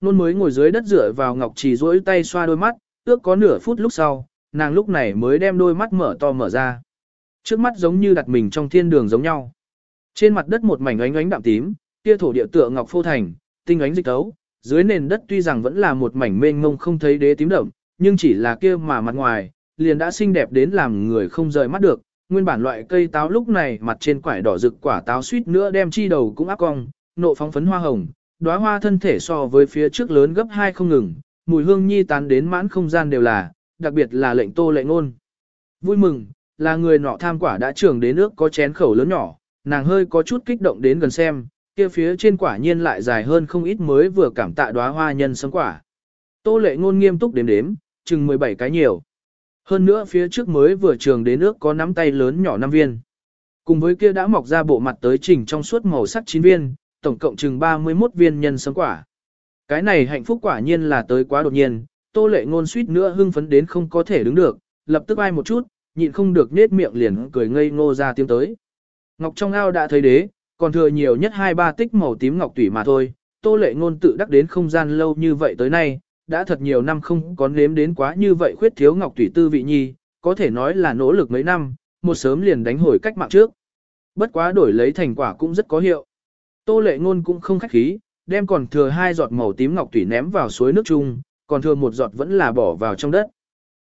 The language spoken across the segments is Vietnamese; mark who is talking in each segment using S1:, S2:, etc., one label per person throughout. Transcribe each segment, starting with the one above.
S1: nôn mới ngồi dưới đất dựa vào ngọc trì duỗi tay xoa đôi mắt, ước có nửa phút lúc sau, nàng lúc này mới đem đôi mắt mở to mở ra. Trước mắt giống như đặt mình trong thiên đường giống nhau. Trên mặt đất một mảnh ánh ánh đạm tím, kia thổ địa tựa ngọc phô thành, tinh ánh dịch tấu, dưới nền đất tuy rằng vẫn là một mảnh mênh mông không thấy đế tím đậm, nhưng chỉ là kia mà mặt ngoài, liền đã xinh đẹp đến làm người không rời mắt được. Nguyên bản loại cây táo lúc này mặt trên quải đỏ rực quả táo suýt nữa đem chi đầu cũng áp cong, nộ phóng phấn hoa hồng, đóa hoa thân thể so với phía trước lớn gấp hai không ngừng, mùi hương nhi tán đến mãn không gian đều là, đặc biệt là lệnh tô lệ ngôn. Vui mừng, là người nọ tham quả đã trưởng đến nước có chén khẩu lớn nhỏ, nàng hơi có chút kích động đến gần xem, kia phía trên quả nhiên lại dài hơn không ít mới vừa cảm tạ đóa hoa nhân sấm quả. Tô lệ ngôn nghiêm túc đếm đếm, chừng 17 cái nhiều. Hơn nữa phía trước mới vừa trường đến nước có nắm tay lớn nhỏ năm viên. Cùng với kia đã mọc ra bộ mặt tới trình trong suốt màu sắc chín viên, tổng cộng chừng 31 viên nhân sấm quả. Cái này hạnh phúc quả nhiên là tới quá đột nhiên, tô lệ ngôn suýt nữa hưng phấn đến không có thể đứng được, lập tức ai một chút, nhịn không được nết miệng liền cười ngây ngô ra tiếng tới. Ngọc trong ao đã thấy đế, còn thừa nhiều nhất hai ba tích màu tím ngọc tủy mà thôi, tô lệ ngôn tự đắc đến không gian lâu như vậy tới nay, đã thật nhiều năm không có nếm đến quá như vậy khuyết thiếu ngọc tủy tư vị nhi, có thể nói là nỗ lực mấy năm, một sớm liền đánh hồi cách mạng trước. Bất quá đổi lấy thành quả cũng rất có hiệu. Tô lệ ngôn cũng không khách khí, đem còn thừa hai giọt màu tím ngọc tủy ném vào suối nước chung, còn thừa một giọt vẫn là bỏ vào trong đất.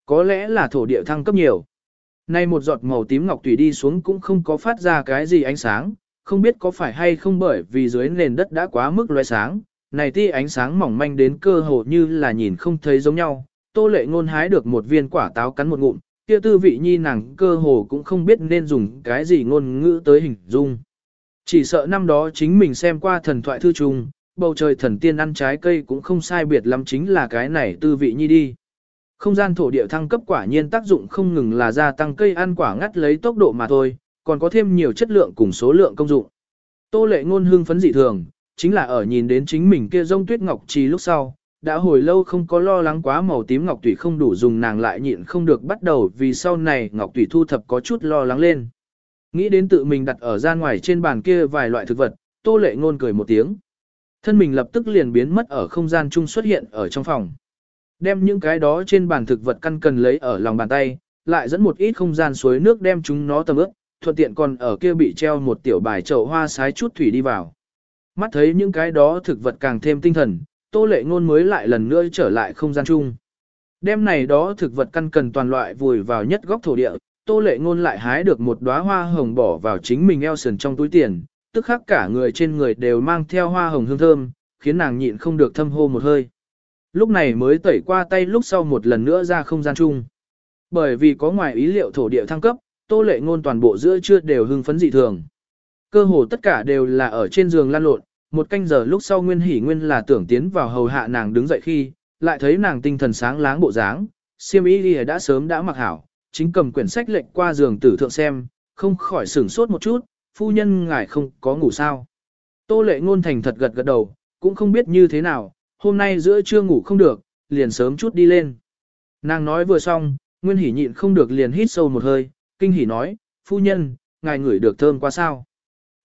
S1: Có lẽ là thổ địa thăng cấp nhiều. Nay một giọt màu tím ngọc thủy đi xuống cũng không có phát ra cái gì ánh sáng, không biết có phải hay không bởi vì dưới nền đất đã quá mức loe sáng, này tia ánh sáng mỏng manh đến cơ hồ như là nhìn không thấy giống nhau. Tô lệ ngôn hái được một viên quả táo cắn một ngụm, kia tư vị nhi nàng cơ hồ cũng không biết nên dùng cái gì ngôn ngữ tới hình dung. Chỉ sợ năm đó chính mình xem qua thần thoại thư trùng, bầu trời thần tiên ăn trái cây cũng không sai biệt lắm chính là cái này tư vị nhi đi. Không gian thổ địa thăng cấp quả nhiên tác dụng không ngừng là gia tăng cây ăn quả ngắt lấy tốc độ mà thôi, còn có thêm nhiều chất lượng cùng số lượng công dụng. Tô lệ ngôn hương phấn dị thường, chính là ở nhìn đến chính mình kia rông tuyết ngọc trì lúc sau, đã hồi lâu không có lo lắng quá màu tím ngọc tùy không đủ dùng nàng lại nhịn không được bắt đầu vì sau này ngọc tùy thu thập có chút lo lắng lên. Nghĩ đến tự mình đặt ở ra ngoài trên bàn kia vài loại thực vật, tô lệ ngôn cười một tiếng. Thân mình lập tức liền biến mất ở không gian chung xuất hiện ở trong phòng. Đem những cái đó trên bàn thực vật căn cần lấy ở lòng bàn tay, lại dẫn một ít không gian suối nước đem chúng nó tầm ướp, thuận tiện còn ở kia bị treo một tiểu bài chậu hoa sái chút thủy đi vào. Mắt thấy những cái đó thực vật càng thêm tinh thần, tô lệ ngôn mới lại lần nữa trở lại không gian chung. Đêm này đó thực vật căn cần toàn loại vùi vào nhất góc thổ địa, tô lệ ngôn lại hái được một đóa hoa hồng bỏ vào chính mình eo sườn trong túi tiền, tức khắc cả người trên người đều mang theo hoa hồng hương thơm, khiến nàng nhịn không được thâm hô một hơi. Lúc này mới tẩy qua tay lúc sau một lần nữa ra không gian chung. Bởi vì có ngoài ý liệu thổ địa thăng cấp, tô lệ ngôn toàn bộ giữa trưa đều hưng phấn dị thường. Cơ hồ tất cả đều là ở trên giường lan lộn, một canh giờ lúc sau Nguyên hỉ Nguyên là tưởng tiến vào hầu hạ nàng đứng dậy khi, lại thấy nàng tinh thần sáng láng bộ dáng, xiêm y đã sớm đã mặc hảo, chính cầm quyển sách lệnh qua giường tử thượng xem, không khỏi sửng sốt một chút, phu nhân ngài không có ngủ sao. Tô lệ ngôn thành thật gật gật đầu, cũng không biết như thế nào, hôm nay giữa trưa ngủ không được, liền sớm chút đi lên. Nàng nói vừa xong, Nguyên Hỷ nhịn không được liền hít sâu một hơi, kinh hỉ nói, phu nhân, ngài ngửi được thơm quá sao.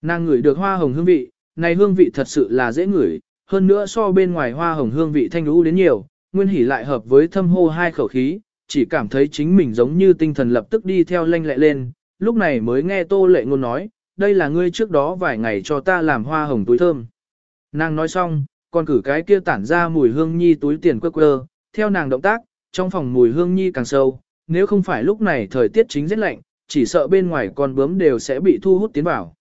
S1: Nàng ngửi được hoa hồng hương vị, này hương vị thật sự là dễ ngửi, hơn nữa so bên ngoài hoa hồng hương vị thanh lũ đến nhiều, Nguyên Hỷ lại hợp với thâm hô hai khẩu khí, chỉ cảm thấy chính mình giống như tinh thần lập tức đi theo lanh lẹ lên, lúc này mới nghe Tô Lệ Ngôn nói, đây là ngươi trước đó vài ngày cho ta làm hoa hồng túi thơm. Nàng nói xong, còn cử cái kia tản ra mùi hương nhi túi tiền quơ quơ, theo nàng động tác, trong phòng mùi hương nhi càng sâu, nếu không phải lúc này thời tiết chính rất lạnh, chỉ sợ bên ngoài con bướm đều sẽ bị thu hút tiến vào.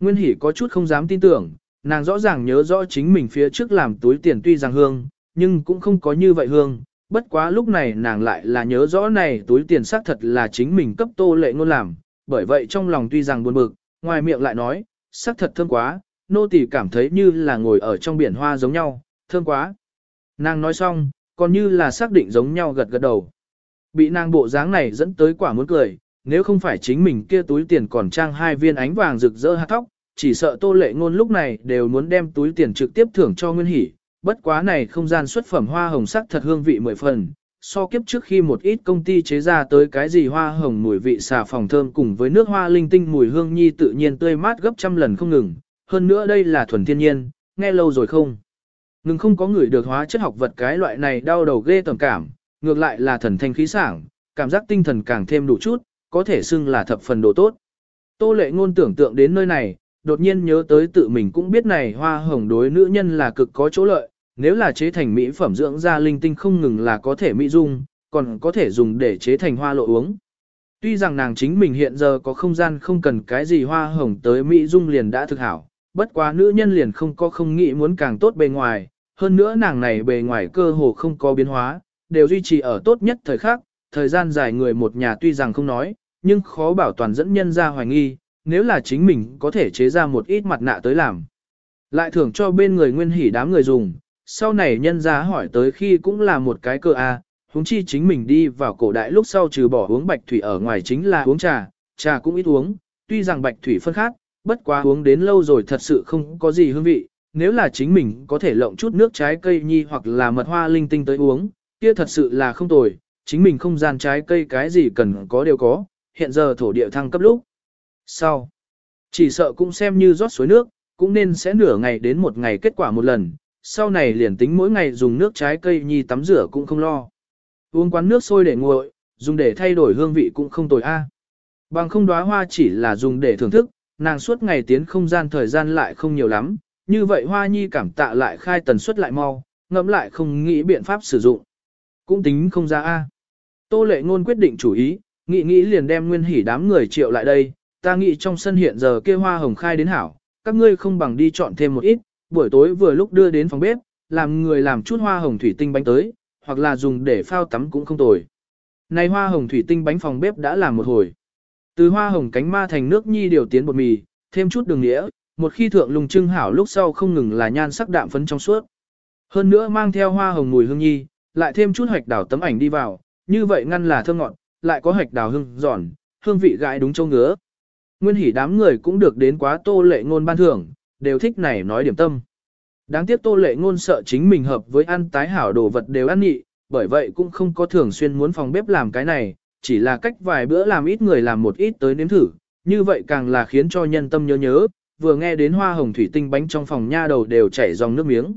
S1: Nguyên Hỷ có chút không dám tin tưởng, nàng rõ ràng nhớ rõ chính mình phía trước làm túi tiền tuy rằng hương, nhưng cũng không có như vậy hương, bất quá lúc này nàng lại là nhớ rõ này túi tiền xác thật là chính mình cấp tô lệ ngôn làm, bởi vậy trong lòng tuy rằng buồn bực, ngoài miệng lại nói, xác thật thơm quá, nô tỳ cảm thấy như là ngồi ở trong biển hoa giống nhau, thơm quá. Nàng nói xong, còn như là xác định giống nhau gật gật đầu. Bị nàng bộ dáng này dẫn tới quả muốn cười, nếu không phải chính mình kia túi tiền còn trang hai viên ánh vàng rực rỡ hạt thóc, chỉ sợ tô lệ ngôn lúc này đều muốn đem túi tiền trực tiếp thưởng cho Nguyên Hỷ. Bất quá này không gian xuất phẩm hoa hồng sắc thật hương vị mười phần, so kiếp trước khi một ít công ty chế ra tới cái gì hoa hồng mùi vị xà phòng thơm cùng với nước hoa linh tinh mùi hương nhi tự nhiên tươi mát gấp trăm lần không ngừng, hơn nữa đây là thuần thiên nhiên, nghe lâu rồi không? Ngừng không có người được hóa chất học vật cái loại này đau đầu ghê tầm cảm, ngược lại là thần thanh khí sảng, cảm giác tinh thần càng thêm đủ chút, có thể xưng là thập phần độ tốt. Tô lệ ngôn tưởng tượng đến nơi này, đột nhiên nhớ tới tự mình cũng biết này hoa hồng đối nữ nhân là cực có chỗ lợi, nếu là chế thành mỹ phẩm dưỡng da linh tinh không ngừng là có thể mỹ dung, còn có thể dùng để chế thành hoa lộ uống. Tuy rằng nàng chính mình hiện giờ có không gian không cần cái gì hoa hồng tới mỹ dung liền đã thực hảo, bất quá nữ nhân liền không có không nghĩ muốn càng tốt bề ngoài, hơn nữa nàng này bề ngoài cơ hồ không có biến hóa, đều duy trì ở tốt nhất thời khắc, thời gian dài người một nhà tuy rằng không nói, nhưng khó bảo toàn dẫn nhân ra hoài nghi, nếu là chính mình có thể chế ra một ít mặt nạ tới làm. Lại thưởng cho bên người nguyên hỉ đám người dùng, sau này nhân ra hỏi tới khi cũng là một cái cơ a huống chi chính mình đi vào cổ đại lúc sau trừ bỏ uống bạch thủy ở ngoài chính là uống trà, trà cũng ít uống, tuy rằng bạch thủy phân khác, bất quá uống đến lâu rồi thật sự không có gì hương vị, nếu là chính mình có thể lộng chút nước trái cây nhi hoặc là mật hoa linh tinh tới uống, kia thật sự là không tồi, chính mình không gian trái cây cái gì cần có đều có, hiện giờ thổ địa thăng cấp lúc. Sau, chỉ sợ cũng xem như rót suối nước, cũng nên sẽ nửa ngày đến một ngày kết quả một lần, sau này liền tính mỗi ngày dùng nước trái cây nhi tắm rửa cũng không lo. Uống quán nước sôi để nguội, dùng để thay đổi hương vị cũng không tồi a. Bằng không đóa hoa chỉ là dùng để thưởng thức, nàng suốt ngày tiến không gian thời gian lại không nhiều lắm, như vậy hoa nhi cảm tạ lại khai tần suất lại mau, ngẫm lại không nghĩ biện pháp sử dụng. Cũng tính không ra a. Tô lệ ngôn quyết định chủ ý, nghĩ nghĩ liền đem nguyên hỉ đám người triệu lại đây, ta nghĩ trong sân hiện giờ kia hoa hồng khai đến hảo, các ngươi không bằng đi chọn thêm một ít, buổi tối vừa lúc đưa đến phòng bếp, làm người làm chút hoa hồng thủy tinh bánh tới, hoặc là dùng để phao tắm cũng không tồi. Này hoa hồng thủy tinh bánh phòng bếp đã làm một hồi. Từ hoa hồng cánh ma thành nước nhi điều tiến bột mì, thêm chút đường nghĩa, một khi thượng lùng trưng hảo lúc sau không ngừng là nhan sắc đạm phấn trong suốt. Hơn nữa mang theo hoa hồng mùi hương nhi, lại thêm chút hoạch đào tấm ảnh đi vào, như vậy ngăn là thơm ngọt, lại có hoạch đào hương giòn, hương vị gãi đúng châu ngứa. Nguyên hỉ đám người cũng được đến quá tô lệ ngôn ban thưởng, đều thích này nói điểm tâm. Đáng tiếc tô lệ ngôn sợ chính mình hợp với ăn tái hảo đồ vật đều ăn nhị, bởi vậy cũng không có thường xuyên muốn phòng bếp làm cái này, chỉ là cách vài bữa làm ít người làm một ít tới nếm thử, như vậy càng là khiến cho nhân tâm nhớ nhớ, vừa nghe đến hoa hồng thủy tinh bánh trong phòng nha đầu đều chảy dòng nước miếng.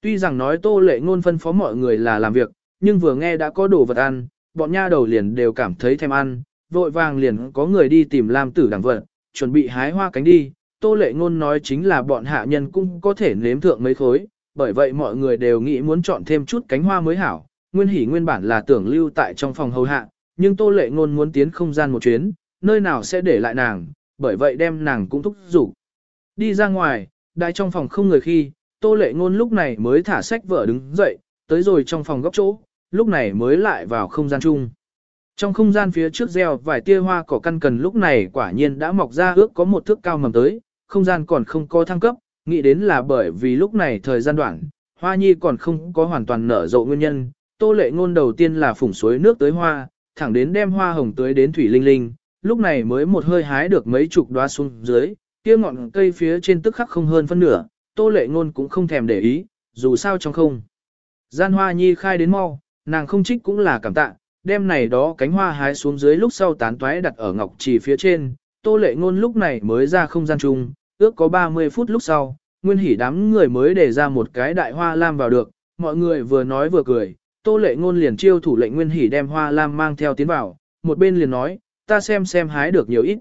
S1: Tuy rằng nói tô lệ ngôn phân phó mọi người là làm việc, nhưng vừa nghe đã có đồ vật ăn, bọn nha đầu liền đều cảm thấy thèm ăn, vội vàng liền có người đi tìm Lam tử đẳng vật, chuẩn bị hái hoa cánh đi, tô lệ ngôn nói chính là bọn hạ nhân cũng có thể nếm thượng mấy khối, bởi vậy mọi người đều nghĩ muốn chọn thêm chút cánh hoa mới hảo, nguyên hỷ nguyên bản là tưởng lưu tại trong phòng hầu hạ, nhưng tô lệ ngôn muốn tiến không gian một chuyến, nơi nào sẽ để lại nàng, bởi vậy đem nàng cũng thúc giục. Đi ra ngoài, đại trong phòng không người khi, tô lệ ngôn lúc này mới thả sách vở đứng dậy, tới rồi trong phòng góc chỗ, lúc này mới lại vào không gian chung. Trong không gian phía trước gieo vài tia hoa cỏ căn cần lúc này quả nhiên đã mọc ra ước có một thước cao mầm tới, không gian còn không có thăng cấp, nghĩ đến là bởi vì lúc này thời gian đoạn, hoa nhi còn không có hoàn toàn nở rộ nguyên nhân, tô lệ ngôn đầu tiên là phủng suối nước tới hoa, thẳng đến đem hoa hồng tới đến thủy linh linh, lúc này mới một hơi hái được mấy chục đóa xuống dưới, kia ngọn cây phía trên tức khắc không hơn phân nửa, tô lệ ngôn cũng không thèm để ý, dù sao trong không. Gian hoa nhi khai đến mau, nàng không trích cũng là cảm tạ, đem này đó cánh hoa hái xuống dưới lúc sau tán toái đặt ở ngọc trì phía trên, tô lệ ngôn lúc này mới ra không gian chung, ước có 30 phút lúc sau, nguyên hỉ đám người mới để ra một cái đại hoa lam vào được, mọi người vừa nói vừa cười, tô lệ ngôn liền chiêu thủ lệnh nguyên hỉ đem hoa lam mang theo tiến vào, một bên liền nói, ta xem xem hái được nhiều ít.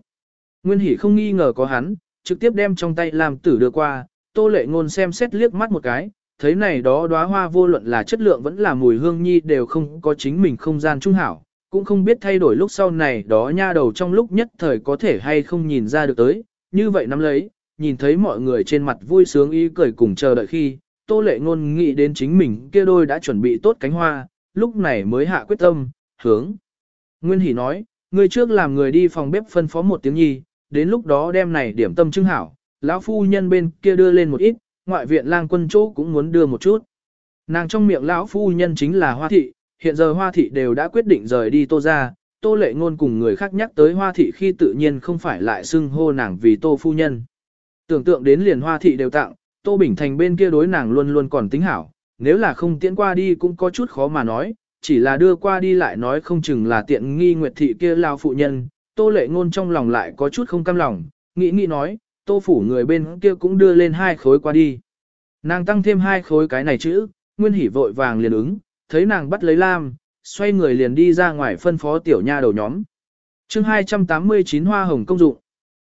S1: Nguyên hỉ không nghi ngờ có hắn, trực tiếp đem trong tay lam tử đưa qua, tô lệ ngôn xem xét liếc mắt một cái, thấy này đó đóa hoa vô luận là chất lượng vẫn là mùi hương nhi đều không có chính mình không gian trung hảo, cũng không biết thay đổi lúc sau này đó nha đầu trong lúc nhất thời có thể hay không nhìn ra được tới, như vậy nắm lấy, nhìn thấy mọi người trên mặt vui sướng ý cười cùng chờ đợi khi, tô lệ ngôn nghĩ đến chính mình kia đôi đã chuẩn bị tốt cánh hoa, lúc này mới hạ quyết tâm, hướng. Nguyên Hỷ nói, người trước làm người đi phòng bếp phân phó một tiếng nhi, đến lúc đó đem này điểm tâm trưng hảo, lão phu nhân bên kia đưa lên một ít, ngoại viện lang quân chỗ cũng muốn đưa một chút. Nàng trong miệng lão phu nhân chính là hoa thị, hiện giờ hoa thị đều đã quyết định rời đi tô gia tô lệ ngôn cùng người khác nhắc tới hoa thị khi tự nhiên không phải lại xưng hô nàng vì tô phu nhân. Tưởng tượng đến liền hoa thị đều tặng, tô bình thành bên kia đối nàng luôn luôn còn tính hảo, nếu là không tiễn qua đi cũng có chút khó mà nói, chỉ là đưa qua đi lại nói không chừng là tiện nghi nguyệt thị kia lao phụ nhân, tô lệ ngôn trong lòng lại có chút không cam lòng, nghĩ nghĩ nói, tô phủ người bên kia cũng đưa lên hai khối qua đi. Nàng tăng thêm hai khối cái này chữ, Nguyên Hỷ vội vàng liền ứng, thấy nàng bắt lấy lam, xoay người liền đi ra ngoài phân phó tiểu nha đầu nhóm. chương 289 hoa hồng công dụng.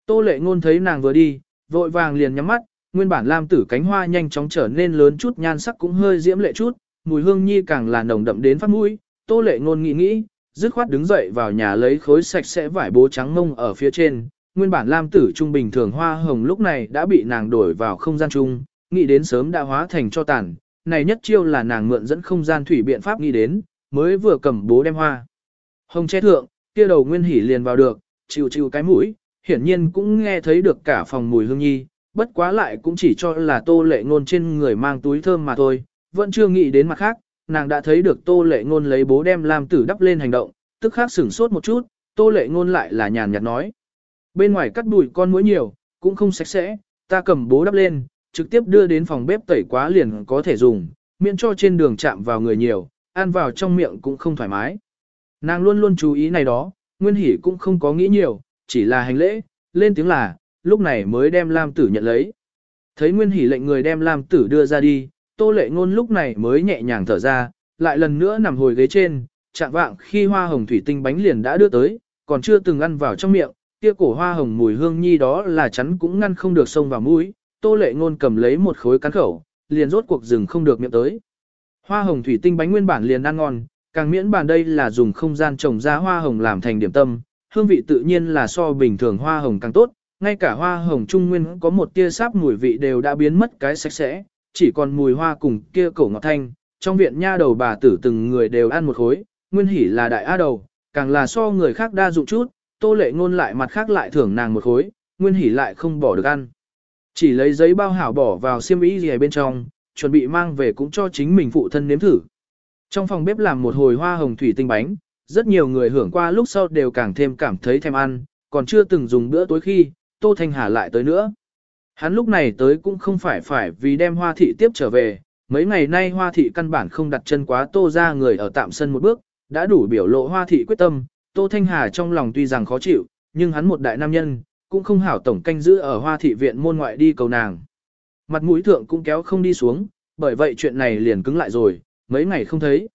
S1: Tô lệ ngôn thấy nàng vừa đi, vội vàng liền nhắm mắt, nguyên bản lam tử cánh hoa nhanh chóng trở nên lớn chút nhan sắc cũng hơi diễm lệ chút, mùi hương nhi càng là nồng đậm đến phát mũi. Tô lệ ngôn nghĩ nghĩ, dứt khoát đứng dậy vào nhà lấy khối sạch sẽ vải bố trắng ngông ở phía trên. Nguyên bản lam tử trung bình thường hoa hồng lúc này đã bị nàng đổi vào không gian chung, nghĩ đến sớm đã hóa thành cho tàn. Này nhất chiêu là nàng mượn dẫn không gian thủy biện pháp nghĩ đến, mới vừa cầm bố đem hoa. Hồng che thượng, kia đầu nguyên hỉ liền vào được, chịu chịu cái mũi, hiển nhiên cũng nghe thấy được cả phòng mùi hương nhi, bất quá lại cũng chỉ cho là tô lệ ngôn trên người mang túi thơm mà thôi, vẫn chưa nghĩ đến mặt khác, nàng đã thấy được tô lệ ngôn lấy bố đem làm tử đắp lên hành động, tức khắc sửng sốt một chút, tô lệ ngôn lại là nhàn nhạt nói. Bên ngoài cắt đùi con muỗi nhiều, cũng không sạch sẽ, ta cầm bố đắp lên, trực tiếp đưa đến phòng bếp tẩy quá liền có thể dùng, miễn cho trên đường chạm vào người nhiều, ăn vào trong miệng cũng không thoải mái. Nàng luôn luôn chú ý này đó, Nguyên Hỷ cũng không có nghĩ nhiều, chỉ là hành lễ, lên tiếng là, lúc này mới đem Lam Tử nhận lấy. Thấy Nguyên Hỷ lệnh người đem Lam Tử đưa ra đi, Tô Lệ Ngôn lúc này mới nhẹ nhàng thở ra, lại lần nữa nằm hồi ghế trên, chạm vạng khi hoa hồng thủy tinh bánh liền đã đưa tới, còn chưa từng ăn vào trong miệng, kia cổ hoa hồng mùi hương nhi đó là chắn cũng ngăn không được xông vào mũi, Tô Lệ Ngôn cầm lấy một khối cắn khẩu, liền rốt cuộc dừng không được miệng tới. Hoa hồng thủy tinh bánh nguyên bản liền ăn ngon, càng miễn bàn đây là dùng không gian trồng ra hoa hồng làm thành điểm tâm, hương vị tự nhiên là so bình thường hoa hồng càng tốt, ngay cả hoa hồng trung nguyên có một tia sáp mùi vị đều đã biến mất cái sạch sẽ, chỉ còn mùi hoa cùng kia cổ ngọt thanh, trong viện nha đầu bà tử từng người đều ăn một khối, nguyên hỉ là đại á đầu, càng là so người khác đa dụng chút, tô lệ ngôn lại mặt khác lại thưởng nàng một khối, nguyên hỉ lại không bỏ được ăn. Chỉ lấy giấy bao hảo bỏ vào xiêm y gì bên trong, chuẩn bị mang về cũng cho chính mình phụ thân nếm thử. Trong phòng bếp làm một hồi hoa hồng thủy tinh bánh, rất nhiều người hưởng qua lúc sau đều càng thêm cảm thấy thèm ăn, còn chưa từng dùng bữa tối khi, Tô Thanh Hà lại tới nữa. Hắn lúc này tới cũng không phải phải vì đem hoa thị tiếp trở về, mấy ngày nay hoa thị căn bản không đặt chân quá Tô ra người ở tạm sân một bước, đã đủ biểu lộ hoa thị quyết tâm, Tô Thanh Hà trong lòng tuy rằng khó chịu, nhưng hắn một đại nam nhân, cũng không hảo tổng canh giữ ở hoa thị viện môn ngoại đi cầu nàng. Mặt mũi thượng cũng kéo không đi xuống, bởi vậy chuyện này liền cứng lại rồi, mấy ngày không thấy.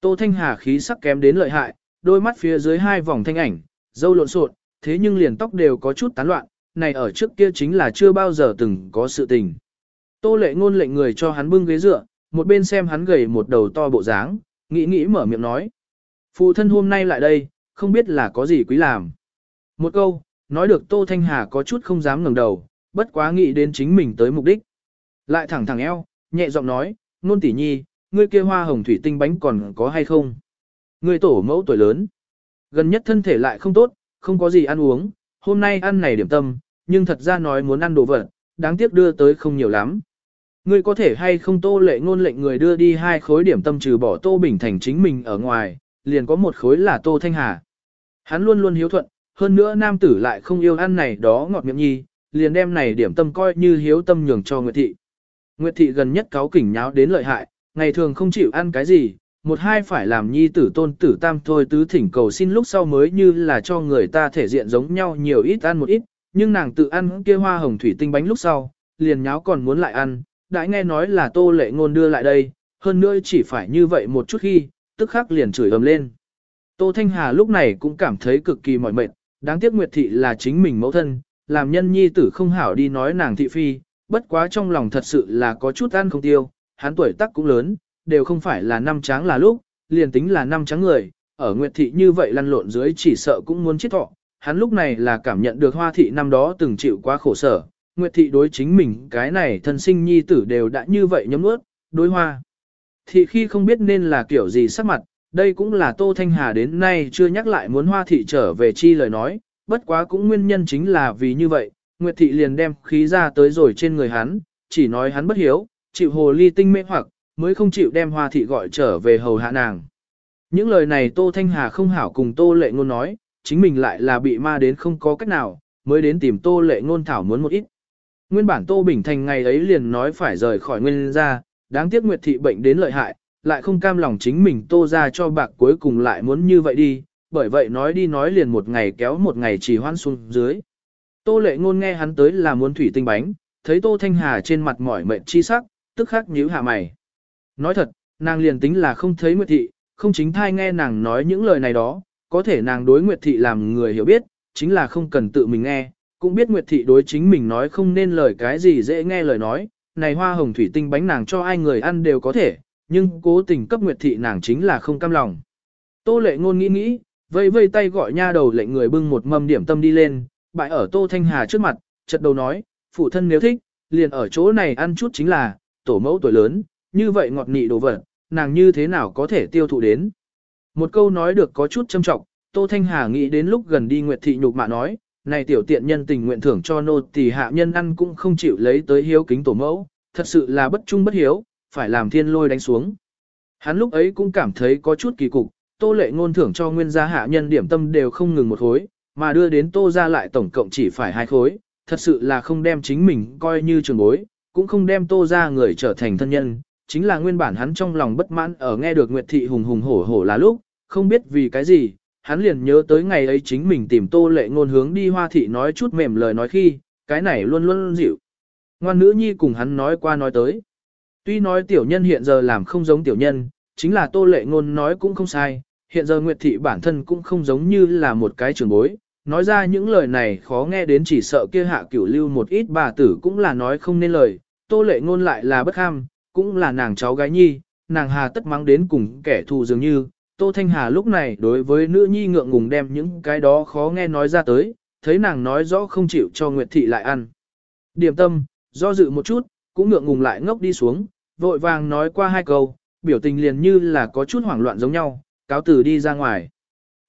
S1: Tô Thanh Hà khí sắc kém đến lợi hại, đôi mắt phía dưới hai vòng thanh ảnh, dâu lộn xộn, thế nhưng liền tóc đều có chút tán loạn, này ở trước kia chính là chưa bao giờ từng có sự tình. Tô lệ ngôn lệnh người cho hắn bưng ghế dựa, một bên xem hắn gầy một đầu to bộ dáng, nghĩ nghĩ mở miệng nói. Phụ thân hôm nay lại đây, không biết là có gì quý làm. Một câu, nói được Tô Thanh Hà có chút không dám ngẩng đầu, bất quá nghĩ đến chính mình tới mục đích. Lại thẳng thẳng eo, nhẹ giọng nói, nôn tỷ nhi, ngươi kia hoa hồng thủy tinh bánh còn có hay không? Ngươi tổ mẫu tuổi lớn, gần nhất thân thể lại không tốt, không có gì ăn uống, hôm nay ăn này điểm tâm, nhưng thật ra nói muốn ăn đồ vật, đáng tiếc đưa tới không nhiều lắm. Ngươi có thể hay không tô lệ ngôn lệnh người đưa đi hai khối điểm tâm trừ bỏ tô bình thành chính mình ở ngoài, liền có một khối là tô thanh hà. Hắn luôn luôn hiếu thuận, hơn nữa nam tử lại không yêu ăn này đó ngọt miệng nhi, liền đem này điểm tâm coi như hiếu tâm nhường cho Nguyệt Thị. Nguyệt Thị gần nhất cáo kỉnh nháo đến lợi hại, ngày thường không chịu ăn cái gì, một hai phải làm nhi tử tôn tử tam thôi tứ thỉnh cầu xin lúc sau mới như là cho người ta thể diện giống nhau nhiều ít ăn một ít, nhưng nàng tự ăn kia hoa hồng thủy tinh bánh lúc sau, liền nháo còn muốn lại ăn, đã nghe nói là tô lệ ngôn đưa lại đây, hơn nữa chỉ phải như vậy một chút khi, tức khắc liền chửi ầm lên. Tô Thanh Hà lúc này cũng cảm thấy cực kỳ mỏi mệt, đáng tiếc Nguyệt Thị là chính mình mẫu thân, làm nhân nhi tử không hảo đi nói nàng thị phi, bất quá trong lòng thật sự là có chút ăn không tiêu, hắn tuổi tác cũng lớn, đều không phải là năm tráng là lúc, liền tính là năm tráng người, ở Nguyệt Thị như vậy lăn lộn dưới chỉ sợ cũng muốn chết thọ, hắn lúc này là cảm nhận được Hoa Thị năm đó từng chịu quá khổ sở, Nguyệt Thị đối chính mình cái này thân sinh nhi tử đều đã như vậy nhấm ướt, đối Hoa. Thị khi không biết nên là kiểu gì sắc mặt, đây cũng là Tô Thanh Hà đến nay chưa nhắc lại muốn Hoa Thị trở về chi lời nói, bất quá cũng nguyên nhân chính là vì như vậy, Nguyệt Thị liền đem khí ra tới rồi trên người hắn, chỉ nói hắn bất hiếu, chịu hồ ly tinh mê hoặc, mới không chịu đem Hoa Thị gọi trở về hầu hạ nàng. Những lời này Tô Thanh Hà không hảo cùng Tô Lệ Ngôn nói, chính mình lại là bị ma đến không có cách nào, mới đến tìm Tô Lệ Ngôn thảo muốn một ít. Nguyên bản Tô Bình Thành ngày ấy liền nói phải rời khỏi nguyên gia, đáng tiếc Nguyệt Thị bệnh đến lợi hại, lại không cam lòng chính mình Tô ra cho bạc cuối cùng lại muốn như vậy đi, bởi vậy nói đi nói liền một ngày kéo một ngày chỉ hoan xuống dưới. Tô lệ ngôn nghe hắn tới là muốn thủy tinh bánh, thấy Tô Thanh Hà trên mặt mỏi mệt chi sắc, tức khắc nhíu hạ mày. Nói thật, nàng liền tính là không thấy Nguyệt Thị, không chính thai nghe nàng nói những lời này đó, có thể nàng đối Nguyệt Thị làm người hiểu biết, chính là không cần tự mình nghe, cũng biết Nguyệt Thị đối chính mình nói không nên lời cái gì dễ nghe lời nói, này hoa hồng thủy tinh bánh nàng cho ai người ăn đều có thể, nhưng cố tình cấp Nguyệt Thị nàng chính là không cam lòng. Tô lệ ngôn nghĩ nghĩ, vây vây tay gọi nha đầu lệnh người bưng một mâm điểm tâm đi lên, bại ở Tô Thanh Hà trước mặt, chợt đầu nói, phụ thân nếu thích, liền ở chỗ này ăn chút chính là, tổ mẫu tuổi lớn, như vậy ngọt nị đồ vật, nàng như thế nào có thể tiêu thụ đến. Một câu nói được có chút châm trọng, Tô Thanh Hà nghĩ đến lúc gần đi Nguyệt Thị nhục mạ nói, này tiểu tiện nhân tình nguyện thưởng cho nô tỳ hạ nhân ăn cũng không chịu lấy tới hiếu kính tổ mẫu, thật sự là bất trung bất hiếu, phải làm thiên lôi đánh xuống. Hắn lúc ấy cũng cảm thấy có chút kỳ cục, tô lệ ngôn thưởng cho nguyên gia hạ nhân điểm tâm đều không ngừng một khối, mà đưa đến tô ra lại tổng cộng chỉ phải hai khối, thật sự là không đem chính mình coi như trường bối, cũng không đem tô ra người trở thành thân nhân, chính là nguyên bản hắn trong lòng bất mãn ở nghe được Nguyệt Thị hùng hùng hổ hổ là lúc, không biết vì cái gì, hắn liền nhớ tới ngày ấy chính mình tìm tô lệ ngôn hướng đi hoa thị nói chút mềm lời nói khi, cái này luôn luôn dịu. Ngoan nữ nhi cùng hắn nói qua nói tới. Tuy nói tiểu nhân hiện giờ làm không giống tiểu nhân, chính là tô lệ ngôn nói cũng không sai, hiện giờ Nguyệt Thị bản thân cũng không giống như là một cái trường bối, nói ra những lời này khó nghe đến chỉ sợ kia hạ cửu lưu một ít bà tử cũng là nói không nên lời, tô lệ ngôn lại là bất ham, cũng là nàng cháu gái nhi, nàng hà tất mắng đến cùng kẻ thù dường như, tô thanh hà lúc này đối với nữ nhi ngượng ngùng đem những cái đó khó nghe nói ra tới, thấy nàng nói rõ không chịu cho Nguyệt Thị lại ăn. Điểm tâm, do dự một chút, cũng ngượng ngùng lại ngốc đi xuống, vội vàng nói qua hai câu, biểu tình liền như là có chút hoảng loạn giống nhau, cáo từ đi ra ngoài.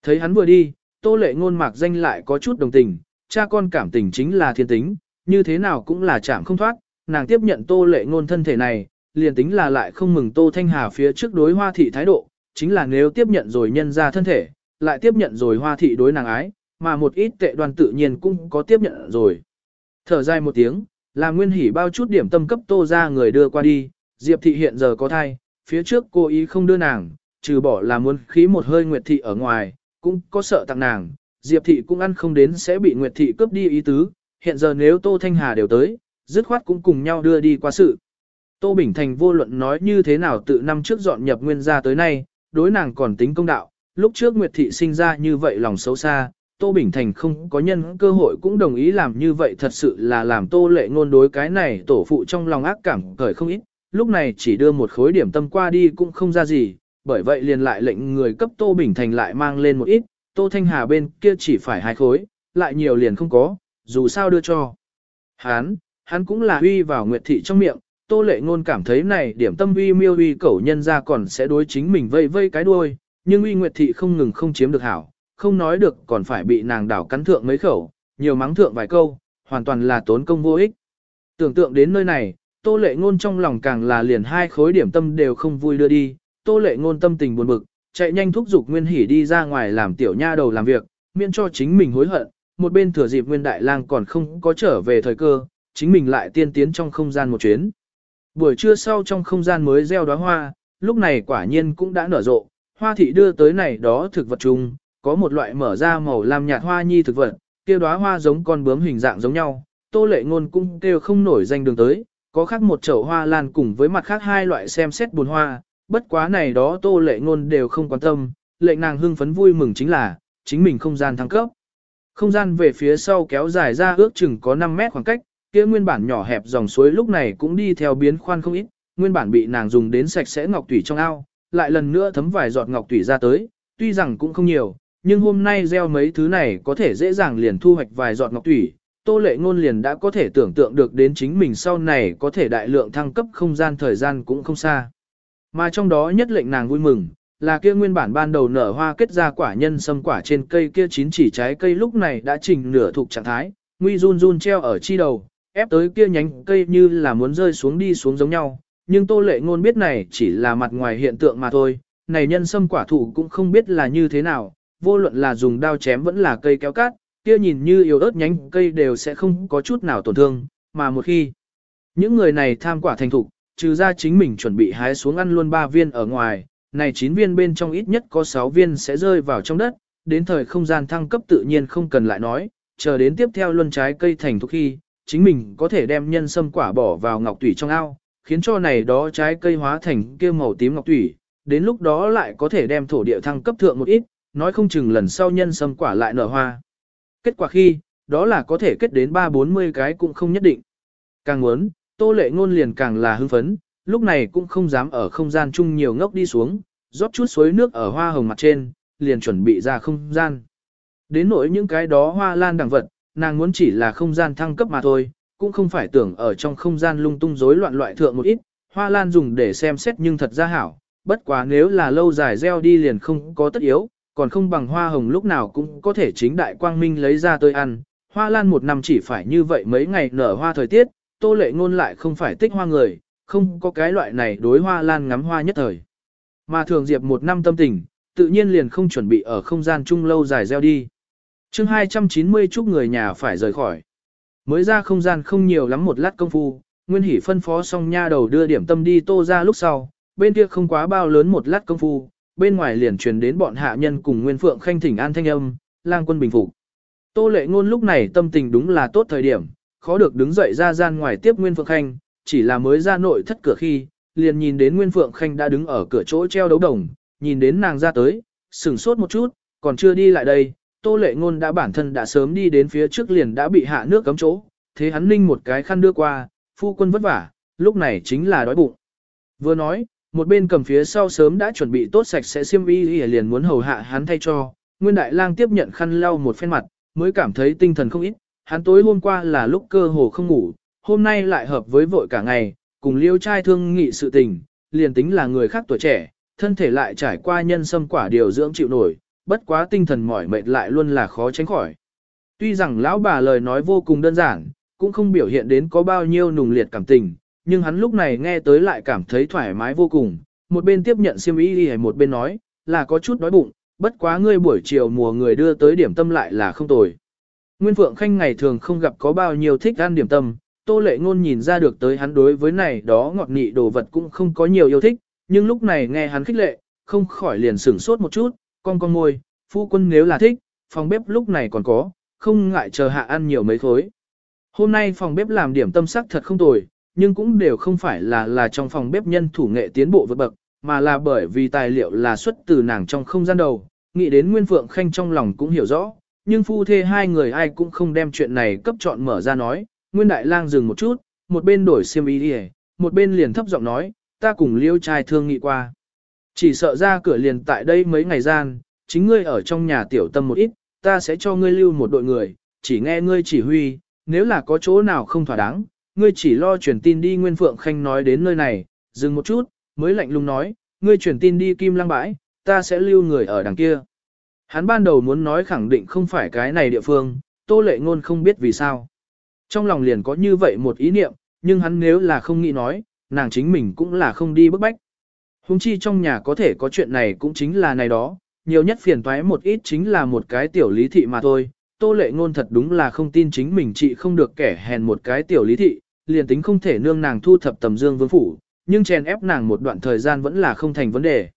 S1: Thấy hắn vừa đi, tô lệ ngôn mạc danh lại có chút đồng tình, cha con cảm tình chính là thiên tính, như thế nào cũng là chạm không thoát, nàng tiếp nhận tô lệ ngôn thân thể này, liền tính là lại không mừng tô thanh hà phía trước đối hoa thị thái độ, chính là nếu tiếp nhận rồi nhân ra thân thể, lại tiếp nhận rồi hoa thị đối nàng ái, mà một ít tệ đoan tự nhiên cũng có tiếp nhận rồi. Thở dài một tiếng, là nguyên hỉ bao chút điểm tâm cấp tô ra người đưa qua đi, Diệp thị hiện giờ có thai, phía trước cô ý không đưa nàng, trừ bỏ là muốn khí một hơi Nguyệt thị ở ngoài, cũng có sợ tặng nàng, Diệp thị cũng ăn không đến sẽ bị Nguyệt thị cướp đi ý tứ, hiện giờ nếu Tô Thanh Hà đều tới, dứt khoát cũng cùng nhau đưa đi qua sự. Tô Bình Thành vô luận nói như thế nào tự năm trước dọn nhập nguyên gia tới nay, đối nàng còn tính công đạo, lúc trước Nguyệt thị sinh ra như vậy lòng xấu xa, Tô Bình Thành không có nhân cơ hội cũng đồng ý làm như vậy thật sự là làm Tô Lệ ngôn đối cái này tổ phụ trong lòng ác cảm cởi không ít, lúc này chỉ đưa một khối điểm tâm qua đi cũng không ra gì, bởi vậy liền lại lệnh người cấp Tô Bình Thành lại mang lên một ít, Tô Thanh Hà bên kia chỉ phải hai khối, lại nhiều liền không có, dù sao đưa cho. Hán, hắn cũng là uy vào Nguyệt Thị trong miệng, Tô Lệ Ngôn cảm thấy này điểm tâm uy miêu uy cẩu nhân ra còn sẽ đối chính mình vây vây cái đuôi, nhưng uy Nguyệt Thị không ngừng không chiếm được hảo, không nói được còn phải bị nàng đảo cắn thượng mấy khẩu, nhiều mắng thượng vài câu, hoàn toàn là tốn công vô ích. Tưởng tượng đến nơi này, Tô Lệ Ngôn trong lòng càng là liền hai khối điểm tâm đều không vui đưa đi, Tô Lệ Ngôn tâm tình buồn bực, chạy nhanh thúc giục Nguyên Hỉ đi ra ngoài làm tiểu nha đầu làm việc, miễn cho chính mình hối hận, một bên thừa dịp Nguyên Đại Lang còn không có trở về thời cơ, chính mình lại tiên tiến trong không gian một chuyến. Buổi trưa sau trong không gian mới gieo đóa hoa, lúc này quả nhiên cũng đã nở rộ, hoa thị đưa tới này đó thực vật chung, có một loại mở ra màu lam nhạt hoa nhi thực vật, kia đóa hoa giống con bướm hình dạng giống nhau, Tô Lệ Ngôn cũng kêu không nổi danh đường tới, có khác một chậu hoa lan cùng với mặt khác hai loại xem xét buồn hoa, bất quá này đó tô lệ ngôn đều không quan tâm, lệnh nàng hưng phấn vui mừng chính là, chính mình không gian thăng cấp. Không gian về phía sau kéo dài ra ước chừng có 5 mét khoảng cách, kia nguyên bản nhỏ hẹp dòng suối lúc này cũng đi theo biến khoan không ít, nguyên bản bị nàng dùng đến sạch sẽ ngọc tủy trong ao, lại lần nữa thấm vài giọt ngọc tủy ra tới, tuy rằng cũng không nhiều, nhưng hôm nay gieo mấy thứ này có thể dễ dàng liền thu hoạch vài giọt ngọc tủy, Tô lệ ngôn liền đã có thể tưởng tượng được đến chính mình sau này có thể đại lượng thăng cấp không gian thời gian cũng không xa. Mà trong đó nhất lệnh nàng vui mừng, là kia nguyên bản ban đầu nở hoa kết ra quả nhân sâm quả trên cây kia chín chỉ trái cây lúc này đã trình nửa thuộc trạng thái, nguy run run treo ở chi đầu, ép tới kia nhánh cây như là muốn rơi xuống đi xuống giống nhau. Nhưng tô lệ ngôn biết này chỉ là mặt ngoài hiện tượng mà thôi, này nhân sâm quả thụ cũng không biết là như thế nào, vô luận là dùng đao chém vẫn là cây kéo cắt, kia nhìn như yếu ớt nhánh cây đều sẽ không có chút nào tổn thương, mà một khi những người này tham quả thành thục, trừ ra chính mình chuẩn bị hái xuống ăn luôn 3 viên ở ngoài, này 9 viên bên trong ít nhất có 6 viên sẽ rơi vào trong đất, đến thời không gian thăng cấp tự nhiên không cần lại nói, chờ đến tiếp theo luân trái cây thành thục khi, chính mình có thể đem nhân sâm quả bỏ vào ngọc tủy trong ao, khiến cho này đó trái cây hóa thành kia màu tím ngọc thủy, đến lúc đó lại có thể đem thổ địa thăng cấp thượng một ít, nói không chừng lần sau nhân sâm quả lại nở hoa. Kết quả khi, đó là có thể kết đến 3-40 cái cũng không nhất định. Càng muốn, tô lệ ngôn liền càng là hưng phấn, lúc này cũng không dám ở không gian chung nhiều ngốc đi xuống, rót chút suối nước ở hoa hồng mặt trên, liền chuẩn bị ra không gian. Đến nỗi những cái đó hoa lan đằng vật, nàng muốn chỉ là không gian thăng cấp mà thôi, cũng không phải tưởng ở trong không gian lung tung rối loạn loại thượng một ít, hoa lan dùng để xem xét nhưng thật ra hảo, bất quá nếu là lâu dài gieo đi liền không có tất yếu, còn không bằng hoa hồng lúc nào cũng có thể chính đại quang minh lấy ra tôi ăn. Hoa lan một năm chỉ phải như vậy mấy ngày nở hoa thời tiết, tô lệ ngôn lại không phải tích hoa người, không có cái loại này đối hoa lan ngắm hoa nhất thời. Mà thường diệp một năm tâm tình, tự nhiên liền không chuẩn bị ở không gian chung lâu dài gieo đi chương 290 chúc người nhà phải rời khỏi. Mới ra không gian không nhiều lắm một lát công phu, Nguyên Hỷ phân phó xong nha đầu đưa điểm tâm đi tô ra lúc sau, bên kia không quá bao lớn một lát công phu, bên ngoài liền truyền đến bọn hạ nhân cùng Nguyên Phượng khanh thỉnh an thanh âm, lang quân bình phục. Tô lệ ngôn lúc này tâm tình đúng là tốt thời điểm, khó được đứng dậy ra gian ngoài tiếp Nguyên Phượng khanh, chỉ là mới ra nội thất cửa khi, liền nhìn đến Nguyên Phượng khanh đã đứng ở cửa chỗ treo đấu đồng, nhìn đến nàng ra tới, sừng sốt một chút, còn chưa đi lại đây, tô lệ ngôn đã bản thân đã sớm đi đến phía trước liền đã bị hạ nước cấm chỗ, thế hắn ninh một cái khăn đưa qua, phu quân vất vả, lúc này chính là đói bụng. Vừa nói, một bên cầm phía sau sớm đã chuẩn bị tốt sạch sẽ xiêm y liền muốn hầu hạ hắn thay cho, Nguyên Đại Lang tiếp nhận khăn lau một phen mặt, mới cảm thấy tinh thần không ít, hắn tối hôm qua là lúc cơ hồ không ngủ, hôm nay lại hợp với vội cả ngày, cùng liêu trai thương nghị sự tình, liền tính là người khác tuổi trẻ, thân thể lại trải qua nhân sâm quả điều dưỡng chịu nổi, bất quá tinh thần mỏi mệt lại luôn là khó tránh khỏi. Tuy rằng lão bà lời nói vô cùng đơn giản, cũng không biểu hiện đến có bao nhiêu nùng liệt cảm tình, nhưng hắn lúc này nghe tới lại cảm thấy thoải mái vô cùng, một bên tiếp nhận siêm ý đi một bên nói, là có chút đói bụng, bất quá ngươi buổi chiều mùa người đưa tới điểm tâm lại là không tồi. Nguyên Phượng Khanh ngày thường không gặp có bao nhiêu thích ăn điểm tâm, Tô Lệ Ngôn nhìn ra được tới hắn đối với này đó ngọt nị đồ vật cũng không có nhiều yêu thích, nhưng lúc này nghe hắn khích lệ, không khỏi liền sửng sốt một chút, con con môi, phu quân nếu là thích, phòng bếp lúc này còn có, không ngại chờ hạ ăn nhiều mấy khối. Hôm nay phòng bếp làm điểm tâm sắc thật không tồi, nhưng cũng đều không phải là là trong phòng bếp nhân thủ nghệ tiến bộ vượt bậc, mà là bởi vì tài liệu là xuất từ nàng trong không gian đầu, nghĩ đến Nguyên Phượng Khanh trong lòng cũng hiểu rõ, nhưng phu thê hai người ai cũng không đem chuyện này cấp chọn mở ra nói, Nguyên Đại Lang dừng một chút, một bên đổi xiêm y đi một bên liền thấp giọng nói, ta cùng liêu trai thương nghị qua. Chỉ sợ ra cửa liền tại đây mấy ngày gian, chính ngươi ở trong nhà tiểu tâm một ít, ta sẽ cho ngươi lưu một đội người, chỉ nghe ngươi chỉ huy, nếu là có chỗ nào không thỏa đáng, ngươi chỉ lo truyền tin đi Nguyên Phượng Khanh nói đến nơi này, dừng một chút, mới lạnh lùng nói, ngươi truyền tin đi Kim Lăng Bãi, ta sẽ lưu người ở đằng kia. Hắn ban đầu muốn nói khẳng định không phải cái này địa phương, Tô Lệ Ngôn không biết vì sao. Trong lòng liền có như vậy một ý niệm, nhưng hắn nếu là không nghĩ nói, nàng chính mình cũng là không đi bức bách. Hùng chi trong nhà có thể có chuyện này cũng chính là này đó, nhiều nhất phiền toái một ít chính là một cái tiểu lý thị mà thôi. Tô lệ ngôn thật đúng là không tin chính mình chị không được kẻ hèn một cái tiểu lý thị, liền tính không thể nương nàng thu thập tầm dương vương phủ, nhưng chèn ép nàng một đoạn thời gian vẫn là không thành vấn đề.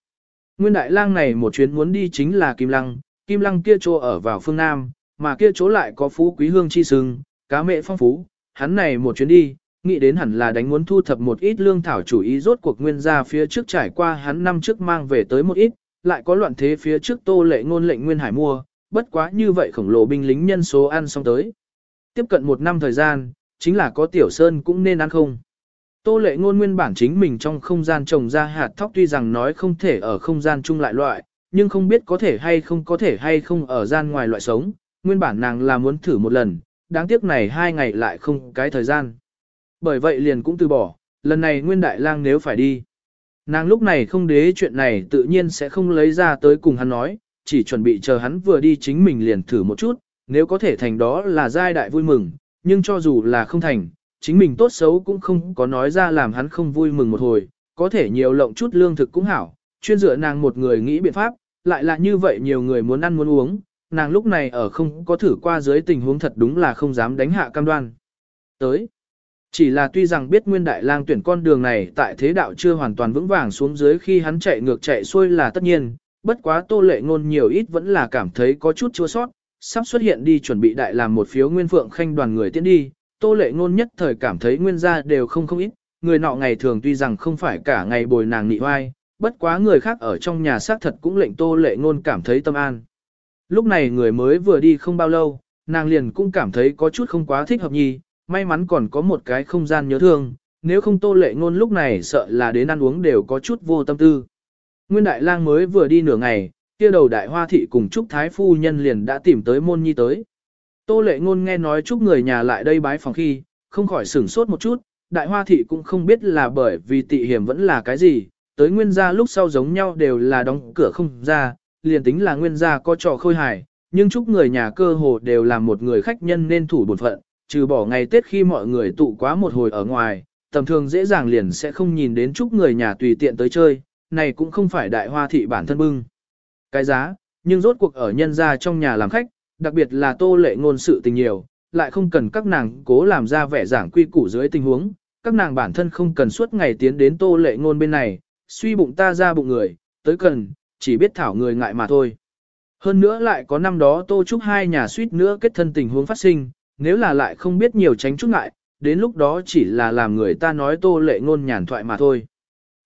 S1: Nguyên đại lang này một chuyến muốn đi chính là Kim Lăng, Kim Lăng kia chỗ ở vào phương Nam, mà kia chỗ lại có phú quý hương chi sừng, cá mẹ phong phú, hắn này một chuyến đi, nghĩ đến hẳn là đánh muốn thu thập một ít lương thảo chủ ý rốt cuộc nguyên gia phía trước trải qua hắn năm trước mang về tới một ít, lại có loạn thế phía trước tô lệ ngôn lệnh nguyên hải mua, bất quá như vậy khổng lồ binh lính nhân số ăn xong tới. Tiếp cận một năm thời gian, chính là có tiểu sơn cũng nên ăn không. Tô lệ ngôn nguyên bản chính mình trong không gian trồng ra hạt thóc tuy rằng nói không thể ở không gian chung lại loại, nhưng không biết có thể hay không có thể hay không ở gian ngoài loại sống, nguyên bản nàng là muốn thử một lần, đáng tiếc này hai ngày lại không cái thời gian. Bởi vậy liền cũng từ bỏ, lần này Nguyên Đại Lang nếu phải đi. Nàng lúc này không đế chuyện này tự nhiên sẽ không lấy ra tới cùng hắn nói, chỉ chuẩn bị chờ hắn vừa đi chính mình liền thử một chút, nếu có thể thành đó là giai đại vui mừng, nhưng cho dù là không thành, chính mình tốt xấu cũng không có nói ra làm hắn không vui mừng một hồi, có thể nhiều lộng chút lương thực cũng hảo, chuyên dựa nàng một người nghĩ biện pháp, lại là như vậy nhiều người muốn ăn muốn uống, nàng lúc này ở không có thử qua dưới tình huống thật đúng là không dám đánh hạ cam đoan. Tới. Chỉ là tuy rằng biết Nguyên Đại Lang tuyển con đường này tại thế đạo chưa hoàn toàn vững vàng xuống dưới khi hắn chạy ngược chạy xuôi là tất nhiên, bất quá Tô Lệ Ngôn nhiều ít vẫn là cảm thấy có chút chua sót, sắp xuất hiện đi chuẩn bị đại làm một phiếu Nguyên Phượng Khanh đoàn người tiến đi, Tô Lệ Ngôn nhất thời cảm thấy nguyên gia đều không không ít, người nọ ngày thường tuy rằng không phải cả ngày bồi nàng nị oai, bất quá người khác ở trong nhà xác thật cũng lệnh tô lệ ngôn cảm thấy tâm an. Lúc này người mới vừa đi không bao lâu, nàng liền cũng cảm thấy có chút không quá thích hợp nhì, may mắn còn có một cái không gian nhớ thương, nếu không tô lệ ngôn lúc này sợ là đến ăn uống đều có chút vô tâm tư. Nguyên đại lang mới vừa đi nửa ngày, kia đầu đại hoa thị cùng Trúc Thái Phu Nhân liền đã tìm tới môn nhi tới. Tô lệ ngôn nghe nói Trúc người nhà lại đây bái phòng khi, không khỏi sửng sốt một chút, đại hoa thị cũng không biết là bởi vì tị hiểm vẫn là cái gì, tới nguyên gia lúc sau giống nhau đều là đóng cửa không ra, liền tính là nguyên gia có trò khôi hài, nhưng chúc người nhà cơ hồ đều là một người khách nhân nên thủ bổn phận, trừ bỏ ngày Tết khi mọi người tụ quá một hồi ở ngoài, tầm thường dễ dàng liền sẽ không nhìn đến chúc người nhà tùy tiện tới chơi, này cũng không phải đại hoa thị bản thân bưng. Cái giá, nhưng rốt cuộc ở nhân gia trong nhà làm khách, đặc biệt là tô lệ ngôn sự tình nhiều, lại không cần các nàng cố làm ra vẻ giảng quy củ dưới tình huống, các nàng bản thân không cần suốt ngày tiến đến tô lệ ngôn bên này, suy bụng ta ra bụng người, tới cần, chỉ biết thảo người ngại mà thôi. Hơn nữa lại có năm đó tô chúc hai nhà suýt nữa kết thân tình huống phát sinh, nếu là lại không biết nhiều tránh chút ngại, đến lúc đó chỉ là làm người ta nói tô lệ ngôn nhàn thoại mà thôi.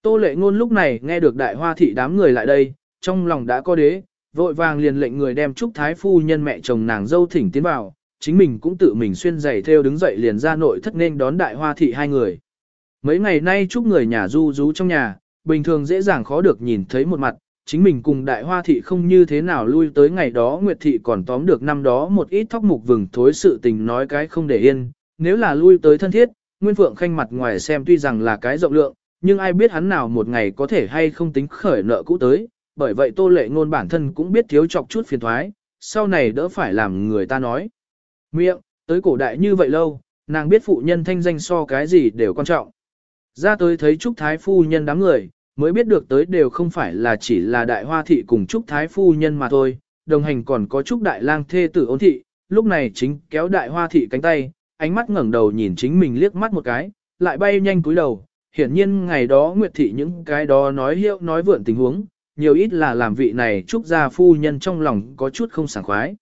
S1: Tô lệ ngôn lúc này nghe được đại hoa thị đám người lại đây, trong lòng đã có đế, vội vàng liền lệnh người đem Trúc Thái Phu nhân mẹ chồng nàng dâu thỉnh tiến vào, chính mình cũng tự mình xuyên giày theo đứng dậy liền ra nội thất nên đón đại hoa thị hai người. Mấy ngày nay Trúc người nhà du rú trong nhà, bình thường dễ dàng khó được nhìn thấy một mặt, chính mình cùng đại hoa thị không như thế nào lui tới ngày đó Nguyệt thị còn tóm được năm đó một ít thóc mục vừng thối sự tình nói cái không để yên, nếu là lui tới thân thiết, Nguyên Phượng khanh mặt ngoài xem tuy rằng là cái rộng lượng, nhưng ai biết hắn nào một ngày có thể hay không tính khởi nợ cũ tới, bởi vậy tô lệ ngôn bản thân cũng biết thiếu chọc chút phiền toái, sau này đỡ phải làm người ta nói. Miệng, tới cổ đại như vậy lâu, nàng biết phụ nhân thanh danh so cái gì đều quan trọng. Ra tới thấy Trúc Thái Phu Nhân đám người, mới biết được tới đều không phải là chỉ là đại hoa thị cùng Trúc Thái Phu Nhân mà thôi, đồng hành còn có Trúc Đại lang thê tử ôn thị, lúc này chính kéo đại hoa thị cánh tay, ánh mắt ngẩng đầu nhìn chính mình liếc mắt một cái, lại bay nhanh cúi đầu, hiển nhiên ngày đó Nguyệt thị những cái đó nói hiệu nói vượn tình huống, nhiều ít là làm vị này Trúc gia phu nhân trong lòng có chút không sảng khoái.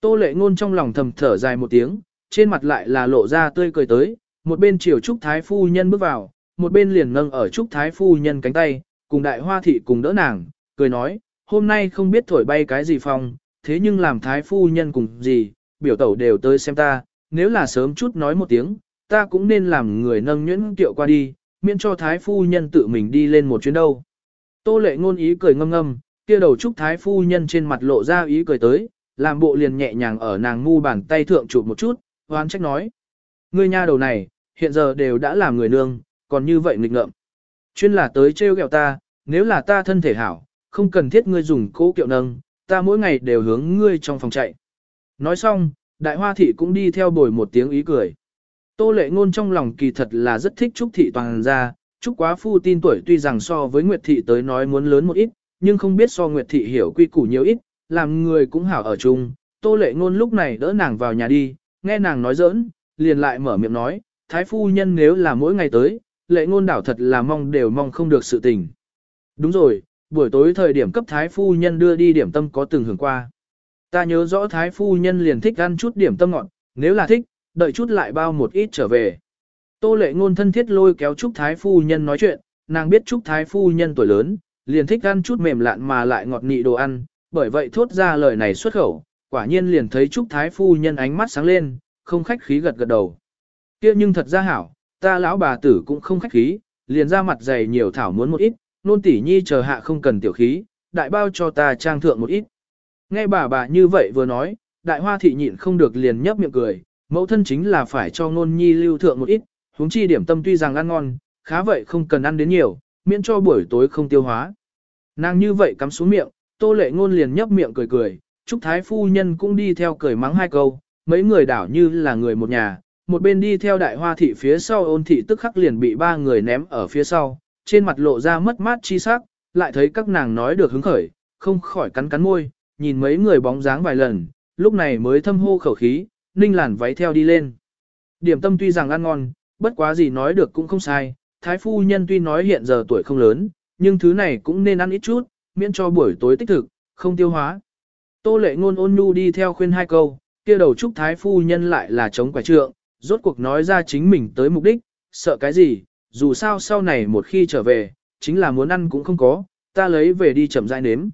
S1: Tô lệ ngôn trong lòng thầm thở dài một tiếng, trên mặt lại là lộ ra tươi cười tới, một bên chiều Trúc Thái phu nhân bước vào, một bên liền nâng ở Trúc Thái Phu Nhân cánh tay, cùng đại hoa thị cùng đỡ nàng, cười nói, hôm nay không biết thổi bay cái gì phong, thế nhưng làm Thái Phu Nhân cùng gì, biểu tẩu đều tới xem ta, nếu là sớm chút nói một tiếng, ta cũng nên làm người nâng nhuyễn tiệu qua đi, miễn cho Thái Phu Nhân tự mình đi lên một chuyến đâu. Tô lệ ngôn ý cười ngâm ngâm, kia đầu Trúc Thái Phu Nhân trên mặt lộ ra ý cười tới, làm bộ liền nhẹ nhàng ở nàng mu bàn tay thượng chụp một chút, hoán trách nói. Ngươi nha đầu này, hiện giờ đều đã làm người nương, còn như vậy nghịch ngợm. Chuyên là tới trêu ghẹo ta, nếu là ta thân thể hảo, không cần thiết ngươi dùng cố kiệu nâng, ta mỗi ngày đều hướng ngươi trong phòng chạy. Nói xong, đại hoa thị cũng đi theo bồi một tiếng ý cười. Tô lệ ngôn trong lòng kỳ thật là rất thích Trúc thị toàn gia, Trúc quá phu tin tuổi tuy rằng so với Nguyệt thị tới nói muốn lớn một ít, nhưng không biết so Nguyệt thị hiểu quy củ nhiều ít, làm người cũng hảo ở chung. Tô lệ ngôn lúc này đỡ nàng vào nhà đi, nghe nàng nói giỡn, liền lại mở miệng nói, thái phu nhân nếu là mỗi ngày tới, lệ ngôn đảo thật là mong đều mong không được sự tình. Đúng rồi, buổi tối thời điểm cấp thái phu nhân đưa đi điểm tâm có từng hưởng qua. Ta nhớ rõ thái phu nhân liền thích ăn chút điểm tâm ngọt, nếu là thích, đợi chút lại bao một ít trở về. Tô lệ ngôn thân thiết lôi kéo Trúc Thái Phu Nhân nói chuyện, nàng biết Trúc Thái Phu Nhân tuổi lớn, liền thích ăn chút mềm lạn mà lại ngọt nị đồ ăn, bởi vậy thốt ra lời này xuất khẩu, quả nhiên liền thấy Trúc Thái Phu Nhân ánh mắt sáng lên, không khách khí gật gật đầu. kia nhưng thật ra hảo, ta lão bà tử cũng không khách khí, liền ra mặt dày nhiều thảo muốn một ít, nôn tỷ nhi chờ hạ không cần tiểu khí, đại bao cho ta trang thượng một ít. Nghe bà bà như vậy vừa nói, đại hoa thị nhịn không được liền nhấp miệng cười, mẫu thân chính là phải cho nôn nhi lưu thượng một ít, huống chi điểm tâm tuy rằng ăn ngon, khá vậy không cần ăn đến nhiều, miễn cho buổi tối không tiêu hóa. Nàng như vậy cắm xuống miệng, tô lệ ngôn liền nhấp miệng cười cười, Trúc Thái Phu Nhân cũng đi theo cười mắng hai câu, mấy người đảo như là người một nhà, một bên đi theo đại hoa thị phía sau ôn thị tức khắc liền bị ba người ném ở phía sau, trên mặt lộ ra mất mát chi sắc, lại thấy các nàng nói được hứng khởi, không khỏi cắn cắn môi, nhìn mấy người bóng dáng vài lần, lúc này mới thâm hô khẩu khí, ninh làn váy theo đi lên. Điểm tâm tuy rằng ăn ngon, bất quá gì nói được cũng không sai, thái phu nhân tuy nói hiện giờ tuổi không lớn, nhưng thứ này cũng nên ăn ít chút, miễn cho buổi tối tích thực, không tiêu hóa. Tô lệ ngôn ôn nhu đi theo khuyên hai câu, kia đầu trúc thái phu nhân lại là chống quả trượng, rốt cuộc nói ra chính mình tới mục đích, sợ cái gì, dù sao sau này một khi trở về, chính là muốn ăn cũng không có, ta lấy về đi chậm rãi nếm.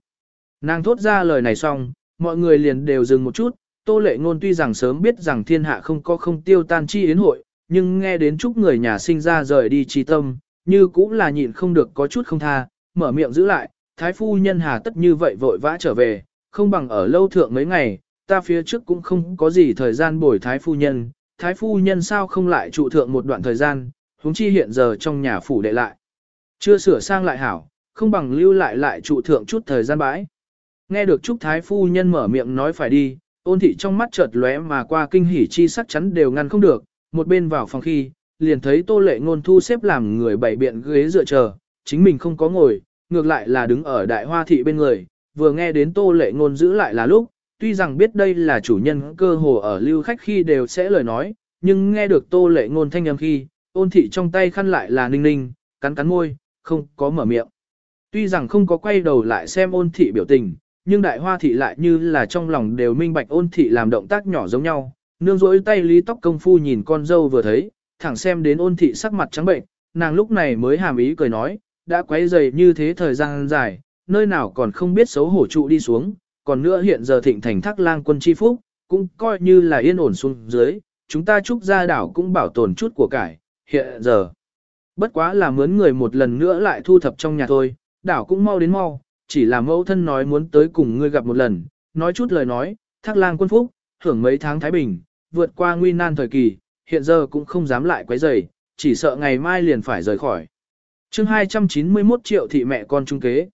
S1: Nàng thốt ra lời này xong, mọi người liền đều dừng một chút, tô lệ ngôn tuy rằng sớm biết rằng thiên hạ không có không tiêu tan chi yến hội, nhưng nghe đến chúc người nhà sinh ra rời đi chi tâm, như cũng là nhịn không được có chút không tha, mở miệng giữ lại, thái phu nhân hà tất như vậy vội vã trở về, không bằng ở lâu thượng mấy ngày, ta phía trước cũng không có gì thời gian bồi thái phu nhân, thái phu nhân sao không lại trụ thượng một đoạn thời gian, huống chi hiện giờ trong nhà phủ đệ lại. Chưa sửa sang lại hảo, không bằng lưu lại lại trụ thượng chút thời gian bãi. Nghe được Trúc Thái Phu Nhân mở miệng nói phải đi, ôn thị trong mắt chợt lóe mà qua kinh hỉ chi sắc chắn đều ngăn không được, một bên vào phòng khi, liền thấy tô lệ ngôn thu xếp làm người bày biện ghế dựa chờ, chính mình không có ngồi, ngược lại là đứng ở đại hoa thị bên người, vừa nghe đến tô lệ ngôn giữ lại là lúc, tuy rằng biết đây là chủ nhân cơ hồ ở lưu khách khi đều sẽ lời nói, nhưng nghe được tô lệ ngôn thanh âm khi, ôn thị trong tay khăn lại là ninh ninh, cắn cắn môi, không có mở miệng. Tuy rằng không có quay đầu lại xem ôn thị biểu tình, nhưng đại hoa thị lại như là trong lòng đều minh bạch ôn thị làm động tác nhỏ giống nhau, nương rỗi tay lý tóc công phu nhìn con dâu vừa thấy, thẳng xem đến ôn thị sắc mặt trắng bệnh, nàng lúc này mới hàm ý cười nói, đã quấy dày như thế thời gian dài, nơi nào còn không biết xấu hổ trụ đi xuống, còn nữa hiện giờ thịnh thành thác lang quân chi phúc, cũng coi như là yên ổn xuống dưới, chúng ta chúc gia đảo cũng bảo tồn chút của cải, hiện giờ. Bất quá là mướn người một lần nữa lại thu thập trong nhà thôi, đảo cũng mau đến mau, chỉ là mẫu thân nói muốn tới cùng ngươi gặp một lần, nói chút lời nói, thác lang quân phúc, hưởng mấy tháng Thái Bình, vượt qua nguy nan thời kỳ, hiện giờ cũng không dám lại quấy rầy, chỉ sợ ngày mai liền phải rời khỏi. chương 291 triệu thị mẹ con trung kế.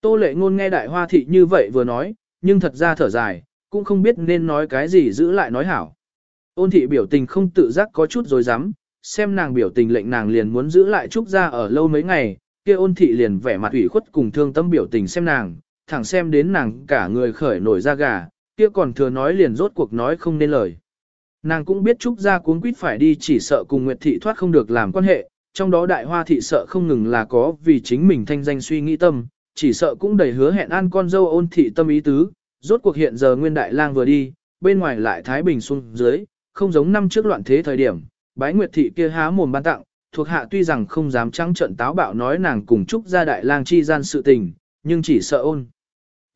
S1: Tô lệ ngôn nghe đại hoa thị như vậy vừa nói, nhưng thật ra thở dài, cũng không biết nên nói cái gì giữ lại nói hảo. Ôn thị biểu tình không tự giác có chút rồi dám, xem nàng biểu tình lệnh nàng liền muốn giữ lại Trúc ra ở lâu mấy ngày, kia ôn thị liền vẻ mặt ủy khuất cùng thương tâm biểu tình xem nàng, thẳng xem đến nàng cả người khởi nổi da gà, kia còn thừa nói liền rốt cuộc nói không nên lời. Nàng cũng biết Trúc gia cuốn quýt phải đi chỉ sợ cùng Nguyệt thị thoát không được làm quan hệ, trong đó đại hoa thị sợ không ngừng là có vì chính mình thanh danh suy nghĩ tâm, chỉ sợ cũng đầy hứa hẹn an con dâu ôn thị tâm ý tứ, rốt cuộc hiện giờ nguyên đại lang vừa đi, bên ngoài lại Thái Bình xuống dưới, không giống năm trước loạn thế thời điểm, bái Nguyệt thị kia há mồm ban tặng, thuộc hạ tuy rằng không dám trắng trận táo bạo nói nàng cùng chúc gia đại lang chi gian sự tình, nhưng chỉ sợ ôn.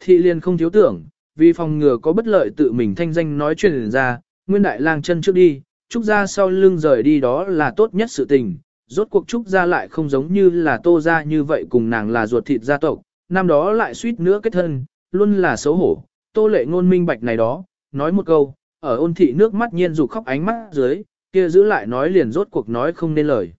S1: Thị liền không thiếu tưởng, vì phòng ngừa có bất lợi tự mình thanh danh nói chuyện ra, nguyên đại lang chân trước đi, Trúc gia sau lưng rời đi đó là tốt nhất sự tình. Rốt cuộc Trúc gia lại không giống như là tô gia như vậy cùng nàng là ruột thịt gia tộc, năm đó lại suýt nữa kết thân, luôn là xấu hổ. Tô lệ ngôn minh bạch này đó, nói một câu, ở ôn thị nước mắt nhiên dục khóc ánh mắt dưới, kia giữ lại nói liền rốt cuộc nói không nên lời.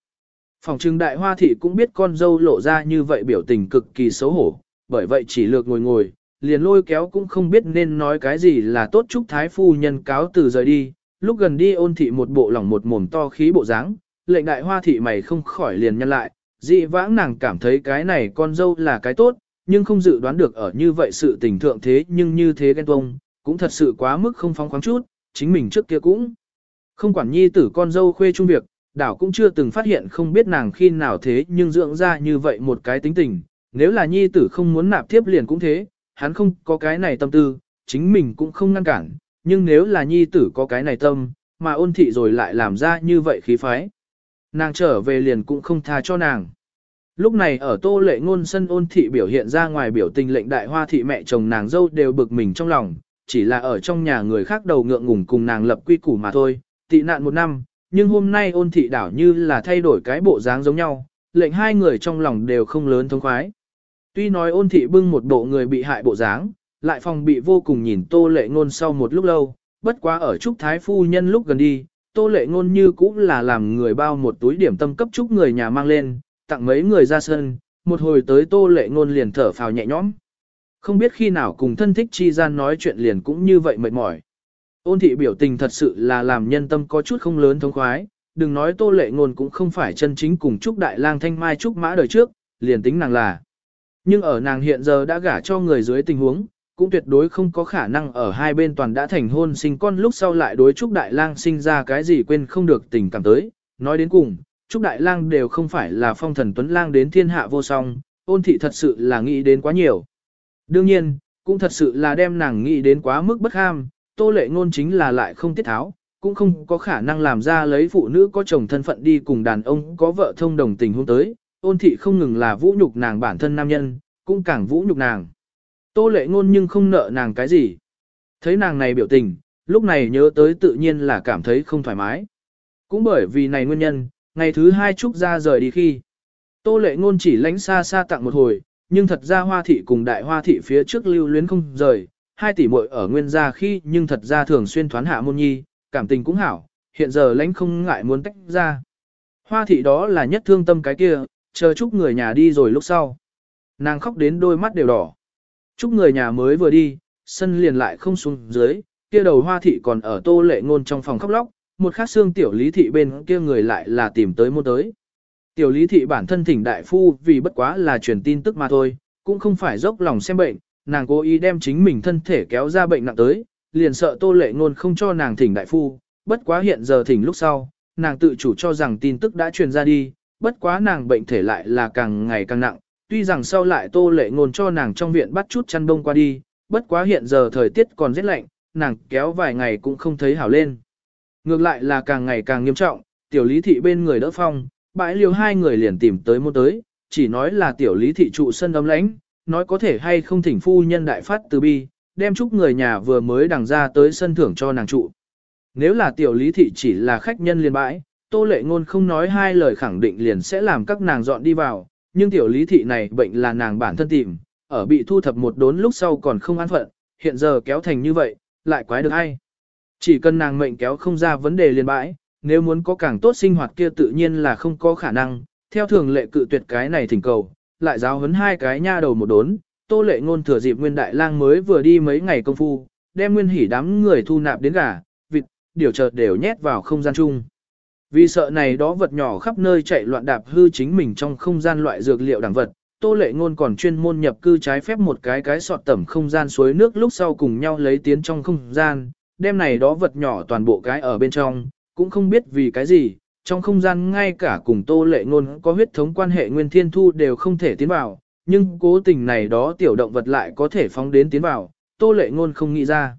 S1: Phòng trưng đại hoa thị cũng biết con dâu lộ ra như vậy biểu tình cực kỳ xấu hổ, bởi vậy chỉ lược ngồi ngồi, liền lôi kéo cũng không biết nên nói cái gì là tốt chúc thái phu nhân cáo từ rời đi, lúc gần đi ôn thị một bộ lỏng một mồm to khí bộ dáng, lệnh đại hoa thị mày không khỏi liền nhân lại, dị vãng nàng cảm thấy cái này con dâu là cái tốt, nhưng không dự đoán được ở như vậy sự tình thượng thế nhưng như thế ghen tuông, cũng thật sự quá mức không phóng khoáng chút, chính mình trước kia cũng không quản nhi tử con dâu khuê chung việc, đảo cũng chưa từng phát hiện không biết nàng khi nào thế nhưng dưỡng ra như vậy một cái tính tình, nếu là nhi tử không muốn nạp tiếp liền cũng thế, hắn không có cái này tâm tư, chính mình cũng không ngăn cản, nhưng nếu là nhi tử có cái này tâm, mà ôn thị rồi lại làm ra như vậy khí phái. Nàng trở về liền cũng không tha cho nàng. Lúc này ở tô lệ ngôn sân ôn thị biểu hiện ra ngoài biểu tình lệnh đại hoa thị mẹ chồng nàng dâu đều bực mình trong lòng, chỉ là ở trong nhà người khác đầu ngượng ngùng cùng nàng lập quy củ mà thôi, tị nạn một năm, nhưng hôm nay ôn thị đảo như là thay đổi cái bộ dáng giống nhau, lệnh hai người trong lòng đều không lớn thông khoái. Tuy nói ôn thị bưng một bộ người bị hại bộ dáng, lại phòng bị vô cùng nhìn tô lệ ngôn sau một lúc lâu, bất quá ở Trúc Thái Phu Nhân lúc gần đi, tô lệ ngôn như cũng là làm người bao một túi điểm tâm cấp Trúc người nhà mang lên, tặng mấy người ra sân, một hồi tới tô lệ ngôn liền thở phào nhẹ nhõm. Không biết khi nào cùng thân thích chi gian nói chuyện liền cũng như vậy mệt mỏi. Ôn thị biểu tình thật sự là làm nhân tâm có chút không lớn thông khoái, đừng nói tô lệ ngôn cũng không phải chân chính cùng Trúc Đại lang thanh mai Trúc Mã đời trước, liền tính nàng là. Nhưng ở nàng hiện giờ đã gả cho người dưới tình huống, cũng tuyệt đối không có khả năng ở hai bên toàn đã thành hôn sinh con lúc sau lại đối Trúc Đại Lang sinh ra cái gì quên không được tình cảm tới. Nói đến cùng, Trúc Đại Lang đều không phải là phong thần Tuấn Lang đến thiên hạ vô song, ôn thị thật sự là nghĩ đến quá nhiều. Đương nhiên, cũng thật sự là đem nàng nghĩ đến quá mức bất ham, tô lệ ngôn chính là lại không tiết tháo, cũng không có khả năng làm ra lấy phụ nữ có chồng thân phận đi cùng đàn ông có vợ thông đồng tình hôn tới, ôn thị không ngừng là vũ nhục nàng bản thân nam nhân, cũng càng vũ nhục nàng. Tô lệ ngôn nhưng không nợ nàng cái gì. Thấy nàng này biểu tình, lúc này nhớ tới tự nhiên là cảm thấy không thoải mái. Cũng bởi vì này nguyên nhân, ngày thứ hai Trúc ra rời đi khi. Tô lệ ngôn chỉ lánh xa xa tặng một hồi, nhưng thật ra hoa thị cùng đại hoa thị phía trước lưu luyến không rời, hai tỷ muội ở nguyên gia khi nhưng thật ra thường xuyên thoán hạ môn nhi, cảm tình cũng hảo, hiện giờ lãnh không ngại muốn tách ra. Hoa thị đó là nhất thương tâm cái kia, chờ chúc người nhà đi rồi lúc sau. Nàng khóc đến đôi mắt đều đỏ. Chúc người nhà mới vừa đi, sân liền lại không xuống dưới, kia đầu hoa thị còn ở tô lệ ngôn trong phòng khóc lóc, một khác xương tiểu lý thị bên kia người lại là tìm tới môn tới. Tiểu lý thị bản thân thỉnh đại phu vì bất quá là truyền tin tức mà thôi, cũng không phải dốc lòng xem bệnh, nàng cố ý đem chính mình thân thể kéo ra bệnh nặng tới, liền sợ tô lệ ngôn không cho nàng thỉnh đại phu, bất quá hiện giờ thỉnh lúc sau, nàng tự chủ cho rằng tin tức đã truyền ra đi, bất quá nàng bệnh thể lại là càng ngày càng nặng, tuy rằng sau lại tô lệ ngôn cho nàng trong viện bắt chút chăn đông qua đi, bất quá hiện giờ thời tiết còn rất lạnh, nàng kéo vài ngày cũng không thấy hảo lên. Ngược lại là càng ngày càng nghiêm trọng, tiểu lý thị bên người đỡ phong, bãi liều hai người liền tìm tới môn tới, chỉ nói là tiểu lý thị trụ sân đấm lãnh, nói có thể hay không thỉnh phu nhân đại phát từ bi, đem chúc người nhà vừa mới đằng ra tới sân thưởng cho nàng trụ. Nếu là tiểu lý thị chỉ là khách nhân liền bãi, tô lệ ngôn không nói hai lời khẳng định liền sẽ làm các nàng dọn đi vào, nhưng tiểu lý thị này bệnh là nàng bản thân tìm, ở bị thu thập một đốn lúc sau còn không an phận, hiện giờ kéo thành như vậy, lại quái được hay. Chỉ cần nàng mệnh kéo không ra vấn đề liền bãi, nếu muốn có càng tốt sinh hoạt kia tự nhiên là không có khả năng, theo thường lệ cự tuyệt cái này thỉnh cầu, lại giáo huấn hai cái nha đầu một đốn, tô lệ ngôn thừa dịp nguyên đại lang mới vừa đi mấy ngày công phu, đem nguyên hỉ đám người thu nạp đến gà, vịt, điều chợt đều nhét vào không gian chung. Vì sợ này đó vật nhỏ khắp nơi chạy loạn đạp hư chính mình trong không gian loại dược liệu đẳng vật, Tô Lệ Ngôn còn chuyên môn nhập cư trái phép một cái cái sọt tẩm không gian suối nước lúc sau cùng nhau lấy tiến trong không gian, đem này đó vật nhỏ toàn bộ cái ở bên trong, cũng không biết vì cái gì, trong không gian ngay cả cùng Tô Lệ Ngôn có huyết thống quan hệ Nguyên Thiên Thu đều không thể tiến vào, nhưng cố tình này đó tiểu động vật lại có thể phóng đến tiến vào, Tô Lệ Ngôn không nghĩ ra.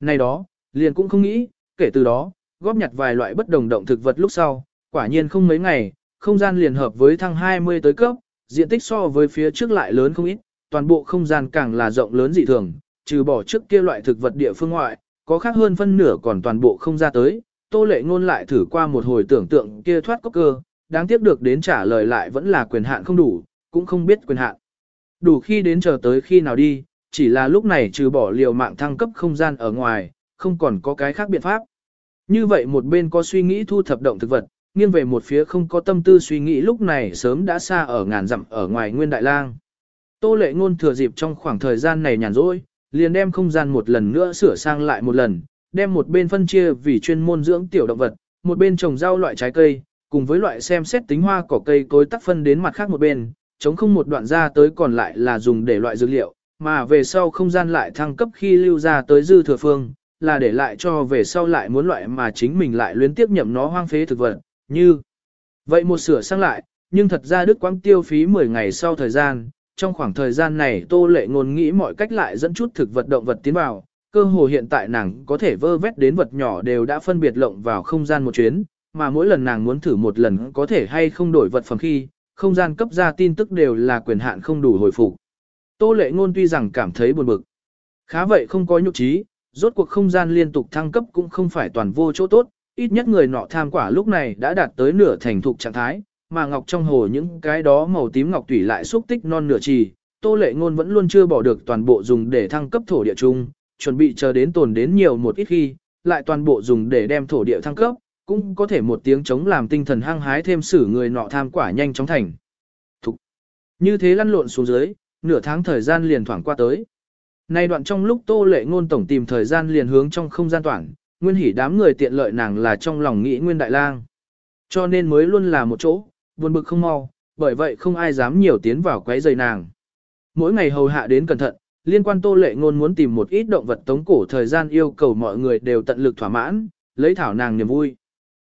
S1: Này đó, liền cũng không nghĩ, kể từ đó, góp nhặt vài loại bất đồng động thực vật lúc sau, quả nhiên không mấy ngày, không gian liền hợp với thăng 20 tới cấp, diện tích so với phía trước lại lớn không ít, toàn bộ không gian càng là rộng lớn dị thường, trừ bỏ trước kia loại thực vật địa phương ngoại, có khác hơn phân nửa còn toàn bộ không ra tới. Tô lệ ngôn lại thử qua một hồi tưởng tượng kia thoát cốc cơ, đáng tiếc được đến trả lời lại vẫn là quyền hạn không đủ, cũng không biết quyền hạn. Đủ khi đến chờ tới khi nào đi, chỉ là lúc này trừ bỏ liều mạng thăng cấp không gian ở ngoài, không còn có cái khác biện pháp. Như vậy một bên có suy nghĩ thu thập động thực vật, nghiêng về một phía không có tâm tư suy nghĩ lúc này sớm đã xa ở ngàn dặm ở ngoài nguyên đại lang. Tô lệ ngôn thừa dịp trong khoảng thời gian này nhàn rỗi, liền đem không gian một lần nữa sửa sang lại một lần, đem một bên phân chia vì chuyên môn dưỡng tiểu động vật, một bên trồng rau loại trái cây, cùng với loại xem xét tính hoa cỏ cây cối tắc phân đến mặt khác một bên, chống không một đoạn ra tới còn lại là dùng để loại dược liệu, mà về sau không gian lại thăng cấp khi lưu ra tới dư thừa phương, là để lại cho về sau lại muốn loại mà chính mình lại luyến tiếp nhậm nó hoang phế thực vật, như vậy một sửa sang lại, nhưng thật ra Đức Quang tiêu phí 10 ngày sau thời gian, trong khoảng thời gian này Tô Lệ ngôn nghĩ mọi cách lại dẫn chút thực vật động vật tiến vào, cơ hồ hiện tại nàng có thể vơ vét đến vật nhỏ đều đã phân biệt lộng vào không gian một chuyến, mà mỗi lần nàng muốn thử một lần có thể hay không đổi vật phẩm khi, không gian cấp ra tin tức đều là quyền hạn không đủ hồi phục. Tô Lệ ngôn tuy rằng cảm thấy buồn bực, khá vậy không có nhục trí, rốt cuộc không gian liên tục thăng cấp cũng không phải toàn vô chỗ tốt, ít nhất người nọ tham quả lúc này đã đạt tới nửa thành thục trạng thái, mà ngọc trong hồ những cái đó màu tím ngọc tủy lại xúc tích non nửa trì, Tô Lệ Ngôn vẫn luôn chưa bỏ được toàn bộ dùng để thăng cấp thổ địa chung, chuẩn bị chờ đến tồn đến nhiều một ít khi, lại toàn bộ dùng để đem thổ địa thăng cấp, cũng có thể một tiếng chống làm tinh thần hăng hái thêm xử người nọ tham quả nhanh chóng thành. Thục. Như thế lăn lộn xuống dưới, nửa tháng thời gian liền thoảng qua tới. Nay đoạn trong lúc Tô Lệ Ngôn tổng tìm thời gian liền hướng trong không gian toàn, nguyên hỉ đám người tiện lợi nàng là trong lòng nghĩ nguyên đại lang. Cho nên mới luôn là một chỗ, buồn bực không mau, bởi vậy không ai dám nhiều tiến vào quấy rầy nàng. Mỗi ngày hầu hạ đến cẩn thận, liên quan tô lệ ngôn muốn tìm một ít động vật tống cổ thời gian yêu cầu mọi người đều tận lực thỏa mãn, lấy thảo nàng niềm vui.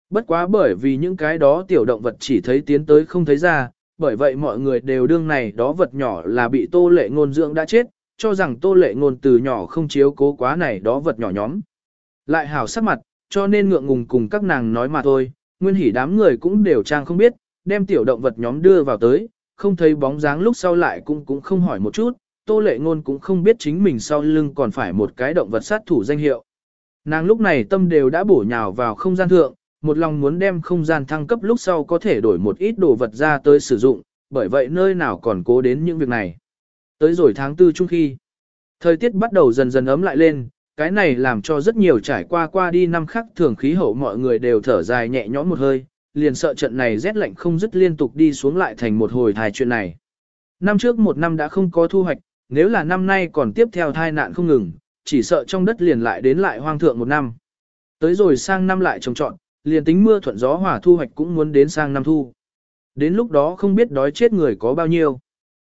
S1: Bất quá bởi vì những cái đó tiểu động vật chỉ thấy tiến tới không thấy ra, bởi vậy mọi người đều đương này đó vật nhỏ là bị tô lệ ngôn dưỡng đã chết, cho rằng tô lệ ngôn từ nhỏ không chiếu cố quá này đó vật nhỏ nhóm. Lại hảo sắc mặt, cho nên ngượng ngùng cùng các nàng nói mà thôi, nguyên hỉ đám người cũng đều trang không biết, đem tiểu động vật nhóm đưa vào tới, không thấy bóng dáng lúc sau lại cũng cũng không hỏi một chút, tô lệ ngôn cũng không biết chính mình sau lưng còn phải một cái động vật sát thủ danh hiệu. Nàng lúc này tâm đều đã bổ nhào vào không gian thượng, một lòng muốn đem không gian thăng cấp lúc sau có thể đổi một ít đồ vật ra tới sử dụng, bởi vậy nơi nào còn cố đến những việc này. Tới rồi tháng tư trung khi, thời tiết bắt đầu dần dần ấm lại lên, cái này làm cho rất nhiều trải qua qua đi năm khắc thường khí hậu mọi người đều thở dài nhẹ nhõm một hơi, liền sợ trận này rét lạnh không dứt liên tục đi xuống lại thành một hồi thai chuyện này. Năm trước một năm đã không có thu hoạch, nếu là năm nay còn tiếp theo thai nạn không ngừng, chỉ sợ trong đất liền lại đến lại hoang thượng một năm. Tới rồi sang năm lại trồng trọn, liền tính mưa thuận gió hòa thu hoạch cũng muốn đến sang năm thu. Đến lúc đó không biết đói chết người có bao nhiêu.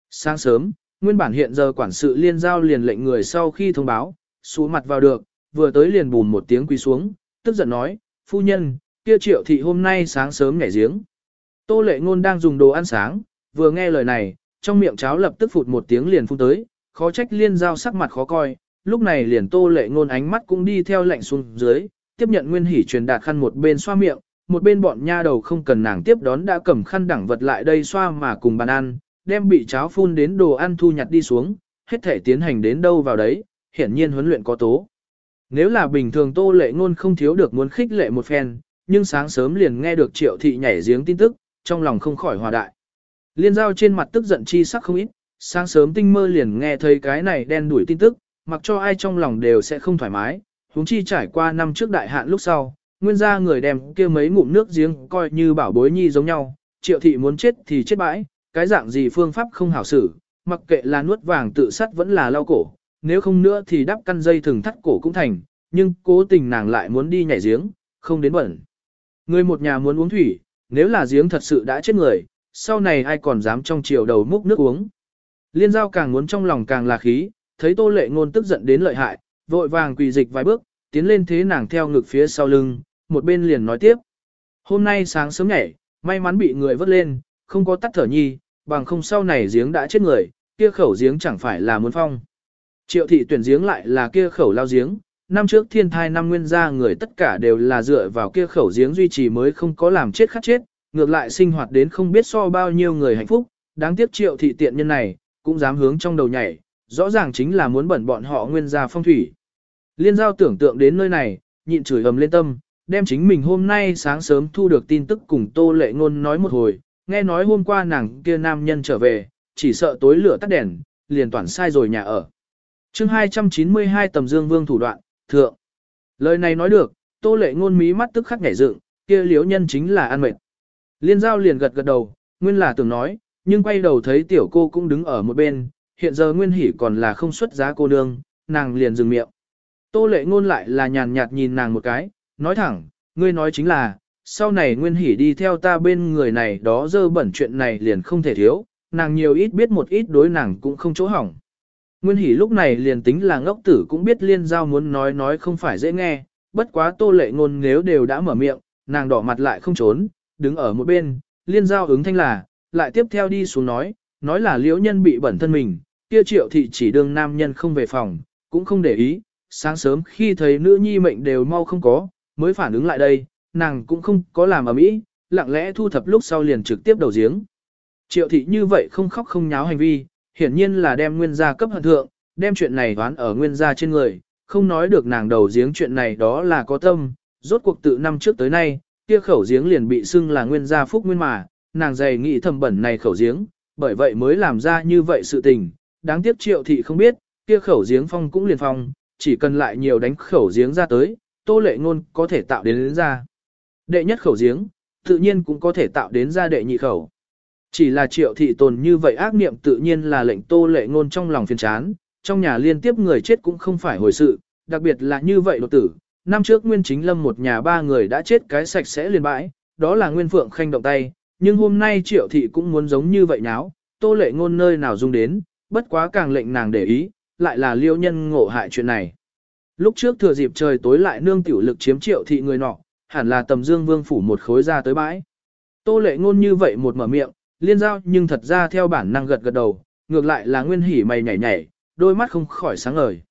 S1: Sáng sớm, nguyên bản hiện giờ quản sự liên giao liền lệnh người sau khi thông báo, xuống mặt vào được, vừa tới liền bùn một tiếng quỳ xuống, tức giận nói, phu nhân, kia triệu thị hôm nay sáng sớm nhảy giếng. Tô lệ ngôn đang dùng đồ ăn sáng, vừa nghe lời này, trong miệng cháo lập tức phụt một tiếng liền phun tới, khó trách liên giao sắc mặt khó coi, lúc này liền tô lệ ngôn ánh mắt cũng đi theo lạnh xuống dưới, tiếp nhận nguyên hỉ truyền đạt khăn một bên xoa miệng, một bên bọn nha đầu không cần nàng tiếp đón đã cầm khăn đẳng vật lại đây xoa mà cùng bàn ăn, đem bị cháo phun đến đồ ăn thu nhặt đi xuống, hết thể tiến hành đến đâu vào đấy, hiển nhiên huấn luyện có tố. Nếu là bình thường tô lệ ngôn không thiếu được muốn khích lệ một phen, nhưng sáng sớm liền nghe được triệu thị nhảy giếng tin tức, trong lòng không khỏi hòa đại. Liên giao trên mặt tức giận chi sắc không ít, sáng sớm tinh mơ liền nghe thấy cái này đen đuổi tin tức, mặc cho ai trong lòng đều sẽ không thoải mái, huống chi trải qua năm trước đại hạn lúc sau, nguyên gia người đem kia mấy ngụm nước giếng coi như bảo bối nhi giống nhau, triệu thị muốn chết thì chết bãi, cái dạng gì phương pháp không hảo xử, mặc kệ là nuốt vàng tự sát vẫn là lau cổ, nếu không nữa thì đắp căn dây thừng thắt cổ cũng thành, nhưng cố tình nàng lại muốn đi nhảy giếng, không đến bẩn. Người một nhà muốn uống thủy, nếu là giếng thật sự đã chết người, sau này ai còn dám trong chiều đầu múc nước uống. Liên giao càng muốn trong lòng càng là khí, thấy tô lệ ngôn tức giận đến lợi hại, vội vàng quỳ dịch vài bước, tiến lên thế nàng theo ngực phía sau lưng, một bên liền nói tiếp. Hôm nay sáng sớm nhảy, may mắn bị người vớt lên, không có tắt thở nhi, bằng không sau này giếng đã chết người, kia khẩu giếng chẳng phải là muốn phong. Triệu thị tuyển giếng lại là kia khẩu lao giếng, năm trước thiên thai năm nguyên gia người tất cả đều là dựa vào kia khẩu giếng duy trì mới không có làm chết khát chết, ngược lại sinh hoạt đến không biết so bao nhiêu người hạnh phúc, đáng tiếc triệu thị tiện nhân này, cũng dám hướng trong đầu nhảy, rõ ràng chính là muốn bẩn bọn họ nguyên gia phong thủy. Liên giao tưởng tượng đến nơi này, nhịn chửi ầm lên tâm, đem chính mình hôm nay sáng sớm thu được tin tức cùng Tô Lệ Ngôn nói một hồi, nghe nói hôm qua nàng kia nam nhân trở về, chỉ sợ tối lửa tắt đèn, liền toàn sai rồi nhà ở. Chương 292 tầm Dương Vương thủ đoạn, thượng. Lời này nói được, Tô Lệ Ngôn mí mắt tức khắc nhảy dựng, kia liếu nhân chính là an mệt. Liên giao liền gật gật đầu, nguyên là tưởng nói, nhưng quay đầu thấy tiểu cô cũng đứng ở một bên, hiện giờ nguyên hỉ còn là không xuất giá cô nương, nàng liền dừng miệng. Tô lệ ngôn lại là nhàn nhạt nhìn nàng một cái, nói thẳng, ngươi nói chính là, sau này nguyên hỉ đi theo ta bên người này đó dơ bẩn chuyện này liền không thể thiếu, nàng nhiều ít biết một ít đối nàng cũng không chỗ hỏng. Nguyên Hỷ lúc này liền tính là ngốc tử cũng biết liên giao muốn nói nói không phải dễ nghe, bất quá tô lệ ngôn nếu đều đã mở miệng, nàng đỏ mặt lại không trốn, đứng ở một bên, liên giao ứng thanh là, lại tiếp theo đi xuống nói, nói là liễu nhân bị bẩn thân mình, kia triệu thị chỉ đương nam nhân không về phòng, cũng không để ý, sáng sớm khi thấy nữ nhi mệnh đều mau không có, mới phản ứng lại đây, nàng cũng không có làm ở mỹ, lặng lẽ thu thập lúc sau liền trực tiếp đầu giếng. Triệu thị như vậy không khóc không nháo hành vi, hiển nhiên là đem nguyên gia cấp hận thượng, đem chuyện này đoán ở nguyên gia trên người, không nói được nàng đầu giếng chuyện này đó là có tâm, rốt cuộc tự năm trước tới nay, kia khẩu giếng liền bị xưng là nguyên gia phúc nguyên mà, nàng dày nghĩ thầm bẩn này khẩu giếng, bởi vậy mới làm ra như vậy sự tình, đáng tiếc triệu thị không biết, kia khẩu giếng phong cũng liền phong, chỉ cần lại nhiều đánh khẩu giếng ra tới, tô lệ ngôn có thể tạo đến, đến ra. Đệ nhất khẩu giếng, tự nhiên cũng có thể tạo đến ra đệ nhị khẩu. Chỉ là triệu thị tồn như vậy ác niệm tự nhiên là lệnh tô lệ ngôn trong lòng phiền chán, trong nhà liên tiếp người chết cũng không phải hồi sự, đặc biệt là như vậy đột tử. Năm trước Nguyên Chính Lâm một nhà ba người đã chết cái sạch sẽ liền bãi, đó là Nguyên Phượng Khanh động tay, nhưng hôm nay triệu thị cũng muốn giống như vậy nháo, tô lệ ngôn nơi nào dung đến, bất quá càng lệnh nàng để ý, lại là liêu nhân ngộ hại chuyện này. Lúc trước thừa dịp trời tối lại nương tiểu lực chiếm triệu thị người nọ, hẳn là tầm dương vương phủ một khối ra tới bãi. Tô lệ ngôn như vậy một mở miệng, liên giao nhưng thật ra theo bản năng gật gật đầu, ngược lại là nguyên hỉ mày nhảy nhảy, đôi mắt không khỏi sáng ngời.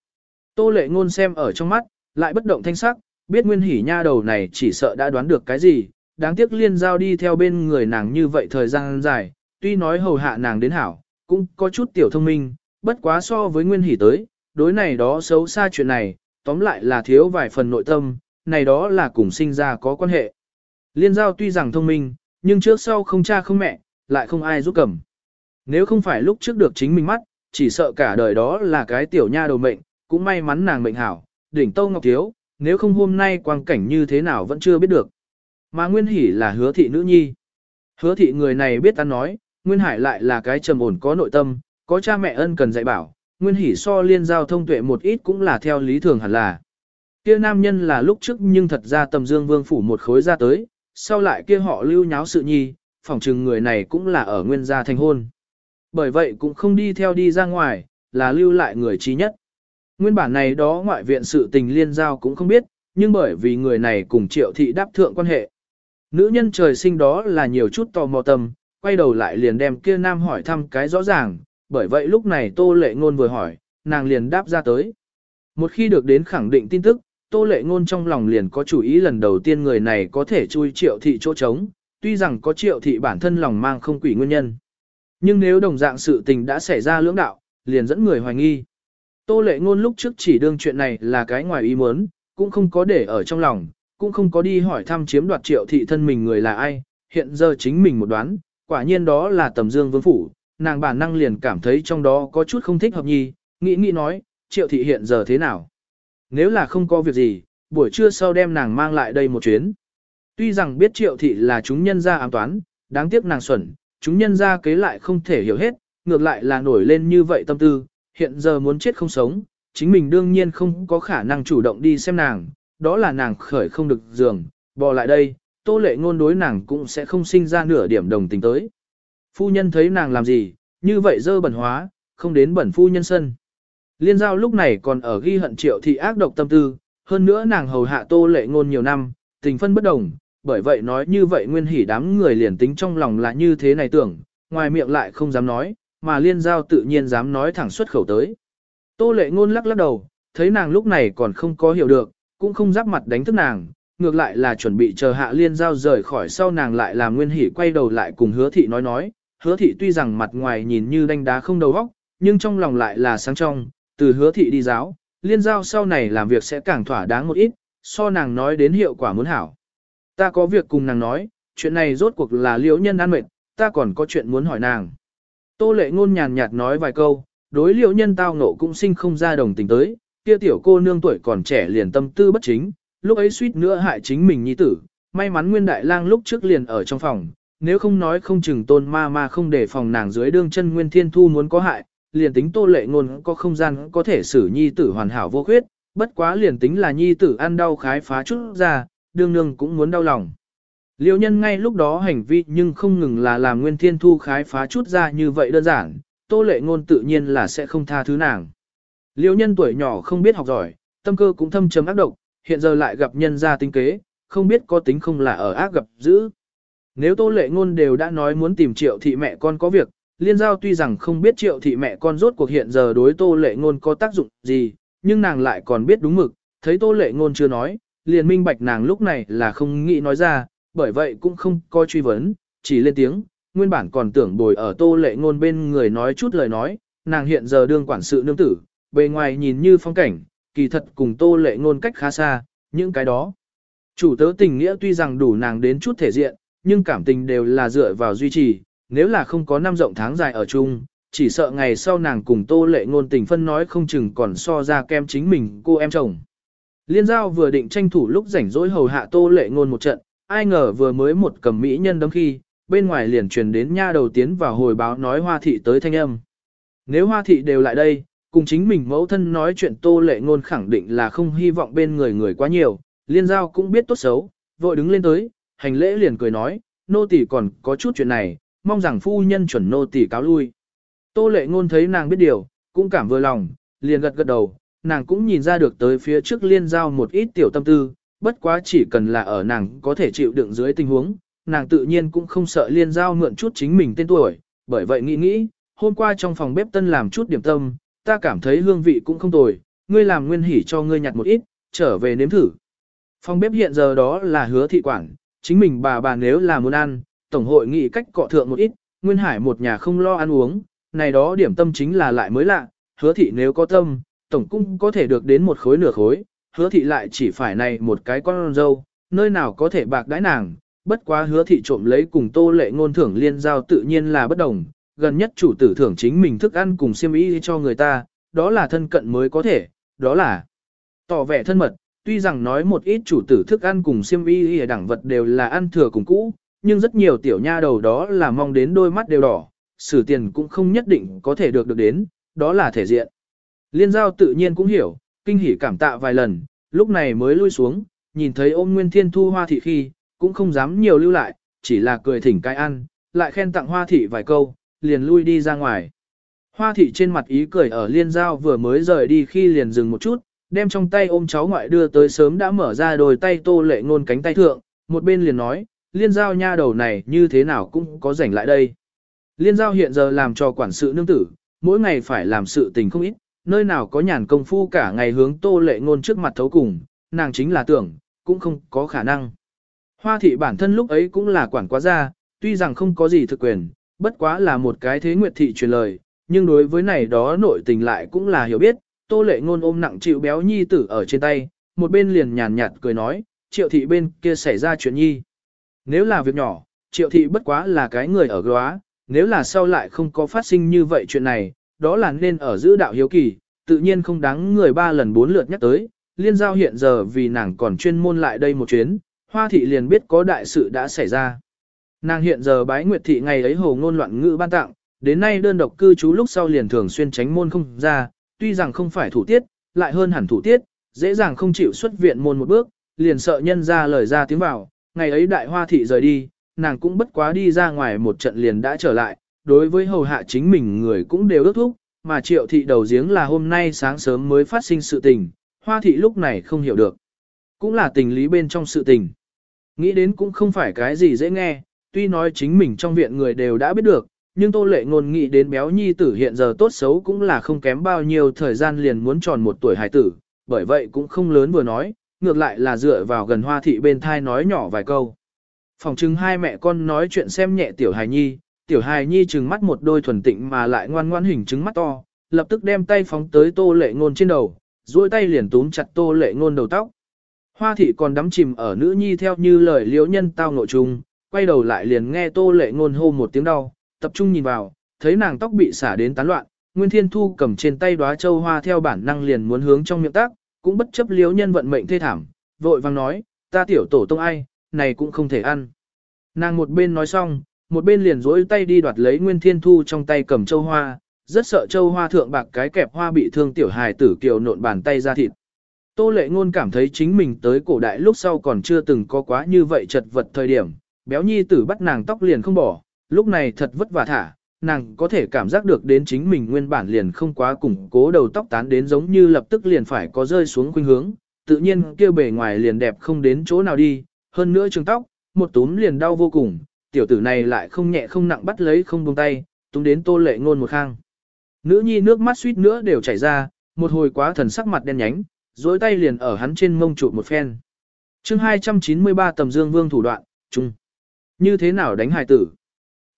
S1: Tô lệ ngôn xem ở trong mắt, lại bất động thanh sắc, biết nguyên hỉ nha đầu này chỉ sợ đã đoán được cái gì, đáng tiếc liên giao đi theo bên người nàng như vậy thời gian dài, tuy nói hầu hạ nàng đến hảo, cũng có chút tiểu thông minh, bất quá so với nguyên hỉ tới, đối này đó xấu xa chuyện này, tóm lại là thiếu vài phần nội tâm, này đó là cùng sinh ra có quan hệ. Liên giao tuy rằng thông minh, nhưng trước sau không cha không mẹ, lại không ai giúp cầm. Nếu không phải lúc trước được chính mình mắt, chỉ sợ cả đời đó là cái tiểu nha đầu mệnh, cũng may mắn nàng mệnh hảo, đỉnh tâu ngọc thiếu, nếu không hôm nay quang cảnh như thế nào vẫn chưa biết được. Mà Nguyên Hỷ là hứa thị nữ nhi. Hứa thị người này biết ta nói, Nguyên Hải lại là cái trầm ổn có nội tâm, có cha mẹ ân cần dạy bảo, Nguyên Hỷ so liên giao thông tuệ một ít cũng là theo lý thường hẳn là. Kia nam nhân là lúc trước nhưng thật ra tầm dương vương phủ một khối ra tới, sau lại kia họ lưu nháo sự nhi, phỏng chừng người này cũng là ở nguyên gia thành hôn. Bởi vậy cũng không đi theo đi ra ngoài, là lưu lại người trí nhất. Nguyên bản này đó ngoại viện sự tình liên giao cũng không biết, nhưng bởi vì người này cùng triệu thị đáp thượng quan hệ. Nữ nhân trời sinh đó là nhiều chút tò mò tâm, quay đầu lại liền đem kia nam hỏi thăm cái rõ ràng, bởi vậy lúc này tô lệ ngôn vừa hỏi, nàng liền đáp ra tới. Một khi được đến khẳng định tin tức, tô lệ ngôn trong lòng liền có chủ ý lần đầu tiên người này có thể chui triệu thị chỗ trống, tuy rằng có triệu thị bản thân lòng mang không quỷ nguyên nhân. Nhưng nếu đồng dạng sự tình đã xảy ra lưỡng đạo, liền dẫn người hoài nghi. Tô lệ ngôn lúc trước chỉ đương chuyện này là cái ngoài ý muốn, cũng không có để ở trong lòng, cũng không có đi hỏi thăm chiếm đoạt triệu thị thân mình người là ai, hiện giờ chính mình một đoán, quả nhiên đó là tầm dương vương phủ, nàng bản năng liền cảm thấy trong đó có chút không thích hợp nhi, nghĩ nghĩ nói, triệu thị hiện giờ thế nào. Nếu là không có việc gì, buổi trưa sau đem nàng mang lại đây một chuyến. Tuy rằng biết triệu thị là chúng nhân gia ám toán, đáng tiếc nàng xuẩn, chúng nhân gia kế lại không thể hiểu hết, ngược lại là nổi lên như vậy tâm tư, hiện giờ muốn chết không sống, chính mình đương nhiên không có khả năng chủ động đi xem nàng, đó là nàng khởi không được giường, bò lại đây, tô lệ ngôn đối nàng cũng sẽ không sinh ra nửa điểm đồng tình tới. Phu nhân thấy nàng làm gì, như vậy dơ bẩn hóa, không đến bẩn phu nhân sân. Liên giao lúc này còn ở ghi hận triệu thị ác độc tâm tư, hơn nữa nàng hầu hạ tô lệ ngôn nhiều năm, tình phân bất đồng, bởi vậy nói như vậy nguyên hỉ đám người liền tính trong lòng là như thế này tưởng, ngoài miệng lại không dám nói, mà liên giao tự nhiên dám nói thẳng xuất khẩu tới. Tô lệ ngôn lắc lắc đầu, thấy nàng lúc này còn không có hiểu được, cũng không giáp mặt đánh thức nàng, ngược lại là chuẩn bị chờ hạ liên giao rời khỏi sau nàng lại làm nguyên hỉ quay đầu lại cùng hứa thị nói nói, hứa thị tuy rằng mặt ngoài nhìn như đanh đá không đầu óc, nhưng trong lòng lại là sáng trong, từ hứa thị đi giáo, liên giao sau này làm việc sẽ càng thỏa đáng một ít, so nàng nói đến hiệu quả muốn hảo. Ta có việc cùng nàng nói, chuyện này rốt cuộc là liễu nhân ăn mệt, ta còn có chuyện muốn hỏi nàng. Tô lệ ngôn nhàn nhạt nói vài câu, đối liễu nhân tao ngộ cũng sinh không ra đồng tình tới, kia tiểu cô nương tuổi còn trẻ liền tâm tư bất chính, lúc ấy suýt nữa hại chính mình nhi tử, may mắn nguyên đại lang lúc trước liền ở trong phòng, nếu không nói không chừng tôn ma ma không để phòng nàng dưới đương chân nguyên thiên thu muốn có hại, liền tính tô lệ ngôn có không gian có thể xử nhi tử hoàn hảo vô khuyết, bất quá liền tính là nhi tử ăn đau khái phá chút ra, đương nương cũng muốn đau lòng. Liêu nhân ngay lúc đó hành vi nhưng không ngừng là làm nguyên thiên thu khái phá chút ra như vậy đơn giản, tô lệ ngôn tự nhiên là sẽ không tha thứ nàng. Liêu nhân tuổi nhỏ không biết học giỏi, tâm cơ cũng thâm trầm ác độc, hiện giờ lại gặp nhân gia tính kế, không biết có tính không là ở ác gặp dữ. Nếu tô lệ ngôn đều đã nói muốn tìm triệu thị mẹ con có việc, liên giao tuy rằng không biết triệu thị mẹ con rốt cuộc hiện giờ đối tô lệ ngôn có tác dụng gì, nhưng nàng lại còn biết đúng mực, thấy tô lệ ngôn chưa nói, liền minh bạch nàng lúc này là không nghĩ nói ra, bởi vậy cũng không coi truy vấn, chỉ lên tiếng, nguyên bản còn tưởng bồi ở tô lệ ngôn bên người nói chút lời nói, nàng hiện giờ đương quản sự nương tử, bề ngoài nhìn như phong cảnh, kỳ thật cùng tô lệ ngôn cách khá xa, những cái đó. Chủ tớ tình nghĩa tuy rằng đủ nàng đến chút thể diện, nhưng cảm tình đều là dựa vào duy trì, nếu là không có năm rộng tháng dài ở chung, chỉ sợ ngày sau nàng cùng tô lệ ngôn tình phân nói không chừng còn so ra kem chính mình cô em chồng. Liên giao vừa định tranh thủ lúc rảnh rỗi hầu hạ tô lệ ngôn một trận, ai ngờ vừa mới một cầm mỹ nhân đấm khi, bên ngoài liền truyền đến nha đầu tiến vào hồi báo nói hoa thị tới thanh âm. Nếu hoa thị đều lại đây, cùng chính mình mẫu thân nói chuyện tô lệ ngôn khẳng định là không hy vọng bên người người quá nhiều, liên giao cũng biết tốt xấu, vội đứng lên tới, hành lễ liền cười nói, nô tỳ còn có chút chuyện này, mong rằng phu nhân chuẩn nô tỳ cáo lui. Tô lệ ngôn thấy nàng biết điều, cũng cảm vừa lòng, liền gật gật đầu, nàng cũng nhìn ra được tới phía trước liên giao một ít tiểu tâm tư, bất quá chỉ cần là ở nàng có thể chịu đựng dưới tình huống, nàng tự nhiên cũng không sợ liên giao mượn chút chính mình tên tuổi, bởi vậy nghĩ nghĩ, hôm qua trong phòng bếp tân làm chút điểm tâm, ta cảm thấy hương vị cũng không tồi, ngươi làm nguyên hỉ cho ngươi nhặt một ít, trở về nếm thử. Phòng bếp hiện giờ đó là hứa thị quản, chính mình bà bà nếu là muốn ăn, tổng hội nghị cách cọ thượng một ít, nguyên hải một nhà không lo ăn uống, này đó điểm tâm chính là lại mới lạ, hứa thị nếu có tâm, tổng cũng có thể được đến một khối nửa khối, hứa thị lại chỉ phải này một cái con dâu, nơi nào có thể bạc đãi nàng, bất quá hứa thị trộm lấy cùng tô lệ ngôn thưởng liên giao tự nhiên là bất đồng, gần nhất chủ tử thưởng chính mình thức ăn cùng siêm y cho người ta, đó là thân cận mới có thể, đó là tỏ vẻ thân mật, tuy rằng nói một ít chủ tử thức ăn cùng siêm y đẳng vật đều là ăn thừa cùng cũ, nhưng rất nhiều tiểu nha đầu đó là mong đến đôi mắt đều đỏ, sử tiền cũng không nhất định có thể được được đến, đó là thể diện. Liên giao tự nhiên cũng hiểu, kinh hỉ cảm tạ vài lần, lúc này mới lui xuống, nhìn thấy ôm nguyên thiên thu hoa thị khi, cũng không dám nhiều lưu lại, chỉ là cười thỉnh cái ăn, lại khen tặng hoa thị vài câu, liền lui đi ra ngoài. Hoa thị trên mặt ý cười ở liên giao vừa mới rời đi khi liền dừng một chút, đem trong tay ôm cháu ngoại đưa tới sớm đã mở ra đôi tay tô lệ ngôn cánh tay thượng, một bên liền nói, liên giao nha đầu này như thế nào cũng có rảnh lại đây. Liên giao hiện giờ làm cho quản sự nương tử, mỗi ngày phải làm sự tình không ít, nơi nào có nhàn công phu cả ngày hướng tô lệ ngôn trước mặt thấu cùng, nàng chính là tưởng, cũng không có khả năng. Hoa thị bản thân lúc ấy cũng là quản quá gia, tuy rằng không có gì thực quyền, bất quá là một cái thế nguyệt thị truyền lời, nhưng đối với này đó nội tình lại cũng là hiểu biết, tô lệ ngôn ôm nặng chịu béo nhi tử ở trên tay, một bên liền nhàn nhạt cười nói, triệu thị bên kia xảy ra chuyện nhi. Nếu là việc nhỏ, triệu thị bất quá là cái người ở góa, nếu là sau lại không có phát sinh như vậy chuyện này, đó là nên ở giữ đạo hiếu kỳ, tự nhiên không đáng người ba lần bốn lượt nhắc tới, liên giao hiện giờ vì nàng còn chuyên môn lại đây một chuyến, hoa thị liền biết có đại sự đã xảy ra. Nàng hiện giờ bái nguyệt thị ngày ấy hồ ngôn loạn ngữ ban tặng, đến nay đơn độc cư trú lúc sau liền thường xuyên tránh môn không ra, tuy rằng không phải thủ tiết, lại hơn hẳn thủ tiết, dễ dàng không chịu xuất viện môn một bước, liền sợ nhân ra lời ra tiếng vào, ngày ấy đại hoa thị rời đi, nàng cũng bất quá đi ra ngoài một trận liền đã trở lại, đối với hầu hạ chính mình người cũng đều ước thúc, mà triệu thị đầu giếng là hôm nay sáng sớm mới phát sinh sự tình, hoa thị lúc này không hiểu được. Cũng là tình lý bên trong sự tình. Nghĩ đến cũng không phải cái gì dễ nghe, tuy nói chính mình trong viện người đều đã biết được, nhưng tô lệ ngôn nghĩ đến béo nhi tử hiện giờ tốt xấu cũng là không kém bao nhiêu thời gian liền muốn tròn một tuổi hài tử, bởi vậy cũng không lớn vừa nói, ngược lại là dựa vào gần hoa thị bên thai nói nhỏ vài câu. Phòng chứng hai mẹ con nói chuyện xem nhẹ tiểu hài nhi, tiểu hài nhi trừng mắt một đôi thuần tịnh mà lại ngoan ngoan hình trứng mắt to, lập tức đem tay phóng tới tô lệ ngôn trên đầu, duỗi tay liền túm chặt tô lệ ngôn đầu tóc. Hoa thị còn đắm chìm ở nữ nhi theo như lời liễu nhân tao nội trùng, quay đầu lại liền nghe tô lệ ngôn hô một tiếng đau, tập trung nhìn vào, thấy nàng tóc bị xả đến tán loạn, Nguyên Thiên Thu cầm trên tay đóa châu hoa theo bản năng liền muốn hướng trong miệng tác, cũng bất chấp liễu nhân vận mệnh thê thảm, vội vang nói, ta tiểu tổ tông ai, này cũng không thể ăn. Nàng một bên nói xong, một bên liền rỗi tay đi đoạt lấy Nguyên Thiên Thu trong tay cầm châu hoa, rất sợ châu hoa thượng bạc cái kẹp hoa bị thương tiểu hài tử kiều nộn bàn tay ra thịt. Tô lệ ngôn cảm thấy chính mình tới cổ đại lúc sau còn chưa từng có quá như vậy chật vật thời điểm, béo nhi tử bắt nàng tóc liền không bỏ, lúc này thật vất vả thả, nàng có thể cảm giác được đến chính mình nguyên bản liền không quá củng cố đầu tóc tán đến giống như lập tức liền phải có rơi xuống khuynh hướng, tự nhiên kia bề ngoài liền đẹp không đến chỗ nào đi, hơn nữa trường tóc, một túm liền đau vô cùng, tiểu tử này lại không nhẹ không nặng bắt lấy không buông tay, túm đến tô lệ ngôn một khang. Nữ nhi nước mắt suýt nữa đều chảy ra, một hồi quá thần sắc mặt đen nhánh, dối tay liền ở hắn trên mông trụ một phen. chương 293 tầm dương vương thủ đoạn, chung. Như thế nào đánh hài tử?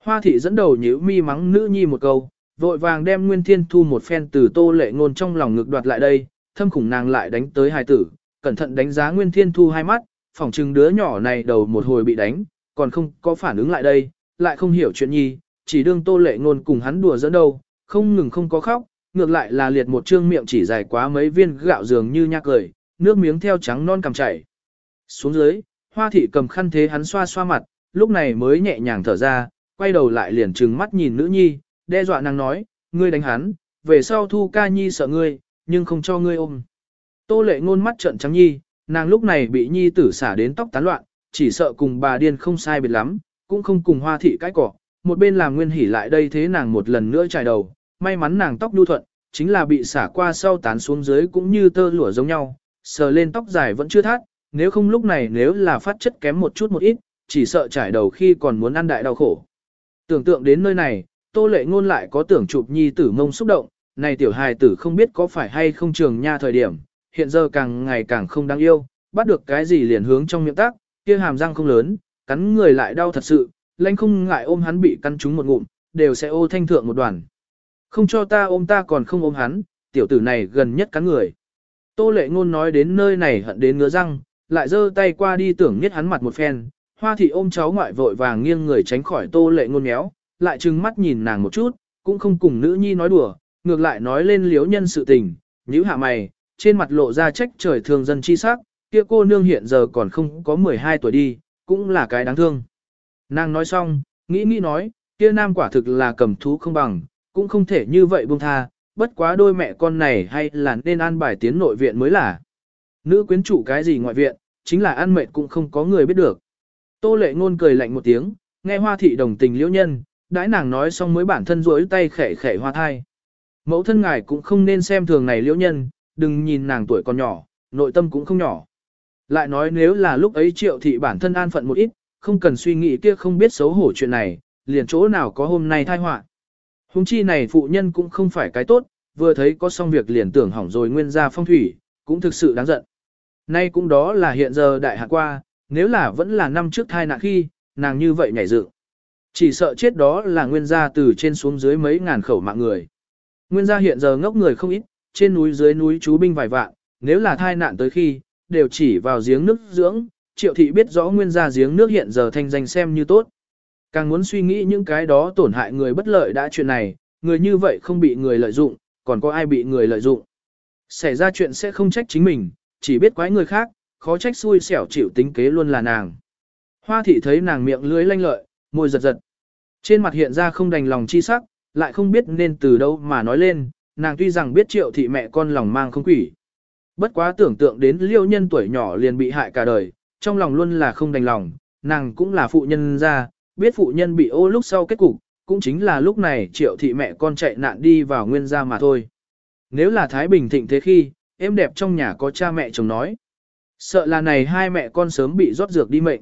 S1: Hoa thị dẫn đầu nhíu mi mắng nữ nhi một câu, vội vàng đem Nguyên Thiên Thu một phen từ tô lệ ngôn trong lòng ngực đoạt lại đây, thâm khủng nàng lại đánh tới hài tử, cẩn thận đánh giá Nguyên Thiên Thu hai mắt, phỏng chừng đứa nhỏ này đầu một hồi bị đánh, còn không có phản ứng lại đây, lại không hiểu chuyện nhi, chỉ đương tô lệ ngôn cùng hắn đùa dẫn đâu, không ngừng không có khóc, ngược lại là liệt một trương miệng chỉ dài quá mấy viên gạo dường như nhạc cười, nước miếng theo trắng non cầm chảy. Xuống dưới, hoa thị cầm khăn thế hắn xoa xoa mặt, lúc này mới nhẹ nhàng thở ra, quay đầu lại liền trừng mắt nhìn nữ nhi, đe dọa nàng nói, ngươi đánh hắn, về sau thu ca nhi sợ ngươi, nhưng không cho ngươi ôm. Tô lệ ngôn mắt trợn trắng nhi, nàng lúc này bị nhi tử xả đến tóc tán loạn, chỉ sợ cùng bà điên không sai biệt lắm, cũng không cùng hoa thị cái cỏ, một bên làm nguyên hỉ lại đây thế nàng một lần nữa trải đầu, may mắn nàng tóc nhu thuận, chính là bị xả qua sau tán xuống dưới cũng như tơ lụa giống nhau, sờ lên tóc dài vẫn chưa thắt, nếu không lúc này nếu là phát chất kém một chút một ít, chỉ sợ trải đầu khi còn muốn ăn đại đau khổ. Tưởng tượng đến nơi này, tô lệ ngôn lại có tưởng chụp nhi tử mông xúc động, này tiểu hài tử không biết có phải hay không trường nha thời điểm, hiện giờ càng ngày càng không đáng yêu, bắt được cái gì liền hướng trong miệng tác, kia hàm răng không lớn, cắn người lại đau thật sự, lãnh không ngại ôm hắn bị cắn trúng một ngụm, đều sẽ ô thanh thượng một đoàn. Không cho ta ôm ta còn không ôm hắn, tiểu tử này gần nhất cắn người. Tô lệ ngôn nói đến nơi này hận đến ngứa răng, lại giơ tay qua đi tưởng nhất hắn mặt một phen, hoa thị ôm cháu ngoại vội vàng nghiêng người tránh khỏi tô lệ ngôn méo, lại trừng mắt nhìn nàng một chút, cũng không cùng nữ nhi nói đùa, ngược lại nói lên liếu nhân sự tình, nhíu hạ mày, trên mặt lộ ra trách trời thường dân chi sắc, kia cô nương hiện giờ còn không có 12 tuổi đi, cũng là cái đáng thương. Nàng nói xong, nghĩ nghĩ nói, kia nam quả thực là cầm thú không bằng, cũng không thể như vậy buông tha, bất quá đôi mẹ con này hay là nên an bài tiến nội viện mới là. Nữ quyến chủ cái gì ngoại viện, chính là ăn mệt cũng không có người biết được. Tô lệ ngôn cười lạnh một tiếng, nghe hoa thị đồng tình liễu nhân, đãi nàng nói xong mới bản thân rối tay khẽ khẽ hoa thai. Mẫu thân ngài cũng không nên xem thường này liễu nhân, đừng nhìn nàng tuổi còn nhỏ, nội tâm cũng không nhỏ. Lại nói nếu là lúc ấy triệu thị bản thân an phận một ít, không cần suy nghĩ kia không biết xấu hổ chuyện này, liền chỗ nào có hôm nay thai họa. Hùng chi này phụ nhân cũng không phải cái tốt, vừa thấy có xong việc liền tưởng hỏng rồi nguyên ra phong thủy, cũng thực sự đáng giận. Nay cũng đó là hiện giờ đại hạ qua, nếu là vẫn là năm trước thai nạn khi, nàng như vậy nhảy dựng. Chỉ sợ chết đó là nguyên gia từ trên xuống dưới mấy ngàn khẩu mạng người. Nguyên gia hiện giờ ngốc người không ít, trên núi dưới núi chú binh vài vạn, nếu là thai nạn tới khi, đều chỉ vào giếng nước dưỡng, triệu thị biết rõ nguyên gia giếng nước hiện giờ thanh danh xem như tốt. Càng muốn suy nghĩ những cái đó tổn hại người bất lợi đã chuyện này, người như vậy không bị người lợi dụng, còn có ai bị người lợi dụng. Xảy ra chuyện sẽ không trách chính mình, chỉ biết quái người khác, khó trách xui xẻo chịu tính kế luôn là nàng. Hoa thị thấy nàng miệng lưới lanh lợi, môi giật giật. Trên mặt hiện ra không đành lòng chi sắc, lại không biết nên từ đâu mà nói lên, nàng tuy rằng biết triệu thị mẹ con lòng mang không quỷ. Bất quá tưởng tượng đến liêu nhân tuổi nhỏ liền bị hại cả đời, trong lòng luôn là không đành lòng, nàng cũng là phụ nhân ra, biết phụ nhân bị ô lúc sau kết cục, cũng chính là lúc này triệu thị mẹ con chạy nạn đi vào nguyên gia mà thôi. Nếu là Thái Bình thịnh thế khi, em đẹp trong nhà có cha mẹ chồng nói. Sợ là này hai mẹ con sớm bị rót dược đi mệnh.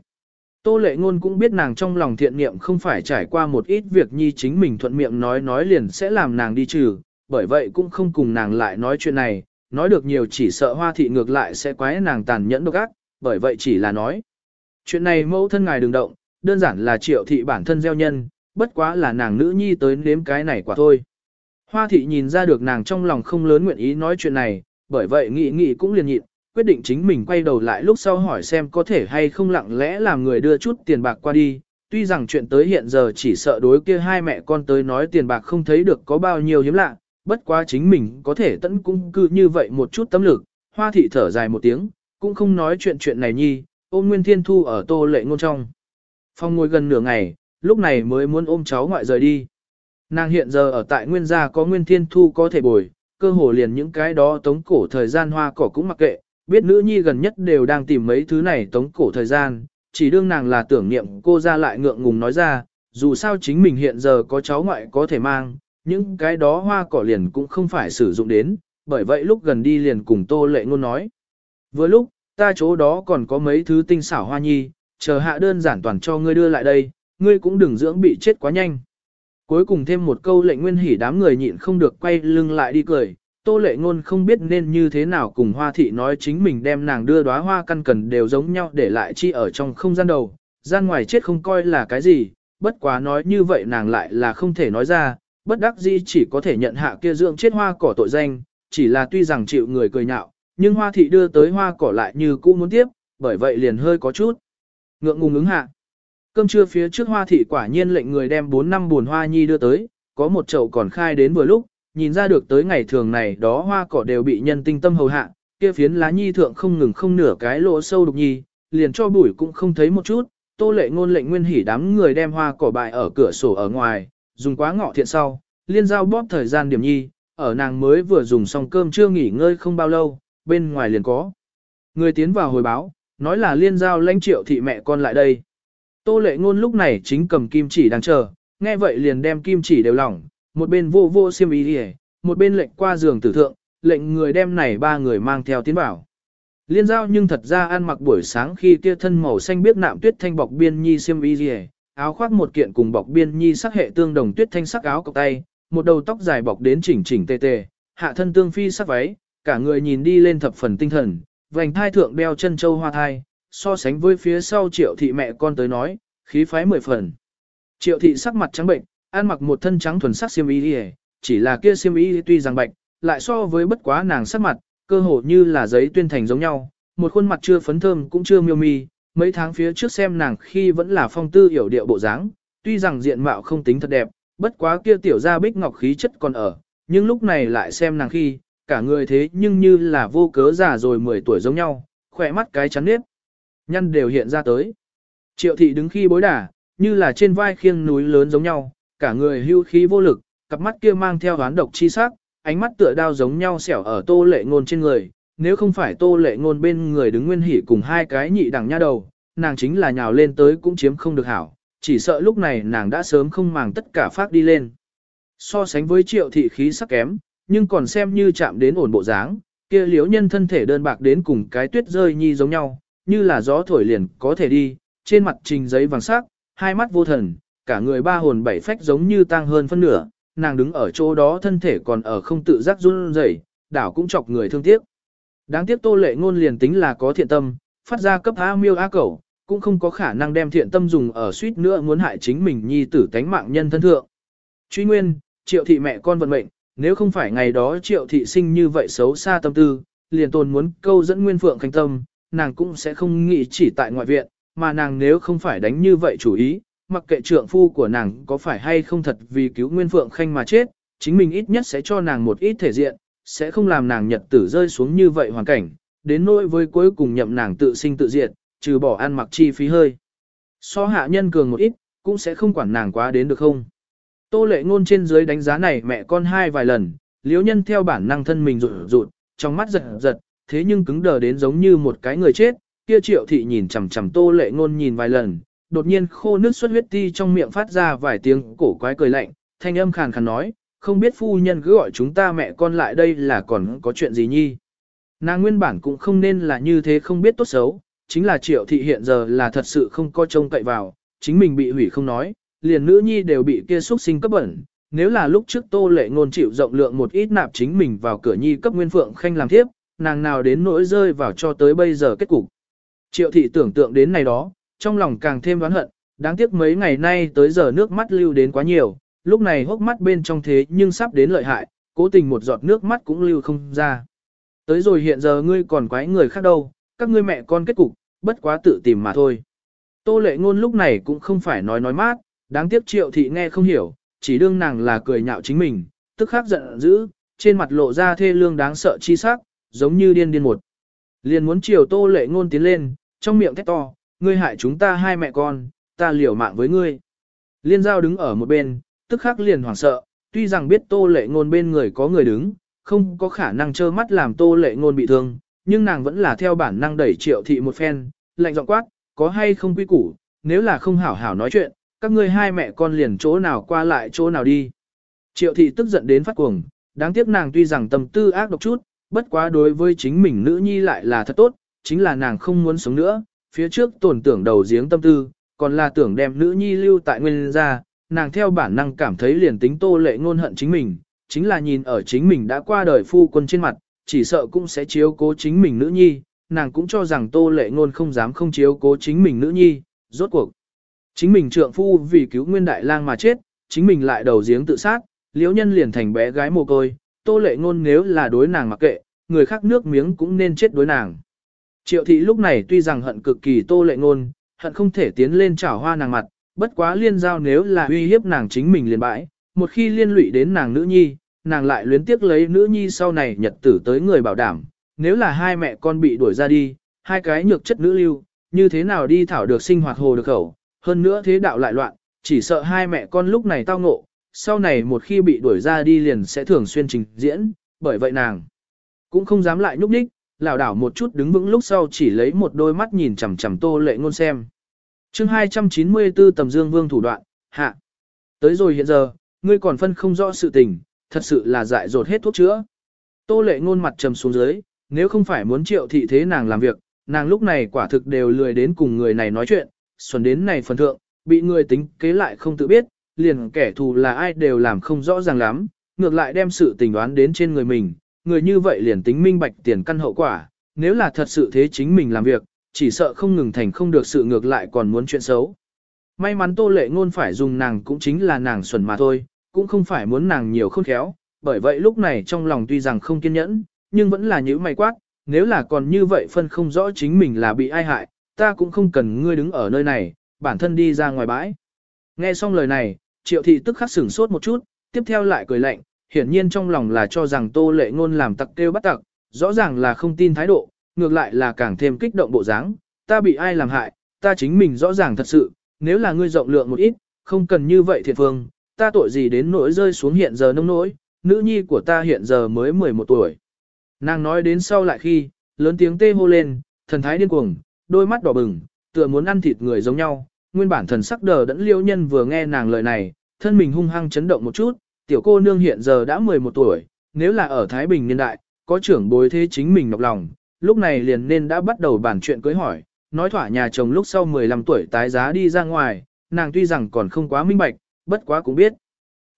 S1: Tô lệ ngôn cũng biết nàng trong lòng thiện niệm không phải trải qua một ít việc nhi chính mình thuận miệng nói nói liền sẽ làm nàng đi trừ, bởi vậy cũng không cùng nàng lại nói chuyện này, nói được nhiều chỉ sợ hoa thị ngược lại sẽ quái nàng tàn nhẫn độc ác, bởi vậy chỉ là nói. Chuyện này mẫu thân ngài đừng động, đơn giản là triệu thị bản thân gieo nhân, bất quá là nàng nữ nhi tới nếm cái này quả thôi. Hoa thị nhìn ra được nàng trong lòng không lớn nguyện ý nói chuyện này, bởi vậy nghĩ nghĩ cũng liền nhịn, quyết định chính mình quay đầu lại lúc sau hỏi xem có thể hay không lặng lẽ làm người đưa chút tiền bạc qua đi. Tuy rằng chuyện tới hiện giờ chỉ sợ đối kia hai mẹ con tới nói tiền bạc không thấy được có bao nhiêu hiếm lạ, bất quá chính mình có thể tận cung cư như vậy một chút tâm lực, hoa thị thở dài một tiếng, cũng không nói chuyện chuyện này nhi, ôm Nguyên Thiên Thu ở tô lệ ngôn trong. Phong ngồi gần nửa ngày, lúc này mới muốn ôm cháu ngoại rời đi. Nàng hiện giờ ở tại Nguyên gia có Nguyên Thiên Thu có thể bồi, cơ hồ liền những cái đó tống cổ thời gian hoa cỏ cũng mặc kệ, biết nữ nhi gần nhất đều đang tìm mấy thứ này tống cổ thời gian, chỉ đương nàng là tưởng niệm cô ra lại ngượng ngùng nói ra, dù sao chính mình hiện giờ có cháu ngoại có thể mang, những cái đó hoa cỏ liền cũng không phải sử dụng đến, bởi vậy lúc gần đi liền cùng tô lệ ngôn nói. Vừa lúc, ta chỗ đó còn có mấy thứ tinh xảo hoa nhi, chờ hạ đơn giản toàn cho ngươi đưa lại đây, ngươi cũng đừng dưỡng bị chết quá nhanh. Cuối cùng thêm một câu lệnh nguyên hỉ đám người nhịn không được quay lưng lại đi cười, tô lệ ngôn không biết nên như thế nào cùng hoa thị nói chính mình đem nàng đưa đóa hoa căn cần đều giống nhau để lại chi ở trong không gian đầu, gian ngoài chết không coi là cái gì, bất quá nói như vậy nàng lại là không thể nói ra, bất đắc dĩ chỉ có thể nhận hạ kia dưỡng chết hoa cỏ tội danh, chỉ là tuy rằng chịu người cười nhạo, nhưng hoa thị đưa tới hoa cỏ lại như cũ muốn tiếp, bởi vậy liền hơi có chút. Ngượng ngùng ứng hạ. Cơm trưa phía trước hoa thị quả nhiên lệnh người đem 4 năm buồn hoa nhi đưa tới, có một chậu còn khai đến vừa lúc, nhìn ra được tới ngày thường này đó hoa cỏ đều bị nhân tinh tâm hầu hạ, kia phiến lá nhi thượng không ngừng không nửa cái lỗ sâu đục nhi, liền cho bụi cũng không thấy một chút, tô lệ ngôn lệnh nguyên hỉ đám người đem hoa cỏ bại ở cửa sổ ở ngoài, dùng quá ngọ thiện sau, liên giao bóp thời gian điểm nhi, ở nàng mới vừa dùng xong cơm chưa nghỉ ngơi không bao lâu, bên ngoài liền có. Người tiến vào hồi báo, nói là liên giao lãnh triệu thị mẹ con lại đây. Tô lệ ngôn lúc này chính cầm kim chỉ đang chờ, nghe vậy liền đem kim chỉ đều lỏng, một bên vô vô xiêm ý đi một bên lệnh qua giường tử thượng, lệnh người đem này ba người mang theo tiến vào Liên giao nhưng thật ra ăn mặc buổi sáng khi kia thân màu xanh biết nạm tuyết thanh bọc biên nhi xiêm y gì, áo khoác một kiện cùng bọc biên nhi sắc hệ tương đồng tuyết thanh sắc áo cộc tay, một đầu tóc dài bọc đến chỉnh chỉnh tề tề, hạ thân tương phi sắc váy, cả người nhìn đi lên thập phần tinh thần, vành thai thượng đeo chân châu hoa thai, so sánh với phía sau triệu thị mẹ con tới nói, khí phái mười phần. Triệu thị sắc mặt trắng bệnh, ăn mặc một thân trắng thuần sắc xiêm y đi chỉ là kia xiêm y tuy rằng bạch, lại so với bất quá nàng sắc mặt, cơ hồ như là giấy tuyên thành giống nhau, một khuôn mặt chưa phấn thơm cũng chưa miêu mi, mấy tháng phía trước xem nàng khi vẫn là phong tư hiểu điệu bộ dáng, tuy rằng diện mạo không tính thật đẹp, bất quá kia tiểu gia bích ngọc khí chất còn ở, nhưng lúc này lại xem nàng khi, cả người thế nhưng như là vô cớ già rồi 10 tuổi giống nhau, khỏe mắt cái chắn nếp, nhăn đều hiện ra tới. Triệu thị đứng khi bối đà, như là trên vai khiêng núi lớn giống nhau, cả người hưu khí vô lực, cặp mắt kia mang theo hoán độc chi sắc, ánh mắt tựa đao giống nhau xẻo ở tô lệ ngôn trên người, nếu không phải tô lệ ngôn bên người đứng nguyên hỉ cùng hai cái nhị đẳng nha đầu, nàng chính là nhào lên tới cũng chiếm không được hảo, chỉ sợ lúc này nàng đã sớm không màng tất cả phát đi lên. So sánh với triệu thị khí sắc kém, nhưng còn xem như chạm đến ổn bộ dáng, kia liếu nhân thân thể đơn bạc đến cùng cái tuyết rơi nhi giống nhau, như là gió thổi liền có thể đi, trên mặt trình giấy vàng sắc, hai mắt vô thần, cả người ba hồn bảy phách giống như tăng hơn phân nửa, nàng đứng ở chỗ đó thân thể còn ở không tự giác run rẩy, đảo cũng chọc người thương tiếc. Đáng tiếc tô lệ ngôn liền tính là có thiện tâm, phát ra cấp A miêu A cẩu, cũng không có khả năng đem thiện tâm dùng ở suýt nữa muốn hại chính mình nhi tử tánh mạng nhân thân thượng. Truy nguyên, triệu thị mẹ con vận mệnh, nếu không phải ngày đó triệu thị sinh như vậy xấu xa tâm tư, liền tồn muốn câu dẫn nguyên phượng khánh tâm, nàng cũng sẽ không nghĩ chỉ tại ngoại viện, mà nàng nếu không phải đánh như vậy chủ ý, mặc kệ trượng phu của nàng có phải hay không thật vì cứu nguyên phượng khanh mà chết, chính mình ít nhất sẽ cho nàng một ít thể diện, sẽ không làm nàng nhật tử rơi xuống như vậy hoàn cảnh, đến nỗi với cuối cùng nhậm nàng tự sinh tự diệt, trừ bỏ ăn mặc chi phí hơi. So hạ nhân cường một ít, cũng sẽ không quản nàng quá đến được không. Tô lệ ngôn trên dưới đánh giá này mẹ con hai vài lần, liếu nhân theo bản năng thân mình rụt rụt, trong mắt giật giật, thế nhưng cứng đờ đến giống như một cái người chết, kia triệu thị nhìn chằm chằm tô lệ ngôn nhìn vài lần, đột nhiên khô nước xuất huyết ti trong miệng phát ra vài tiếng cổ quái cười lạnh, thanh âm khàn khàn nói, không biết phu nhân cứ gọi chúng ta mẹ con lại đây là còn có chuyện gì nhi. Nàng nguyên bản cũng không nên là như thế không biết tốt xấu, chính là triệu thị hiện giờ là thật sự không có trông cậy vào, chính mình bị hủy không nói, liền nữ nhi đều bị kia xuất sinh cấp bẩn. Nếu là lúc trước tô lệ ngôn chịu rộng lượng một ít nạp chính mình vào cửa nhi cấp nguyên phượng khanh làm thiếp, nàng nào đến nỗi rơi vào cho tới bây giờ kết cục. Triệu thị tưởng tượng đến này đó, trong lòng càng thêm oán hận, đáng tiếc mấy ngày nay tới giờ nước mắt lưu đến quá nhiều, lúc này hốc mắt bên trong thế nhưng sắp đến lợi hại, cố tình một giọt nước mắt cũng lưu không ra. Tới rồi hiện giờ ngươi còn quái người khác đâu, các ngươi mẹ con kết cục, bất quá tự tìm mà thôi. Tô lệ ngôn lúc này cũng không phải nói nói mát, đáng tiếc triệu thị nghe không hiểu, chỉ đương nàng là cười nhạo chính mình, tức khắc giận dữ, trên mặt lộ ra thê lương đáng sợ chi sắc, giống như điên điên một. Liền muốn chiều tô lệ ngôn tiến lên, trong miệng thét to, ngươi hại chúng ta hai mẹ con, ta liều mạng với ngươi. Liên giao đứng ở một bên, tức khắc liền hoảng sợ, tuy rằng biết tô lệ ngôn bên người có người đứng, không có khả năng trơ mắt làm tô lệ ngôn bị thương, nhưng nàng vẫn là theo bản năng đẩy triệu thị một phen, lạnh giọng quát, có hay không quy củ, nếu là không hảo hảo nói chuyện, các ngươi hai mẹ con liền chỗ nào qua lại chỗ nào đi. Triệu thị tức giận đến phát cuồng, đáng tiếc nàng tuy rằng tâm tư ác độc chút, bất quá đối với chính mình nữ nhi lại là thật tốt, chính là nàng không muốn sống nữa, phía trước tổn tưởng đầu giếng tâm tư, còn là tưởng đem nữ nhi lưu tại nguyên gia, nàng theo bản năng cảm thấy liền tính tô lệ ngôn hận chính mình, chính là nhìn ở chính mình đã qua đời phu quân trên mặt, chỉ sợ cũng sẽ chiếu cố chính mình nữ nhi, nàng cũng cho rằng tô lệ ngôn không dám không chiếu cố chính mình nữ nhi, rốt cuộc. Chính mình trượng phu vì cứu nguyên đại lang mà chết, chính mình lại đầu giếng tự sát, liễu nhân liền thành bé gái mồ côi, tô lệ ngôn nếu là đối nàng mặc kệ, người khác nước miếng cũng nên chết đối nàng. Triệu thị lúc này tuy rằng hận cực kỳ tô lệ ngôn, hận không thể tiến lên chảo hoa nàng mặt, bất quá liên giao nếu là uy hiếp nàng chính mình liền bãi, một khi liên lụy đến nàng nữ nhi, nàng lại luyến tiếc lấy nữ nhi sau này nhật tử tới người bảo đảm, nếu là hai mẹ con bị đuổi ra đi, hai cái nhược chất nữ lưu, như thế nào đi thảo được sinh hoạt hồ được khẩu, hơn nữa thế đạo lại loạn, chỉ sợ hai mẹ con lúc này tao ngộ, sau này một khi bị đuổi ra đi liền sẽ thường xuyên trình diễn, bởi vậy nàng cũng không dám lại nhúc nhích, lảo đảo một chút đứng vững lúc sau chỉ lấy một đôi mắt nhìn chằm chằm tô lệ ngôn xem chương 294 tầm dương vương thủ đoạn, hạ. Tới rồi hiện giờ, ngươi còn phân không rõ sự tình, thật sự là dại dột hết thuốc chữa. Tô lệ ngôn mặt trầm xuống dưới, nếu không phải muốn triệu thị thế nàng làm việc, nàng lúc này quả thực đều lười đến cùng người này nói chuyện, xuân đến này phần thượng, bị người tính kế lại không tự biết, liền kẻ thù là ai đều làm không rõ ràng lắm, ngược lại đem sự tình đoán đến trên người mình, người như vậy liền tính minh bạch tiền căn hậu quả, nếu là thật sự thế chính mình làm việc, chỉ sợ không ngừng thành không được sự ngược lại còn muốn chuyện xấu. May mắn tô lệ ngôn phải dùng nàng cũng chính là nàng xuẩn mà thôi, cũng không phải muốn nàng nhiều khôn khéo, bởi vậy lúc này trong lòng tuy rằng không kiên nhẫn, nhưng vẫn là nhữ mày quát, nếu là còn như vậy phân không rõ chính mình là bị ai hại, ta cũng không cần ngươi đứng ở nơi này, bản thân đi ra ngoài bãi. Nghe xong lời này, triệu thị tức khắc sửng sốt một chút, tiếp theo lại cười lạnh, hiển nhiên trong lòng là cho rằng tô lệ ngôn làm tặc kêu bắt tặc, rõ ràng là không tin thái độ, ngược lại là càng thêm kích động bộ dáng, ta bị ai làm hại, ta chính mình rõ ràng thật sự, nếu là ngươi rộng lượng một ít, không cần như vậy thiệt phương, ta tội gì đến nỗi rơi xuống hiện giờ nông nỗi, nữ nhi của ta hiện giờ mới 11 tuổi. Nàng nói đến sau lại khi, lớn tiếng tê hô lên, thần thái điên cuồng, đôi mắt đỏ bừng, tựa muốn ăn thịt người giống nhau, nguyên bản thần sắc đờ đẫn liêu nhân vừa nghe nàng lời này, thân mình hung hăng chấn động một chút, tiểu cô nương hiện giờ đã 11 tuổi, nếu là ở Thái Bình niên đại, có trưởng bối thế chính mình nọc lòng, lúc này liền nên đã bắt đầu bàn chuyện cưới hỏi, nói thỏa nhà chồng lúc sau 15 tuổi tái giá đi ra ngoài, nàng tuy rằng còn không quá minh bạch, bất quá cũng biết.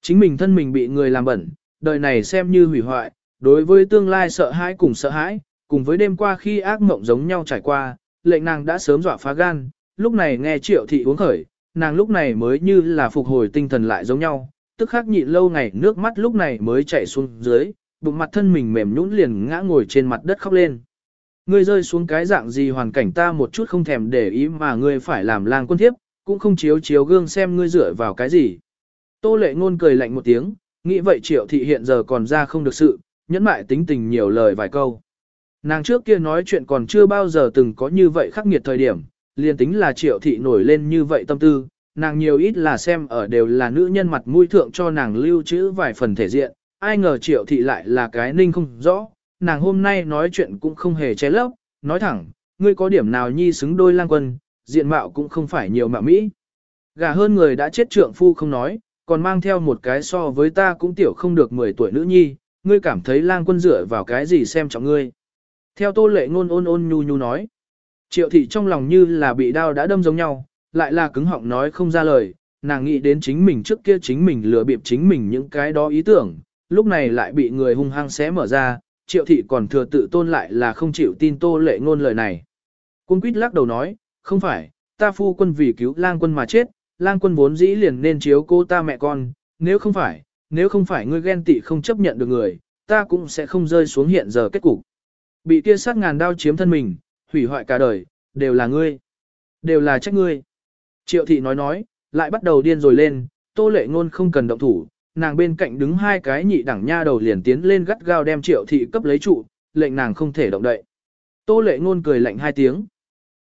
S1: Chính mình thân mình bị người làm bẩn, đời này xem như hủy hoại, đối với tương lai sợ hãi cùng sợ hãi, cùng với đêm qua khi ác mộng giống nhau trải qua, lệnh nàng đã sớm dọa phá gan, lúc này nghe triệu thị uống khởi, nàng lúc này mới như là phục hồi tinh thần lại giống nhau, tức khắc nhịn lâu ngày nước mắt lúc này mới chảy xuống dưới, bụng mặt thân mình mềm nhũn liền ngã ngồi trên mặt đất khóc lên. Ngươi rơi xuống cái dạng gì hoàn cảnh ta một chút không thèm để ý mà ngươi phải làm lang quân thiếp, cũng không chiếu chiếu gương xem ngươi dựa vào cái gì. Tô lệ ngôn cười lạnh một tiếng, nghĩ vậy triệu thị hiện giờ còn ra không được sự, nhẫn mại tính tình nhiều lời vài câu. Nàng trước kia nói chuyện còn chưa bao giờ từng có như vậy khắc nghiệt thời điểm, liền tính là triệu thị nổi lên như vậy tâm tư, nàng nhiều ít là xem ở đều là nữ nhân mặt mũi thượng cho nàng lưu trữ vài phần thể diện, ai ngờ triệu thị lại là cái ninh không rõ, nàng hôm nay nói chuyện cũng không hề che lấp, nói thẳng, ngươi có điểm nào nhi xứng đôi lang quân, diện mạo cũng không phải nhiều mạo mỹ. Gà hơn người đã chết trượng phu không nói, còn mang theo một cái so với ta cũng tiểu không được 10 tuổi nữ nhi, ngươi cảm thấy lang quân dựa vào cái gì xem trọng ngươi. Theo tô lệ ngôn ôn ôn nhu nhu nói, triệu thị trong lòng như là bị đao đã đâm giống nhau, lại là cứng họng nói không ra lời, nàng nghĩ đến chính mình trước kia chính mình lừa bịp chính mình những cái đó ý tưởng, lúc này lại bị người hung hăng xé mở ra, triệu thị còn thừa tự tôn lại là không chịu tin tô lệ ngôn lời này. Cung quýt lắc đầu nói, không phải, ta phu quân vì cứu lang quân mà chết, lang quân vốn dĩ liền nên chiếu cô ta mẹ con, nếu không phải, nếu không phải ngươi ghen tị không chấp nhận được người, ta cũng sẽ không rơi xuống hiện giờ kết cục. Bị kia sát ngàn đao chiếm thân mình, hủy hoại cả đời, đều là ngươi. Đều là trách ngươi. Triệu thị nói nói, lại bắt đầu điên rồi lên, tô lệ ngôn không cần động thủ, nàng bên cạnh đứng hai cái nhị đẳng nha đầu liền tiến lên gắt gao đem triệu thị cấp lấy trụ, lệnh nàng không thể động đậy. Tô lệ ngôn cười lạnh hai tiếng.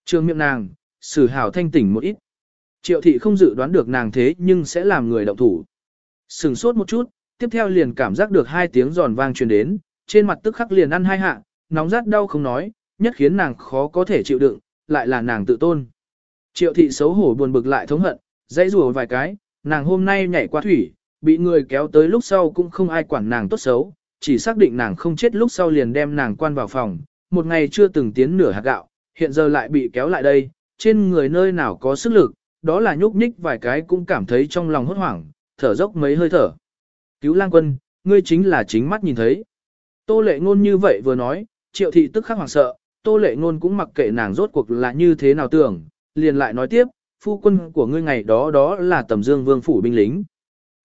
S1: Trường miệng nàng, xử hảo thanh tỉnh một ít. Triệu thị không dự đoán được nàng thế nhưng sẽ làm người động thủ. Sừng sốt một chút, tiếp theo liền cảm giác được hai tiếng giòn vang truyền đến, trên mặt tức khắc liền ăn hai hạ, nóng rát đau không nói, nhất khiến nàng khó có thể chịu đựng, lại là nàng tự tôn. Triệu thị xấu hổ buồn bực lại thống hận, dãy rùa vài cái, nàng hôm nay nhảy qua thủy, bị người kéo tới lúc sau cũng không ai quản nàng tốt xấu, chỉ xác định nàng không chết lúc sau liền đem nàng quan vào phòng, một ngày chưa từng tiến nửa hạt gạo, hiện giờ lại bị kéo lại đây, trên người nơi nào có sức lực, đó là nhúc nhích vài cái cũng cảm thấy trong lòng hốt hoảng, thở dốc mấy hơi thở. Cứu lang quân, ngươi chính là chính mắt nhìn thấy. Tô lệ ngôn như vậy vừa nói, triệu thị tức khắc hoảng sợ, tô lệ ngôn cũng mặc kệ nàng rốt cuộc là như thế nào tưởng, liền lại nói tiếp, phu quân của ngươi ngày đó đó là tầm dương vương phủ binh lính.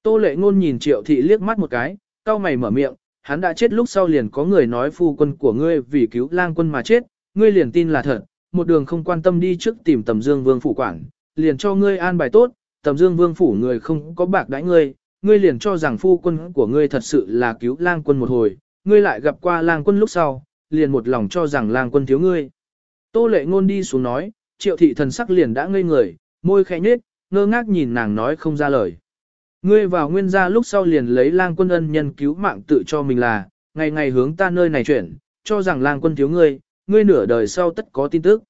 S1: Tô lệ ngôn nhìn triệu thị liếc mắt một cái, cao mày mở miệng, hắn đã chết lúc sau liền có người nói phu quân của ngươi vì cứu lang quân mà chết, ngươi liền tin là thật, một đường không quan tâm đi trước tìm tầm dương vương phủ quản, liền cho ngươi an bài tốt, tầm dương vương phủ người không có bạc đãi ngươi, ngươi liền cho rằng phu quân của ngươi thật sự là cứu lang quân một hồi, ngươi lại gặp qua lang quân lúc sau, liền một lòng cho rằng lang quân thiếu ngươi. Tô lệ ngôn đi xuống nói, triệu thị thần sắc liền đã ngây người, môi khẽ nhếch, ngơ ngác nhìn nàng nói không ra lời. Ngươi vào nguyên gia lúc sau liền lấy lang quân ân nhân cứu mạng tự cho mình là, ngày ngày hướng ta nơi này chuyển, cho rằng lang quân thiếu ngươi, ngươi nửa đời sau tất có tin tức.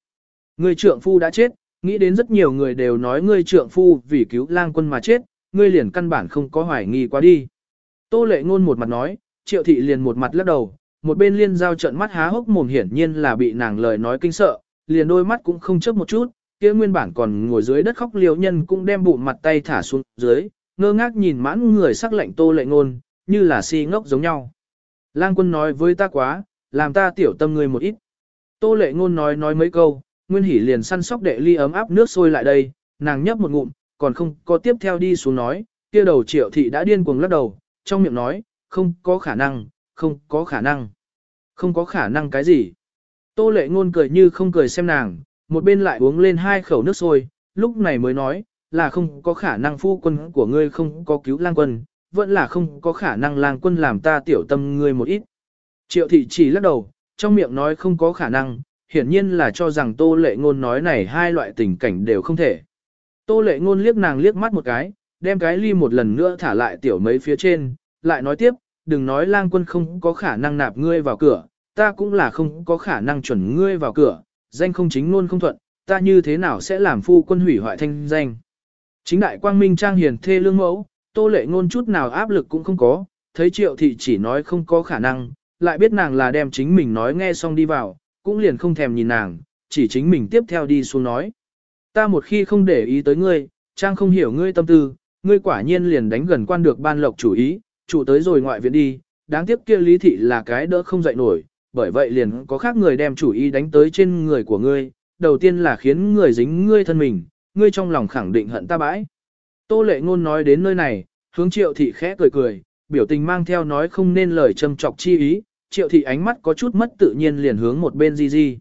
S1: Ngươi trượng phu đã chết, nghĩ đến rất nhiều người đều nói ngươi trượng phu vì cứu lang quân mà chết, ngươi liền căn bản không có hoài nghi quá đi. Tô lệ ngôn một mặt nói, triệu thị liền một mặt lắc đầu, một bên liên giao trận mắt há hốc mồm hiển nhiên là bị nàng lời nói kinh sợ, liền đôi mắt cũng không chớp một chút, kia nguyên bản còn ngồi dưới đất khóc liều nhân cũng đem bụng mặt tay thả xuống dưới, ngơ ngác nhìn mãn người sắc lạnh tô lệ ngôn, như là si ngốc giống nhau. Lang quân nói với ta quá, làm ta tiểu tâm người một ít. Tô lệ ngôn nói nói mấy câu, Nguyên Hỷ liền săn sóc đệ ly ấm áp nước sôi lại đây, nàng nhấp một ngụm, còn không có tiếp theo đi xuống nói, kia đầu triệu thị đã điên cuồng lắc đầu, trong miệng nói, không có khả năng, không có khả năng. Không có khả năng cái gì. Tô lệ ngôn cười như không cười xem nàng, một bên lại uống lên hai khẩu nước sôi, lúc này mới nói, là không có khả năng phu quân của ngươi không có cứu lang quân, vẫn là không có khả năng lang quân làm ta tiểu tâm ngươi một ít. Triệu thị chỉ lắc đầu, trong miệng nói không có khả năng, hiển nhiên là cho rằng tô lệ ngôn nói này hai loại tình cảnh đều không thể. Tô lệ ngôn liếc nàng liếc mắt một cái, đem cái ly một lần nữa thả lại tiểu mấy phía trên, lại nói tiếp, đừng nói lang quân không có khả năng nạp ngươi vào cửa, ta cũng là không có khả năng chuẩn ngươi vào cửa, danh không chính luôn không thuận, ta như thế nào sẽ làm phu quân hủy hoại thanh danh. Chính đại quang minh trang hiền thê lương mẫu, tô lệ ngôn chút nào áp lực cũng không có, thấy triệu thị chỉ nói không có khả năng, lại biết nàng là đem chính mình nói nghe xong đi vào, cũng liền không thèm nhìn nàng, chỉ chính mình tiếp theo đi xuống nói. Ta một khi không để ý tới ngươi, trang không hiểu ngươi tâm tư, ngươi quả nhiên liền đánh gần quan được ban lộc chủ ý, chủ tới rồi ngoại viện đi, đáng tiếc kia lý thị là cái đỡ không dậy nổi, bởi vậy liền có khác người đem chủ ý đánh tới trên người của ngươi, đầu tiên là khiến người dính ngươi thân mình, ngươi trong lòng khẳng định hận ta bãi. Tô lệ ngôn nói đến nơi này, hướng triệu thị khẽ cười cười, biểu tình mang theo nói không nên lời châm chọc chi ý, triệu thị ánh mắt có chút mất tự nhiên liền hướng một bên di di.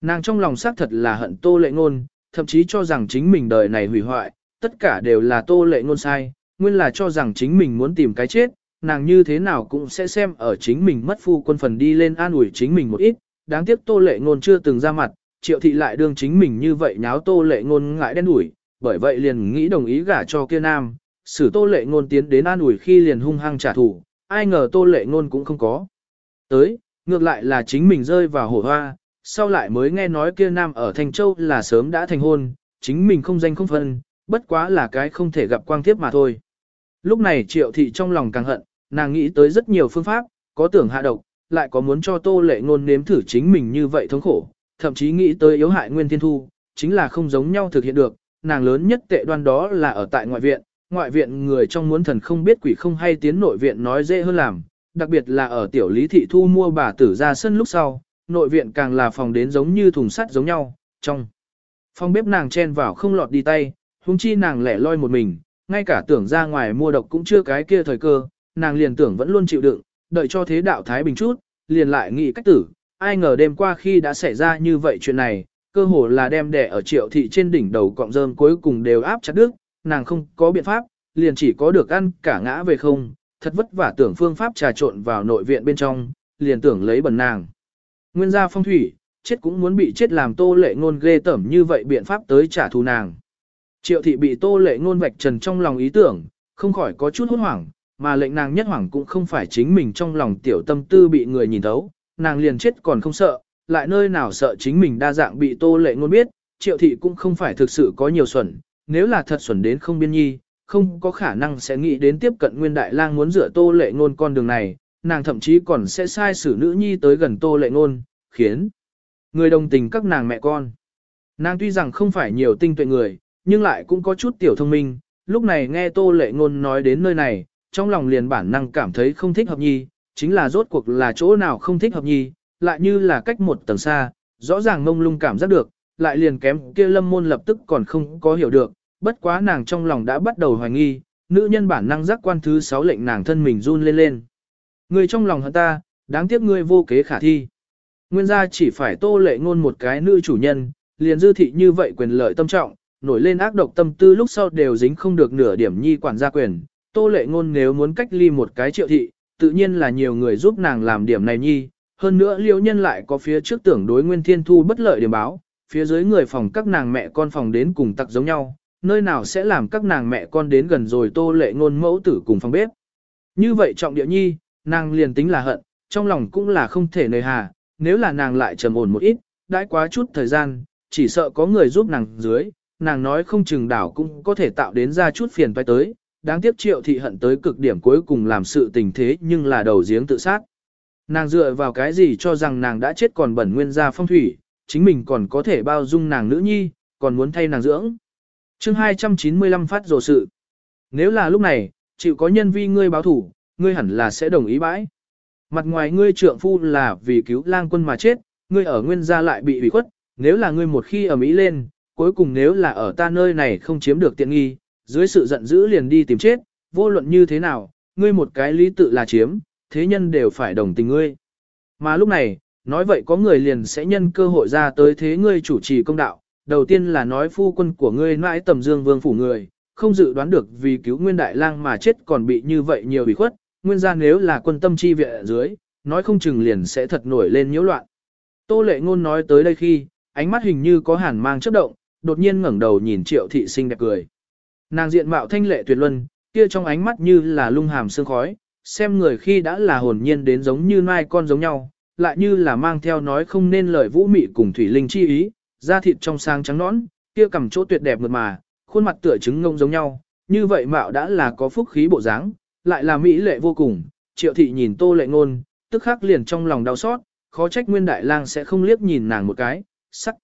S1: Nàng trong lòng xác thật là hận tô lệ ngôn, thậm chí cho rằng chính mình đời này hủy hoại, tất cả đều là tô lệ ngôn sai, nguyên là cho rằng chính mình muốn tìm cái chết, nàng như thế nào cũng sẽ xem ở chính mình mất phu quân phần đi lên an ủi chính mình một ít, đáng tiếc tô lệ ngôn chưa từng ra mặt, triệu thị lại đương chính mình như vậy nháo tô lệ ngôn ngại đen đuổi, bởi vậy liền nghĩ đồng ý gả cho kia nam, xử tô lệ ngôn tiến đến an ủi khi liền hung hăng trả thù, ai ngờ tô lệ ngôn cũng không có. Tới, ngược lại là chính mình rơi vào hổ hoa, sau lại mới nghe nói kia nam ở Thành Châu là sớm đã thành hôn, chính mình không danh không phân, bất quá là cái không thể gặp quang tiếp mà thôi. Lúc này triệu thị trong lòng càng hận, nàng nghĩ tới rất nhiều phương pháp, có tưởng hạ độc, lại có muốn cho tô lệ ngôn nếm thử chính mình như vậy thống khổ, thậm chí nghĩ tới yếu hại nguyên thiên thu, chính là không giống nhau thực hiện được, nàng lớn nhất tệ đoan đó là ở tại ngoại viện, ngoại viện người trong muốn thần không biết quỷ không hay tiến nội viện nói dễ hơn làm, đặc biệt là ở tiểu lý thị thu mua bà tử ra sân lúc sau, nội viện càng là phòng đến giống như thùng sắt giống nhau, trong phòng bếp nàng chen vào không lọt đi tay, huống chi nàng lẻ loi một mình, ngay cả tưởng ra ngoài mua độc cũng chưa cái kia thời cơ, nàng liền tưởng vẫn luôn chịu đựng, đợi cho thế đạo thái bình chút, liền lại nghĩ cách tử, ai ngờ đêm qua khi đã xảy ra như vậy chuyện này, cơ hồ là đem đẻ ở triệu thị trên đỉnh đầu cọng rơm cuối cùng đều áp chặt đứt, nàng không có biện pháp, liền chỉ có được ăn cả ngã về không, thật vất vả tưởng phương pháp trà trộn vào nội viện bên trong, liền tưởng lấy bẩn nàng. Nguyên gia phong thủy, chết cũng muốn bị chết làm tô lệ ngôn ghê tẩm như vậy biện pháp tới trả thù nàng. Triệu thị bị tô lệ ngôn vạch trần trong lòng ý tưởng, không khỏi có chút hốt hoảng, mà lệnh nàng nhất hoảng cũng không phải chính mình trong lòng tiểu tâm tư bị người nhìn thấu, nàng liền chết còn không sợ, lại nơi nào sợ chính mình đa dạng bị tô lệ ngôn biết, triệu thị cũng không phải thực sự có nhiều xuẩn, nếu là thật xuẩn đến không biên nhi, không có khả năng sẽ nghĩ đến tiếp cận nguyên đại lang muốn rửa tô lệ ngôn con đường này, nàng thậm chí còn sẽ sai xử nữ nhi tới gần tô lệ ngôn, khiến người đồng tình các nàng mẹ con. Nàng tuy rằng không phải nhiều tinh tuệ người, nhưng lại cũng có chút tiểu thông minh, lúc này nghe tô lệ ngôn nói đến nơi này, trong lòng liền bản năng cảm thấy không thích hợp nhi, chính là rốt cuộc là chỗ nào không thích hợp nhi, lại như là cách một tầng xa, rõ ràng mông lung cảm giác được, lại liền kém kia lâm môn lập tức còn không có hiểu được, bất quá nàng trong lòng đã bắt đầu hoài nghi, nữ nhân bản năng giác quan thứ sáu lệnh nàng thân mình run lên lên. Người trong lòng hận ta, đáng tiếc ngươi vô kế khả thi. Nguyên gia chỉ phải tô lệ ngôn một cái nữ chủ nhân, liền dư thị như vậy quyền lợi tâm trọng, nổi lên ác độc tâm tư lúc sau đều dính không được nửa điểm nhi quản gia quyền. Tô lệ ngôn nếu muốn cách ly một cái triệu thị, tự nhiên là nhiều người giúp nàng làm điểm này nhi. Hơn nữa liễu nhân lại có phía trước tưởng đối nguyên thiên thu bất lợi điểm báo, phía dưới người phòng các nàng mẹ con phòng đến cùng tặc giống nhau, nơi nào sẽ làm các nàng mẹ con đến gần rồi tô lệ ngôn mẫu tử cùng phòng bếp. Như vậy trọng địa nhi, nàng liền tính là hận, trong lòng cũng là không thể nơi hà, nếu là nàng lại trầm ổn một ít, đãi quá chút thời gian, chỉ sợ có người giúp nàng dưới, nàng nói không chừng đảo cũng có thể tạo đến ra chút phiền phải tới, đáng tiếc triệu thị hận tới cực điểm cuối cùng làm sự tình thế nhưng là đầu giếng tự sát. Nàng dựa vào cái gì cho rằng nàng đã chết còn bẩn nguyên gia phong thủy, chính mình còn có thể bao dung nàng nữ nhi, còn muốn thay nàng dưỡng. chương 295 phát rồ sự. Nếu là lúc này, chịu có nhân vi ngươi báo thủ, ngươi hẳn là sẽ đồng ý bãi. Mặt ngoài ngươi trượng phu là vì cứu lang quân mà chết, ngươi ở nguyên gia lại bị ủy khuất, nếu là ngươi một khi ở Mỹ lên, cuối cùng nếu là ở ta nơi này không chiếm được tiện nghi, dưới sự giận dữ liền đi tìm chết, vô luận như thế nào, ngươi một cái lý tự là chiếm, thế nhân đều phải đồng tình ngươi. Mà lúc này, nói vậy có người liền sẽ nhân cơ hội ra tới thế ngươi chủ trì công đạo, đầu tiên là nói phu quân của ngươi mãi tầm dương vương phủ người, không dự đoán được vì cứu nguyên đại lang mà chết còn bị như vậy nhiều bị khuất, nguyên ra nếu là quân tâm chi viện ở dưới, nói không chừng liền sẽ thật nổi lên nhiễu loạn. Tô lệ ngôn nói tới đây khi, ánh mắt hình như có hàn mang chớp động, đột nhiên ngẩng đầu nhìn triệu thị sinh đẹp cười. Nàng diện mạo thanh lệ tuyệt luân, kia trong ánh mắt như là lung hàm sương khói, xem người khi đã là hồn nhiên đến giống như mai con giống nhau, lại như là mang theo nói không nên lời vũ mị cùng thủy linh chi ý, da thịt trong sáng trắng nõn, kia cầm chỗ tuyệt đẹp mượt mà, khuôn mặt tựa trứng ngông giống nhau, như vậy mạo đã là có phúc khí bộ dáng, lại là mỹ lệ vô cùng. Triệu thị nhìn Tô Lệ Ngôn, tức khắc liền trong lòng đau xót, khó trách Nguyên Đại Lang sẽ không liếc nhìn nàng một cái, sắc.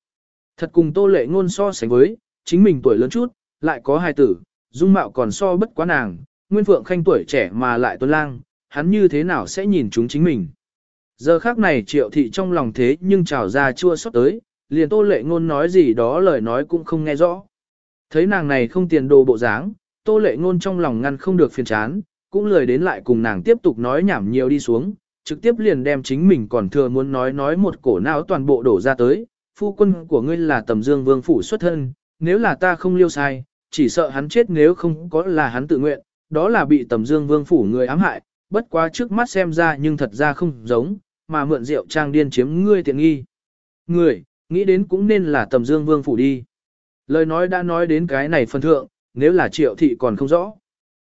S1: Thật cùng Tô Lệ Ngôn so sánh với, chính mình tuổi lớn chút, lại có hai tử, dung mạo còn so bất quá nàng, Nguyên Phượng Khanh tuổi trẻ mà lại tuấn lang, hắn như thế nào sẽ nhìn chúng chính mình. Giờ khác này triệu thị trong lòng thế nhưng trào ra chua sót tới, liền tô lệ ngôn nói gì đó lời nói cũng không nghe rõ. Thấy nàng này không tiền đồ bộ dáng, tô lệ ngôn trong lòng ngăn không được phiền chán, cũng lười đến lại cùng nàng tiếp tục nói nhảm nhiều đi xuống, trực tiếp liền đem chính mình còn thừa muốn nói nói một cổ não toàn bộ đổ ra tới, phu quân của ngươi là tầm dương vương phủ xuất thân, nếu là ta không liêu sai, chỉ sợ hắn chết nếu không có là hắn tự nguyện, đó là bị tầm dương vương phủ người ám hại, bất quá trước mắt xem ra nhưng thật ra không giống, mà mượn rượu trang điên chiếm ngươi tiện nghi. Người, nghĩ đến cũng nên là tầm dương vương phủ đi. Lời nói đã nói đến cái này phân thượng, nếu là triệu thị còn không rõ.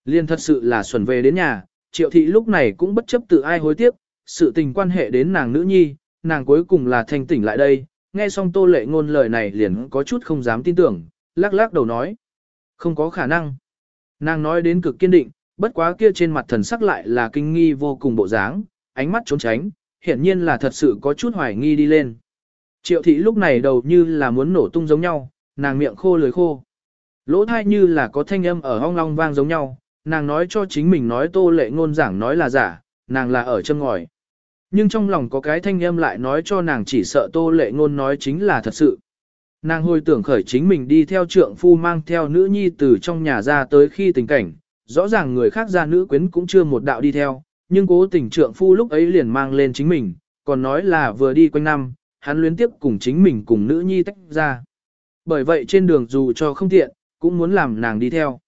S1: Liên thật sự là xuẩn về đến nhà, triệu thị lúc này cũng bất chấp tự ai hối tiếc, sự tình quan hệ đến nàng nữ nhi, nàng cuối cùng là thanh tỉnh lại đây, nghe xong tô lệ ngôn lời này liền có chút không dám tin tưởng, lắc lắc đầu nói. Không có khả năng. Nàng nói đến cực kiên định, bất quá kia trên mặt thần sắc lại là kinh nghi vô cùng bộ dáng, ánh mắt trốn tránh, hiển nhiên là thật sự có chút hoài nghi đi lên. Triệu thị lúc này đầu như là muốn nổ tung giống nhau, nàng miệng khô lưỡi khô. Lỗ thai như là có thanh âm ở hong long vang giống nhau, nàng nói cho chính mình nói tô lệ ngôn giảng nói là giả, nàng là ở chân ngòi. Nhưng trong lòng có cái thanh âm lại nói cho nàng chỉ sợ tô lệ ngôn nói chính là thật sự. Nàng hồi tưởng khởi chính mình đi theo trượng phu mang theo nữ nhi từ trong nhà ra tới khi tình cảnh, rõ ràng người khác ra nữ quyến cũng chưa một đạo đi theo, nhưng cố tình trượng phu lúc ấy liền mang lên chính mình, còn nói là vừa đi quanh năm, hắn luyến tiếp cùng chính mình cùng nữ nhi tách ra. Bởi vậy trên đường dù cho không tiện, cũng muốn làm nàng đi theo.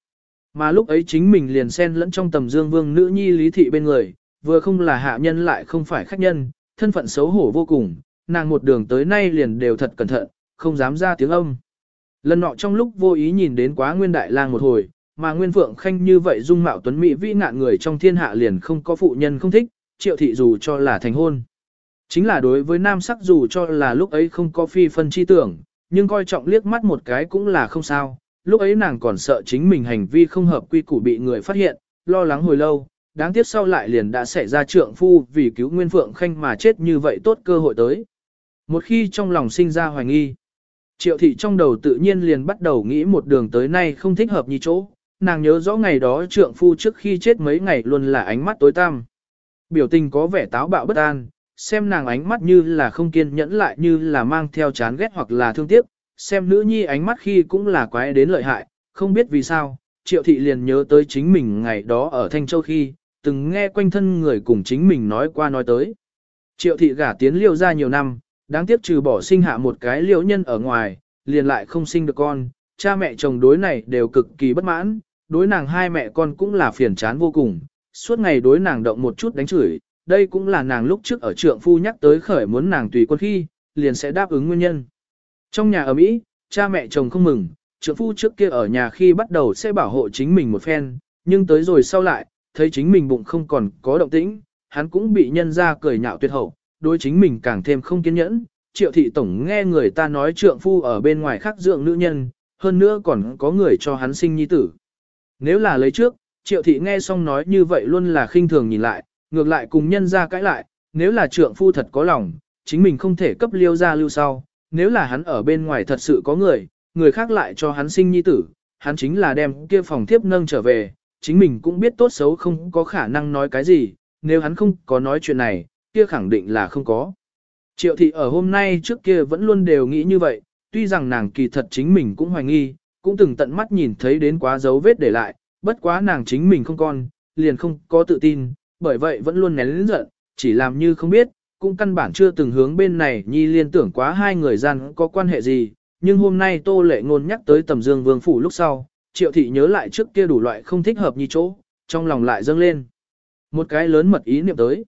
S1: Mà lúc ấy chính mình liền xen lẫn trong tầm dương vương nữ nhi lý thị bên người, vừa không là hạ nhân lại không phải khách nhân, thân phận xấu hổ vô cùng, nàng một đường tới nay liền đều thật cẩn thận, không dám ra tiếng âm. Lần nọ trong lúc vô ý nhìn đến quá nguyên đại lang một hồi, mà nguyên phượng khanh như vậy dung mạo tuấn mỹ vĩ nạn người trong thiên hạ liền không có phụ nhân không thích, triệu thị dù cho là thành hôn. Chính là đối với nam sắc dù cho là lúc ấy không có phi phân chi tưởng, nhưng coi trọng liếc mắt một cái cũng là không sao, lúc ấy nàng còn sợ chính mình hành vi không hợp quy củ bị người phát hiện, lo lắng hồi lâu, đáng tiếc sau lại liền đã xảy ra trượng phu vì cứu Nguyên Phượng Khanh mà chết như vậy tốt cơ hội tới. Một khi trong lòng sinh ra hoài nghi, triệu thị trong đầu tự nhiên liền bắt đầu nghĩ một đường tới nay không thích hợp như chỗ, nàng nhớ rõ ngày đó trượng phu trước khi chết mấy ngày luôn là ánh mắt tối tăm. Biểu tình có vẻ táo bạo bất an, xem nàng ánh mắt như là không kiên nhẫn lại như là mang theo chán ghét hoặc là thương tiếc, xem nữ nhi ánh mắt khi cũng là quái đến lợi hại, không biết vì sao, triệu thị liền nhớ tới chính mình ngày đó ở Thanh Châu khi, từng nghe quanh thân người cùng chính mình nói qua nói tới. Triệu thị gả tiến liêu ra nhiều năm, đáng tiếc trừ bỏ sinh hạ một cái liễu nhân ở ngoài, liền lại không sinh được con, cha mẹ chồng đối này đều cực kỳ bất mãn, đối nàng hai mẹ con cũng là phiền chán vô cùng, suốt ngày đối nàng động một chút đánh chửi, đây cũng là nàng lúc trước ở trượng phu nhắc tới khởi muốn nàng tùy quân khi, liền sẽ đáp ứng nguyên nhân. Trong nhà ở Mỹ, cha mẹ chồng không mừng, trượng phu trước kia ở nhà khi bắt đầu sẽ bảo hộ chính mình một phen, nhưng tới rồi sau lại, thấy chính mình bụng không còn có động tĩnh, hắn cũng bị nhân ra cười nhạo tuyệt hậu, đối chính mình càng thêm không kiên nhẫn. Triệu thị tổng nghe người ta nói trượng phu ở bên ngoài khác dưỡng nữ nhân, hơn nữa còn có người cho hắn sinh nhi tử. Nếu là lấy trước, triệu thị nghe xong nói như vậy luôn là khinh thường nhìn lại, ngược lại cùng nhân ra cãi lại, nếu là trượng phu thật có lòng, chính mình không thể cấp liêu ra lưu sau, nếu là hắn ở bên ngoài thật sự có người, người khác lại cho hắn sinh nhi tử, hắn chính là đem kia phòng tiếp nâng trở về, chính mình cũng biết tốt xấu không có khả năng nói cái gì, nếu hắn không có nói chuyện này, kia khẳng định là không có. Triệu thị ở hôm nay trước kia vẫn luôn đều nghĩ như vậy, tuy rằng nàng kỳ thật chính mình cũng hoài nghi, cũng từng tận mắt nhìn thấy đến quá dấu vết để lại, bất quá nàng chính mình không con, liền không có tự tin, bởi vậy vẫn luôn nén lĩnh giận, chỉ làm như không biết, cũng căn bản chưa từng hướng bên này nhi liên tưởng quá hai người gian có quan hệ gì, nhưng hôm nay tô lệ ngôn nhắc tới tầm dương vương phủ lúc sau, triệu thị nhớ lại trước kia đủ loại không thích hợp như chỗ, trong lòng lại dâng lên. Một cái lớn mật ý niệm tới.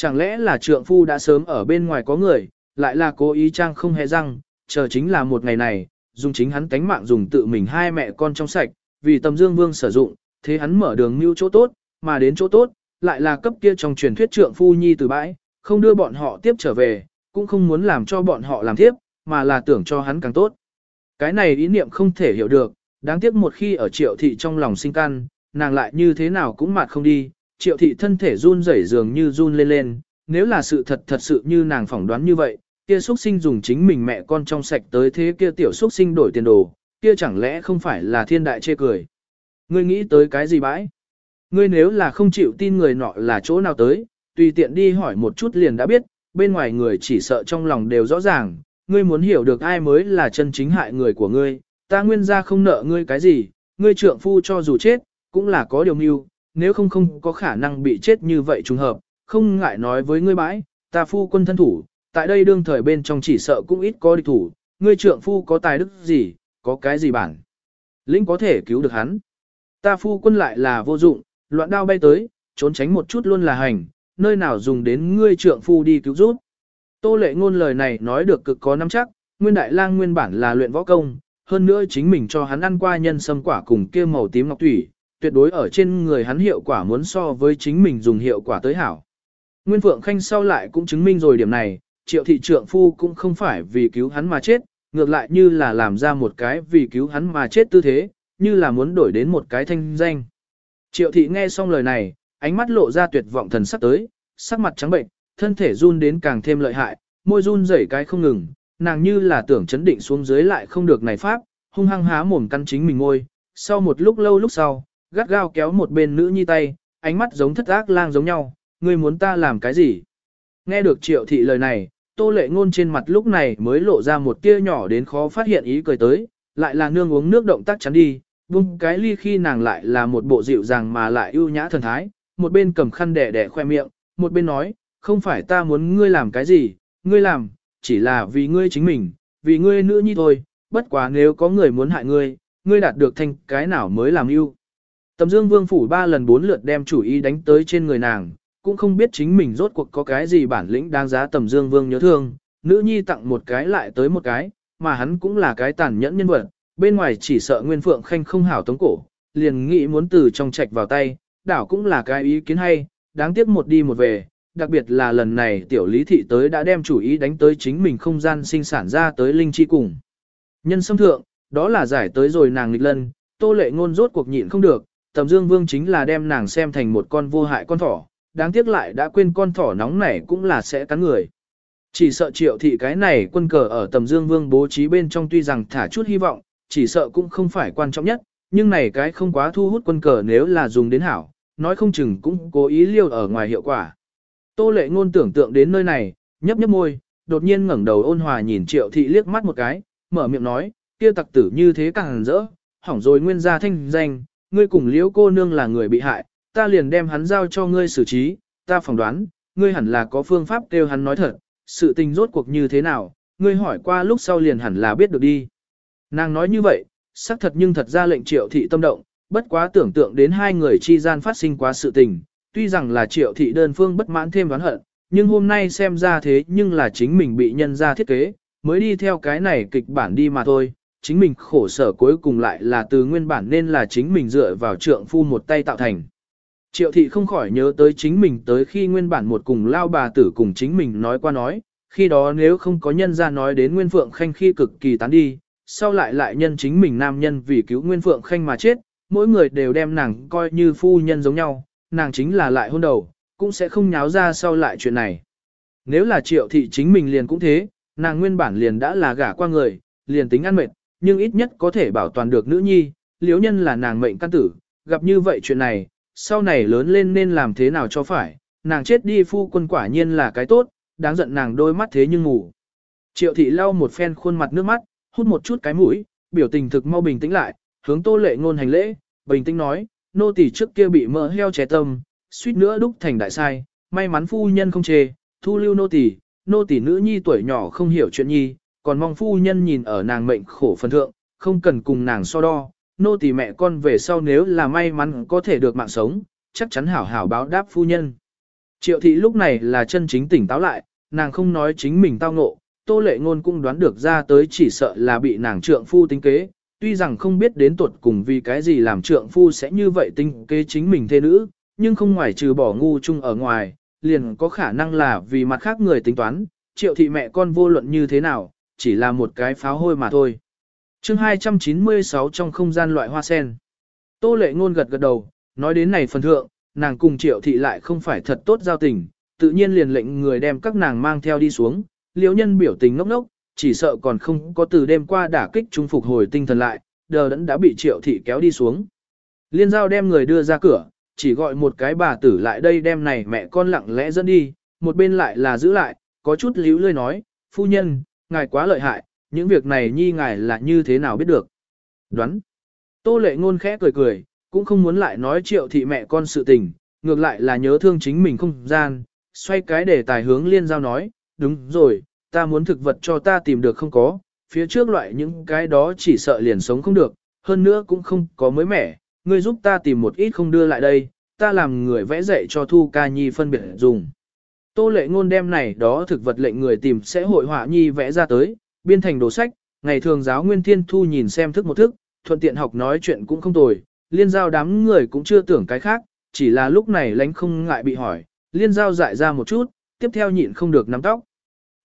S1: Chẳng lẽ là trượng phu đã sớm ở bên ngoài có người, lại là cố ý trang không hề răng, chờ chính là một ngày này, dùng chính hắn tánh mạng dùng tự mình hai mẹ con trong sạch, vì tầm dương vương sử dụng, thế hắn mở đường mưu chỗ tốt, mà đến chỗ tốt, lại là cấp kia trong truyền thuyết trượng phu nhi từ bãi, không đưa bọn họ tiếp trở về, cũng không muốn làm cho bọn họ làm tiếp, mà là tưởng cho hắn càng tốt. Cái này ý niệm không thể hiểu được, đáng tiếc một khi ở triệu thị trong lòng sinh căn, nàng lại như thế nào cũng mạt không đi, triệu thị thân thể run rẩy dường như run lên lên, nếu là sự thật thật sự như nàng phỏng đoán như vậy, kia xuất sinh dùng chính mình mẹ con trong sạch tới thế kia tiểu xuất sinh đổi tiền đồ, kia chẳng lẽ không phải là thiên đại chê cười. Ngươi nghĩ tới cái gì bãi? Ngươi nếu là không chịu tin người nọ là chỗ nào tới, tùy tiện đi hỏi một chút liền đã biết, bên ngoài người chỉ sợ trong lòng đều rõ ràng, ngươi muốn hiểu được ai mới là chân chính hại người của ngươi, ta nguyên ra không nợ ngươi cái gì, ngươi trượng phu cho dù chết, cũng là có điều mưu, nếu không không có khả năng bị chết như vậy trùng hợp, không ngại nói với ngươi bãi, ta phu quân thân thủ, tại đây đương thời bên trong chỉ sợ cũng ít có địch thủ, ngươi trượng phu có tài đức gì, có cái gì bản. lĩnh có thể cứu được hắn. Ta phu quân lại là vô dụng, loạn đao bay tới, trốn tránh một chút luôn là hành, nơi nào dùng đến ngươi trượng phu đi cứu giúp. Tô lệ ngôn lời này nói được cực có nắm chắc, nguyên đại lang nguyên bản là luyện võ công, hơn nữa chính mình cho hắn ăn qua nhân sâm quả cùng kia màu tím ngọc thủy, tuyệt đối ở trên người hắn hiệu quả muốn so với chính mình dùng hiệu quả tới hảo. Nguyên Phượng Khanh sau lại cũng chứng minh rồi điểm này, triệu thị trượng phu cũng không phải vì cứu hắn mà chết, ngược lại như là làm ra một cái vì cứu hắn mà chết tư thế, như là muốn đổi đến một cái thanh danh. Triệu thị nghe xong lời này, ánh mắt lộ ra tuyệt vọng thần sắc tới, sắc mặt trắng bệnh, thân thể run đến càng thêm lợi hại, môi run rẩy cái không ngừng, nàng như là tưởng chấn định xuống dưới lại không được này pháp, hung hăng há mồm căn chính mình ngôi, sau một lúc lâu lúc sau, gắt gao kéo một bên nữ nhi tay, ánh mắt giống thất ác lang giống nhau, ngươi muốn ta làm cái gì? Nghe được triệu thị lời này, tô lệ ngôn trên mặt lúc này mới lộ ra một tia nhỏ đến khó phát hiện ý cười tới, lại là nương uống nước động tác chắn đi, bung cái ly khi nàng lại là một bộ dịu dàng mà lại ưu nhã thần thái, một bên cầm khăn đẻ đẻ khoe miệng, một bên nói, không phải ta muốn ngươi làm cái gì, ngươi làm, chỉ là vì ngươi chính mình, vì ngươi nữ nhi thôi, bất quá nếu có người muốn hại ngươi, ngươi đạt được thành cái nào mới làm ưu. Tầm Dương Vương phủ ba lần bốn lượt đem chủ ý đánh tới trên người nàng, cũng không biết chính mình rốt cuộc có cái gì bản lĩnh đáng giá Tầm Dương Vương nhớ thương, nữ nhi tặng một cái lại tới một cái, mà hắn cũng là cái tàn nhẫn nhân vật, bên ngoài chỉ sợ Nguyên Phượng Khanh không hảo tống cổ, liền nghĩ muốn từ trong trạch vào tay, đảo cũng là cái ý kiến hay, đáng tiếc một đi một về, đặc biệt là lần này tiểu lý thị tới đã đem chủ ý đánh tới chính mình không gian sinh sản ra tới linh chi cùng. Nhân xâm thượng, đó là giải tới rồi nàng nghịch lân, tô lệ ngôn rốt cuộc nhịn không được, tầm dương vương chính là đem nàng xem thành một con vô hại con thỏ, đáng tiếc lại đã quên con thỏ nóng này cũng là sẽ cắn người. Chỉ sợ triệu thị cái này quân cờ ở tầm dương vương bố trí bên trong tuy rằng thả chút hy vọng, chỉ sợ cũng không phải quan trọng nhất, nhưng này cái không quá thu hút quân cờ nếu là dùng đến hảo, nói không chừng cũng cố ý liêu ở ngoài hiệu quả. Tô lệ ngôn tưởng tượng đến nơi này, nhấp nhấp môi, đột nhiên ngẩng đầu ôn hòa nhìn triệu thị liếc mắt một cái, mở miệng nói, kia tặc tử như thế càng rỡ, hỏng rồi nguyên gia thanh danh, ngươi cùng liễu cô nương là người bị hại, ta liền đem hắn giao cho ngươi xử trí, ta phỏng đoán, ngươi hẳn là có phương pháp kêu hắn nói thật, sự tình rốt cuộc như thế nào, ngươi hỏi qua lúc sau liền hẳn là biết được đi. Nàng nói như vậy, xác thật nhưng thật ra lệnh triệu thị tâm động, bất quá tưởng tượng đến hai người chi gian phát sinh quá sự tình, tuy rằng là triệu thị đơn phương bất mãn thêm oán hận, nhưng hôm nay xem ra thế nhưng là chính mình bị nhân ra thiết kế, mới đi theo cái này kịch bản đi mà thôi, chính mình khổ sở cuối cùng lại là từ nguyên bản nên là chính mình dựa vào trượng phu một tay tạo thành. Triệu thị không khỏi nhớ tới chính mình tới khi nguyên bản một cùng lao bà tử cùng chính mình nói qua nói, khi đó nếu không có nhân ra nói đến Nguyên Phượng Khanh khi cực kỳ tán đi, sau lại lại nhân chính mình nam nhân vì cứu Nguyên Phượng Khanh mà chết, mỗi người đều đem nàng coi như phu nhân giống nhau, nàng chính là lại hôn đầu, cũng sẽ không nháo ra sau lại chuyện này. Nếu là triệu thị chính mình liền cũng thế, nàng nguyên bản liền đã là gả qua người, liền tính ăn mệt, nhưng ít nhất có thể bảo toàn được nữ nhi, liếu nhân là nàng mệnh căn tử, gặp như vậy chuyện này, sau này lớn lên nên làm thế nào cho phải, nàng chết đi phu quân quả nhiên là cái tốt, đáng giận nàng đôi mắt thế nhưng ngủ. Triệu thị lau một phen khuôn mặt nước mắt, hút một chút cái mũi, biểu tình thực mau bình tĩnh lại, hướng tô lệ ngôn hành lễ, bình tĩnh nói, nô tỳ trước kia bị mỡ heo trẻ tâm, suýt nữa đúc thành đại sai, may mắn phu nhân không chê, thu lưu nô tỳ, nô tỳ nữ nhi tuổi nhỏ không hiểu chuyện nhi, còn mong phu nhân nhìn ở nàng mệnh khổ phần thượng, không cần cùng nàng so đo, nô tỳ mẹ con về sau nếu là may mắn có thể được mạng sống, chắc chắn hảo hảo báo đáp phu nhân. Triệu thị lúc này là chân chính tỉnh táo lại, nàng không nói chính mình tao ngộ, tô lệ ngôn cũng đoán được ra tới chỉ sợ là bị nàng trượng phu tính kế, tuy rằng không biết đến tuột cùng vì cái gì làm trượng phu sẽ như vậy tính kế chính mình thê nữ, nhưng không ngoài trừ bỏ ngu chung ở ngoài, liền có khả năng là vì mặt khác người tính toán, triệu thị mẹ con vô luận như thế nào, chỉ là một cái pháo hôi mà thôi. chương 296 trong không gian loại hoa sen. Tô lệ ngôn gật gật đầu, nói đến này phần thượng, nàng cùng triệu thị lại không phải thật tốt giao tình, tự nhiên liền lệnh người đem các nàng mang theo đi xuống, liễu nhân biểu tình ngốc ngốc, chỉ sợ còn không có từ đêm qua đả kích trung phục hồi tinh thần lại, đờ đẫn đã bị triệu thị kéo đi xuống. Liên giao đem người đưa ra cửa, chỉ gọi một cái bà tử lại đây đem này mẹ con lặng lẽ dẫn đi, một bên lại là giữ lại, có chút líu lơi nói, phu nhân, ngài quá lợi hại, những việc này nhi ngài là như thế nào biết được. Đoán. Tô lệ ngôn khẽ cười cười, cũng không muốn lại nói triệu thị mẹ con sự tình, ngược lại là nhớ thương chính mình không gian, xoay cái để tài hướng liên giao nói, đúng rồi, ta muốn thực vật cho ta tìm được không có, phía trước loại những cái đó chỉ sợ liền sống không được, hơn nữa cũng không có mới mẻ, ngươi giúp ta tìm một ít không đưa lại đây, ta làm người vẽ dạy cho Thu Ca Nhi phân biệt dùng. Tô lệ ngôn đem này đó thực vật lệnh người tìm sẽ hội họa nhi vẽ ra tới, biên thành đồ sách, ngày thường giáo nguyên thiên thu nhìn xem thức một thức, thuận tiện học nói chuyện cũng không tồi, liên giao đám người cũng chưa tưởng cái khác, chỉ là lúc này lánh không ngại bị hỏi, liên giao dại ra một chút, tiếp theo nhịn không được nắm tóc.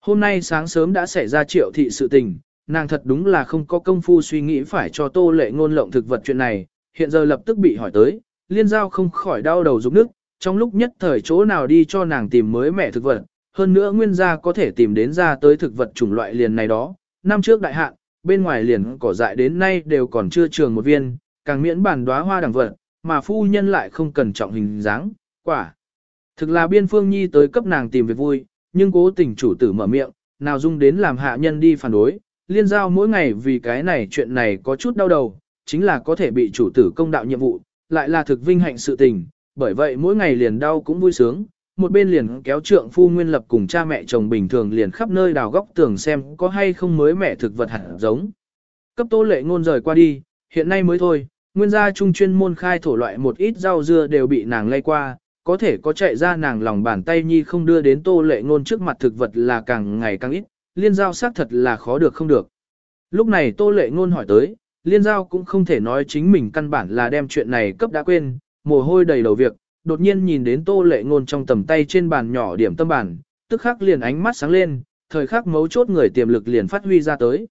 S1: Hôm nay sáng sớm đã xảy ra triệu thị sự tình, nàng thật đúng là không có công phu suy nghĩ phải cho tô lệ ngôn lộng thực vật chuyện này, hiện giờ lập tức bị hỏi tới, liên giao không khỏi đau đầu rụng nước, trong lúc nhất thời chỗ nào đi cho nàng tìm mới mẻ thực vật, hơn nữa nguyên gia có thể tìm đến ra tới thực vật chủng loại liền này đó, năm trước đại hạn, bên ngoài liền cỏ dại đến nay đều còn chưa trường một viên, càng miễn bản đóa hoa đẳng vật, mà phu nhân lại không cần trọng hình dáng, quả. Thực là biên phương nhi tới cấp nàng tìm việc vui, nhưng cố tình chủ tử mở miệng, nào dung đến làm hạ nhân đi phản đối, liên giao mỗi ngày vì cái này chuyện này có chút đau đầu, chính là có thể bị chủ tử công đạo nhiệm vụ, lại là thực vinh hạnh sự tình, bởi vậy mỗi ngày liền đau cũng vui sướng, một bên liền kéo trượng phu nguyên lập cùng cha mẹ chồng bình thường liền khắp nơi đào góc tường xem có hay không mới mẹ thực vật hạt giống. Cấp tô lệ ngôn rời qua đi, hiện nay mới thôi, nguyên gia trung chuyên môn khai thổ loại một ít rau dưa đều bị nàng lay qua, có thể có chạy ra nàng lòng bàn tay nhi không đưa đến tô lệ ngôn trước mặt thực vật là càng ngày càng ít, liên giao xác thật là khó được không được. Lúc này tô lệ ngôn hỏi tới, liên giao cũng không thể nói chính mình căn bản là đem chuyện này cấp đã quên, mồ hôi đầy đầu việc, đột nhiên nhìn đến tô lệ ngôn trong tầm tay trên bàn nhỏ điểm tâm bản, tức khắc liền ánh mắt sáng lên, thời khắc mấu chốt người tiềm lực liền phát huy ra tới.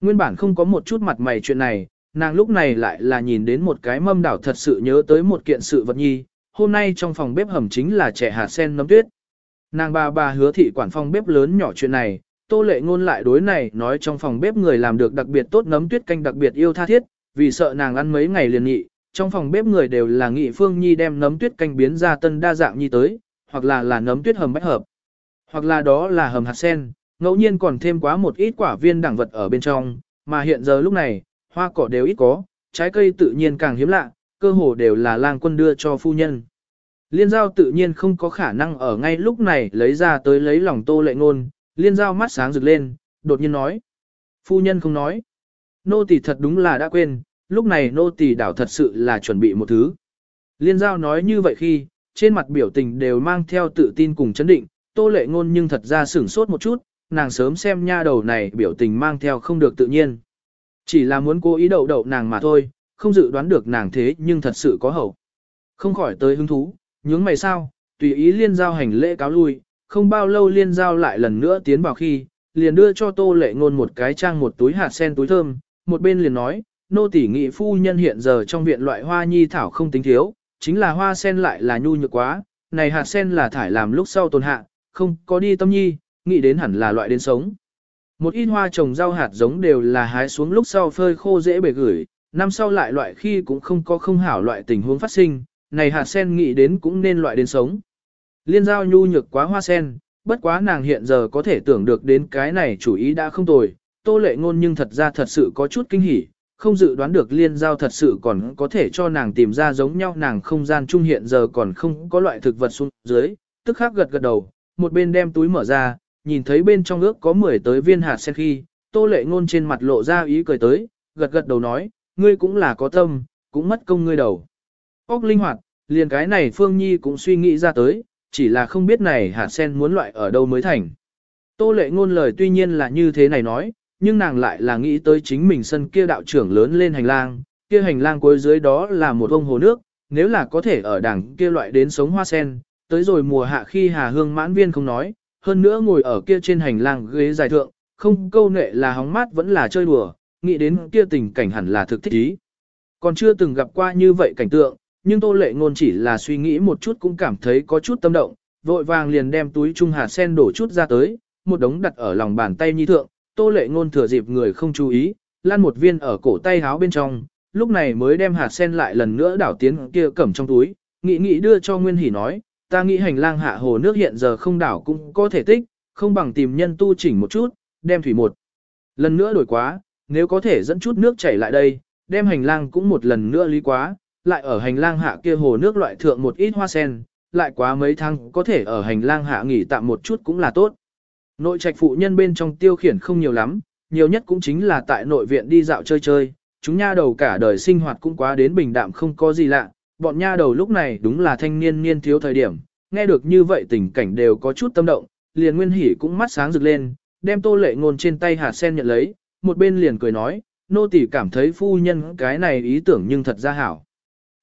S1: Nguyên bản không có một chút mặt mày chuyện này, nàng lúc này lại là nhìn đến một cái mâm đảo thật sự nhớ tới một kiện sự vật nhi, hôm nay trong phòng bếp hầm chính là trẻ hạt sen nấm tuyết. Nàng bà bà hứa thị quản phòng bếp lớn nhỏ chuyện này, tô lệ ngôn lại đối này nói trong phòng bếp người làm được đặc biệt tốt nấm tuyết canh đặc biệt yêu tha thiết, vì sợ nàng ăn mấy ngày liền nhị, trong phòng bếp người đều là nghị phương nhi đem nấm tuyết canh biến ra tân đa dạng nhi tới, hoặc là là nấm tuyết hầm bách hợp, hoặc là đó là hầm hạt sen, ngẫu nhiên còn thêm quá một ít quả viên đẳng vật ở bên trong, mà hiện giờ lúc này, hoa cỏ đều ít có, trái cây tự nhiên càng hiếm lạ, cơ hồ đều là lang quân đưa cho phu nhân. Liên giao tự nhiên không có khả năng ở ngay lúc này lấy ra tới lấy lòng tô lệ ngôn, liên giao mắt sáng rực lên, đột nhiên nói. Phu nhân không nói. Nô tỳ thật đúng là đã quên, lúc này nô tỳ đảo thật sự là chuẩn bị một thứ. Liên giao nói như vậy khi, trên mặt biểu tình đều mang theo tự tin cùng chấn định, tô lệ ngôn nhưng thật ra sửng sốt một chút, nàng sớm xem nha đầu này biểu tình mang theo không được tự nhiên. Chỉ là muốn cố ý đậu đậu nàng mà thôi, không dự đoán được nàng thế nhưng thật sự có hậu. Không khỏi tới hứng thú, nhướng mày sao, tùy ý liên giao hành lễ cáo lui, không bao lâu liên giao lại lần nữa tiến vào khi, liền đưa cho tô lệ ngôn một cái trang một túi hạt sen túi thơm, một bên liền nói, nô tỷ nghị phu nhân hiện giờ trong viện loại hoa nhi thảo không tính thiếu, chính là hoa sen lại là nhu nhược quá, này hạt sen là thải làm lúc sau tồn hạ, không có đi tâm nhi, nghĩ đến hẳn là loại đến sống. Một ít hoa trồng rau hạt giống đều là hái xuống lúc sau phơi khô dễ bể gửi, năm sau lại loại khi cũng không có không hảo loại tình huống phát sinh, này hạt sen nghĩ đến cũng nên loại đến sống. Liên giao nhu nhược quá hoa sen, bất quá nàng hiện giờ có thể tưởng được đến cái này chủ ý đã không tồi, tô lệ ngôn nhưng thật ra thật sự có chút kinh hỉ, không dự đoán được liên giao thật sự còn có thể cho nàng tìm ra giống nhau nàng không gian trung hiện giờ còn không có loại thực vật xuống dưới, tức khắc gật gật đầu, một bên đem túi mở ra, nhìn thấy bên trong ước có 10 tới viên hạt sen khi, tô lệ ngôn trên mặt lộ ra ý cười tới, gật gật đầu nói, ngươi cũng là có tâm, cũng mất công ngươi đầu. Ốc linh hoạt, liền cái này Phương Nhi cũng suy nghĩ ra tới, chỉ là không biết này hạt sen muốn loại ở đâu mới thành. Tô lệ ngôn lời tuy nhiên là như thế này nói, nhưng nàng lại là nghĩ tới chính mình sân kia đạo trưởng lớn lên hành lang, kia hành lang cuối dưới đó là một ông hồ nước, nếu là có thể ở đằng kia loại đến sống hoa sen, tới rồi mùa hạ khi hà hương mãn viên không nói, hơn nữa ngồi ở kia trên hành lang ghế dài thượng, không câu nệ là hóng mát vẫn là chơi đùa, nghĩ đến kia tình cảnh hẳn là thực thích ý. Còn chưa từng gặp qua như vậy cảnh tượng, nhưng tô lệ ngôn chỉ là suy nghĩ một chút cũng cảm thấy có chút tâm động, vội vàng liền đem túi trung hạt sen đổ chút ra tới, một đống đặt ở lòng bàn tay nhi thượng, tô lệ ngôn thừa dịp người không chú ý, lan một viên ở cổ tay háo bên trong, lúc này mới đem hạt sen lại lần nữa đảo tiến kia cầm trong túi, nghĩ nghĩ đưa cho Nguyên Hỷ nói, ta nghĩ hành lang hạ hồ nước hiện giờ không đảo cũng có thể tích, không bằng tìm nhân tu chỉnh một chút, đem thủy một. Lần nữa đổi quá, nếu có thể dẫn chút nước chảy lại đây, đem hành lang cũng một lần nữa lý quá, lại ở hành lang hạ kia hồ nước loại thượng một ít hoa sen, lại quá mấy tháng có thể ở hành lang hạ nghỉ tạm một chút cũng là tốt. Nội trạch phụ nhân bên trong tiêu khiển không nhiều lắm, nhiều nhất cũng chính là tại nội viện đi dạo chơi chơi, chúng nha đầu cả đời sinh hoạt cũng quá đến bình đạm không có gì lạ, bọn nha đầu lúc này đúng là thanh niên niên thiếu thời điểm, nghe được như vậy tình cảnh đều có chút tâm động, liền nguyên hỉ cũng mắt sáng rực lên, đem tô lệ ngôn trên tay hạt sen nhận lấy, một bên liền cười nói, nô tỳ cảm thấy phu nhân cái này ý tưởng nhưng thật ra hảo.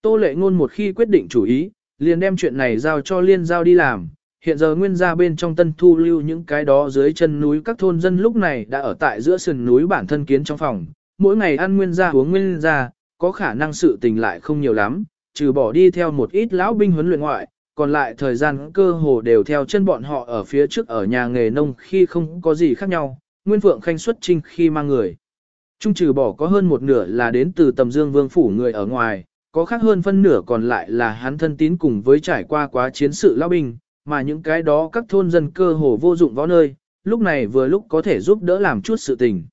S1: Tô lệ ngôn một khi quyết định chủ ý, liền đem chuyện này giao cho liên giao đi làm. Hiện giờ nguyên gia bên trong tân thu lưu những cái đó dưới chân núi các thôn dân lúc này đã ở tại giữa sườn núi bản thân kiến trong phòng. Mỗi ngày ăn nguyên gia uống nguyên gia, có khả năng sự tình lại không nhiều lắm, trừ bỏ đi theo một ít lão binh huấn luyện ngoại, còn lại thời gian cơ hồ đều theo chân bọn họ ở phía trước ở nhà nghề nông khi không có gì khác nhau, Nguyên Phượng Khanh xuất trinh khi mang người. Trung trừ bỏ có hơn một nửa là đến từ tầm dương vương phủ người ở ngoài, có khác hơn phân nửa còn lại là hắn thân tín cùng với trải qua quá chiến sự lao binh, mà những cái đó các thôn dân cơ hồ vô dụng võ nơi, lúc này vừa lúc có thể giúp đỡ làm chút sự tình.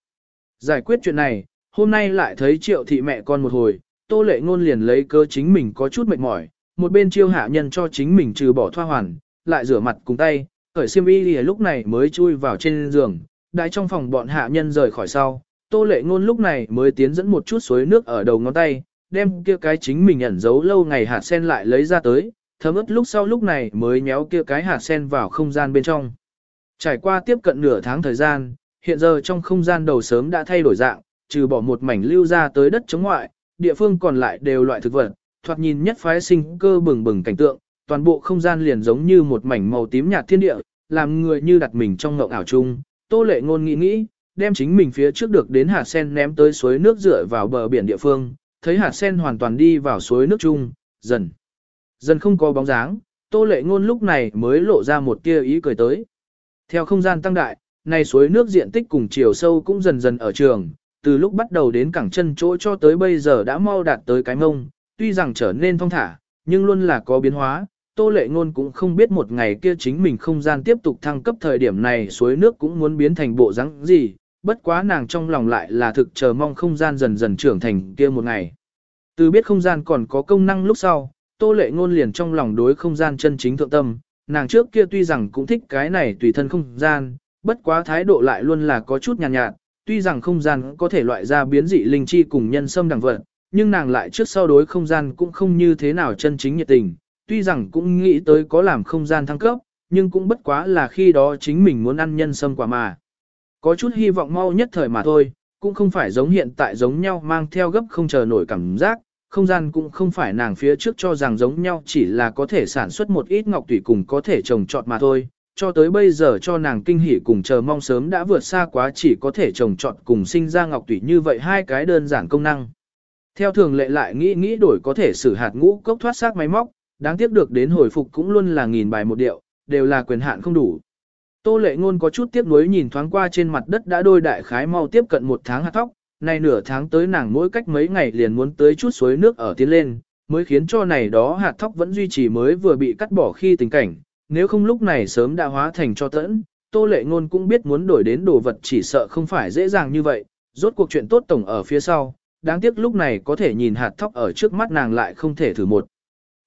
S1: Giải quyết chuyện này, hôm nay lại thấy triệu thị mẹ con một hồi, tô lệ ngôn liền lấy cơ chính mình có chút mệt mỏi, một bên chiêu hạ nhân cho chính mình trừ bỏ thoa hoàn, lại rửa mặt cùng tay, khởi xiêm y thì lúc này mới chui vào trên giường, đại trong phòng bọn hạ nhân rời khỏi sau, tô lệ ngôn lúc này mới tiến dẫn một chút suối nước ở đầu ngón tay, đem kia cái chính mình ẩn giấu lâu ngày hạt sen lại lấy ra tới, thấm ướt lúc sau lúc này mới nhéo kia cái hạt sen vào không gian bên trong. Trải qua tiếp cận nửa tháng thời gian, hiện giờ trong không gian đầu sớm đã thay đổi dạng, trừ bỏ một mảnh lưu ra tới đất chống ngoại, địa phương còn lại đều loại thực vật, thoạt nhìn nhất phái sinh cơ bừng bừng cảnh tượng, toàn bộ không gian liền giống như một mảnh màu tím nhạt thiên địa, làm người như đặt mình trong ngộng ảo chung. Tô lệ ngôn nghĩ nghĩ, đem chính mình phía trước được đến hạt sen ném tới suối nước rửa vào bờ biển địa phương, thấy hạt sen hoàn toàn đi vào suối nước chung, dần. Dần không có bóng dáng, tô lệ ngôn lúc này mới lộ ra một tia ý cười tới. Theo không gian tăng đại, này suối nước diện tích cùng chiều sâu cũng dần dần ở trường, từ lúc bắt đầu đến cẳng chân chỗ cho tới bây giờ đã mau đạt tới cái mông, tuy rằng trở nên thong thả, nhưng luôn là có biến hóa. Tô lệ ngôn cũng không biết một ngày kia chính mình không gian tiếp tục thăng cấp thời điểm này suối nước cũng muốn biến thành bộ dáng gì, bất quá nàng trong lòng lại là thực chờ mong không gian dần dần trưởng thành kia một ngày. Từ biết không gian còn có công năng lúc sau, tô lệ ngôn liền trong lòng đối không gian chân chính thượng tâm, nàng trước kia tuy rằng cũng thích cái này tùy thân không gian, bất quá thái độ lại luôn là có chút nhàn nhạt, nhạt, tuy rằng không gian có thể loại ra biến dị linh chi cùng nhân sâm đẳng vật, nhưng nàng lại trước sau đối không gian cũng không như thế nào chân chính nhiệt tình, tuy rằng cũng nghĩ tới có làm không gian thăng cấp, nhưng cũng bất quá là khi đó chính mình muốn ăn nhân sâm quả mà. Có chút hy vọng mau nhất thời mà thôi, cũng không phải giống hiện tại giống nhau mang theo gấp không chờ nổi cảm giác, không gian cũng không phải nàng phía trước cho rằng giống nhau chỉ là có thể sản xuất một ít ngọc tùy cùng có thể trồng trọt mà thôi, cho tới bây giờ cho nàng kinh hỉ cùng chờ mong sớm đã vượt xa quá chỉ có thể trồng trọt cùng sinh ra ngọc tùy như vậy hai cái đơn giản công năng. Theo thường lệ lại nghĩ nghĩ đổi có thể sử hạt ngũ cốc thoát xác máy móc, đáng tiếc được đến hồi phục cũng luôn là nghìn bài một điệu, đều là quyền hạn không đủ. Tô lệ ngôn có chút tiếc nuối nhìn thoáng qua trên mặt đất đã đôi đại khái mau tiếp cận một tháng hạt thóc, nay nửa tháng tới nàng mỗi cách mấy ngày liền muốn tới chút suối nước ở tiến lên, mới khiến cho này đó hạt thóc vẫn duy trì mới vừa bị cắt bỏ khi tình cảnh, nếu không lúc này sớm đã hóa thành cho tẫn, Tô Lệ Ngôn cũng biết muốn đổi đến đồ vật chỉ sợ không phải dễ dàng như vậy, rốt cuộc chuyện tốt tổng ở phía sau, đáng tiếc lúc này có thể nhìn hạt thóc ở trước mắt nàng lại không thể thử một.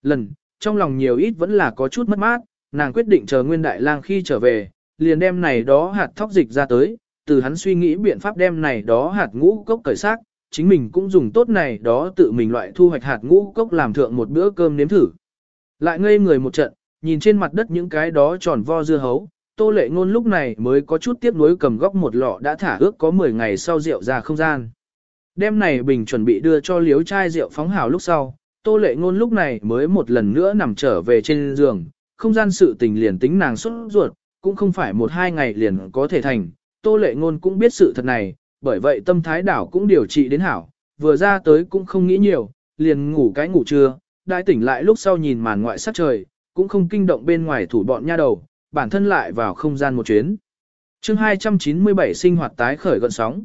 S1: Lần, trong lòng nhiều ít vẫn là có chút mất mát, nàng quyết định chờ Nguyên Đại Lang khi trở về, liền đem này đó hạt thóc dịch ra tới, từ hắn suy nghĩ biện pháp đem này đó hạt ngũ cốc cởi xác, chính mình cũng dùng tốt này đó tự mình loại thu hoạch hạt ngũ cốc làm thượng một bữa cơm nếm thử. Lại ngây người một trận, nhìn trên mặt đất những cái đó tròn vo dưa hấu, tô lệ ngôn lúc này mới có chút tiếp nối cầm góc một lọ đã thả ước có 10 ngày sau rượu ra không gian. Đêm này bình chuẩn bị đưa cho liếu chai rượu phóng hào lúc sau, tô lệ ngôn lúc này mới một lần nữa nằm trở về trên giường, không gian sự tình liền tính nàng xuất ruột, cũng không phải một hai ngày liền có thể thành, tô lệ ngôn cũng biết sự thật này, bởi vậy tâm thái đảo cũng điều trị đến hảo, vừa ra tới cũng không nghĩ nhiều, liền ngủ cái ngủ trưa, đại tỉnh lại lúc sau nhìn màn ngoại sắc trời, cũng không kinh động bên ngoài thủ bọn nha đầu, bản thân lại vào không gian một chuyến. chương 297 sinh hoạt tái khởi gọn sóng.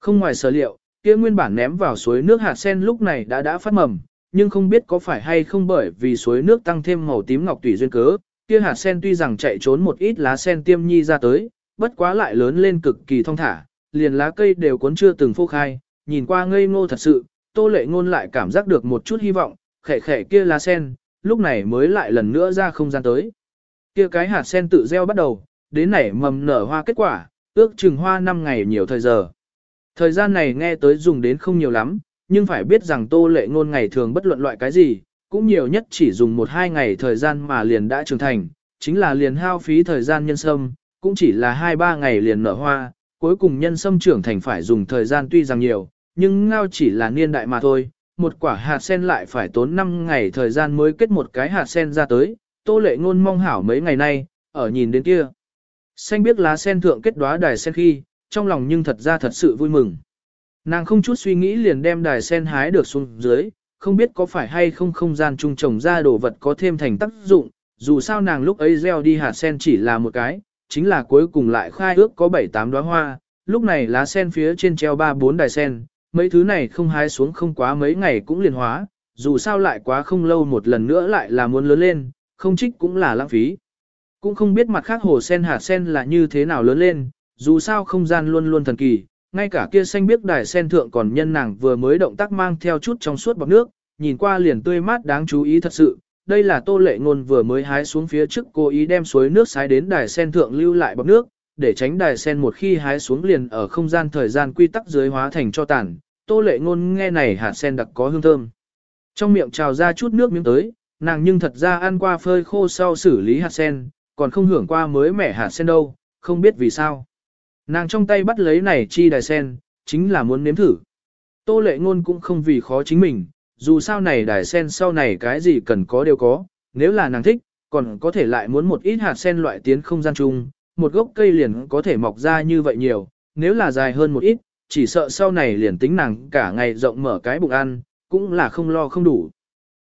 S1: Không ngoài sở liệu, kia nguyên bản ném vào suối nước hạt sen lúc này đã đã phát mầm, nhưng không biết có phải hay không bởi vì suối nước tăng thêm màu tím ngọc tùy duyên cớ, kia hạt sen tuy rằng chạy trốn một ít lá sen tiêm nhi ra tới, bất quá lại lớn lên cực kỳ thong thả, liền lá cây đều cuốn chưa từng phô khai, nhìn qua ngây ngô thật sự, tô lệ ngôn lại cảm giác được một chút hy vọng, khẽ khẽ kia lá sen, lúc này mới lại lần nữa ra không gian tới. Kia cái hạt sen tự gieo bắt đầu, đến nảy mầm nở hoa kết quả, ước chừng hoa 5 ngày nhiều thời giờ. Thời gian này nghe tới dùng đến không nhiều lắm, nhưng phải biết rằng tô lệ ngôn ngày thường bất luận loại cái gì, cũng nhiều nhất chỉ dùng 1-2 ngày thời gian mà liền đã trưởng thành, chính là liền hao phí thời gian nhân sâm, cũng chỉ là 2-3 ngày liền nở hoa, cuối cùng nhân sâm trưởng thành phải dùng thời gian tuy rằng nhiều, nhưng ngao chỉ là niên đại mà thôi, một quả hạt sen lại phải tốn 5 ngày thời gian mới kết một cái hạt sen ra tới, tô lệ ngôn mong hảo mấy ngày nay, ở nhìn đến kia. Xanh biết lá sen thượng kết đóa đài sen khi, trong lòng nhưng thật ra thật sự vui mừng. Nàng không chút suy nghĩ liền đem đài sen hái được xuống dưới, không biết có phải hay không không gian trung trồng ra đồ vật có thêm thành tác dụng, dù sao nàng lúc ấy gieo đi hạt sen chỉ là một cái, chính là cuối cùng lại khai ước có 7-8 đóa hoa, lúc này lá sen phía trên treo 3-4 đài sen, mấy thứ này không hái xuống không quá mấy ngày cũng liền hóa, dù sao lại quá không lâu một lần nữa lại là muốn lớn lên, không trích cũng là lãng phí. Cũng không biết mặt khác hồ sen hạt sen là như thế nào lớn lên, dù sao không gian luôn luôn thần kỳ, ngay cả kia xanh biếc đài sen thượng còn nhân nàng vừa mới động tác mang theo chút trong suốt bọc nước, nhìn qua liền tươi mát đáng chú ý thật sự. Đây là tô lệ ngôn vừa mới hái xuống phía trước cố ý đem suối nước sái đến đài sen thượng lưu lại bọc nước, để tránh đài sen một khi hái xuống liền ở không gian thời gian quy tắc dưới hóa thành cho tàn. Tô lệ ngôn nghe này hạt sen đặc có hương thơm. Trong miệng trào ra chút nước miếng tới, nàng nhưng thật ra ăn qua phơi khô sau xử lý hạt sen, còn không hưởng qua mới mẻ hạt sen đâu, không biết vì sao. Nàng trong tay bắt lấy này chi đài sen, chính là muốn nếm thử. Tô lệ ngôn cũng không vì khó chính mình, dù sao này đài sen sau này cái gì cần có đều có, nếu là nàng thích, còn có thể lại muốn một ít hạt sen loại tiến không gian chung, một gốc cây liền có thể mọc ra như vậy nhiều, nếu là dài hơn một ít, chỉ sợ sau này liền tính nàng cả ngày rộng mở cái bụng ăn, cũng là không lo không đủ.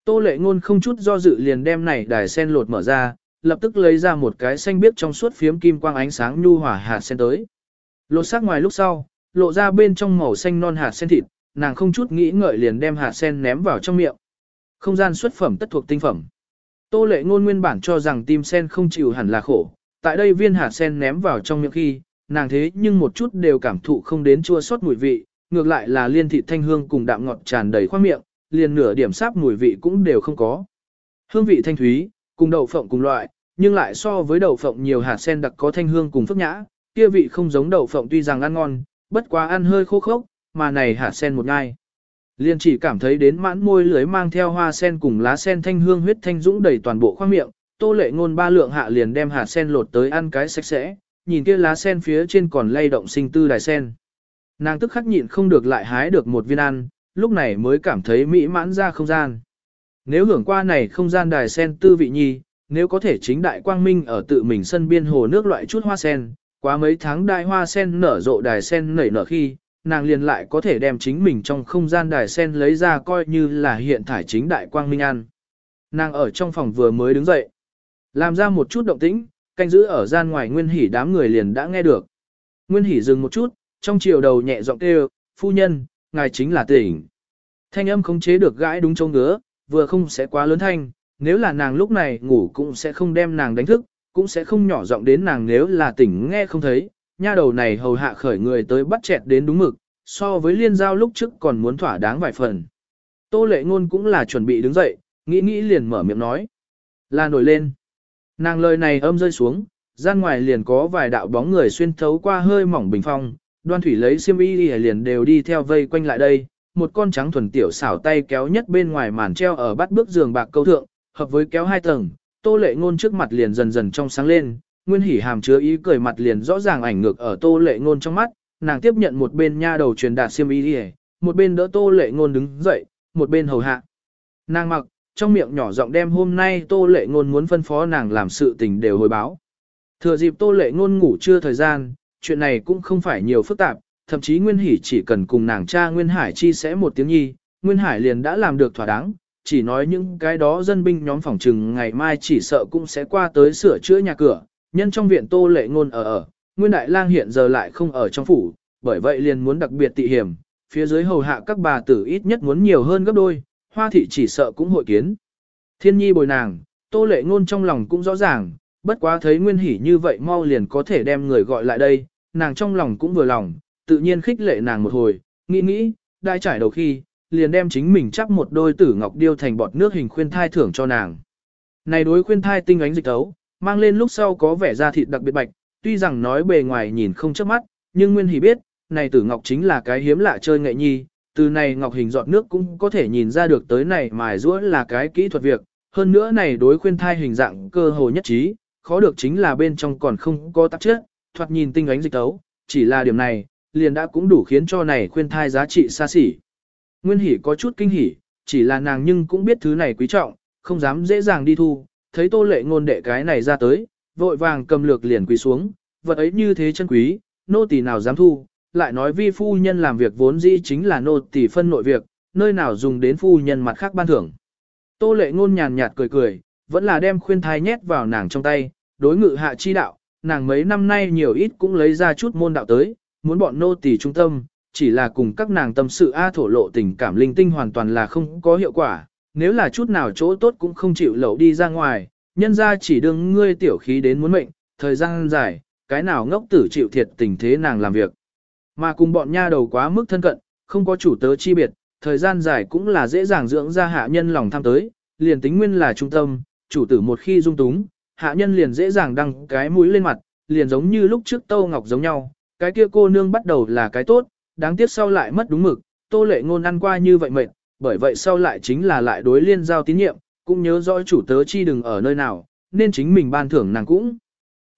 S1: Tô lệ ngôn không chút do dự liền đem này đài sen lột mở ra, lập tức lấy ra một cái xanh biếc trong suốt phiếm kim quang ánh sáng nhu hòa hạt sen tới. Lột xác ngoài lúc sau, lộ ra bên trong màu xanh non hạt sen thịt, nàng không chút nghĩ ngợi liền đem hạt sen ném vào trong miệng. Không gian xuất phẩm tất thuộc tinh phẩm. Tô lệ ngôn nguyên bản cho rằng tim sen không chịu hẳn là khổ, tại đây viên hạt sen ném vào trong miệng khi, nàng thế nhưng một chút đều cảm thụ không đến chua xót mùi vị, ngược lại là liên thị thanh hương cùng đạm ngọt tràn đầy khoang miệng, liền nửa điểm sáp mùi vị cũng đều không có. Hương vị thanh thúy, cùng đậu phộng cùng loại, nhưng lại so với đậu phộng nhiều hạt sen đặc có thanh hương cùng phức nhã, kia vị không giống đậu phộng tuy rằng ăn ngon, bất quá ăn hơi khô khốc, mà này hạt sen một ngai. Liên chỉ cảm thấy đến mãn môi lưới mang theo hoa sen cùng lá sen thanh hương huyết thanh dũng đầy toàn bộ khoang miệng, tô lệ ngôn ba lượng hạ liền đem hạt sen lột tới ăn cái sạch sẽ, nhìn kia lá sen phía trên còn lay động sinh tư đài sen. Nàng tức khắc nhịn không được lại hái được một viên ăn, lúc này mới cảm thấy mỹ mãn ra không gian. Nếu hưởng qua này không gian đài sen tư vị nhi, nếu có thể chính đại quang minh ở tự mình sân biên hồ nước loại chút hoa sen, quá mấy tháng đại hoa sen nở rộ đài sen nảy nở khi, nàng liền lại có thể đem chính mình trong không gian đài sen lấy ra coi như là hiện thải chính đại quang minh an Nàng ở trong phòng vừa mới đứng dậy, làm ra một chút động tĩnh, canh giữ ở gian ngoài Nguyên Hỷ đám người liền đã nghe được. Nguyên Hỷ dừng một chút, trong chiều đầu nhẹ giọng kêu, phu nhân, ngài chính là tỉnh. Thanh âm không chế được gãi đúng châu ngứa, vừa không sẽ quá lớn thanh, nếu là nàng lúc này ngủ cũng sẽ không đem nàng đánh thức, cũng sẽ không nhỏ giọng đến nàng nếu là tỉnh nghe không thấy, nha đầu này hầu hạ khởi người tới bắt chẹt đến đúng mực, so với liên giao lúc trước còn muốn thỏa đáng vài phần. Tô lệ ngôn cũng là chuẩn bị đứng dậy, nghĩ nghĩ liền mở miệng nói. Là nổi lên. Nàng lời này âm rơi xuống, gian ngoài liền có vài đạo bóng người xuyên thấu qua hơi mỏng bình phong, đoan thủy lấy xiêm y liền đều đi theo vây quanh lại đây, một con trắng thuần tiểu xảo tay kéo nhất bên ngoài màn treo ở bắt bước giường bạc câu thượng, hợp với kéo hai tầng, tô lệ ngôn trước mặt liền dần dần trong sáng lên, nguyên hỉ hàm chứa ý cười mặt liền rõ ràng ảnh ngược ở tô lệ ngôn trong mắt, nàng tiếp nhận một bên nha đầu truyền đạt xiêm y một bên đỡ tô lệ ngôn đứng dậy, một bên hầu hạ. Nàng mặc, trong miệng nhỏ giọng đem hôm nay tô lệ ngôn muốn phân phó nàng làm sự tình đều hồi báo. Thừa dịp tô lệ ngôn ngủ chưa thời gian, chuyện này cũng không phải nhiều phức tạp, thậm chí Nguyên Hỷ chỉ cần cùng nàng cha Nguyên Hải chi sẽ một tiếng nhi, Nguyên Hải liền đã làm được thỏa đáng, chỉ nói những cái đó dân binh nhóm phòng trừng ngày mai chỉ sợ cũng sẽ qua tới sửa chữa nhà cửa, nhân trong viện tô lệ ngôn ở ở, Nguyên Đại Lang hiện giờ lại không ở trong phủ, bởi vậy liền muốn đặc biệt tị hiểm, phía dưới hầu hạ các bà tử ít nhất muốn nhiều hơn gấp đôi, hoa thị chỉ sợ cũng hội kiến. Thiên nhi bồi nàng, tô lệ ngôn trong lòng cũng rõ ràng, bất quá thấy Nguyên hỉ như vậy mau liền có thể đem người gọi lại đây, nàng trong lòng cũng vừa lòng, tự nhiên khích lệ nàng một hồi, nghĩ nghĩ, đại trải đầu khi, liền đem chính mình chắp một đôi tử ngọc điêu thành bọt nước hình khuyên thai thưởng cho nàng. Này đối khuyên thai tinh ánh dịch tấu, mang lên lúc sau có vẻ da thịt đặc biệt bạch, tuy rằng nói bề ngoài nhìn không chớp mắt, nhưng Nguyên Hỷ biết, này tử ngọc chính là cái hiếm lạ chơi nghệ nhi, từ này ngọc hình giọt nước cũng có thể nhìn ra được tới này mài rũa là cái kỹ thuật việc, hơn nữa này đối khuyên thai hình dạng cơ hồ nhất trí, khó được chính là bên trong còn không có tạp chất, thoạt nhìn tinh ánh dịch tấu, chỉ là điểm này, liền đã cũng đủ khiến cho này khuyên thai giá trị xa xỉ. Nguyên Hỷ có chút kinh hỉ, chỉ là nàng nhưng cũng biết thứ này quý trọng, không dám dễ dàng đi thu, thấy tô lệ ngôn đệ cái này ra tới, vội vàng cầm lược liền quỳ xuống, vật ấy như thế chân quý, nô tỳ nào dám thu, lại nói vi phu nhân làm việc vốn dĩ chính là nô tỳ phân nội việc, nơi nào dùng đến phu nhân mặt khác ban thưởng. Tô lệ ngôn nhàn nhạt cười cười, vẫn là đem khuyên thai nhét vào nàng trong tay, đối ngự hạ chi đạo, nàng mấy năm nay nhiều ít cũng lấy ra chút môn đạo tới, muốn bọn nô tỳ trung tâm, chỉ là cùng các nàng tâm sự A thổ lộ tình cảm linh tinh hoàn toàn là không có hiệu quả, nếu là chút nào chỗ tốt cũng không chịu lẩu đi ra ngoài, nhân ra chỉ đương ngươi tiểu khí đến muốn mệnh, thời gian dài, cái nào ngốc tử chịu thiệt tình thế nàng làm việc. Mà cùng bọn nha đầu quá mức thân cận, không có chủ tớ chi biệt, thời gian dài cũng là dễ dàng dưỡng ra hạ nhân lòng tham tới, liền tính nguyên là trung tâm, chủ tử một khi dung túng, hạ nhân liền dễ dàng đăng cái mũi lên mặt, liền giống như lúc trước Tâu Ngọc giống nhau, cái kia cô nương bắt đầu là cái tốt, đáng tiếc sau lại mất đúng mực, Tô Lệ Ngôn ăn qua như vậy mệt, bởi vậy sau lại chính là lại đối liên giao tín nhiệm, cũng nhớ rõ chủ tớ chi đừng ở nơi nào, nên chính mình ban thưởng nàng cũng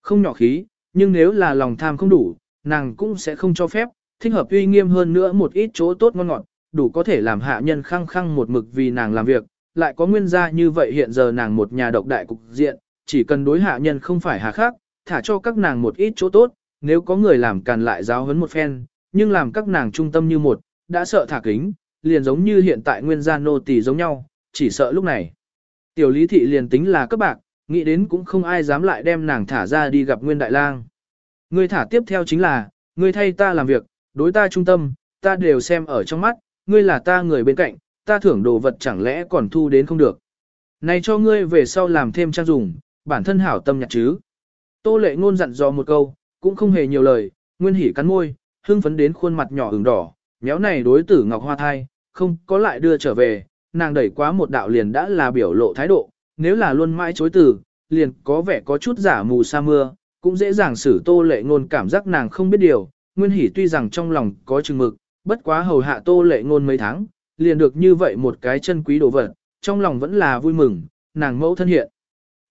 S1: không nhỏ khí, nhưng nếu là lòng tham không đủ, nàng cũng sẽ không cho phép, thích hợp uy nghiêm hơn nữa một ít chỗ tốt ngon ngọt, đủ có thể làm hạ nhân khăng khăng một mực vì nàng làm việc, lại có nguyên gia như vậy hiện giờ nàng một nhà độc đại cục diện, chỉ cần đối hạ nhân không phải hạ khác, thả cho các nàng một ít chỗ tốt, nếu có người làm càn lại giáo huấn một phen, nhưng làm các nàng trung tâm như một, đã sợ thả kính, liền giống như hiện tại nguyên gia nô tỳ giống nhau, chỉ sợ lúc này. Tiểu lý thị liền tính là các bạc, nghĩ đến cũng không ai dám lại đem nàng thả ra đi gặp nguyên đại lang. Ngươi thả tiếp theo chính là, ngươi thay ta làm việc, đối ta trung tâm, ta đều xem ở trong mắt, ngươi là ta người bên cạnh, ta thưởng đồ vật chẳng lẽ còn thu đến không được. Này cho ngươi về sau làm thêm trang dùng, bản thân hảo tâm nhặt chứ. Tô lệ ngôn dặn dò một câu, cũng không hề nhiều lời, nguyên hỉ cắn môi, hưng phấn đến khuôn mặt nhỏ ửng đỏ, Nhéo này đối tử ngọc hoa thai, không có lại đưa trở về, nàng đẩy quá một đạo liền đã là biểu lộ thái độ, nếu là luôn mãi chối từ, liền có vẻ có chút giả mù sa mưa, cũng dễ dàng xử tô lệ ngôn cảm giác nàng không biết điều, nguyên hỉ tuy rằng trong lòng có chừng mực, bất quá hầu hạ tô lệ ngôn mấy tháng, liền được như vậy một cái chân quý đồ vật, trong lòng vẫn là vui mừng, nàng mẫu thân hiện.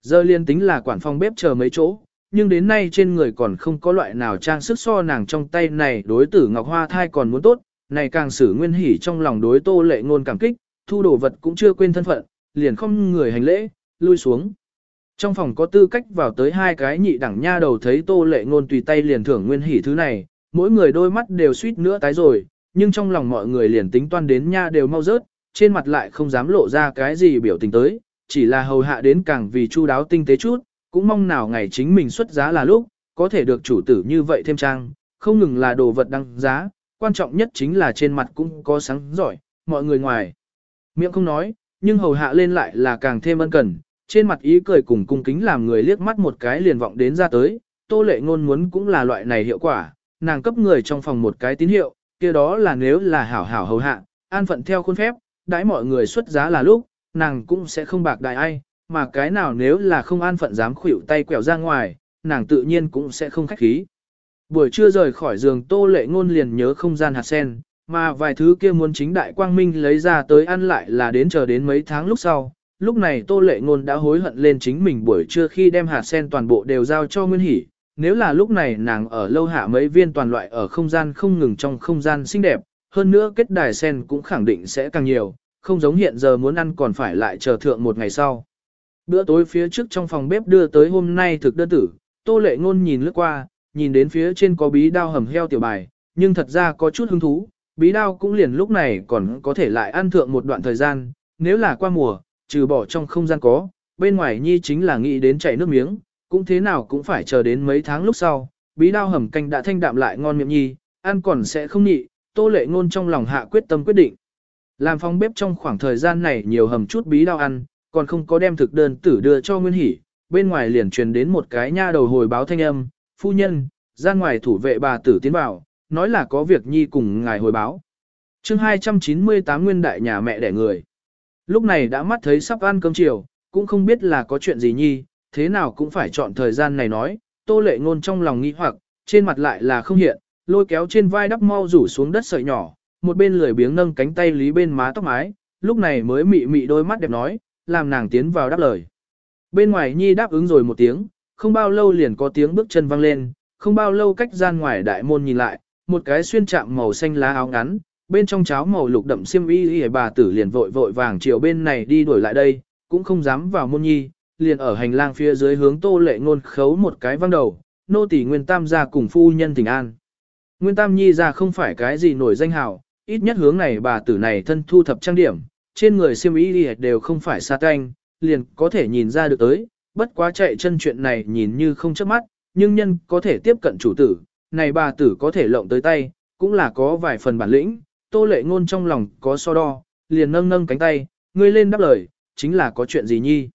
S1: Giờ liên tính là quản phòng bếp chờ mấy chỗ, nhưng đến nay trên người còn không có loại nào trang sức so nàng trong tay này đối tử Ngọc Hoa thai còn muốn tốt, này càng xử nguyên hỉ trong lòng đối tô lệ ngôn cảm kích, thu đồ vật cũng chưa quên thân phận, liền không người hành lễ, lui xuống. Trong phòng có tư cách vào tới hai cái nhị đẳng nha đầu thấy tô lệ ngôn tùy tay liền thưởng nguyên hỉ thứ này, mỗi người đôi mắt đều suýt nữa tái rồi, nhưng trong lòng mọi người liền tính toan đến nha đều mau rớt, trên mặt lại không dám lộ ra cái gì biểu tình tới, chỉ là hầu hạ đến càng vì chu đáo tinh tế chút, cũng mong nào ngày chính mình xuất giá là lúc, có thể được chủ tử như vậy thêm trang, không ngừng là đồ vật đăng giá, quan trọng nhất chính là trên mặt cũng có sáng giỏi, mọi người ngoài. Miệng không nói, nhưng hầu hạ lên lại là càng thêm ân cần, trên mặt ý cười cùng cung kính làm người liếc mắt một cái liền vọng đến ra tới, tô lệ ngôn muốn cũng là loại này hiệu quả, nàng cấp người trong phòng một cái tín hiệu, kia đó là nếu là hảo hảo hầu hạ, an phận theo khuôn phép, đãi mọi người xuất giá là lúc, nàng cũng sẽ không bạc đại ai, mà cái nào nếu là không an phận dám khuỷu tay quẹo ra ngoài, nàng tự nhiên cũng sẽ không khách khí. Buổi trưa rời khỏi giường tô lệ ngôn liền nhớ không gian hạt sen, mà vài thứ kia muốn chính đại quang minh lấy ra tới ăn lại là đến chờ đến mấy tháng lúc sau. Lúc này tô lệ ngôn đã hối hận lên chính mình buổi trưa khi đem hạt sen toàn bộ đều giao cho Nguyên Hỷ. Nếu là lúc này nàng ở lâu hạ mấy viên toàn loại ở không gian không ngừng trong không gian xinh đẹp, hơn nữa kết đài sen cũng khẳng định sẽ càng nhiều, không giống hiện giờ muốn ăn còn phải lại chờ thượng một ngày sau. Bữa tối phía trước trong phòng bếp đưa tới hôm nay thực đơn tử, tô lệ ngôn nhìn lướt qua, nhìn đến phía trên có bí đao hầm heo tiểu bài, nhưng thật ra có chút hứng thú, bí đao cũng liền lúc này còn có thể lại ăn thượng một đoạn thời gian, nếu là qua mùa, trừ bỏ trong không gian có, bên ngoài nhi chính là nghĩ đến chảy nước miếng, cũng thế nào cũng phải chờ đến mấy tháng lúc sau, bí đao hầm canh đã thanh đạm lại ngon miệng nhi, ăn còn sẽ không nhị, tô lệ ngôn trong lòng hạ quyết tâm quyết định. Làm phòng bếp trong khoảng thời gian này nhiều hầm chút bí đao ăn, còn không có đem thực đơn tử đưa cho Nguyên Hỷ, bên ngoài liền truyền đến một cái nha đầu hồi báo thanh âm, phu nhân, ra ngoài thủ vệ bà tử tiến vào, nói là có việc nhi cùng ngài hồi báo. chương 298 nguyên đại nhà mẹ đẻ người. Lúc này đã mắt thấy sắp ăn cơm chiều, cũng không biết là có chuyện gì nhi, thế nào cũng phải chọn thời gian này nói, tô lệ ngôn trong lòng nghi hoặc, trên mặt lại là không hiện, lôi kéo trên vai đắp mau rủ xuống đất sợi nhỏ, một bên lười biếng nâng cánh tay lý bên má tóc mái, lúc này mới mị mị đôi mắt đẹp nói, làm nàng tiến vào đáp lời. Bên ngoài nhi đáp ứng rồi một tiếng, không bao lâu liền có tiếng bước chân vang lên, không bao lâu cách gian ngoài đại môn nhìn lại, một cái xuyên chạm màu xanh lá áo ngắn, bên trong cháo màu lục đậm xiêm y y bà tử liền vội vội vàng chiều bên này đi đuổi lại đây, cũng không dám vào môn nhi, liền ở hành lang phía dưới hướng tô lệ ngôn khấu một cái văng đầu, nô tỳ Nguyên Tam gia cùng phu nhân thỉnh an. Nguyên Tam nhi ra không phải cái gì nổi danh hào, ít nhất hướng này bà tử này thân thu thập trang điểm, trên người xiêm y y đều không phải sa tanh, liền có thể nhìn ra được tới, bất quá chạy chân chuyện này nhìn như không chớp mắt, nhưng nhân có thể tiếp cận chủ tử, này bà tử có thể lộng tới tay, cũng là có vài phần bản lĩnh, tô lệ ngôn trong lòng có so đo, liền nâng nâng cánh tay, ngươi lên đáp lời, chính là có chuyện gì nhi.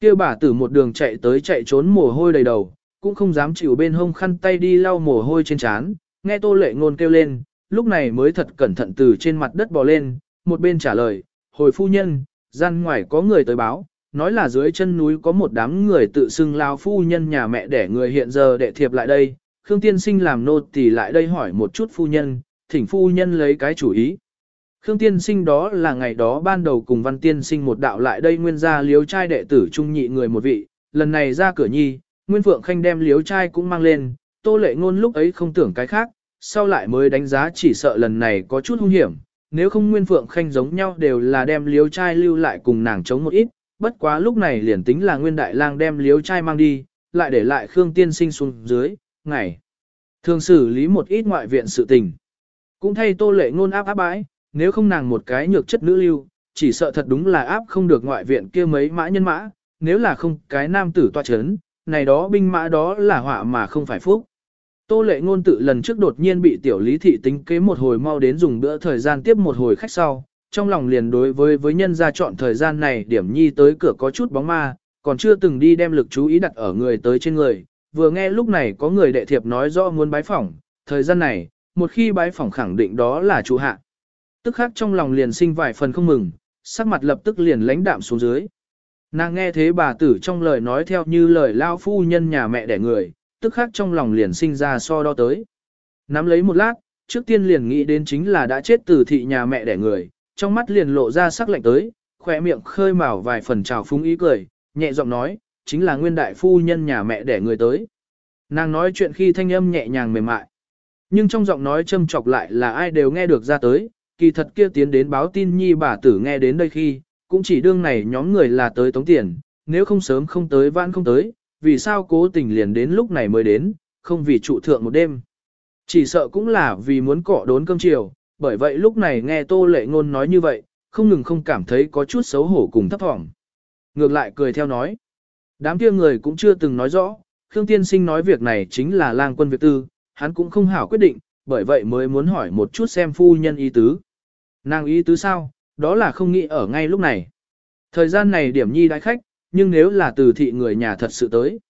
S1: Kêu bà tử một đường chạy tới chạy trốn mồ hôi đầy đầu, cũng không dám chịu bên hông khăn tay đi lau mồ hôi trên trán, nghe tô lệ ngôn kêu lên, lúc này mới thật cẩn thận từ trên mặt đất bò lên, một bên trả lời, hồi phu nhân, gian ngoài có người tới báo, nói là dưới chân núi có một đám người tự xưng lao phu nhân nhà mẹ để người hiện giờ đệ thiệp lại đây, Khương Tiên Sinh làm nô tỳ lại đây hỏi một chút phu nhân, thỉnh phu nhân lấy cái chủ ý. Khương Tiên Sinh đó là ngày đó ban đầu cùng Văn Tiên Sinh một đạo lại đây nguyên gia liếu trai đệ tử trung nhị người một vị, lần này ra cửa nhi, Nguyên Phượng Khanh đem liếu trai cũng mang lên, tô lệ ngôn lúc ấy không tưởng cái khác, sau lại mới đánh giá chỉ sợ lần này có chút hung hiểm, nếu không Nguyên Phượng Khanh giống nhau đều là đem liếu trai lưu lại cùng nàng chống một ít, bất quá lúc này liền tính là Nguyên Đại Lang đem liếu trai mang đi, lại để lại Khương Tiên Sinh xuống dưới, ngày. Thường xử lý một ít ngoại viện sự tình. Cũng thay tô lệ ngôn áp áp bãi, nếu không nàng một cái nhược chất nữ lưu, chỉ sợ thật đúng là áp không được ngoại viện kia mấy mã nhân mã, nếu là không cái nam tử toa chấn, này đó binh mã đó là họa mà không phải phúc. Tô lệ ngôn tự lần trước đột nhiên bị tiểu lý thị tính kế một hồi mau đến dùng bữa thời gian tiếp một hồi khách sau, trong lòng liền đối với với nhân gia chọn thời gian này điểm nhi tới cửa có chút bóng ma, còn chưa từng đi đem lực chú ý đặt ở người tới trên người, vừa nghe lúc này có người đệ thiệp nói rõ muốn bái phỏng, thời gian này, một khi bái phỏng khẳng định đó là chủ hạ. Tức khắc trong lòng liền sinh vài phần không mừng, sắc mặt lập tức liền lãnh đạm xuống dưới. Nàng nghe thế bà tử trong lời nói theo như lời lao phu nhân nhà mẹ đẻ người, tức khắc trong lòng liền sinh ra so đo tới. Nắm lấy một lát, trước tiên liền nghĩ đến chính là đã chết từ thị nhà mẹ đẻ người, trong mắt liền lộ ra sắc lạnh tới, khỏe miệng khơi mào vài phần trào phúng ý cười, nhẹ giọng nói, chính là nguyên đại phu nhân nhà mẹ đẻ người tới. Nàng nói chuyện khi thanh âm nhẹ nhàng mềm mại. Nhưng trong giọng nói châm chọc lại là ai đều nghe được ra tới, kỳ thật kia tiến đến báo tin nhi bà tử nghe đến đây khi, cũng chỉ đương này nhóm người là tới tống tiền, nếu không sớm không tới vãn không tới, vì sao cố tình liền đến lúc này mới đến, không vì trụ thượng một đêm. Chỉ sợ cũng là vì muốn cọ đốn cơm chiều, bởi vậy lúc này nghe tô lệ ngôn nói như vậy, không ngừng không cảm thấy có chút xấu hổ cùng thấp thỏm. Ngược lại cười theo nói. Đám kia người cũng chưa từng nói rõ, Khương Tiên Sinh nói việc này chính là lang quân việc tư, hắn cũng không hảo quyết định, bởi vậy mới muốn hỏi một chút xem phu nhân ý tứ. Nàng ý tứ sao, đó là không nghĩ ở ngay lúc này. Thời gian này điểm nhi đái khách, nhưng nếu là từ thị người nhà thật sự tới.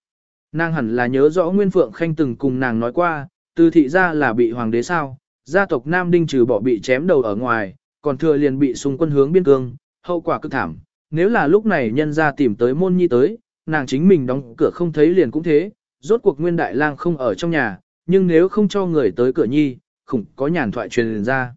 S1: Nàng hẳn là nhớ rõ Nguyên Phượng Khanh từng cùng nàng nói qua, từ thị ra là bị hoàng đế sao, gia tộc Nam Đinh trừ bỏ bị chém đầu ở ngoài, còn thừa liền bị xung quân hướng biên cương, hậu quả cực thảm. Nếu là lúc này nhân ra tìm tới môn nhi tới, nàng chính mình đóng cửa không thấy liền cũng thế, rốt cuộc Nguyên Đại Lang không ở trong nhà, nhưng nếu không cho người tới cửa nhi, khủng có nhàn thoại truyền ra.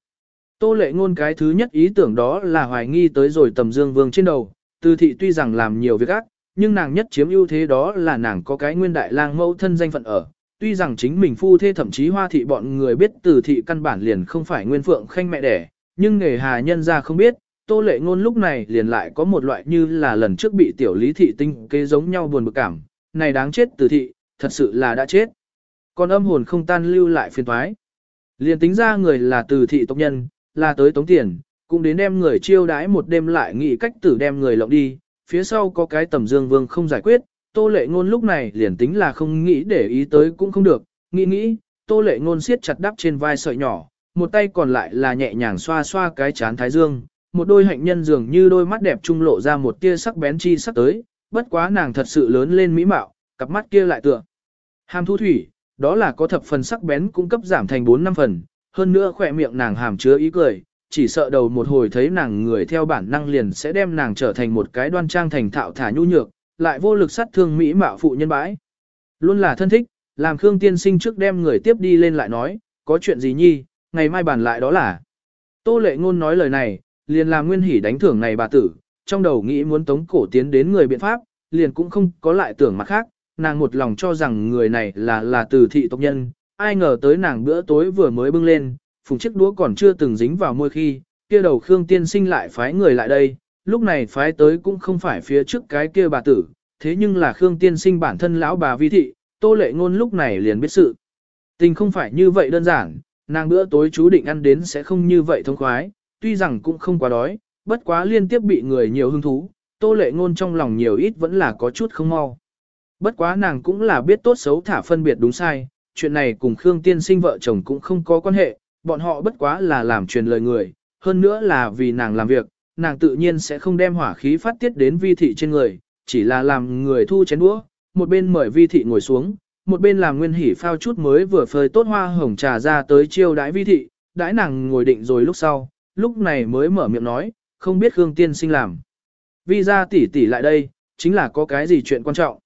S1: Tô lệ ngôn cái thứ nhất ý tưởng đó là hoài nghi tới rồi tầm dương vương trên đầu, tư thị tuy rằng làm nhiều việc ác, nhưng nàng nhất chiếm ưu thế đó là nàng có cái nguyên đại lang mẫu thân danh phận ở. Tuy rằng chính mình phu thê thậm chí hoa thị bọn người biết từ thị căn bản liền không phải nguyên phượng khanh mẹ đẻ, nhưng nghề hà nhân ra không biết, tô lệ ngôn lúc này liền lại có một loại như là lần trước bị tiểu lý thị tinh kế giống nhau buồn bực cảm, này đáng chết từ thị, thật sự là đã chết. Còn âm hồn không tan lưu lại phiền toái. Liền tính ra người là từ thị tộc nhân, là tới tống tiền, cũng đến đem người chiêu đãi một đêm lại nghĩ cách tử đem người lộng đi, phía sau có cái tầm dương vương không giải quyết, tô lệ ngôn lúc này liền tính là không nghĩ để ý tới cũng không được, nghĩ nghĩ, tô lệ ngôn siết chặt đắp trên vai sợi nhỏ, một tay còn lại là nhẹ nhàng xoa xoa cái chán thái dương, một đôi hạnh nhân dường như đôi mắt đẹp trung lộ ra một tia sắc bén chi sắc tới, bất quá nàng thật sự lớn lên mỹ mạo, cặp mắt kia lại tựa. Hàm thu thủy, đó là có thập phần sắc bén cung cấp giảm thành 4 năm phần, hơn nữa khỏe miệng nàng hàm chứa ý cười, chỉ sợ đầu một hồi thấy nàng người theo bản năng liền sẽ đem nàng trở thành một cái đoan trang thành thạo thả nhu nhược, lại vô lực sát thương mỹ mạo phụ nhân bãi. Luôn là thân thích, làm Khương tiên sinh trước đem người tiếp đi lên lại nói, có chuyện gì nhi, ngày mai bàn lại đó là. Tô lệ ngôn nói lời này, liền làm nguyên hỉ đánh thưởng này bà tử, trong đầu nghĩ muốn tống cổ tiến đến người biện pháp, liền cũng không có lại tưởng mặt khác, nàng một lòng cho rằng người này là là từ thị tộc nhân, ai ngờ tới nàng bữa tối vừa mới bưng lên, phùng chiếc đũa còn chưa từng dính vào môi khi, kia đầu Khương tiên sinh lại phái người lại đây, lúc này phái tới cũng không phải phía trước cái kia bà tử, thế nhưng là Khương tiên sinh bản thân lão bà vi thị, tô lệ ngôn lúc này liền biết sự. Tình không phải như vậy đơn giản, nàng bữa tối chú định ăn đến sẽ không như vậy thông khoái, tuy rằng cũng không quá đói, bất quá liên tiếp bị người nhiều hứng thú, tô lệ ngôn trong lòng nhiều ít vẫn là có chút không mau. Bất quá nàng cũng là biết tốt xấu thả phân biệt đúng sai, chuyện này cùng Khương tiên sinh vợ chồng cũng không có quan hệ, bọn họ bất quá là làm truyền lời người, hơn nữa là vì nàng làm việc, nàng tự nhiên sẽ không đem hỏa khí phát tiết đến vi thị trên người, chỉ là làm người thu chén đũa, một bên mời vi thị ngồi xuống, một bên làm nguyên hỉ phao chút mới vừa phơi tốt hoa hồng trà ra tới chiêu đãi vi thị, đãi nàng ngồi định rồi lúc sau, lúc này mới mở miệng nói, không biết Khương tiên sinh làm. Vi ra tỷ tỷ lại đây, chính là có cái gì chuyện quan trọng.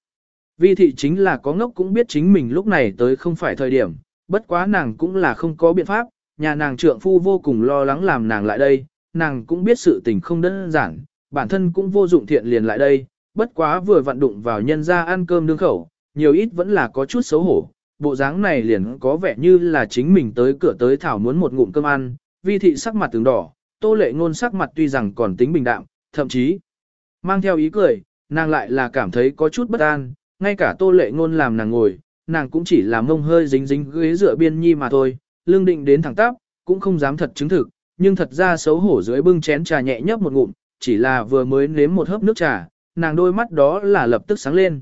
S1: Vi thị chính là có ngốc cũng biết chính mình lúc này tới không phải thời điểm, bất quá nàng cũng là không có biện pháp, nhà nàng trượng phu vô cùng lo lắng làm nàng lại đây, nàng cũng biết sự tình không đơn giản, bản thân cũng vô dụng thiện liền lại đây, bất quá vừa vặn đụng vào nhân ra ăn cơm đương khẩu, nhiều ít vẫn là có chút xấu hổ, bộ dáng này liền có vẻ như là chính mình tới cửa tới thảo muốn một ngụm cơm ăn, vi thị sắc mặt tướng đỏ, tô lệ ngôn sắc mặt tuy rằng còn tính bình đạm, thậm chí mang theo ý cười, nàng lại là cảm thấy có chút bất an, ngay cả tô lệ ngôn làm nàng ngồi, nàng cũng chỉ làm mông hơi dính dính ghế dựa biên nhi mà thôi, lương định đến thẳng tắp, cũng không dám thật chứng thực, nhưng thật ra xấu hổ dưới bưng chén trà nhẹ nhấp một ngụm, chỉ là vừa mới nếm một hớp nước trà, nàng đôi mắt đó là lập tức sáng lên.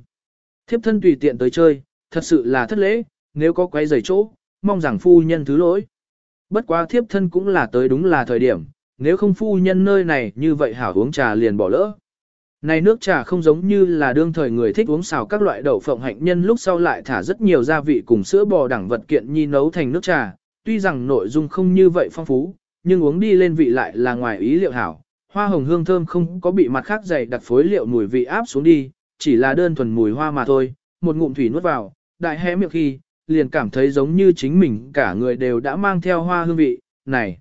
S1: Thiếp thân tùy tiện tới chơi, thật sự là thất lễ, nếu có quấy rầy chỗ, mong rằng phu nhân thứ lỗi. Bất quá thiếp thân cũng là tới đúng là thời điểm, nếu không phu nhân nơi này như vậy hảo uống trà liền bỏ lỡ. Này nước trà không giống như là đương thời người thích uống xào các loại đậu phộng hạnh nhân lúc sau lại thả rất nhiều gia vị cùng sữa bò đẳng vật kiện nhi nấu thành nước trà, tuy rằng nội dung không như vậy phong phú, nhưng uống đi lên vị lại là ngoài ý liệu hảo. Hoa hồng hương thơm không có bị mặt khác dày đặc phối liệu mùi vị áp xuống đi, chỉ là đơn thuần mùi hoa mà thôi, một ngụm thủy nuốt vào, đại hé miệng khi, liền cảm thấy giống như chính mình cả người đều đã mang theo hoa hương vị, này.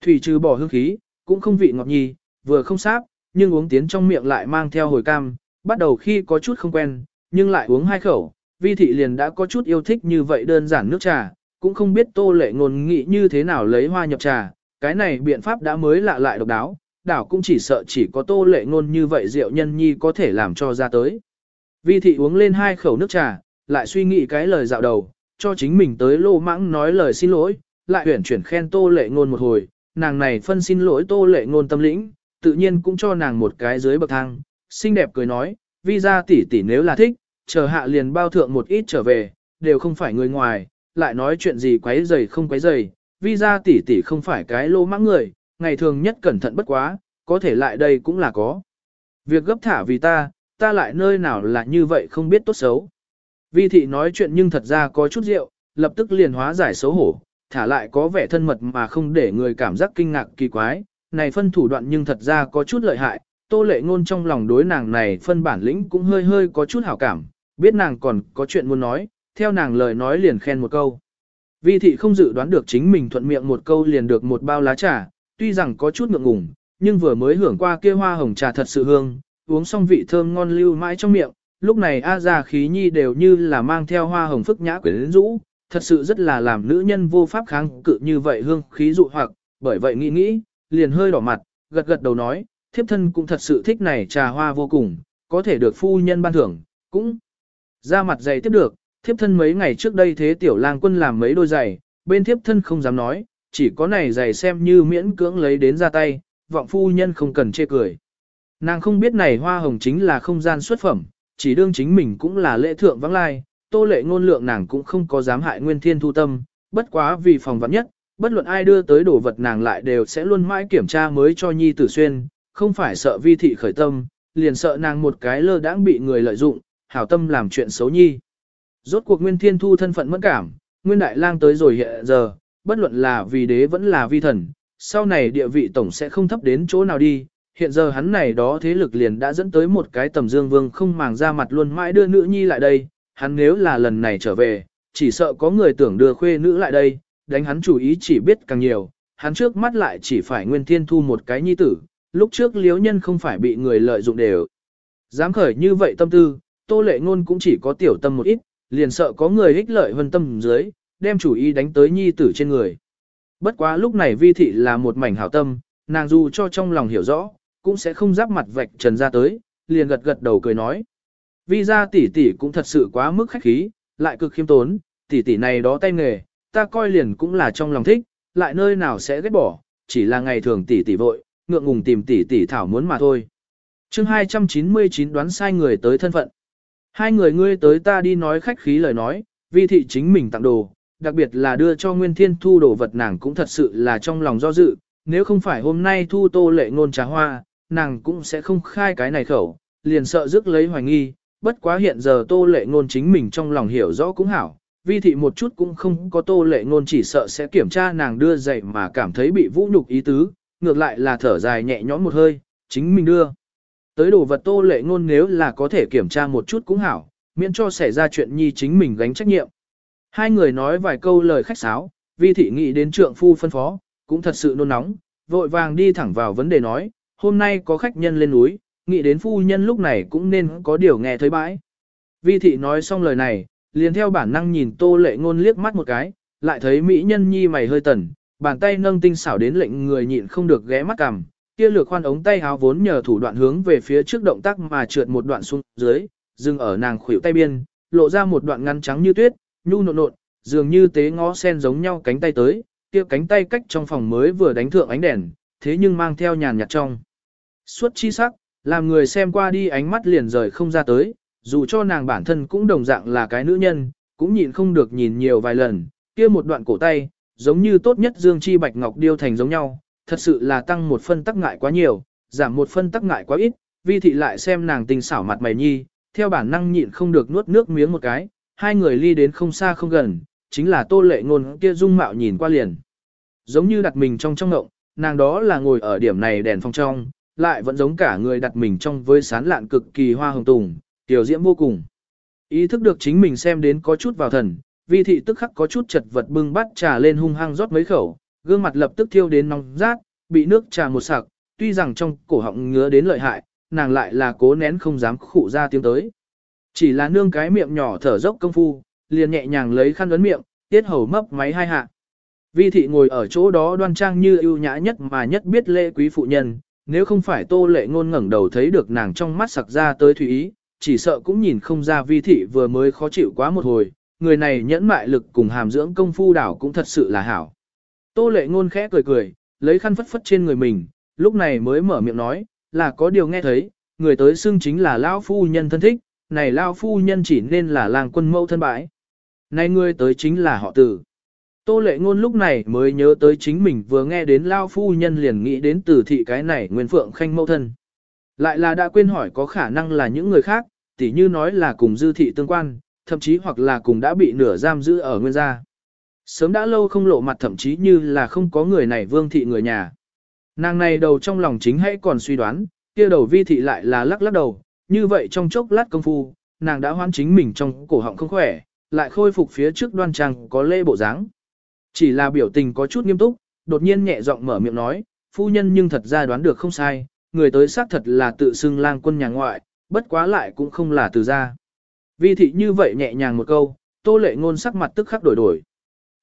S1: Thủy trừ bỏ hương khí, cũng không vị ngọt nhì, vừa không sáp, nhưng uống tiến trong miệng lại mang theo hồi cam, bắt đầu khi có chút không quen, nhưng lại uống hai khẩu, vi thị liền đã có chút yêu thích như vậy đơn giản nước trà, cũng không biết tô lệ ngôn nghị như thế nào lấy hoa nhập trà, cái này biện pháp đã mới lạ lại độc đáo, đảo cũng chỉ sợ chỉ có tô lệ ngôn như vậy rượu nhân nhi có thể làm cho ra tới. Vi thị uống lên hai khẩu nước trà, lại suy nghĩ cái lời dạo đầu, cho chính mình tới lô mãng nói lời xin lỗi, lại huyển chuyển khen tô lệ ngôn một hồi, nàng này phân xin lỗi tô lệ ngôn tâm lĩnh, tự nhiên cũng cho nàng một cái dưới bậc thang, xinh đẹp cười nói, vi gia tỷ tỷ nếu là thích, chờ hạ liền bao thượng một ít trở về, đều không phải người ngoài, lại nói chuyện gì quấy rầy không quấy rầy, vi ra tỷ tỷ không phải cái lô mãng người, ngày thường nhất cẩn thận bất quá, có thể lại đây cũng là có. Việc gấp thả vì ta, ta lại nơi nào là như vậy không biết tốt xấu. Vi thị nói chuyện nhưng thật ra có chút rượu, lập tức liền hóa giải xấu hổ, thả lại có vẻ thân mật mà không để người cảm giác kinh ngạc kỳ quái, này phân thủ đoạn nhưng thật ra có chút lợi hại, tô lệ ngôn trong lòng đối nàng này phân bản lĩnh cũng hơi hơi có chút hảo cảm, biết nàng còn có chuyện muốn nói, theo nàng lời nói liền khen một câu. Vi thị không dự đoán được chính mình thuận miệng một câu liền được một bao lá trà, tuy rằng có chút ngượng ngùng, nhưng vừa mới hưởng qua kia hoa hồng trà thật sự hương, uống xong vị thơm ngon lưu mãi trong miệng, lúc này A gia khí nhi đều như là mang theo hoa hồng phức nhã quyến rũ, thật sự rất là làm nữ nhân vô pháp kháng cự như vậy hương khí dụ hoặc, bởi vậy nghĩ nghĩ, liền hơi đỏ mặt, gật gật đầu nói, thiếp thân cũng thật sự thích này trà hoa vô cùng, có thể được phu nhân ban thưởng, cũng ra mặt dày tiếp được, thiếp thân mấy ngày trước đây thế tiểu lang quân làm mấy đôi giày, bên thiếp thân không dám nói, chỉ có này giày xem như miễn cưỡng lấy đến ra tay, vọng phu nhân không cần chê cười. Nàng không biết này hoa hồng chính là không gian xuất phẩm, chỉ đương chính mình cũng là lễ thượng vắng lai, tô lệ ngôn lượng nàng cũng không có dám hại nguyên thiên thu tâm, bất quá vì phòng vắng nhất, bất luận ai đưa tới đồ vật nàng lại đều sẽ luôn mãi kiểm tra mới cho nhi tử xuyên, không phải sợ vi thị khởi tâm, liền sợ nàng một cái lơ đãng bị người lợi dụng, hảo tâm làm chuyện xấu nhi. Rốt cuộc nguyên thiên thu thân phận mẫn cảm, nguyên đại lang tới rồi hiện giờ, bất luận là vì đế vẫn là vi thần, sau này địa vị tổng sẽ không thấp đến chỗ nào đi, hiện giờ hắn này đó thế lực liền đã dẫn tới một cái tầm dương vương không màng ra mặt luôn mãi đưa nữ nhi lại đây, hắn nếu là lần này trở về, chỉ sợ có người tưởng đưa khuê nữ lại đây, đánh hắn chủ ý chỉ biết càng nhiều, hắn trước mắt lại chỉ phải nguyên thiên thu một cái nhi tử, lúc trước liếu nhân không phải bị người lợi dụng đều. Dám khởi như vậy tâm tư, tô lệ ngôn cũng chỉ có tiểu tâm một ít, liền sợ có người ích lợi vân tâm dưới, đem chủ ý đánh tới nhi tử trên người. Bất quá lúc này vi thị là một mảnh hảo tâm, nàng dù cho trong lòng hiểu rõ, cũng sẽ không giáp mặt vạch trần ra tới, liền gật gật đầu cười nói. Vi ra tỷ tỷ cũng thật sự quá mức khách khí, lại cực khiêm tốn, tỷ tỷ này đó tay nghề, ta coi liền cũng là trong lòng thích, lại nơi nào sẽ ghét bỏ, chỉ là ngày thường tỷ tỷ vội, ngượng ngùng tìm tỷ tỷ thảo muốn mà thôi. Chương 299 đoán sai người tới thân phận. Hai người ngươi tới ta đi nói khách khí lời nói, vi thị chính mình tặng đồ, đặc biệt là đưa cho Nguyên Thiên Thu đồ vật nàng cũng thật sự là trong lòng do dự, nếu không phải hôm nay Thu Tô lệ ngôn trà hoa, nàng cũng sẽ không khai cái này khẩu, liền sợ rước lấy hoài nghi, bất quá hiện giờ Tô lệ ngôn chính mình trong lòng hiểu rõ cũng hảo, vi thị một chút cũng không có Tô lệ ngôn chỉ sợ sẽ kiểm tra nàng đưa dậy mà cảm thấy bị vũ nhục ý tứ, ngược lại là thở dài nhẹ nhõm một hơi, chính mình đưa. Tới đồ vật Tô lệ ngôn nếu là có thể kiểm tra một chút cũng hảo, miễn cho xảy ra chuyện nhi chính mình gánh trách nhiệm. Hai người nói vài câu lời khách sáo, vi thị nghĩ đến trượng phu phân phó, cũng thật sự nôn nóng, vội vàng đi thẳng vào vấn đề nói, hôm nay có khách nhân lên núi, nghĩ đến phu nhân lúc này cũng nên có điều nghe thấy bãi. Vi thị nói xong lời này, liền theo bản năng nhìn tô lệ ngôn liếc mắt một cái, lại thấy mỹ nhân nhi mày hơi tẩn, bàn tay nâng tinh xảo đến lệnh người nhịn không được ghé mắt cằm, kia lược khoan ống tay háo vốn nhờ thủ đoạn hướng về phía trước động tác mà trượt một đoạn xuống dưới, dừng ở nàng khuỷu tay biên, lộ ra một đoạn ngắn trắng như tuyết, nhu nộn nộn, dường như tế ngó sen giống nhau cánh tay tới, kia cánh tay cách trong phòng mới vừa đánh thượng ánh đèn, thế nhưng mang theo nhàn nhạt trong. Suốt chi sắc, làm người xem qua đi ánh mắt liền rời không ra tới, dù cho nàng bản thân cũng đồng dạng là cái nữ nhân, cũng nhịn không được nhìn nhiều vài lần, kia một đoạn cổ tay, giống như tốt nhất dương chi bạch ngọc điêu thành giống nhau, thật sự là tăng một phân tắc ngại quá nhiều, giảm một phân tắc ngại quá ít, vi thị lại xem nàng tình xảo mặt mày nhi, theo bản năng nhịn không được nuốt nước miếng một cái, hai người ly đến không xa không gần, chính là tô lệ ngôn kia dung mạo nhìn qua liền. Giống như đặt mình trong trong ngộng, nàng đó là ngồi ở điểm này đèn phong trong, lại vẫn giống cả người đặt mình trong với sán lạn cực kỳ hoa hồng tùng, tiểu diễm vô cùng. Ý thức được chính mình xem đến có chút vào thần, vi thị tức khắc có chút chật vật bưng bát trà lên hung hăng rót mấy khẩu, gương mặt lập tức thiêu đến nóng rát, bị nước trà một sặc, tuy rằng trong cổ họng ngứa đến lợi hại, nàng lại là cố nén không dám khụ ra tiếng tới. Chỉ là nương cái miệng nhỏ thở dốc công phu, liền nhẹ nhàng lấy khăn ấn miệng, tiết hầu mấp máy hai hạ. Vi thị ngồi ở chỗ đó đoan trang như ưu nhã nhất mà nhất biết lễ quý phụ nhân, nếu không phải tô lệ ngôn ngẩng đầu thấy được nàng trong mắt sặc ra tới thủy ý, chỉ sợ cũng nhìn không ra vi thị vừa mới khó chịu quá một hồi, người này nhẫn mại lực cùng hàm dưỡng công phu đảo cũng thật sự là hảo. Tô lệ ngôn khẽ cười cười, lấy khăn phất phất trên người mình, lúc này mới mở miệng nói, là có điều nghe thấy, người tới xưng chính là lão phu nhân thân thích, này lão phu nhân chỉ nên là làng quân mẫu thân bãi. Này ngươi tới chính là họ tử. Tô lệ ngôn lúc này mới nhớ tới chính mình vừa nghe đến lão phu nhân liền nghĩ đến tử thị cái này nguyên phượng khanh mẫu thân. Lại là đã quên hỏi có khả năng là những người khác, tỉ như nói là cùng dư thị tương quan, thậm chí hoặc là cùng đã bị nửa giam giữ ở nguyên gia. Sớm đã lâu không lộ mặt thậm chí như là không có người này vương thị người nhà. Nàng này đầu trong lòng chính hãy còn suy đoán, kia đầu vi thị lại là lắc lắc đầu, như vậy trong chốc lát công phu, nàng đã hoán chính mình trong cổ họng không khỏe, lại khôi phục phía trước đoan trang có lê bộ dáng. Chỉ là biểu tình có chút nghiêm túc, đột nhiên nhẹ giọng mở miệng nói, phu nhân nhưng thật ra đoán được không sai, người tới xác thật là tự xưng lang quân nhà ngoại, bất quá lại cũng không là từ gia. Vi thị như vậy nhẹ nhàng một câu, tô lệ ngôn sắc mặt tức khắc đổi đổi.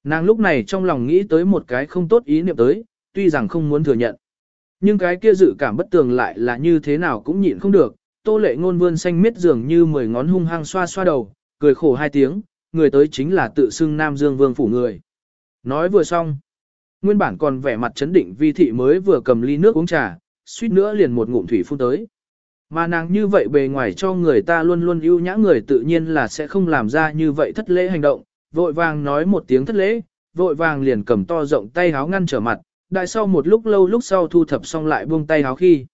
S1: Nàng lúc này trong lòng nghĩ tới một cái không tốt ý niệm tới, tuy rằng không muốn thừa nhận. Nhưng cái kia dự cảm bất tường lại là như thế nào cũng nhịn không được, tô lệ ngôn vươn xanh miết dường như mười ngón hung hăng xoa xoa đầu, cười khổ hai tiếng, người tới chính là tự xưng Nam Dương Vương phủ người. Nói vừa xong, nguyên bản còn vẻ mặt chấn định vi thị mới vừa cầm ly nước uống trà, suýt nữa liền một ngụm thủy phun tới. Mà nàng như vậy bề ngoài cho người ta luôn luôn ưu nhã người tự nhiên là sẽ không làm ra như vậy thất lễ hành động, vội vàng nói một tiếng thất lễ, vội vàng liền cầm to rộng tay háo ngăn trở mặt, đại sau một lúc lâu lúc sau thu thập xong lại buông tay háo khi.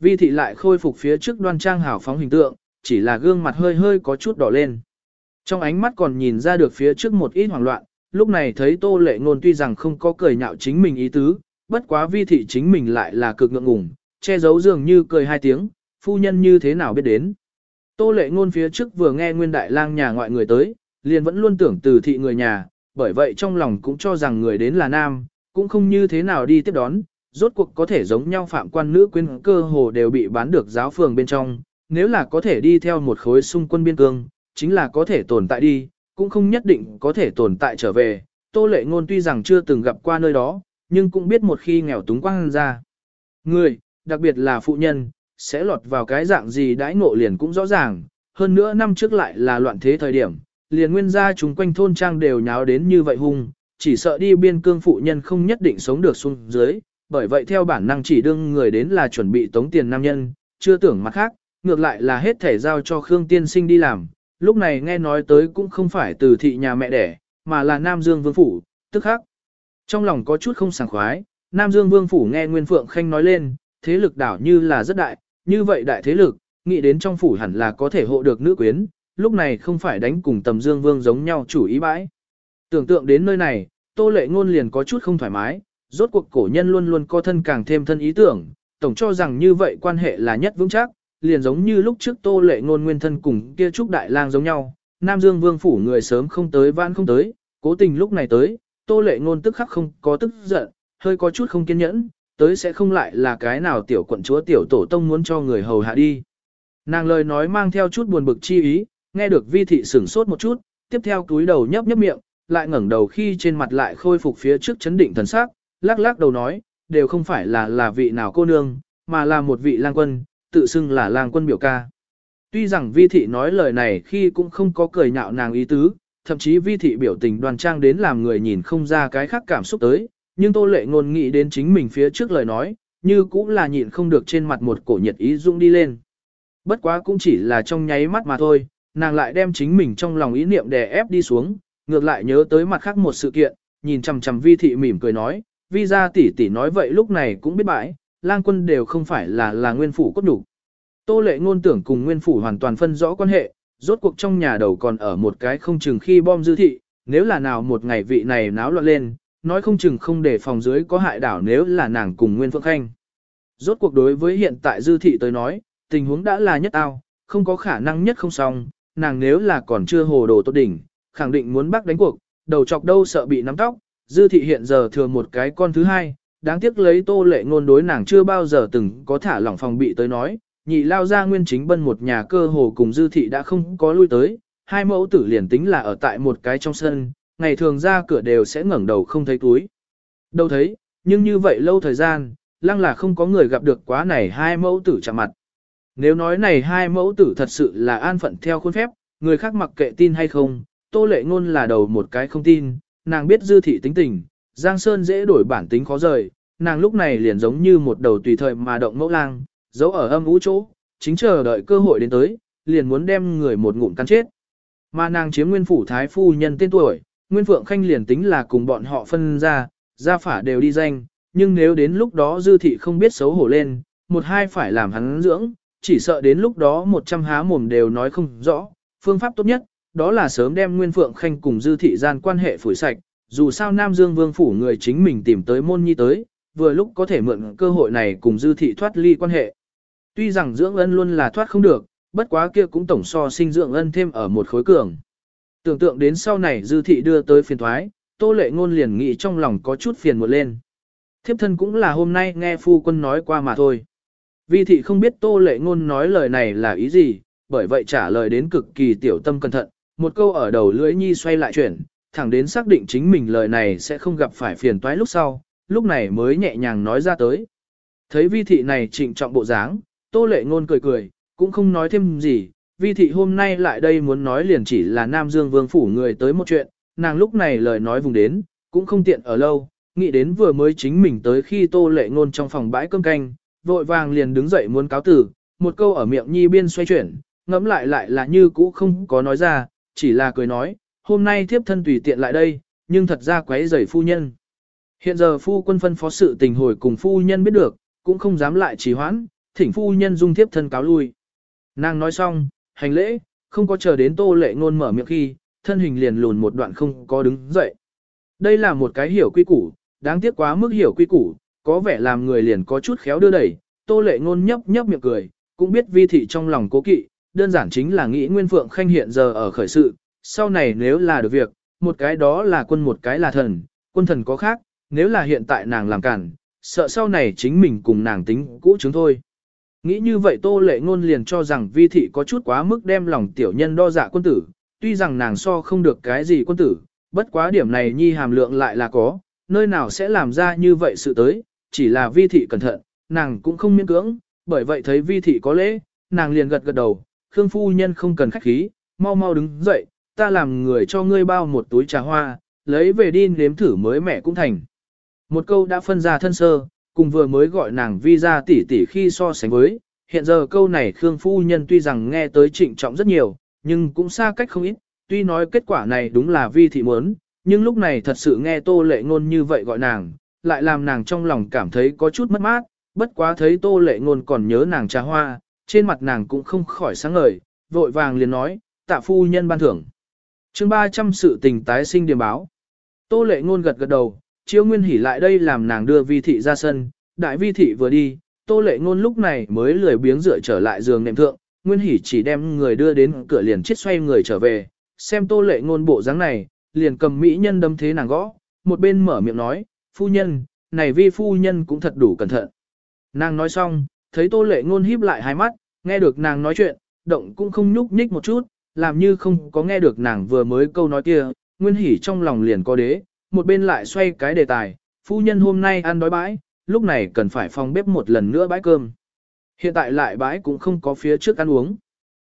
S1: Vi thị lại khôi phục phía trước đoan trang hảo phóng hình tượng, chỉ là gương mặt hơi hơi có chút đỏ lên. Trong ánh mắt còn nhìn ra được phía trước một ít hoảng loạn, lúc này thấy tô lệ ngôn tuy rằng không có cười nhạo chính mình ý tứ, bất quá vi thị chính mình lại là cực ngượng ngùng, che giấu dường như cười hai tiếng, phu nhân như thế nào biết đến. Tô lệ ngôn phía trước vừa nghe nguyên đại lang nhà ngoại người tới, liền vẫn luôn tưởng từ thị người nhà, bởi vậy trong lòng cũng cho rằng người đến là nam, cũng không như thế nào đi tiếp đón, rốt cuộc có thể giống nhau phạm quan nữ quyến cơ hồ đều bị bán được giáo phường bên trong, nếu là có thể đi theo một khối xung quân biên cương, chính là có thể tồn tại đi, cũng không nhất định có thể tồn tại trở về. Tô lệ ngôn tuy rằng chưa từng gặp qua nơi đó, nhưng cũng biết một khi nghèo túng quăng ra. Người, đặc biệt là phụ nhân, sẽ lọt vào cái dạng gì đãi ngộ liền cũng rõ ràng, hơn nữa năm trước lại là loạn thế thời điểm, liền nguyên gia chúng quanh thôn trang đều nháo đến như vậy hung, chỉ sợ đi biên cương phụ nhân không nhất định sống được xuống dưới, bởi vậy theo bản năng chỉ đương người đến là chuẩn bị tống tiền nam nhân, chưa tưởng mặt khác, ngược lại là hết thể giao cho Khương Tiên Sinh đi làm, lúc này nghe nói tới cũng không phải từ thị nhà mẹ đẻ, mà là Nam Dương Vương Phủ, tức khắc. Trong lòng có chút không sảng khoái, Nam Dương Vương Phủ nghe Nguyên Phượng Khanh nói lên, thế lực đảo như là rất đại, như vậy đại thế lực, nghĩ đến trong phủ hẳn là có thể hộ được nữ quyến, lúc này không phải đánh cùng tầm Dương Vương giống nhau chủ ý bãi. Tưởng tượng đến nơi này, Tô Lệ Ngôn liền có chút không thoải mái, rốt cuộc cổ nhân luôn luôn có thân càng thêm thân ý tưởng, tổng cho rằng như vậy quan hệ là nhất vững chắc, liền giống như lúc trước Tô Lệ Ngôn nguyên thân cùng kia trúc đại lang giống nhau, Nam Dương Vương phủ người sớm không tới vãn không tới, cố tình lúc này tới, Tô Lệ Ngôn tức khắc không có tức giận, hơi có chút không kiên nhẫn, tới sẽ không lại là cái nào tiểu quận chúa tiểu tổ tông muốn cho người hầu hạ đi. Nàng lời nói mang theo chút buồn bực chi ý, nghe được vi thị sửng sốt một chút, tiếp theo túi đầu nhấp nhấp miệng, lại ngẩng đầu khi trên mặt lại khôi phục phía trước chấn định thần sắc, lắc lắc đầu nói, đều không phải là là vị nào cô nương, mà là một vị lang quân, tự xưng là lang quân biểu ca. Tuy rằng vi thị nói lời này khi cũng không có cười nhạo nàng ý tứ, thậm chí vi thị biểu tình đoan trang đến làm người nhìn không ra cái khác cảm xúc tới, nhưng tô lệ ngôn nghĩ đến chính mình phía trước lời nói, như cũng là nhịn không được trên mặt một cổ nhiệt ý dũng đi lên. Bất quá cũng chỉ là trong nháy mắt mà thôi, nàng lại đem chính mình trong lòng ý niệm đè ép đi xuống, ngược lại nhớ tới mặt khác một sự kiện, nhìn chằm chằm vi thị mỉm cười nói, vi ra tỷ tỷ nói vậy lúc này cũng biết bãi, lang quân đều không phải là là nguyên phủ cốt đủ. Tô lệ ngôn tưởng cùng nguyên phủ hoàn toàn phân rõ quan hệ, rốt cuộc trong nhà đầu còn ở một cái không chừng khi bom dư thị, nếu là nào một ngày vị này náo loạn lên, nói không chừng không để phòng dưới có hại đảo nếu là nàng cùng Nguyên Phượng Khanh. Rốt cuộc đối với hiện tại dư thị tới nói, tình huống đã là nhất ao, không có khả năng nhất không xong, nàng nếu là còn chưa hồ đồ tốt đỉnh, khẳng định muốn bác đánh cuộc, đầu chọc đâu sợ bị nắm tóc, dư thị hiện giờ thừa một cái con thứ hai, đáng tiếc lấy tô lệ ngôn đối nàng chưa bao giờ từng có thả lỏng phòng bị tới nói, nhị lao ra nguyên chính bân một nhà cơ hồ cùng dư thị đã không có lui tới, hai mẫu tử liền tính là ở tại một cái trong sân, ngày thường ra cửa đều sẽ ngẩng đầu không thấy túi. Đâu thấy, nhưng như vậy lâu thời gian, lăng là không có người gặp được quá này hai mẫu tử chạm mặt. Nếu nói này hai mẫu tử thật sự là an phận theo khuôn phép, người khác mặc kệ tin hay không, tô lệ ngôn là đầu một cái không tin, nàng biết dư thị tính tình, Giang Sơn dễ đổi bản tính khó rời, nàng lúc này liền giống như một đầu tùy thời mà động mẫu lang, giấu ở âm ú chỗ, chính chờ đợi cơ hội đến tới, liền muốn đem người một ngụm cắn chết. Mà nàng chiếm nguyên phủ thái phu nhân tên tuổi, Nguyên Phượng Khanh liền tính là cùng bọn họ phân ra, gia phả đều đi danh, nhưng nếu đến lúc đó dư thị không biết xấu hổ lên, một hai phải làm hắn dưỡng, chỉ sợ đến lúc đó một trăm há mồm đều nói không rõ, phương pháp tốt nhất, đó là sớm đem Nguyên Phượng Khanh cùng dư thị gian quan hệ phủi sạch, dù sao Nam Dương Vương phủ người chính mình tìm tới môn nhi tới, vừa lúc có thể mượn cơ hội này cùng dư thị thoát ly quan hệ. Tuy rằng dưỡng ân luôn là thoát không được, bất quá kia cũng tổng so sinh dưỡng ân thêm ở một khối cường. Tưởng tượng đến sau này dư thị đưa tới phiền thoái, tô lệ ngôn liền nghĩ trong lòng có chút phiền một lên. Thiếp thân cũng là hôm nay nghe phu quân nói qua mà thôi. Vi thị không biết tô lệ ngôn nói lời này là ý gì, bởi vậy trả lời đến cực kỳ tiểu tâm cẩn thận, một câu ở đầu lưỡi nhi xoay lại chuyển, thẳng đến xác định chính mình lời này sẽ không gặp phải phiền toái lúc sau, lúc này mới nhẹ nhàng nói ra tới. Thấy vi thị này trịnh trọng bộ dáng, tô lệ ngôn cười cười, cũng không nói thêm gì, vi thị hôm nay lại đây muốn nói liền chỉ là Nam Dương Vương phủ người tới một chuyện, nàng lúc này lời nói vùng đến, cũng không tiện ở lâu, nghĩ đến vừa mới chính mình tới khi tô lệ ngôn trong phòng bãi cơm canh, vội vàng liền đứng dậy muốn cáo tử, một câu ở miệng nhi biên xoay chuyển, ngẫm lại lại là như cũ không có nói ra, chỉ là cười nói, hôm nay thiếp thân tùy tiện lại đây, nhưng thật ra quấy rầy phu nhân. Hiện giờ phu quân phân phó sự tình hồi cùng phu nhân biết được, cũng không dám lại trì hoãn, thỉnh phu nhân dung thiếp thân cáo lui. Nàng nói xong, hành lễ, không có chờ đến tô lệ ngôn mở miệng khi, thân hình liền lùn một đoạn không có đứng dậy. Đây là một cái hiểu quy củ, đáng tiếc quá mức hiểu quy củ, có vẻ làm người liền có chút khéo đưa đẩy, tô lệ ngôn nhấp nhấp miệng cười, cũng biết vi thị trong lòng cố kỵ, đơn giản chính là nghĩ Nguyên Phượng Khanh hiện giờ ở khởi sự, sau này nếu là được việc, một cái đó là quân một cái là thần, quân thần có khác, nếu là hiện tại nàng làm cản, sợ sau này chính mình cùng nàng tính cũ chứng thôi. Nghĩ như vậy Tô Lệ Ngôn liền cho rằng vi thị có chút quá mức đem lòng tiểu nhân đo dạ quân tử, tuy rằng nàng so không được cái gì quân tử, bất quá điểm này nhi hàm lượng lại là có, nơi nào sẽ làm ra như vậy sự tới, chỉ là vi thị cẩn thận, nàng cũng không miễn cưỡng, bởi vậy thấy vi thị có lễ, nàng liền gật gật đầu, Khương phu nhân không cần khách khí, mau mau đứng dậy, ta làm người cho ngươi bao một túi trà hoa, lấy về đi nếm thử mới mẹ cũng thành. Một câu đã phân ra thân sơ, cùng vừa mới gọi nàng vi ra tỷ tỷ khi so sánh với, hiện giờ câu này Khương phu nhân tuy rằng nghe tới trịnh trọng rất nhiều, nhưng cũng xa cách không ít, tuy nói kết quả này đúng là vi thị muốn, nhưng lúc này thật sự nghe tô lệ ngôn như vậy gọi nàng, lại làm nàng trong lòng cảm thấy có chút mất mát, bất quá thấy tô lệ ngôn còn nhớ nàng trà hoa, trên mặt nàng cũng không khỏi sáng ngời, vội vàng liền nói, tạ phu nhân ban thưởng. chương 300 sự tình tái sinh điểm báo. Tô lệ ngôn gật gật đầu, chiếu nguyên hỉ lại đây làm nàng đưa vi thị ra sân, đại vi thị vừa đi, tô lệ ngôn lúc này mới lười biếng dựa trở lại giường nệm thượng, nguyên hỉ chỉ đem người đưa đến cửa liền chết xoay người trở về, xem tô lệ ngôn bộ dáng này, liền cầm mỹ nhân đâm thế nàng gõ, một bên mở miệng nói, phu nhân, này vi phu nhân cũng thật đủ cẩn thận. Nàng nói xong, thấy tô lệ ngôn híp lại hai mắt, nghe được nàng nói chuyện, động cũng không nhúc nhích một chút, làm như không có nghe được nàng vừa mới câu nói kia, nguyên hỉ trong lòng liền có đế, một bên lại xoay cái đề tài, phu nhân hôm nay ăn đói bãi, lúc này cần phải phòng bếp một lần nữa bãi cơm. Hiện tại lại bãi cũng không có phía trước ăn uống.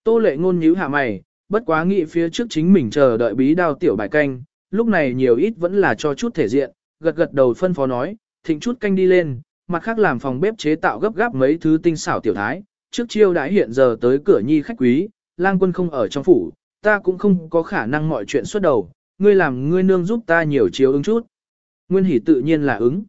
S1: Tô lệ ngôn nhíu hạ mày, bất quá nghĩ phía trước chính mình chờ đợi bí đao tiểu bài canh, lúc này nhiều ít vẫn là cho chút thể diện, gật gật đầu phân phó nói, thịnh chút canh đi lên, mặt khác làm phòng bếp chế tạo gấp gáp mấy thứ tinh xảo tiểu thái, trước chiêu đãi hiện giờ tới cửa nhi khách quý, lang quân không ở trong phủ, ta cũng không có khả năng mọi chuyện xuất đầu, ngươi làm ngươi nương giúp ta nhiều chiếu ứng chút. Nguyên hỷ tự nhiên là ứng.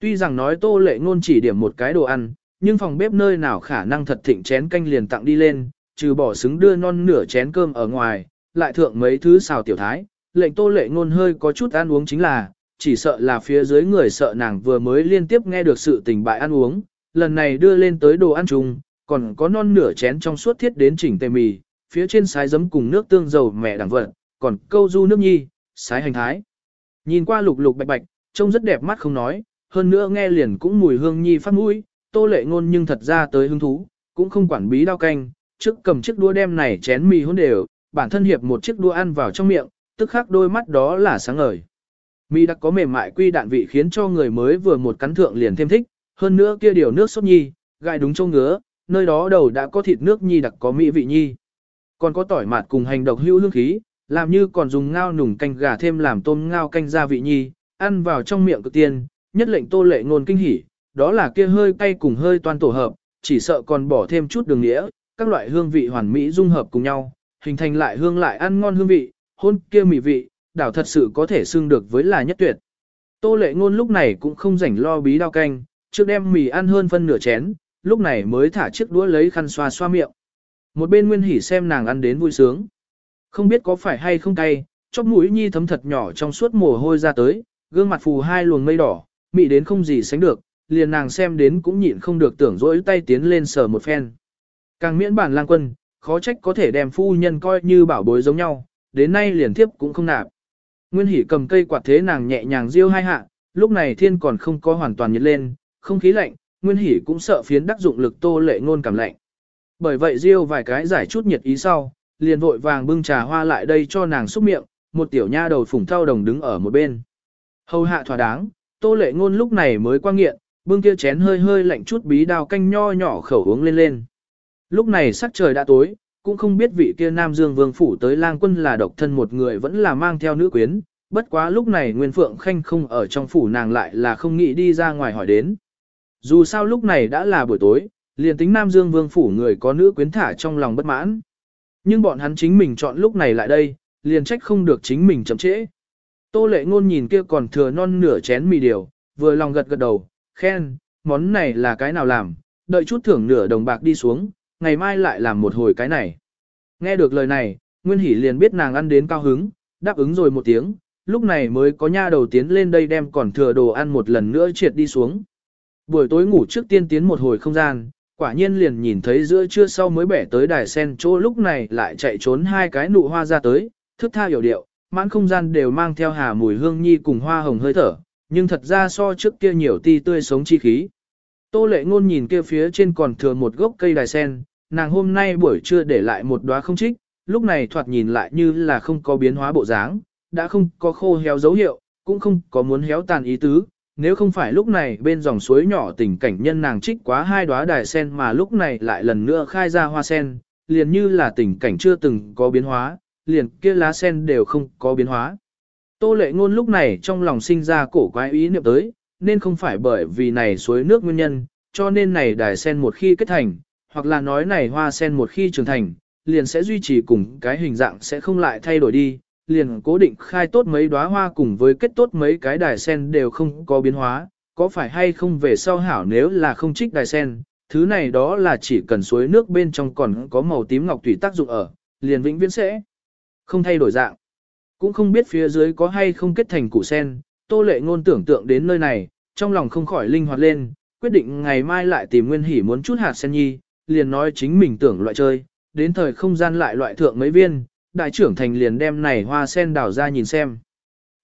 S1: Tuy rằng nói tô lệ ngôn chỉ điểm một cái đồ ăn, nhưng phòng bếp nơi nào khả năng thật thịnh chén canh liền tặng đi lên, trừ bỏ xứng đưa non nửa chén cơm ở ngoài, lại thượng mấy thứ xào tiểu thái, lệnh tô lệ ngôn hơi có chút ăn uống chính là, chỉ sợ là phía dưới người sợ nàng vừa mới liên tiếp nghe được sự tình bại ăn uống, lần này đưa lên tới đồ ăn chung, còn có non nửa chén trong suốt thiết đến chỉnh tề mì, phía trên sái giấm cùng nước tương dầu mẹ đẳng vận, còn câu du nước nhi, sái hành thái. Nhìn qua lục lục bạch bạch, trông rất đẹp mắt không nói, hơn nữa nghe liền cũng mùi hương nhi phát mũi, tô lệ ngôn nhưng thật ra tới hứng thú, cũng không quản bí đao canh, trước cầm chiếc đũa đem này chén mì hôn đều, bản thân hiệp một chiếc đũa ăn vào trong miệng, tức khắc đôi mắt đó là sáng ngời. Mì đặc có mềm mại quy đạn vị khiến cho người mới vừa một cắn thượng liền thêm thích, hơn nữa kia điều nước sốt nhi, gai đúng châu ngứa, nơi đó đầu đã có thịt nước nhi đặc có mỹ vị nhi. Còn có tỏi mạt cùng hành độc hữu hương khí, làm như còn dùng ngao nùng canh gà thêm làm tôm ngao canh gia vị nhi, ăn vào trong miệng cực tiên, nhất lệnh tô lệ ngôn kinh hỉ, đó là kia hơi cay cùng hơi toan tổ hợp, chỉ sợ còn bỏ thêm chút đường nghĩa, các loại hương vị hoàn mỹ dung hợp cùng nhau, hình thành lại hương lại ăn ngon hương vị, hôn kia mỹ vị, đảo thật sự có thể xưng được với là nhất tuyệt. Tô lệ ngôn lúc này cũng không rảnh lo bí đao canh, trước đem mì ăn hơn phân nửa chén, lúc này mới thả chiếc đũa lấy khăn xoa xoa miệng. Một bên Nguyên Hỷ xem nàng ăn đến vui sướng. Không biết có phải hay không cay, chóp mũi nhi thấm thật nhỏ trong suốt mồ hôi ra tới, gương mặt phù hai luồng mây đỏ, mị đến không gì sánh được, liền nàng xem đến cũng nhịn không được tưởng rỗi tay tiến lên sờ một phen. Càng miễn bản lang quân, khó trách có thể đem phu nhân coi như bảo bối giống nhau, đến nay liền tiếp cũng không nạp. Nguyên Hỷ cầm cây quạt thế nàng nhẹ nhàng riêu hai hạ, lúc này thiên còn không có hoàn toàn nhiệt lên, không khí lạnh, Nguyên Hỷ cũng sợ phiến đắc dụng lực tô lệ ngôn cảm lạnh. Bởi vậy riêu vài cái giải chút nhiệt ý sau, liền vội vàng bưng trà hoa lại đây cho nàng xúc miệng, một tiểu nha đầu phủng thao đồng đứng ở một bên. Hầu hạ thỏa đáng, tô lệ ngôn lúc này mới qua nghiện, bưng kia chén hơi hơi lạnh chút bí đào canh nho nhỏ khẩu uống lên lên. Lúc này sắc trời đã tối, cũng không biết vị kia Nam Dương Vương phủ tới lang quân là độc thân một người vẫn là mang theo nữ quyến, bất quá lúc này Nguyên Phượng Khanh không ở trong phủ nàng lại là không nghĩ đi ra ngoài hỏi đến. Dù sao lúc này đã là buổi tối, liền tính Nam Dương Vương phủ người có nữ quyến thả trong lòng bất mãn. Nhưng bọn hắn chính mình chọn lúc này lại đây, liền trách không được chính mình chậm trễ. Tô lệ ngôn nhìn kia còn thừa non nửa chén mì điều, vừa lòng gật gật đầu, khen, món này là cái nào làm, đợi chút thưởng nửa đồng bạc đi xuống, ngày mai lại làm một hồi cái này. Nghe được lời này, Nguyên Hỷ liền biết nàng ăn đến cao hứng, đáp ứng rồi một tiếng, lúc này mới có nha đầu tiến lên đây đem còn thừa đồ ăn một lần nữa triệt đi xuống. Buổi tối ngủ trước tiên tiến một hồi không gian, quả nhiên liền nhìn thấy giữa trưa sau mới bẻ tới đài sen chỗ lúc này lại chạy trốn hai cái nụ hoa ra tới, thức tha hiểu điệu, mãn không gian đều mang theo hà mùi hương nhi cùng hoa hồng hơi thở, nhưng thật ra so trước kia nhiều ti tươi sống chi khí. Tô lệ ngôn nhìn kia phía trên còn thừa một gốc cây đài sen, nàng hôm nay buổi trưa để lại một đóa không trích, lúc này thoạt nhìn lại như là không có biến hóa bộ dáng, đã không có khô héo dấu hiệu, cũng không có muốn héo tàn ý tứ. Nếu không phải lúc này bên dòng suối nhỏ tình cảnh nhân nàng trích quá hai đóa đài sen mà lúc này lại lần nữa khai ra hoa sen, liền như là tình cảnh chưa từng có biến hóa, liền kia lá sen đều không có biến hóa. Tô lệ ngôn lúc này trong lòng sinh ra cổ quái ý niệm tới, nên không phải bởi vì này suối nước nguyên nhân, cho nên này đài sen một khi kết thành, hoặc là nói này hoa sen một khi trưởng thành, liền sẽ duy trì cùng cái hình dạng sẽ không lại thay đổi đi, liền cố định khai tốt mấy đóa hoa cùng với kết tốt mấy cái đài sen đều không có biến hóa, có phải hay không về sau hảo nếu là không trích đài sen, thứ này đó là chỉ cần suối nước bên trong còn có màu tím ngọc thủy tác dụng ở, liền vĩnh viễn sẽ không thay đổi dạng. Cũng không biết phía dưới có hay không kết thành củ sen, tô lệ ngôn tưởng tượng đến nơi này, trong lòng không khỏi linh hoạt lên, quyết định ngày mai lại tìm nguyên hỉ muốn chút hạt sen nhi, liền nói chính mình tưởng loại chơi, đến thời không gian lại loại thượng mấy viên, đại trưởng thành liền đem này hoa sen đào ra nhìn xem.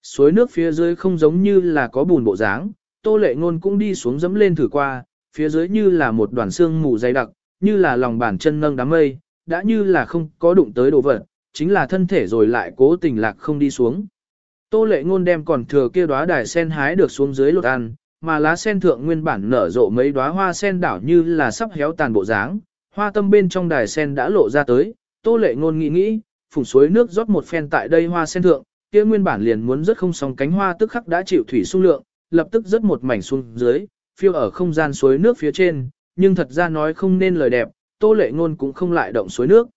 S1: Suối nước phía dưới không giống như là có bùn bộ dáng, tô lệ ngôn cũng đi xuống dẫm lên thử qua, phía dưới như là một đoàn xương mù dày đặc, như là lòng bàn chân nâng đám mây, đã như là không có đụng tới đồ vật, chính là thân thể rồi lại cố tình lạc không đi xuống. Tô lệ ngôn đem còn thừa kia đóa đài sen hái được xuống dưới lột ăn, mà lá sen thượng nguyên bản nở rộ mấy đóa hoa sen đảo như là sắp héo tàn bộ dáng, hoa tâm bên trong đài sen đã lộ ra tới, tô lệ ngôn nghĩ nghĩ, phùng suối nước rót một phen tại đây hoa sen thượng, kia nguyên bản liền muốn rất không song cánh hoa tức khắc đã chịu thủy xung lượng, lập tức rất một mảnh xuống dưới, phiêu ở không gian suối nước phía trên, nhưng thật ra nói không nên lời đẹp, tô lệ ngôn cũng không lại động suối nước.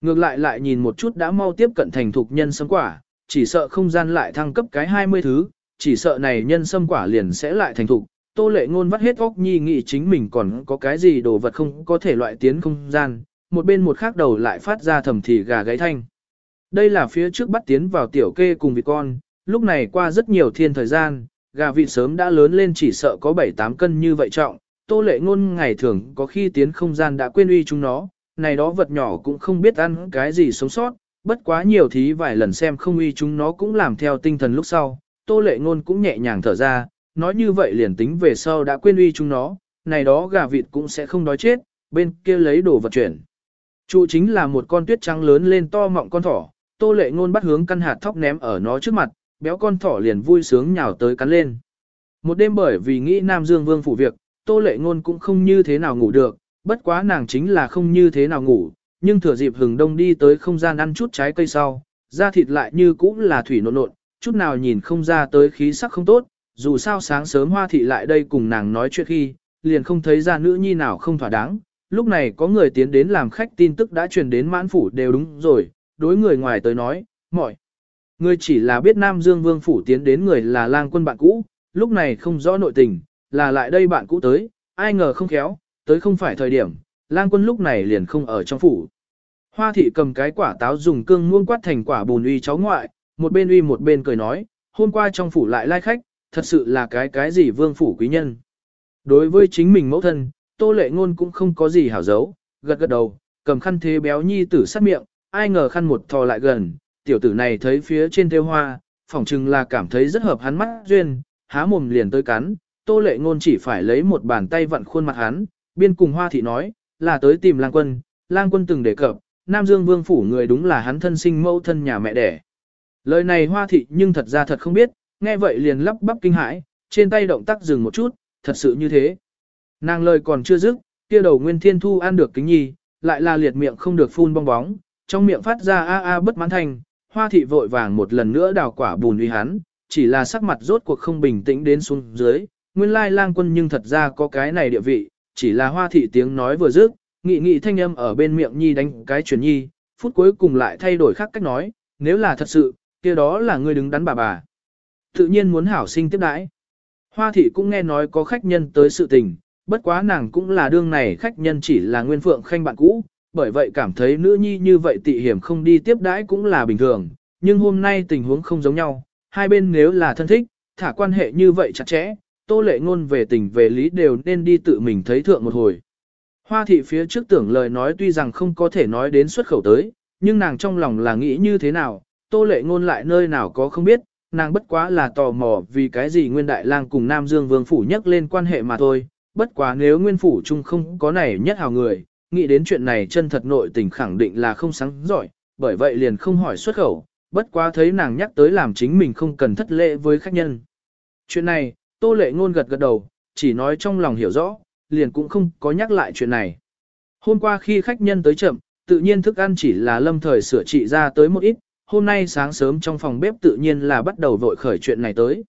S1: Ngược lại lại nhìn một chút đã mau tiếp cận thành thục nhân sấm quả, chỉ sợ không gian lại thăng cấp cái 20 thứ, chỉ sợ này nhân sâm quả liền sẽ lại thành thục. Tô lệ ngôn vắt hết óc nhi nghĩ chính mình còn có cái gì đồ vật không có thể loại tiến không gian, một bên một khác đầu lại phát ra thầm thì gà gáy thanh. Đây là phía trước bắt tiến vào tiểu kê cùng vịt con, lúc này qua rất nhiều thiên thời gian, gà vịt sớm đã lớn lên chỉ sợ có 7-8 cân như vậy trọng, tô lệ ngôn ngày thường có khi tiến không gian đã quên uy chúng nó, này đó vật nhỏ cũng không biết ăn cái gì sống sót, bất quá nhiều thí vài lần xem không uy chúng nó cũng làm theo tinh thần lúc sau, tô lệ ngôn cũng nhẹ nhàng thở ra, nói như vậy liền tính về sau đã quên uy chúng nó, này đó gà vịt cũng sẽ không đói chết, bên kia lấy đồ vật chuyển. Trụ chính là một con tuyết trắng lớn lên to mọng con thỏ, tô lệ ngôn bắt hướng căn hạt thóc ném ở nó trước mặt, béo con thỏ liền vui sướng nhào tới cắn lên. Một đêm bởi vì nghĩ Nam Dương Vương phủ việc, tô lệ ngôn cũng không như thế nào ngủ được, bất quá nàng chính là không như thế nào ngủ, nhưng thừa dịp hừng đông đi tới không gian ăn chút trái cây sau, da thịt lại như cũng là thủy nộn nộn, chút nào nhìn không ra tới khí sắc không tốt, dù sao sáng sớm hoa thị lại đây cùng nàng nói chuyện khi, liền không thấy ra nữ nhi nào không thỏa đáng, lúc này có người tiến đến làm khách tin tức đã truyền đến mãn phủ đều đúng rồi, đối người ngoài tới nói, mọi. Người chỉ là biết Nam Dương Vương phủ tiến đến người là lang quân bạn cũ, lúc này không rõ nội tình, là lại đây bạn cũ tới, ai ngờ không khéo, tới không phải thời điểm, lang quân lúc này liền không ở trong phủ. Hoa thị cầm cái quả táo dùng cương muông quát thành quả bùn uy cháu ngoại, một bên uy một bên cười nói, hôm qua trong phủ lại lai khách, thật sự là cái cái gì vương phủ quý nhân. Đối với chính mình mẫu thân, tô lệ ngôn cũng không có gì hảo giấu, gật gật đầu, cầm khăn thế béo nhi tử sát miệng, ai ngờ khăn một thò lại gần, tiểu tử này thấy phía trên theo hoa, phỏng chừng là cảm thấy rất hợp hắn mắt duyên, há mồm liền tới cắn, tô lệ ngôn chỉ phải lấy một bàn tay vặn khuôn mặt hắn, biên cùng hoa thị nói, là tới tìm lang quân, lang quân từng đề cập, Nam Dương Vương phủ người đúng là hắn thân sinh mẫu thân nhà mẹ đẻ. Lời này hoa thị nhưng thật ra thật không biết, nghe vậy liền lắp bắp kinh hãi, trên tay động tác dừng một chút, thật sự như thế. Nàng lời còn chưa dứt, kia đầu Nguyên Thiên Thu ăn được kính nhi, lại là liệt miệng không được phun bong bóng, trong miệng phát ra a a bất mãn thành, hoa thị vội vàng một lần nữa đào quả bùn uy hắn, chỉ là sắc mặt rốt cuộc không bình tĩnh đến xuống dưới, nguyên lai lang quân nhưng thật ra có cái này địa vị, chỉ là hoa thị tiếng nói vừa dứt, nghị nghị thanh âm ở bên miệng nhi đánh cái chuyển nhi, phút cuối cùng lại thay đổi khác cách nói, nếu là thật sự, kia đó là ngươi đứng đắn bà bà. Tự nhiên muốn hảo sinh tiếp đãi. Hoa thị cũng nghe nói có khách nhân tới sự tình, bất quá nàng cũng là đương này khách nhân chỉ là nguyên phượng khanh bạn cũ, bởi vậy cảm thấy nữ nhi như vậy tị hiểm không đi tiếp đãi cũng là bình thường, nhưng hôm nay tình huống không giống nhau, hai bên nếu là thân thích, thả quan hệ như vậy chặt chẽ, tô lệ ngôn về tình về lý đều nên đi tự mình thấy thượng một hồi. Hoa thị phía trước tưởng lời nói tuy rằng không có thể nói đến xuất khẩu tới, nhưng nàng trong lòng là nghĩ như thế nào, tô lệ ngôn lại nơi nào có không biết, nàng bất quá là tò mò vì cái gì Nguyên Đại Lang cùng Nam Dương Vương Phủ nhắc lên quan hệ mà thôi, bất quá nếu Nguyên Phủ chung không có này nhất hào người, nghĩ đến chuyện này chân thật nội tình khẳng định là không sáng giỏi, bởi vậy liền không hỏi xuất khẩu, bất quá thấy nàng nhắc tới làm chính mình không cần thất lễ với khách nhân. Chuyện này, Tô Lệ Ngôn gật gật đầu, chỉ nói trong lòng hiểu rõ, liền cũng không có nhắc lại chuyện này. Hôm qua khi khách nhân tới chậm, tự nhiên thức ăn chỉ là lâm thời sửa trị ra tới một ít, hôm nay sáng sớm trong phòng bếp tự nhiên là bắt đầu vội khởi chuyện này tới.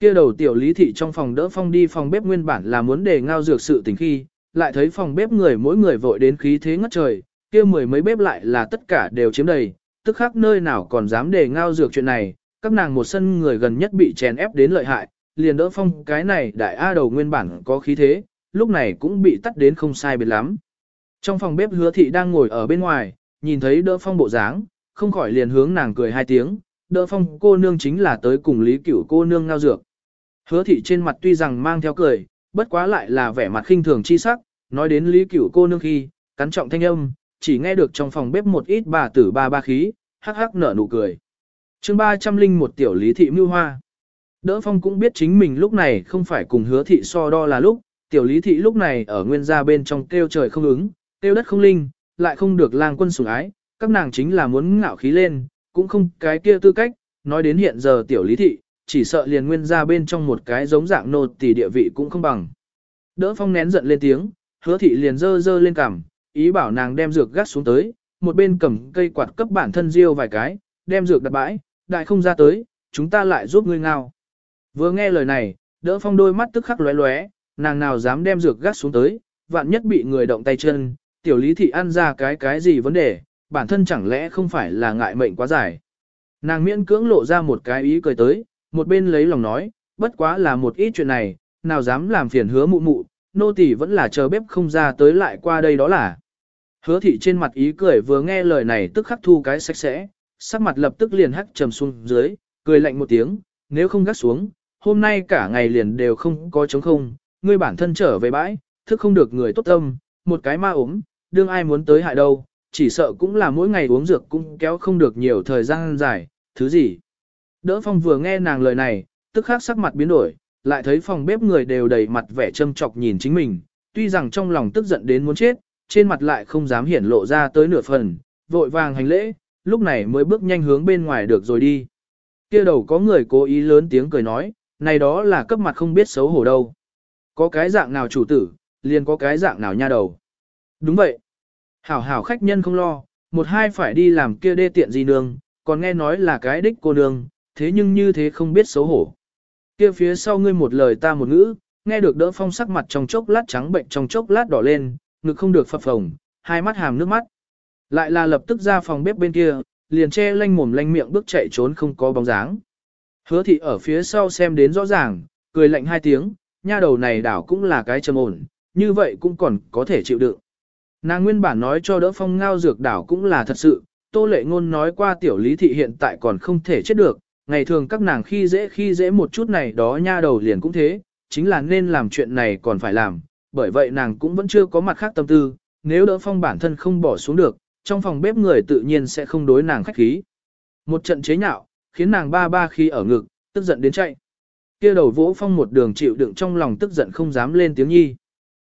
S1: Kia đầu tiểu lý thị trong phòng đỡ phong đi phòng bếp nguyên bản là muốn để ngao dược sự tình khi, lại thấy phòng bếp người mỗi người vội đến khí thế ngất trời, kia mười mấy bếp lại là tất cả đều chiếm đầy, tức khác nơi nào còn dám để ngao dược chuyện này, các nàng một sân người gần nhất bị chèn ép đến lợi hại, liền đỡ phong cái này đại A đầu nguyên bản có khí thế, lúc này cũng bị tắt đến không sai biệt lắm. Trong phòng bếp hứa thị đang ngồi ở bên ngoài, nhìn thấy đỡ phong bộ dáng, không khỏi liền hướng nàng cười hai tiếng, đỡ phong cô nương chính là tới cùng lý cửu cô nương ngao dược. Hứa thị trên mặt tuy rằng mang theo cười, bất quá lại là vẻ mặt khinh thường chi sắc, nói đến lý cửu cô nương khi, cắn trọng thanh âm, chỉ nghe được trong phòng bếp một ít bà tử ba ba khí, hắc hắc nở nụ cười. chương 301 tiểu lý thị mưu hoa. Đỡ phong cũng biết chính mình lúc này không phải cùng hứa thị so đo là lúc, tiểu lý thị lúc này ở nguyên gia bên trong kêu trời không ứng, kêu đất không linh, lại không được lang quân sủng ái, các nàng chính là muốn ngạo khí lên, cũng không cái kia tư cách, nói đến hiện giờ tiểu lý thị, chỉ sợ liền nguyên ra bên trong một cái giống dạng nô tỳ địa vị cũng không bằng. Đỡ phong nén giận lên tiếng, hứa thị liền dơ dơ lên cằm, ý bảo nàng đem dược gắt xuống tới, một bên cầm cây quạt cấp bản thân riêu vài cái, đem dược đặt bãi, đại không ra tới, chúng ta lại giúp ngươi ngao. Vừa nghe lời này, đỡ phong đôi mắt tức khắc lóe lóe, nàng nào dám đem dược gắt xuống tới, vạn nhất bị người động tay chân, tiểu lý thị ăn ra cái cái gì vấn đề, bản thân chẳng lẽ không phải là ngại mệnh quá dài. Nàng miễn cưỡng lộ ra một cái ý cười tới, một bên lấy lòng nói, bất quá là một ít chuyện này, nào dám làm phiền hứa mụ mụ, nô tỳ vẫn là chờ bếp không ra tới lại qua đây đó là. Hứa thị trên mặt ý cười vừa nghe lời này tức khắc thu cái sạch sẽ, sắc mặt lập tức liền hắt trầm xuống dưới, cười lạnh một tiếng, nếu không gắt xuống, hôm nay cả ngày liền đều không có chống không, ngươi bản thân trở về bãi, thức không được người tốt tâm, một cái ma ốm, đương ai muốn tới hại đâu, chỉ sợ cũng là mỗi ngày uống dược cũng kéo không được nhiều thời gian dài, thứ gì. Đỡ phong vừa nghe nàng lời này, tức khắc sắc mặt biến đổi, lại thấy phòng bếp người đều đầy mặt vẻ châm chọc nhìn chính mình, tuy rằng trong lòng tức giận đến muốn chết, trên mặt lại không dám hiển lộ ra tới nửa phần, vội vàng hành lễ, lúc này mới bước nhanh hướng bên ngoài được rồi đi. Kia đầu có người cố ý lớn tiếng cười nói, này đó là cấp mặt không biết xấu hổ đâu. Có cái dạng nào chủ tử, liền có cái dạng nào nha đầu. Đúng vậy. Hảo hảo khách nhân không lo, một hai phải đi làm kia đê tiện gì nương, còn nghe nói là cái đích cô nương, thế nhưng như thế không biết xấu hổ. Kia phía sau ngươi một lời ta một ngữ, nghe được đỡ phong sắc mặt trong chốc lát trắng bệnh trong chốc lát đỏ lên, ngực không được phập phồng, hai mắt hàm nước mắt. Lại là lập tức ra phòng bếp bên kia, liền che lanh mồm lanh miệng bước chạy trốn không có bóng dáng. Hứa thị ở phía sau xem đến rõ ràng, cười lạnh hai tiếng, nha đầu này đảo cũng là cái trầm ổn, như vậy cũng còn có thể chịu đựng. Nàng nguyên bản nói cho đỡ phong ngao dược đảo cũng là thật sự, tô lệ ngôn nói qua tiểu lý thị hiện tại còn không thể chết được, ngày thường các nàng khi dễ khi dễ một chút này đó nha đầu liền cũng thế, chính là nên làm chuyện này còn phải làm, bởi vậy nàng cũng vẫn chưa có mặt khác tâm tư, nếu đỡ phong bản thân không bỏ xuống được, trong phòng bếp người tự nhiên sẽ không đối nàng khách khí. Một trận chế nhạo, khiến nàng ba ba khi ở ngực, tức giận đến chạy. Kia đầu vỗ phong một đường chịu đựng trong lòng tức giận không dám lên tiếng nhi.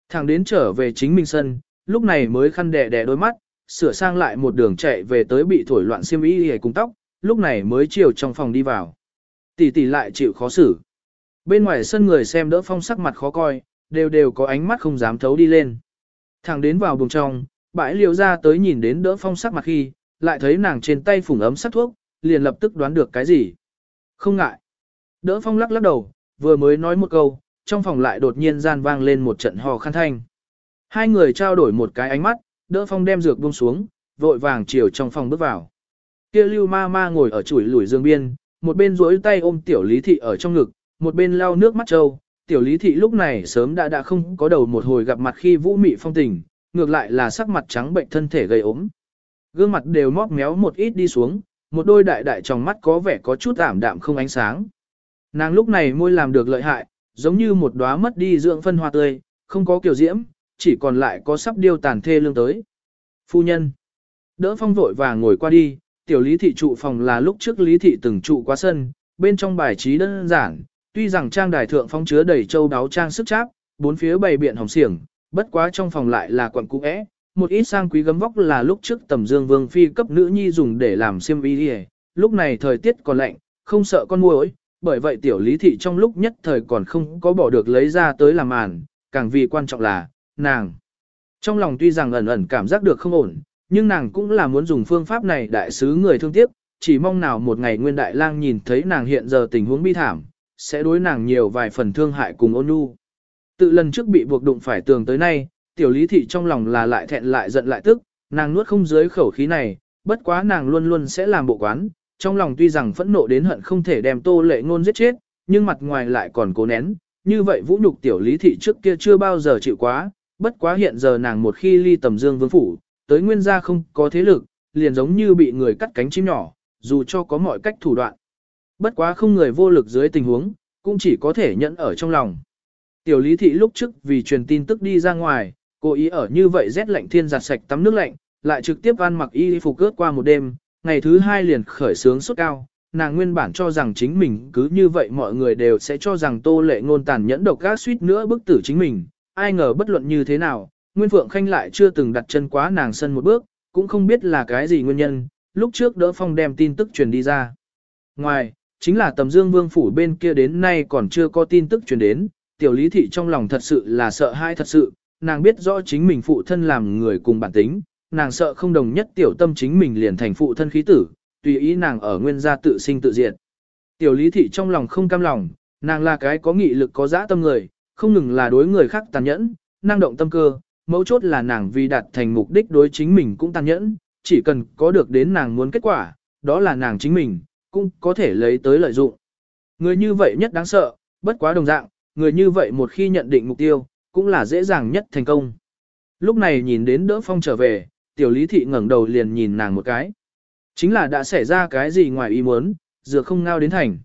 S1: Thằng đến trở về chính mình sân, lúc này mới khăn đẻ đè đôi mắt, sửa sang lại một đường chạy về tới bị thổi loạn xiêm y hề cùng tóc, lúc này mới chiều trong phòng đi vào. Tỷ tỷ lại chịu khó xử. Bên ngoài sân người xem đỡ phong sắc mặt khó coi, đều đều có ánh mắt không dám thấu đi lên. Thằng đến vào buồng trong, bãi liều ra tới nhìn đến đỡ phong sắc mặt khi, lại thấy nàng trên tay phủng ấm sắc thuốc, liền lập tức đoán được cái gì. Không ngại. Đỡ phong lắc lắc đầu, vừa mới nói một câu, trong phòng lại đột nhiên gian vang lên một trận hò khăn thanh. Hai người trao đổi một cái ánh mắt, đỡ phong đem dược buông xuống, vội vàng chiều trong phòng bước vào. Kia lưu ma ma ngồi ở chuỗi lùi dương biên, một bên duỗi tay ôm tiểu lý thị ở trong ngực, một bên lau nước mắt trâu. Tiểu lý thị lúc này sớm đã đã không có đầu một hồi gặp mặt khi vũ mị phong tình, ngược lại là sắc mặt trắng bệnh thân thể gây ốm. Gương mặt đều móc méo một ít đi xuống, một đôi đại đại trong mắt có vẻ có chút ảm đạm không ánh sáng. Nàng lúc này môi làm được lợi hại, giống như một đóa mất đi dưỡng phân hoa tươi, không có kiểu diễm, chỉ còn lại có sắp điêu tàn thê lương tới. Phu nhân. Đỡ phong vội và ngồi qua đi, tiểu lý thị trụ phòng là lúc trước lý thị từng trụ qua sân, bên trong bài trí đơn giản, tuy rằng trang đài thượng phong chứa đầy châu đáo trang sức cháp, bốn phía bày biện hồng xiềng, bất quá trong phòng lại là quận cũ é, một ít sang quý gấm vóc là lúc trước tầm dương vương phi cấp nữ nhi dùng để làm xiêm y đi lúc này thời tiết còn lạnh, không sợ con muỗi, bởi vậy tiểu lý thị trong lúc nhất thời còn không có bỏ được lấy ra tới làm màn, càng vì quan trọng là, nàng. Trong lòng tuy rằng ẩn ẩn cảm giác được không ổn, nhưng nàng cũng là muốn dùng phương pháp này đại sứ người thương tiếc, chỉ mong nào một ngày nguyên đại lang nhìn thấy nàng hiện giờ tình huống bi thảm, sẽ đối nàng nhiều vài phần thương hại cùng ôn nhu. Tự lần trước bị buộc đụng phải tường tới nay, tiểu lý thị trong lòng là lại thẹn lại giận lại tức, nàng nuốt không dưới khẩu khí này, bất quá nàng luôn luôn sẽ làm bộ quán, trong lòng tuy rằng phẫn nộ đến hận không thể đem tô lệ ngôn giết chết, nhưng mặt ngoài lại còn cố nén, như vậy vũ nhục tiểu lý thị trước kia chưa bao giờ chịu quá, bất quá hiện giờ nàng một khi ly tầm dương vương phủ, tới nguyên gia không có thế lực, liền giống như bị người cắt cánh chim nhỏ, dù cho có mọi cách thủ đoạn. Bất quá không người vô lực dưới tình huống, cũng chỉ có thể nhẫn ở trong lòng. Tiểu lý thị lúc trước vì truyền tin tức đi ra ngoài, cố ý ở như vậy rét lạnh thiên giặt sạch tắm nước lạnh, lại trực tiếp ăn mặc y phục cướp qua một đêm, ngày thứ hai liền khởi sướng sốt cao. Nàng nguyên bản cho rằng chính mình cứ như vậy mọi người đều sẽ cho rằng tô lệ ngôn tàn nhẫn độc gác suýt nữa bức tử chính mình, ai ngờ bất luận như thế nào, Nguyên Phượng Khanh lại chưa từng đặt chân quá nàng sân một bước, cũng không biết là cái gì nguyên nhân, lúc trước đỡ phong đem tin tức truyền đi ra. Ngoài, chính là tầm dương vương phủ bên kia đến nay còn chưa có tin tức truyền đến, tiểu lý thị trong lòng thật sự là sợ hãi thật sự, nàng biết rõ chính mình phụ thân làm người cùng bản tính, nàng sợ không đồng nhất tiểu tâm chính mình liền thành phụ thân khí tử, tùy ý nàng ở nguyên gia tự sinh tự diệt. Tiểu lý thị trong lòng không cam lòng, nàng là cái có nghị lực có dã tâm người, không ngừng là đối người khác tàn nhẫn, năng động tâm cơ, mấu chốt là nàng vì đạt thành mục đích đối chính mình cũng tàn nhẫn, chỉ cần có được đến nàng muốn kết quả, đó là nàng chính mình, cũng có thể lấy tới lợi dụng. Người như vậy nhất đáng sợ, bất quá đồng dạng, người như vậy một khi nhận định mục tiêu, cũng là dễ dàng nhất thành công. Lúc này nhìn đến đỡ phong trở về, tiểu lý thị ngẩng đầu liền nhìn nàng một cái. Chính là đã xảy ra cái gì ngoài ý muốn, dựa không ngao đến thành.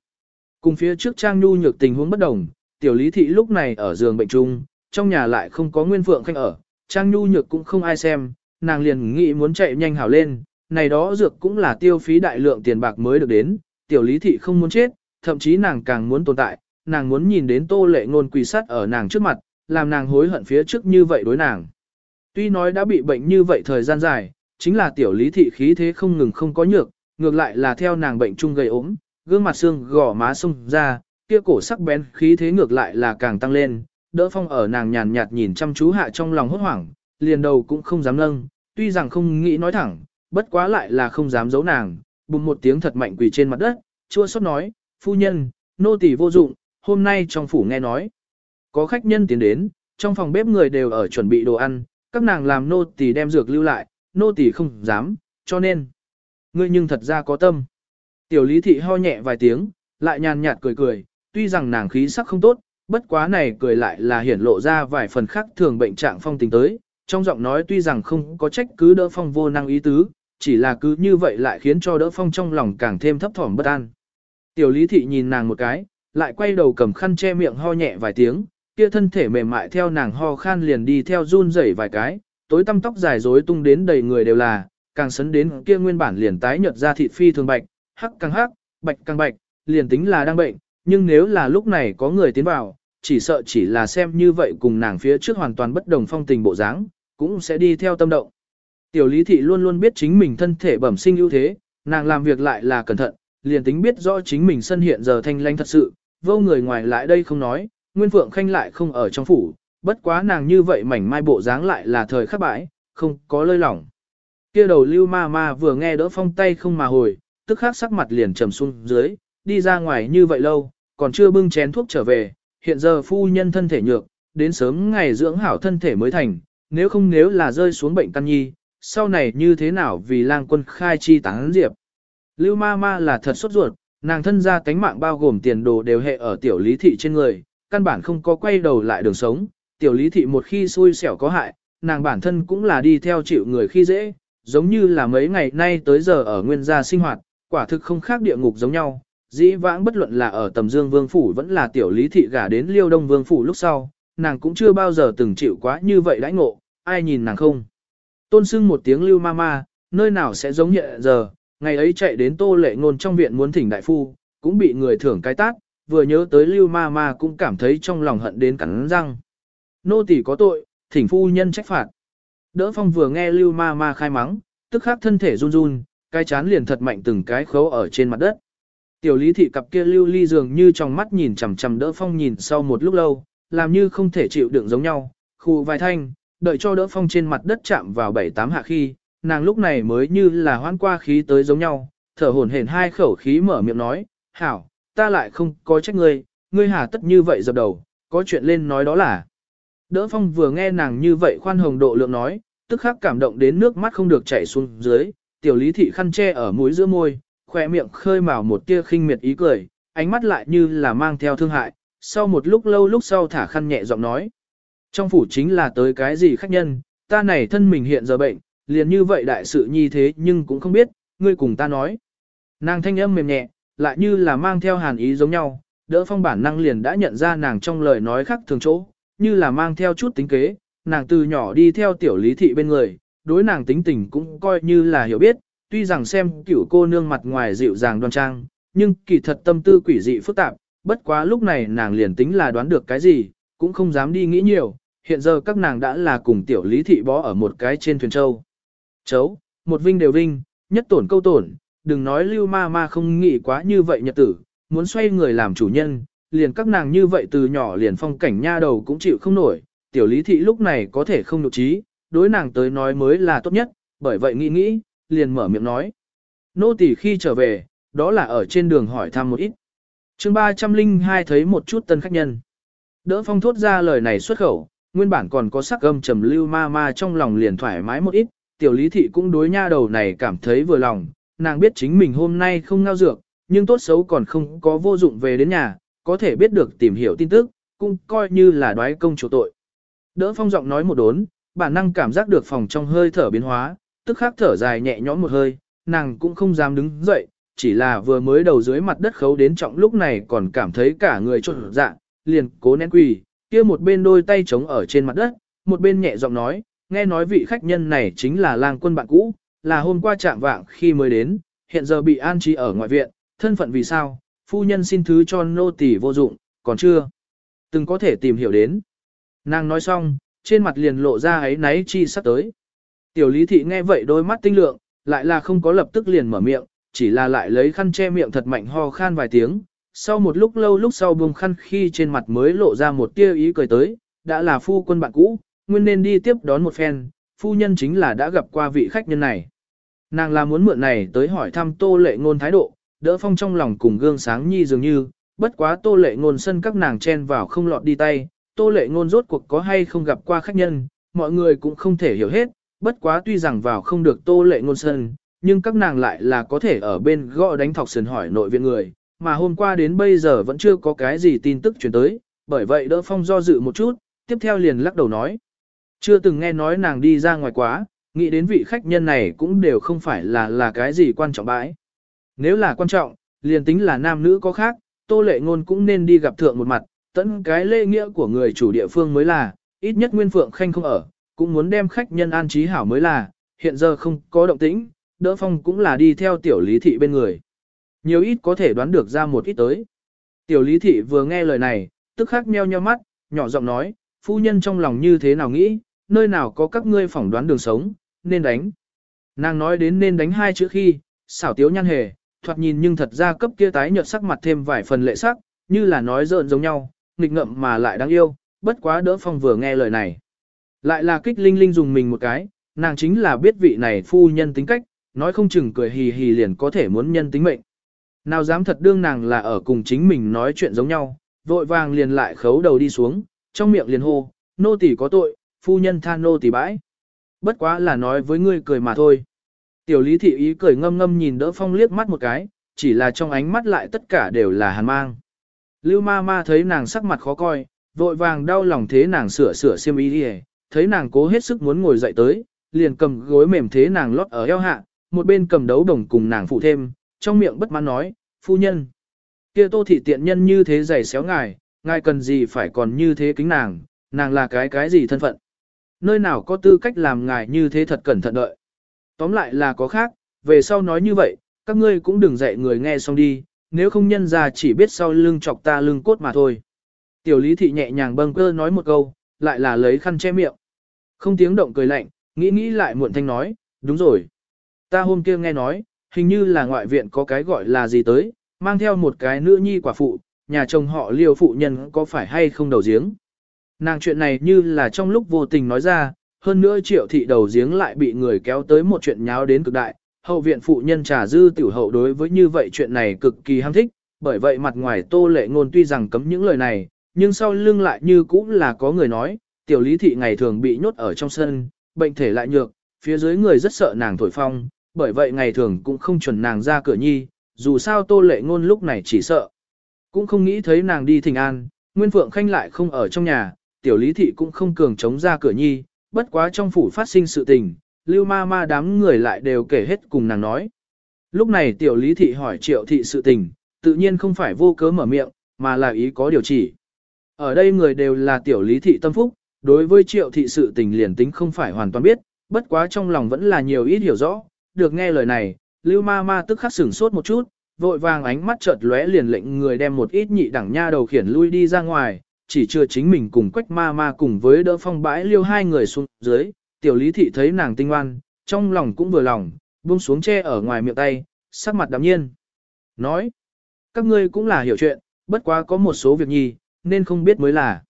S1: Cùng phía trước Trang Nhu nhược tình huống bất đồng, tiểu lý thị lúc này ở giường bệnh trung, trong nhà lại không có nguyên phượng khanh ở, Trang Nhu nhược cũng không ai xem, nàng liền nghĩ muốn chạy nhanh hảo lên, này đó dược cũng là tiêu phí đại lượng tiền bạc mới được đến, tiểu lý thị không muốn chết, thậm chí nàng càng muốn tồn tại, nàng muốn nhìn đến tô lệ ngôn quỳ sát ở nàng trước mặt, làm nàng hối hận phía trước như vậy đối nàng. Tuy nói đã bị bệnh như vậy thời gian dài, chính là tiểu lý thị khí thế không ngừng không có nhược, ngược lại là theo nàng bệnh chung gây ốm, gương mặt xương gò má sung ra, kia cổ sắc bén khí thế ngược lại là càng tăng lên, đỡ phong ở nàng nhàn nhạt nhìn chăm chú hạ trong lòng hốt hoảng, liền đầu cũng không dám nâng, tuy rằng không nghĩ nói thẳng, bất quá lại là không dám giấu nàng, bùng một tiếng thật mạnh quỳ trên mặt đất, chua xót nói, phu nhân, nô tỳ vô dụng, hôm nay trong phủ nghe nói. Có khách nhân tiến đến, trong phòng bếp người đều ở chuẩn bị đồ ăn, các nàng làm nô tỳ đem dược lưu lại, nô tỳ không dám, cho nên. Ngươi nhưng thật ra có tâm. Tiểu lý thị ho nhẹ vài tiếng, lại nhàn nhạt cười cười, tuy rằng nàng khí sắc không tốt, bất quá này cười lại là hiển lộ ra vài phần khác thường bệnh trạng phong tình tới, trong giọng nói tuy rằng không có trách cứ đỡ phong vô năng ý tứ, chỉ là cứ như vậy lại khiến cho đỡ phong trong lòng càng thêm thấp thỏm bất an. Tiểu lý thị nhìn nàng một cái, lại quay đầu cầm khăn che miệng ho nhẹ vài tiếng, kia thân thể mềm mại theo nàng ho khan liền đi theo run rẩy vài cái, tối tăm tóc dài rối tung đến đầy người đều là, càng sấn đến kia nguyên bản liền tái nhợt ra thịt phi thường bạch, hắc càng hắc, bạch càng bạch, liền tính là đang bệnh, nhưng nếu là lúc này có người tiến vào, chỉ sợ chỉ là xem như vậy cùng nàng phía trước hoàn toàn bất đồng phong tình bộ dáng, cũng sẽ đi theo tâm động. Tiểu lý thị luôn luôn biết chính mình thân thể bẩm sinh ưu thế, nàng làm việc lại là cẩn thận, liền tính biết rõ chính mình sân hiện giờ thanh lanh thật sự, vô người ngoài lại đây không nói, Nguyên Phượng Khanh lại không ở trong phủ, bất quá nàng như vậy mảnh mai bộ dáng lại là thời khắc bãi, không có lơi lỏng. Kia đầu lưu ma ma vừa nghe đỡ phong tay không mà hồi, tức khắc sắc mặt liền trầm xuống dưới, đi ra ngoài như vậy lâu, còn chưa bưng chén thuốc trở về, hiện giờ phu nhân thân thể nhược, đến sớm ngày dưỡng hảo thân thể mới thành, nếu không nếu là rơi xuống bệnh căn nhi, sau này như thế nào vì lang quân khai chi tán diệp. Lưu ma ma là thật sốt ruột, nàng thân ra tánh mạng bao gồm tiền đồ đều hệ ở tiểu lý thị trên người, căn bản không có quay đầu lại đường sống, tiểu lý thị một khi xui xẻo có hại, nàng bản thân cũng là đi theo chịu người khi dễ, giống như là mấy ngày nay tới giờ ở nguyên gia sinh hoạt, quả thực không khác địa ngục giống nhau. Dĩ vãng bất luận là ở tầm dương vương phủ vẫn là tiểu lý thị gả đến liêu đông vương phủ lúc sau, nàng cũng chưa bao giờ từng chịu quá như vậy đãi ngộ, ai nhìn nàng không. Tôn sưng một tiếng lưu ma ma, nơi nào sẽ giống hiện giờ, ngày ấy chạy đến tô lệ ngôn trong viện muốn thỉnh đại phu, cũng bị người thưởng cái tát, vừa nhớ tới lưu ma ma cũng cảm thấy trong lòng hận đến cắn răng. Nô tỳ có tội, thỉnh phu nhân trách phạt. Đỡ phong vừa nghe lưu ma ma khai mắng, tức khắc thân thể run run, cái chán liền thật mạnh từng cái khấu ở trên mặt đất. Tiểu lý thị cặp kia lưu ly dường như trong mắt nhìn chằm chằm đỡ phong nhìn sau một lúc lâu, làm như không thể chịu đựng giống nhau, khu vài thanh, đợi cho đỡ phong trên mặt đất chạm vào bảy tám hạ khi, nàng lúc này mới như là hoan qua khí tới giống nhau, thở hổn hển hai khẩu khí mở miệng nói, hảo, ta lại không có trách ngươi, ngươi hà tất như vậy dập đầu, có chuyện lên nói đó là. Đỡ phong vừa nghe nàng như vậy khoan hồng độ lượng nói, tức khắc cảm động đến nước mắt không được chảy xuống dưới, tiểu lý thị khăn che ở mũi giữa môi, khoe miệng khơi mào một tia khinh miệt ý cười, ánh mắt lại như là mang theo thương hại, sau một lúc lâu lúc sau thả khăn nhẹ giọng nói. Trong phủ chính là tới cái gì khách nhân, ta này thân mình hiện giờ bệnh, liền như vậy đại sự nhi thế nhưng cũng không biết, ngươi cùng ta nói. Nàng thanh âm mềm nhẹ, lại như là mang theo hàn ý giống nhau, đỡ phong bản năng liền đã nhận ra nàng trong lời nói khác thường chỗ, như là mang theo chút tính kế, nàng từ nhỏ đi theo tiểu lý thị bên người, đối nàng tính tình cũng coi như là hiểu biết, tuy rằng xem cửu cô nương mặt ngoài dịu dàng đoan trang, nhưng kỳ thật tâm tư quỷ dị phức tạp, bất quá lúc này nàng liền tính là đoán được cái gì, cũng không dám đi nghĩ nhiều, hiện giờ các nàng đã là cùng tiểu lý thị bó ở một cái trên thuyền châu. Chấu, một vinh đều vinh, nhất tổn câu tổn, đừng nói lưu ma ma không nghĩ quá như vậy nhật tử, muốn xoay người làm chủ nhân, liền các nàng như vậy từ nhỏ liền phong cảnh nha đầu cũng chịu không nổi, tiểu lý thị lúc này có thể không nụ trí, đối nàng tới nói mới là tốt nhất, bởi vậy nghĩ nghĩ, liền mở miệng nói. Nô tỳ khi trở về, đó là ở trên đường hỏi thăm một ít. chương 302 thấy một chút tân khách nhân. Đỡ phong thốt ra lời này xuất khẩu, nguyên bản còn có sắc âm trầm lưu ma ma trong lòng liền thoải mái một ít, tiểu lý thị cũng đối nha đầu này cảm thấy vừa lòng, nàng biết chính mình hôm nay không ngao dược, nhưng tốt xấu còn không có vô dụng về đến nhà, có thể biết được tìm hiểu tin tức, cũng coi như là đoái công chủ tội. Đỡ phong giọng nói một đốn, bản năng cảm giác được phòng trong hơi thở biến hóa, tức khắc thở dài nhẹ nhõm một hơi, nàng cũng không dám đứng dậy, chỉ là vừa mới đầu dưới mặt đất khấu đến trọng lúc này còn cảm thấy cả người trộn dạ, liền cố nén quỳ, kia một bên đôi tay trống ở trên mặt đất, một bên nhẹ giọng nói, nghe nói vị khách nhân này chính là lang quân bạn cũ, là hôm qua chạm vạng khi mới đến, hiện giờ bị an trí ở ngoại viện, thân phận vì sao, phu nhân xin thứ cho nô tỳ vô dụng, còn chưa. Từng có thể tìm hiểu đến. Nàng nói xong, trên mặt liền lộ ra ấy náy chi sắp tới. Tiểu lý thị nghe vậy đôi mắt tinh lượng, lại là không có lập tức liền mở miệng, chỉ là lại lấy khăn che miệng thật mạnh ho khan vài tiếng. Sau một lúc lâu lúc sau buông khăn khi trên mặt mới lộ ra một tia ý cười tới, đã là phu quân bạn cũ, nguyên nên đi tiếp đón một phen, phu nhân chính là đã gặp qua vị khách nhân này. Nàng là muốn mượn này tới hỏi thăm tô lệ ngôn thái độ, đỡ phong trong lòng cùng gương sáng nhi dường như, bất quá tô lệ ngôn sân các nàng chen vào không lọt đi tay, tô lệ ngôn rốt cuộc có hay không gặp qua khách nhân, mọi người cũng không thể hiểu hết, bất quá tuy rằng vào không được tô lệ ngôn sân, nhưng các nàng lại là có thể ở bên gõ đánh thọc sườn hỏi nội viện người, mà hôm qua đến bây giờ vẫn chưa có cái gì tin tức chuyển tới, bởi vậy đỡ phong do dự một chút, tiếp theo liền lắc đầu nói. Chưa từng nghe nói nàng đi ra ngoài quá, nghĩ đến vị khách nhân này cũng đều không phải là là cái gì quan trọng bãi. Nếu là quan trọng, liền tính là nam nữ có khác, tô lệ ngôn cũng nên đi gặp thượng một mặt, tận cái lễ nghĩa của người chủ địa phương mới là, ít nhất Nguyên Phượng Khanh không ở, cũng muốn đem khách nhân an trí hảo mới là, hiện giờ không có động tĩnh, đỡ phong cũng là đi theo tiểu lý thị bên người. Nhiều ít có thể đoán được ra một ít tới. Tiểu lý thị vừa nghe lời này, tức khắc meo nheo mắt, nhỏ giọng nói, phu nhân trong lòng như thế nào nghĩ, nơi nào có các ngươi phỏng đoán đường sống, nên đánh. Nàng nói đến nên đánh hai chữ khi, xảo tiếu nhăn hề, thoạt nhìn nhưng thật ra cấp kia tái nhợt sắc mặt thêm vài phần lệ sắc, như là nói giỡn giống nhau, nghịch ngậm mà lại đáng yêu, bất quá đỡ phong vừa nghe lời này. Lại là kích linh linh dùng mình một cái, nàng chính là biết vị này phu nhân tính cách, nói không chừng cười hì hì liền có thể muốn nhân tính mệnh. Nào dám thật đương nàng là ở cùng chính mình nói chuyện giống nhau, vội vàng liền lại khấu đầu đi xuống, trong miệng liền hô, nô tỳ có tội, phu nhân tha nô tỳ bãi. Bất quá là nói với ngươi cười mà thôi. Tiểu lý thị ý cười ngâm ngâm nhìn đỡ phong liếc mắt một cái, chỉ là trong ánh mắt lại tất cả đều là hàn mang. Lưu ma ma thấy nàng sắc mặt khó coi, vội vàng đau lòng thế nàng sửa sửa xiêm y đi thấy nàng cố hết sức muốn ngồi dậy tới, liền cầm gối mềm thế nàng lót ở eo hạ, một bên cầm đấu đồng cùng nàng phụ thêm, trong miệng bất mãn nói, phu nhân. kia tô thị tiện nhân như thế giày xéo ngài, ngài cần gì phải còn như thế kính nàng, nàng là cái cái gì thân phận. Nơi nào có tư cách làm ngài như thế thật cẩn thận đợi. Tóm lại là có khác, về sau nói như vậy, các ngươi cũng đừng dạy người nghe xong đi, nếu không nhân ra chỉ biết sau lưng chọc ta lưng cốt mà thôi. Tiểu lý thị nhẹ nhàng bâng cơ nói một câu, lại là lấy khăn che miệng. Không tiếng động cười lạnh, nghĩ nghĩ lại muộn thanh nói, đúng rồi. Ta hôm kia nghe nói, hình như là ngoại viện có cái gọi là gì tới, mang theo một cái nữ nhi quả phụ, nhà chồng họ liều phụ nhân có phải hay không đầu giếng. Nàng chuyện này như là trong lúc vô tình nói ra, hơn nữa triệu thị đầu giếng lại bị người kéo tới một chuyện nháo đến cực đại. Hậu viện phụ nhân trà dư tiểu hậu đối với như vậy chuyện này cực kỳ ham thích, bởi vậy mặt ngoài tô lệ ngôn tuy rằng cấm những lời này, nhưng sau lưng lại như cũng là có người nói, tiểu lý thị ngày thường bị nhốt ở trong sân, bệnh thể lại nhược, phía dưới người rất sợ nàng thổi phong, bởi vậy ngày thường cũng không chuẩn nàng ra cửa nhi, dù sao tô lệ ngôn lúc này chỉ sợ. Cũng không nghĩ thấy nàng đi thỉnh an, Nguyên Phượng Khanh lại không ở trong nhà, tiểu lý thị cũng không cường chống ra cửa nhi, bất quá trong phủ phát sinh sự tình, lưu ma ma đám người lại đều kể hết cùng nàng nói. Lúc này tiểu lý thị hỏi triệu thị sự tình, tự nhiên không phải vô cớ mở miệng, mà là ý có điều chỉ. Ở đây người đều là tiểu lý thị tâm phúc, đối với triệu thị sự tình liền tính không phải hoàn toàn biết, bất quá trong lòng vẫn là nhiều ít hiểu rõ, được nghe lời này, lưu ma ma tức khắc sửng sốt một chút, vội vàng ánh mắt chợt lóe liền lệnh người đem một ít nhị đẳng nha đầu khiển lui đi ra ngoài, chỉ chưa chính mình cùng quách ma ma cùng với đỡ phong bãi liêu hai người xuống dưới, tiểu lý thị thấy nàng tinh oan, trong lòng cũng vừa lòng, buông xuống che ở ngoài miệng tay, sắc mặt đạm nhiên. Nói, các ngươi cũng là hiểu chuyện, bất quá có một số việc nhi, nên không biết mới là.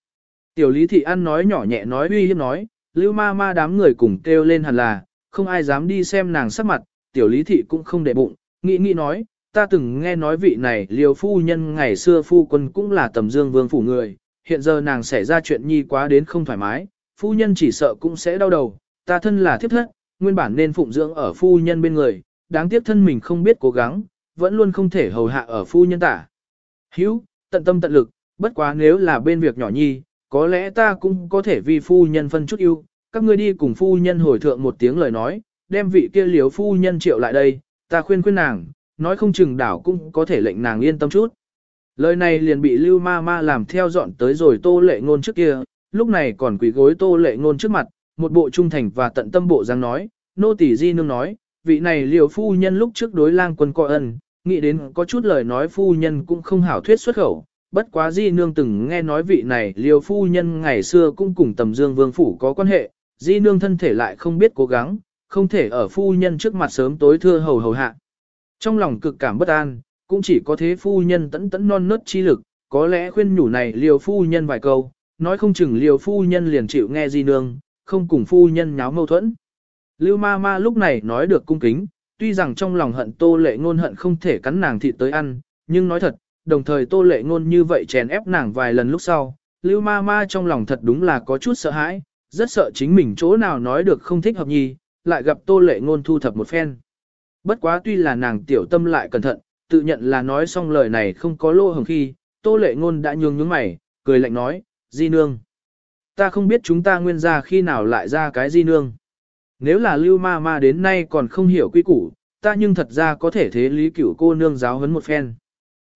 S1: Tiểu lý thị ăn nói nhỏ nhẹ nói uy hiếp nói, lưu ma ma đám người cùng kêu lên hẳn là, không ai dám đi xem nàng sắc mặt, tiểu lý thị cũng không để bụng, nghĩ nghĩ nói, ta từng nghe nói vị này liều phu nhân ngày xưa phu quân cũng là tầm dương vương phủ người, hiện giờ nàng xảy ra chuyện nhi quá đến không thoải mái, phu nhân chỉ sợ cũng sẽ đau đầu, ta thân là thiếp thất, nguyên bản nên phụng dưỡng ở phu nhân bên người, đáng tiếc thân mình không biết cố gắng, vẫn luôn không thể hầu hạ ở phu nhân tả. Hữu, tận tâm tận lực, bất quá nếu là bên việc nhỏ nhi, có lẽ ta cũng có thể vì phu nhân phân chút ưu, các ngươi đi cùng phu nhân hồi thượng một tiếng lời nói, đem vị kia liếu phu nhân triệu lại đây, ta khuyên khuyên nàng, nói không chừng đảo cũng có thể lệnh nàng yên tâm chút. Lời này liền bị lưu ma ma làm theo dọn tới rồi tô lệ ngôn trước kia, lúc này còn quỳ gối tô lệ ngôn trước mặt, một bộ trung thành và tận tâm bộ dáng nói, nô tỷ di nương nói, vị này liều phu nhân lúc trước đối lang quân coi ân, nghĩ đến có chút lời nói phu nhân cũng không hảo thuyết xuất khẩu, bất quá di nương từng nghe nói vị này liều phu nhân ngày xưa cũng cùng tầm dương vương phủ có quan hệ, di nương thân thể lại không biết cố gắng, không thể ở phu nhân trước mặt sớm tối thưa hầu hầu hạ. Trong lòng cực cảm bất an, cũng chỉ có thế phu nhân tẫn tẫn non nớt chi lực, có lẽ khuyên nhủ này liều phu nhân vài câu, nói không chừng liều phu nhân liền chịu nghe di nương, không cùng phu nhân nháo mâu thuẫn. Lưu ma ma lúc này nói được cung kính, tuy rằng trong lòng hận tô lệ ngôn hận không thể cắn nàng thịt tới ăn, nhưng nói thật, đồng thời tô lệ ngôn như vậy chèn ép nàng vài lần lúc sau, lưu ma ma trong lòng thật đúng là có chút sợ hãi, rất sợ chính mình chỗ nào nói được không thích hợp nhi, lại gặp tô lệ ngôn thu thập một phen. Bất quá tuy là nàng tiểu tâm lại cẩn thận, tự nhận là nói xong lời này không có lô hồng khi, tô lệ ngôn đã nhường nhướng mày, cười lạnh nói, di nương. Ta không biết chúng ta nguyên ra khi nào lại ra cái di nương. Nếu là lưu ma ma đến nay còn không hiểu quy củ, ta nhưng thật ra có thể thế lý cửu cô nương giáo huấn một phen.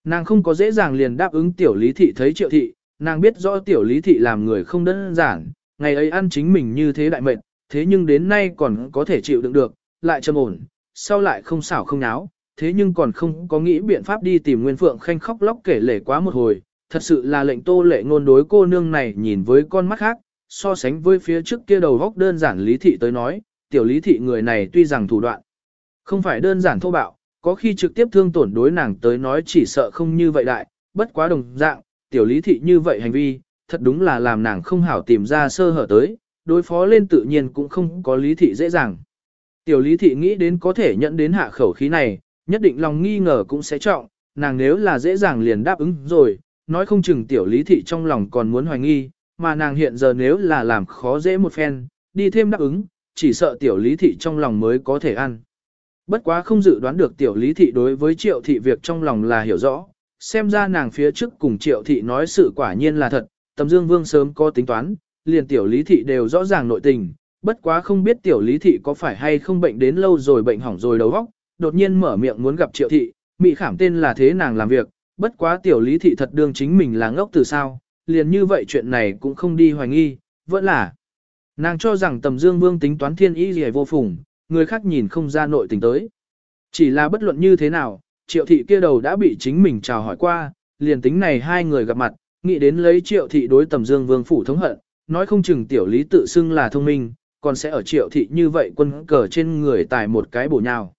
S1: Nàng không có dễ dàng liền đáp ứng tiểu lý thị thấy triệu thị, nàng biết rõ tiểu lý thị làm người không đơn giản, ngày ấy ăn chính mình như thế đại mệnh, thế nhưng đến nay còn có thể chịu đựng được, lại trầm ổn, sau lại không xảo không náo, thế nhưng còn không có nghĩ biện pháp đi tìm Nguyên Phượng Khanh khóc lóc kể lể quá một hồi, thật sự là lệnh tô lệ ngôn đối cô nương này nhìn với con mắt khác, so sánh với phía trước kia đầu góc đơn giản lý thị tới nói, tiểu lý thị người này tuy rằng thủ đoạn không phải đơn giản thô bạo, có khi trực tiếp thương tổn đối nàng tới nói chỉ sợ không như vậy đại, bất quá đồng dạng, tiểu lý thị như vậy hành vi, thật đúng là làm nàng không hảo tìm ra sơ hở tới, đối phó lên tự nhiên cũng không có lý thị dễ dàng. Tiểu lý thị nghĩ đến có thể nhận đến hạ khẩu khí này, nhất định lòng nghi ngờ cũng sẽ trọng, nàng nếu là dễ dàng liền đáp ứng rồi, nói không chừng tiểu lý thị trong lòng còn muốn hoài nghi, mà nàng hiện giờ nếu là làm khó dễ một phen, đi thêm đáp ứng, chỉ sợ tiểu lý thị trong lòng mới có thể ăn. Bất quá không dự đoán được tiểu lý thị đối với triệu thị việc trong lòng là hiểu rõ, xem ra nàng phía trước cùng triệu thị nói sự quả nhiên là thật, tầm dương vương sớm có tính toán, liền tiểu lý thị đều rõ ràng nội tình, bất quá không biết tiểu lý thị có phải hay không bệnh đến lâu rồi bệnh hỏng rồi đầu óc, đột nhiên mở miệng muốn gặp triệu thị, mị khảm tên là thế nàng làm việc, bất quá tiểu lý thị thật đương chính mình là ngốc từ sao, liền như vậy chuyện này cũng không đi hoài nghi, vẫn là. Nàng cho rằng tầm dương vương tính toán thiên ý gì vô phùng, người khác nhìn không ra nội tình tới. Chỉ là bất luận như thế nào, triệu thị kia đầu đã bị chính mình chào hỏi qua, liền tính này hai người gặp mặt, nghĩ đến lấy triệu thị đối tầm dương vương phủ thống hận, nói không chừng tiểu lý tự xưng là thông minh, còn sẽ ở triệu thị như vậy quân cờ trên người tài một cái bổ nhào.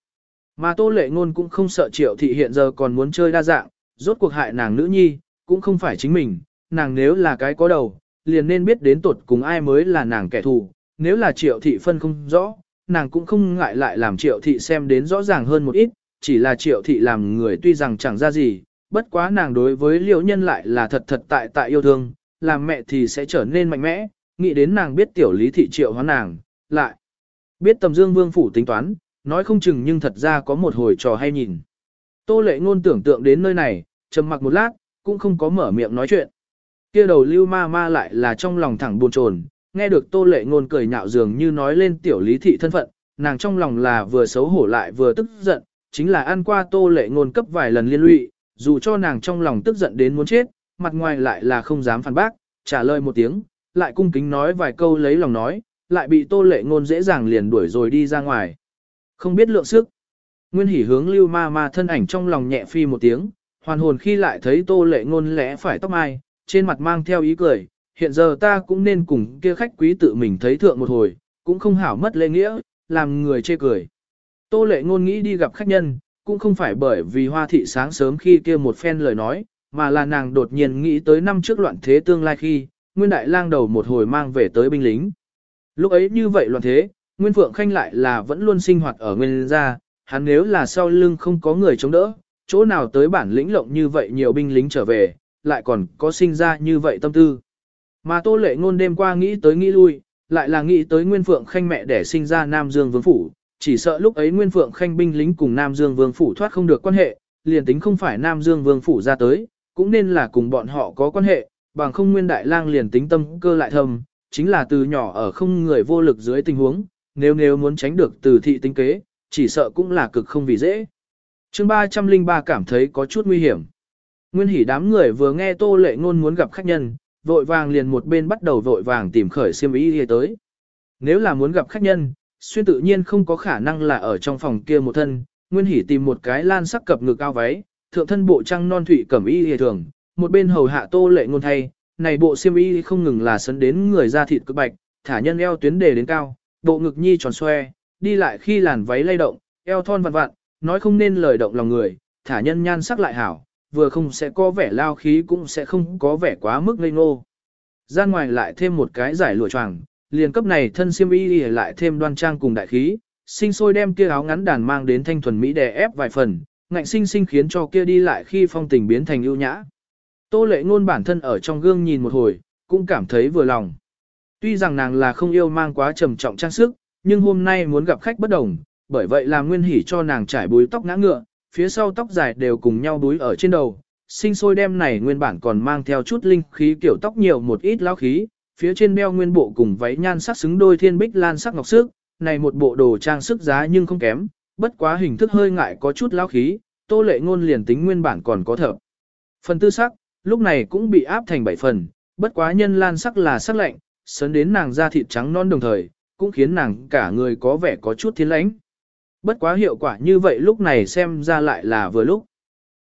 S1: Mà tô lệ ngôn cũng không sợ triệu thị hiện giờ còn muốn chơi đa dạng, rốt cuộc hại nàng nữ nhi, cũng không phải chính mình, nàng nếu là cái có đầu, liền nên biết đến tột cùng ai mới là nàng kẻ thù, nếu là triệu thị phân không rõ, nàng cũng không ngại lại làm triệu thị xem đến rõ ràng hơn một ít, chỉ là triệu thị làm người tuy rằng chẳng ra gì, bất quá nàng đối với liễu nhân lại là thật thật tại tại yêu thương, làm mẹ thì sẽ trở nên mạnh mẽ, nghĩ đến nàng biết tiểu lý thị triệu hóa nàng, lại biết tầm dương vương phủ tính toán, nói không chừng nhưng thật ra có một hồi trò hay nhìn. Tô lệ ngôn tưởng tượng đến nơi này, trầm mặc một lát, cũng không có mở miệng nói chuyện. kia đầu lưu ma ma lại là trong lòng thẳng buồn chồn, nghe được tô lệ ngôn cười nhạo dường như nói lên tiểu lý thị thân phận, nàng trong lòng là vừa xấu hổ lại vừa tức giận, chính là ăn qua tô lệ ngôn cấp vài lần liên lụy, dù cho nàng trong lòng tức giận đến muốn chết, mặt ngoài lại là không dám phản bác, trả lời một tiếng, lại cung kính nói vài câu lấy lòng nói, lại bị tô lệ ngôn dễ dàng liền đuổi rồi đi ra ngoài. Không biết lượng sức. Nguyên hỉ hướng lưu ma ma thân ảnh trong lòng nhẹ phi một tiếng, hoàn hồn khi lại thấy tô lệ ngôn lẽ phải tóc mai, trên mặt mang theo ý cười, hiện giờ ta cũng nên cùng kia khách quý tự mình thấy thượng một hồi, cũng không hảo mất lễ nghĩa, làm người chê cười. Tô lệ ngôn nghĩ đi gặp khách nhân, cũng không phải bởi vì hoa thị sáng sớm khi kia một phen lời nói, mà là nàng đột nhiên nghĩ tới năm trước loạn thế tương lai khi, Nguyên Đại Lang đầu một hồi mang về tới binh lính. Lúc ấy như vậy loạn thế, Nguyên Phượng Khanh lại là vẫn luôn sinh hoạt ở Nguyên gia, hắn nếu là sau lưng không có người chống đỡ, chỗ nào tới bản lĩnh lộng như vậy nhiều binh lính trở về, lại còn có sinh ra như vậy tâm tư. Mà Tô Lệ Ngôn đêm qua nghĩ tới nghĩ lui, lại là nghĩ tới Nguyên Phượng Khanh mẹ để sinh ra Nam Dương Vương Phủ, chỉ sợ lúc ấy Nguyên Phượng Khanh binh lính cùng Nam Dương Vương Phủ thoát không được quan hệ, liền tính không phải Nam Dương Vương Phủ ra tới, cũng nên là cùng bọn họ có quan hệ, bằng không Nguyên Đại Lang liền tính tâm cơ lại thầm, chính là từ nhỏ ở không người vô lực dưới tình huống, nếu nếu muốn tránh được từ thị tính kế, chỉ sợ cũng là cực không vì dễ. Chương 303 cảm thấy có chút nguy hiểm. Nguyên hỉ đám người vừa nghe Tô Lệ Ngôn muốn gặp khách nhân, vội vàng liền một bên bắt đầu vội vàng tìm khởi xiêm y đi tới. Nếu là muốn gặp khách nhân, xuyên tự nhiên không có khả năng là ở trong phòng kia một thân, Nguyên Hỷ tìm một cái lan sắc cập ngực cao váy, thượng thân bộ trang non thủy cẩm y hề thường, một bên hầu hạ tô lệ ngôn thay, này bộ xiêm y không ngừng là sấn đến người da thịt cực bạch, thả nhân eo tuyến đề đến cao, bộ ngực nhi tròn xoe, đi lại khi làn váy lay động, eo thon vặn vặn, nói không nên lời động lòng người, thả nhân nhan sắc lại hảo, vừa không sẽ có vẻ lao khí cũng sẽ không có vẻ quá mức ngây ngô. Gian ngoài lại thêm một cái giải lụa choàng, liền cấp này thân xiêm y lại thêm đoan trang cùng đại khí, sinh sôi đem kia áo ngắn đàn mang đến thanh thuần mỹ đè ép vài phần, ngạnh sinh sinh khiến cho kia đi lại khi phong tình biến thành ưu nhã. Tô lệ ngôn bản thân ở trong gương nhìn một hồi, cũng cảm thấy vừa lòng. Tuy rằng nàng là không yêu mang quá trầm trọng trang sức, nhưng hôm nay muốn gặp khách bất đồng, bởi vậy làm nguyên hỉ cho nàng trải búi tóc ngã ngựa, phía sau tóc dài đều cùng nhau đuối ở trên đầu, sinh sôi đem này nguyên bản còn mang theo chút linh khí kiểu tóc nhiều một ít lao khí, phía trên đeo nguyên bộ cùng váy nhan sắc xứng đôi thiên bích lan sắc ngọc sức, này một bộ đồ trang sức giá nhưng không kém, bất quá hình thức hơi ngại có chút lao khí, tô lệ ngôn liền tính nguyên bản còn có thở. Phần tư sắc, lúc này cũng bị áp thành bảy phần, bất quá nhân lan sắc là sắc lạnh, sấn đến nàng da thịt trắng non đồng thời, cũng khiến nàng cả người có vẻ có chút thiên lãnh. Bất quá hiệu quả như vậy lúc này xem ra lại là vừa lúc.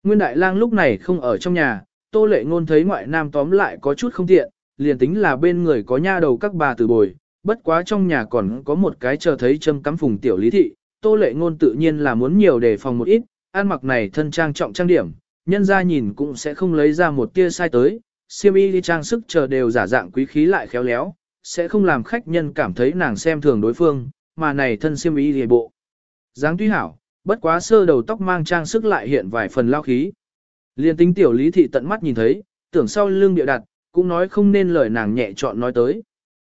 S1: Nguyên Đại Lang lúc này không ở trong nhà, Tô Lệ Ngôn thấy ngoại nam tóm lại có chút không tiện, liền tính là bên người có nha đầu các bà tử bồi, bất quá trong nhà còn có một cái chờ thấy châm cắm phùng tiểu lý thị, Tô Lệ Ngôn tự nhiên là muốn nhiều đề phòng một ít, ăn mặc này thân trang trọng trang điểm, nhân gia nhìn cũng sẽ không lấy ra một tia sai tới, siêm y đi trang sức chờ đều giả dạng quý khí lại khéo léo, sẽ không làm khách nhân cảm thấy nàng xem thường đối phương, mà này thân siêm y đi bộ dáng tuy hảo, bất quá sơ đầu tóc mang trang sức lại hiện vài phần lao khí. Liên tính tiểu lý thị tận mắt nhìn thấy, tưởng sau lưng địa đặt, cũng nói không nên lời nàng nhẹ chọn nói tới.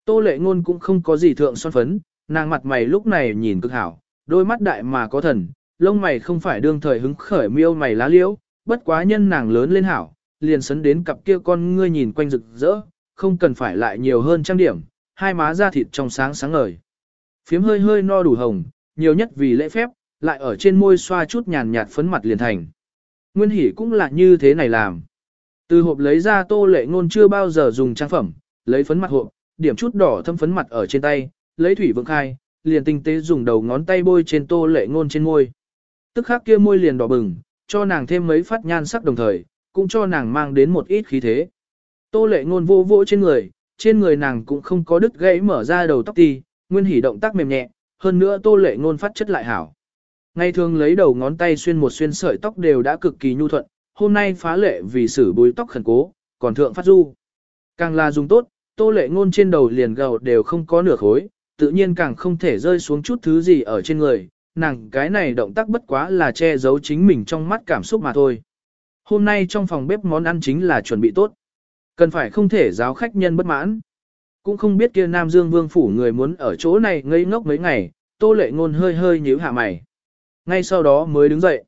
S1: Tô lệ ngôn cũng không có gì thượng son phấn, nàng mặt mày lúc này nhìn cực hảo, đôi mắt đại mà có thần, lông mày không phải đương thời hứng khởi miêu mày lá liễu, bất quá nhân nàng lớn lên hảo, liền sấn đến cặp kia con ngươi nhìn quanh rực rỡ, không cần phải lại nhiều hơn trang điểm, hai má da thịt trong sáng sáng ngời. Phiếm hơi hơi no đủ hồng, nhiều nhất vì lễ phép, lại ở trên môi xoa chút nhàn nhạt phấn mặt liền thành. Nguyên hỷ cũng là như thế này làm. Từ hộp lấy ra tô lệ ngôn chưa bao giờ dùng trang phẩm, lấy phấn mặt hộp, điểm chút đỏ thâm phấn mặt ở trên tay, lấy thủy vượng khai, liền tinh tế dùng đầu ngón tay bôi trên tô lệ ngôn trên môi. Tức khắc kia môi liền đỏ bừng, cho nàng thêm mấy phát nhan sắc đồng thời, cũng cho nàng mang đến một ít khí thế. Tô lệ ngôn vô vỗ trên người, trên người nàng cũng không có đứt gãy mở ra đầu tóc ti, nguyên hỉ động tác mềm nhẹ, hơn nữa tô lệ ngôn phát chất lại hảo. Ngày thường lấy đầu ngón tay xuyên một xuyên sợi tóc đều đã cực kỳ nhu thuận, hôm nay phá lệ vì xử bùi tóc khẩn cố, còn thượng phát du. Càng là dùng tốt, tô lệ ngôn trên đầu liền gầu đều không có nửa khối, tự nhiên càng không thể rơi xuống chút thứ gì ở trên người, nàng cái này động tác bất quá là che giấu chính mình trong mắt cảm xúc mà thôi. Hôm nay trong phòng bếp món ăn chính là chuẩn bị tốt. Cần phải không thể giáo khách nhân bất mãn. Cũng không biết kia Nam Dương Vương phủ người muốn ở chỗ này ngây ngốc mấy ngày, tô lệ ngôn hơi hơi nhíu hạ mày. Ngay sau đó mới đứng dậy.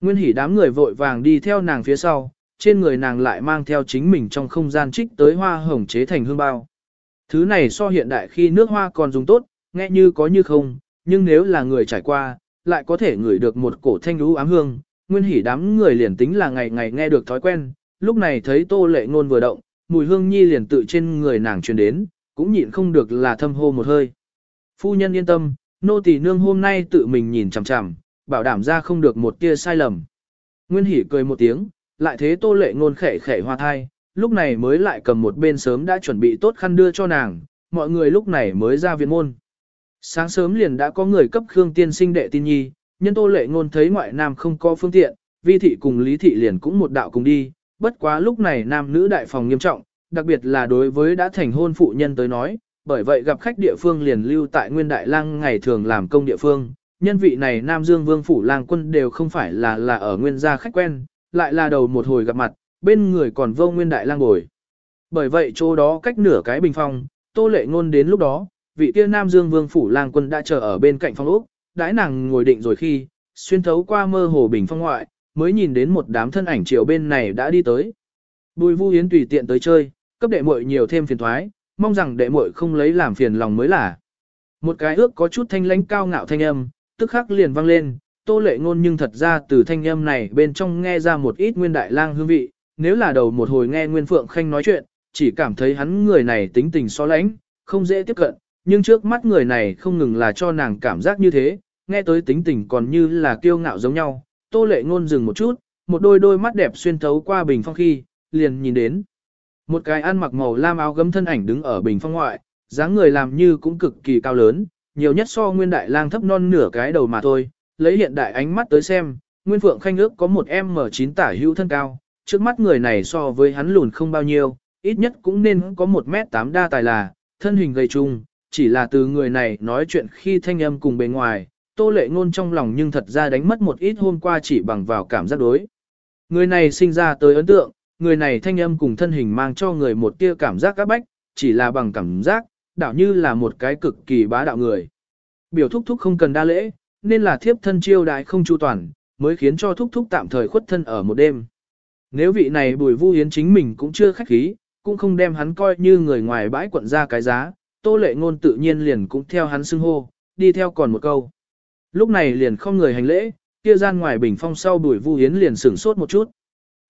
S1: Nguyên hỉ đám người vội vàng đi theo nàng phía sau, trên người nàng lại mang theo chính mình trong không gian trích tới hoa hồng chế thành hương bao. Thứ này so hiện đại khi nước hoa còn dùng tốt, nghe như có như không, nhưng nếu là người trải qua, lại có thể ngửi được một cổ thanh lũ ám hương. Nguyên hỉ đám người liền tính là ngày ngày nghe được thói quen, lúc này thấy tô lệ ngôn vừa động, mùi hương nhi liền tự trên người nàng truyền đến, cũng nhịn không được là thâm hô một hơi. Phu nhân yên tâm, nô tỳ nương hôm nay tự mình nhìn chằm chằm, bảo đảm ra không được một tia sai lầm. Nguyên hỉ cười một tiếng, lại thế tô lệ ngôn khẽ khẽ hoa thai, lúc này mới lại cầm một bên sớm đã chuẩn bị tốt khăn đưa cho nàng, mọi người lúc này mới ra viện môn. Sáng sớm liền đã có người cấp Khương Tiên sinh đệ tin nhi, nhân tô lệ ngôn thấy ngoại nam không có phương tiện, vi thị cùng lý thị liền cũng một đạo cùng đi, bất quá lúc này nam nữ đại phòng nghiêm trọng, đặc biệt là đối với đã thành hôn phụ nhân tới nói, bởi vậy gặp khách địa phương liền lưu tại nguyên đại lang ngày thường làm công địa phương, nhân vị này Nam Dương Vương Phủ lang quân đều không phải là là ở nguyên gia khách quen, lại là đầu một hồi gặp mặt, bên người còn vô nguyên đại lang bồi. Bởi vậy chỗ đó cách nửa cái bình phong, tô lệ ngôn đến lúc đó, vị kia Nam Dương Vương Phủ lang quân đã chờ ở bên cạnh phong ốc, đãi nàng ngồi định rồi khi, xuyên thấu qua mơ hồ bình phong ngoại, mới nhìn đến một đám thân ảnh chiều bên này đã đi tới. Bùi Vu Yến tùy tiện tới chơi, cấp đệ muội nhiều thêm phiền thoái, mong rằng đệ muội không lấy làm phiền lòng mới là. Một cái ước có chút thanh lãnh cao ngạo thanh âm, tức khắc liền vang lên, tô lệ ngôn nhưng thật ra từ thanh âm này bên trong nghe ra một ít nguyên đại lang hương vị, nếu là đầu một hồi nghe Nguyên Phượng Khanh nói chuyện, chỉ cảm thấy hắn người này tính tình so lãnh, không dễ tiếp cận, nhưng trước mắt người này không ngừng là cho nàng cảm giác như thế, nghe tới tính tình còn như là kiêu ngạo giống nhau, tô lệ ngôn dừng một chút, một đôi đôi mắt đẹp xuyên thấu qua bình phong khi, liền nhìn đến. Một cái ăn mặc màu lam áo gấm thân ảnh đứng ở bình phong ngoại, dáng người làm như cũng cực kỳ cao lớn, nhiều nhất so nguyên đại lang thấp non nửa cái đầu mà thôi, lấy hiện đại ánh mắt tới xem, nguyên phượng khanh ước có một M9 tả hữu thân cao, trước mắt người này so với hắn lùn không bao nhiêu, ít nhất cũng nên có 1m8 đa tài là, thân hình gầy trung, chỉ là từ người này nói chuyện khi thanh âm cùng bề ngoài, tô lệ ngôn trong lòng nhưng thật ra đánh mất một ít hôm qua chỉ bằng vào cảm giác đối. Người này sinh ra tới ấn tượng, người này thanh âm cùng thân hình mang cho người một tia cảm giác các bách, chỉ là bằng cảm giác, đạo như là một cái cực kỳ bá đạo người. Biểu thúc thúc không cần đa lễ, nên là thiếp thân chiêu đại không chu toàn, mới khiến cho thúc thúc tạm thời khuất thân ở một đêm. Nếu vị này bùi vu hiến chính mình cũng chưa khách khí, cũng không đem hắn coi như người ngoài bãi quận ra cái giá, tô lệ ngôn tự nhiên liền cũng theo hắn xưng hô, đi theo còn một câu. Lúc này liền không người hành lễ, kia gian ngoài bình phong sau bùi vu hiến liền sửng sốt một chút.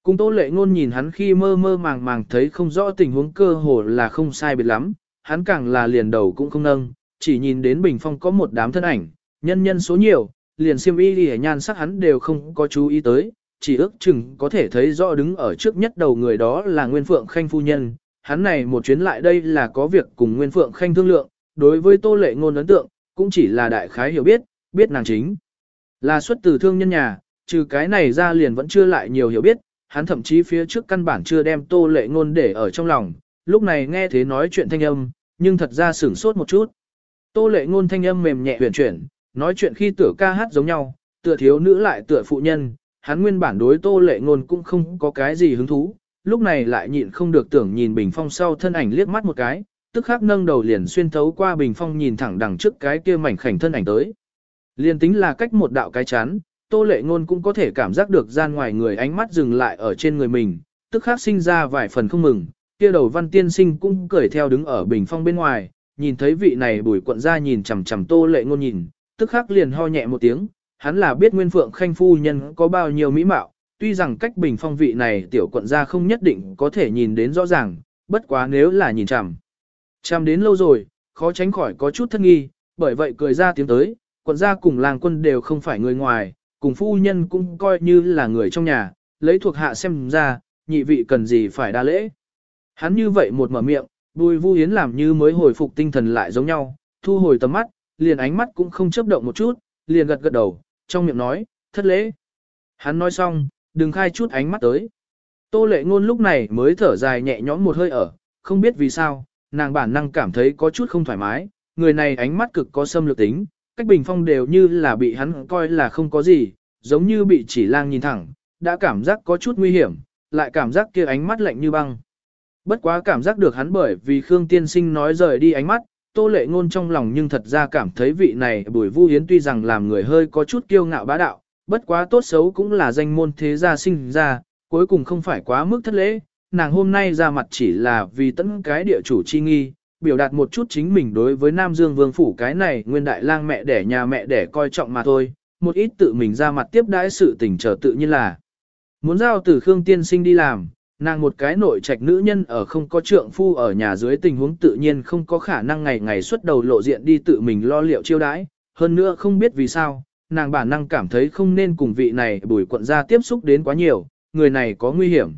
S1: Cùng tô lệ ngôn nhìn hắn khi mơ mơ màng màng thấy không rõ tình huống cơ hồ là không sai biệt lắm, hắn càng là liền đầu cũng không nâng, chỉ nhìn đến bình phong có một đám thân ảnh, nhân nhân số nhiều, liền xiêm y đi nhan sắc hắn đều không có chú ý tới, chỉ ước chừng có thể thấy rõ đứng ở trước nhất đầu người đó là Nguyên Phượng Khanh phu nhân, hắn này một chuyến lại đây là có việc cùng Nguyên Phượng Khanh thương lượng, đối với Tô Lệ Ngôn ấn tượng, cũng chỉ là đại khái hiểu biết, biết nàng chính là xuất từ thương nhân nhà, trừ cái này ra liền vẫn chưa lại nhiều hiểu biết, hắn thậm chí phía trước căn bản chưa đem Tô Lệ Ngôn để ở trong lòng, lúc này nghe thế nói chuyện thanh âm, nhưng thật ra sửng sốt một chút. Tô Lệ Ngôn thanh âm mềm nhẹ huyền chuyển, nói chuyện khi tựa ca hát giống nhau, tựa thiếu nữ lại tựa phụ nhân, hắn nguyên bản đối Tô Lệ Ngôn cũng không có cái gì hứng thú, lúc này lại nhịn không được tưởng nhìn bình phong sau thân ảnh liếc mắt một cái, tức khắc nâng đầu liền xuyên thấu qua bình phong nhìn thẳng đằng trước cái kia mảnh khảnh thân ảnh tới. Liên tính là cách một đạo cái chán, Tô Lệ Ngôn cũng có thể cảm giác được gian ngoài người ánh mắt dừng lại ở trên người mình, tức khắc sinh ra vài phần không mừng, kia đầu văn tiên sinh cũng cười theo đứng ở bình phong bên ngoài, nhìn thấy vị này bùi quận gia nhìn chằm chằm Tô Lệ Ngôn nhìn, tức khắc liền ho nhẹ một tiếng, hắn là biết Nguyên Phượng Khanh phu nhân có bao nhiêu mỹ mạo, tuy rằng cách bình phong vị này tiểu quận gia không nhất định có thể nhìn đến rõ ràng, bất quá nếu là nhìn chằm. Chằm đến lâu rồi, khó tránh khỏi có chút thân nghi, bởi vậy cười ra tiếng tới, quận gia cùng làng quân đều không phải người ngoài, cùng phu nhân cũng coi như là người trong nhà, lấy thuộc hạ xem ra, nhị vị cần gì phải đa lễ. Hắn như vậy một mở miệng, bùi vu hiến làm như mới hồi phục tinh thần lại giống nhau, thu hồi tầm mắt, liền ánh mắt cũng không chấp động một chút, liền gật gật đầu, trong miệng nói, thất lễ. Hắn nói xong, đừng khai chút ánh mắt tới. Tô lệ ngôn lúc này mới thở dài nhẹ nhõm một hơi ở, không biết vì sao, nàng bản năng cảm thấy có chút không thoải mái, người này ánh mắt cực có xâm lược tính, cách bình phong đều như là bị hắn coi là không có gì, giống như bị chỉ lang nhìn thẳng, đã cảm giác có chút nguy hiểm, lại cảm giác kia ánh mắt lạnh như băng. Bất quá cảm giác được hắn bởi vì Khương Tiên Sinh nói rời đi ánh mắt, Tô Lệ Ngôn trong lòng nhưng thật ra cảm thấy vị này Bùi Vu Hiến tuy rằng làm người hơi có chút kiêu ngạo bá đạo, bất quá tốt xấu cũng là danh môn thế gia sinh ra, cuối cùng không phải quá mức thất lễ, nàng hôm nay ra mặt chỉ là vì tận cái địa chủ chi nghi, biểu đạt một chút chính mình đối với Nam Dương Vương phủ cái này nguyên đại lang mẹ đẻ nhà mẹ đẻ coi trọng mà thôi, một ít tự mình ra mặt tiếp đãi sự tình trở tự nhiên là muốn giao từ Khương Tiên Sinh đi làm, nàng một cái nội trạch nữ nhân ở không có trượng phu ở nhà dưới tình huống tự nhiên không có khả năng ngày ngày xuất đầu lộ diện đi tự mình lo liệu chiêu đãi, hơn nữa không biết vì sao, nàng bản năng cảm thấy không nên cùng vị này bùi quận ra tiếp xúc đến quá nhiều, người này có nguy hiểm.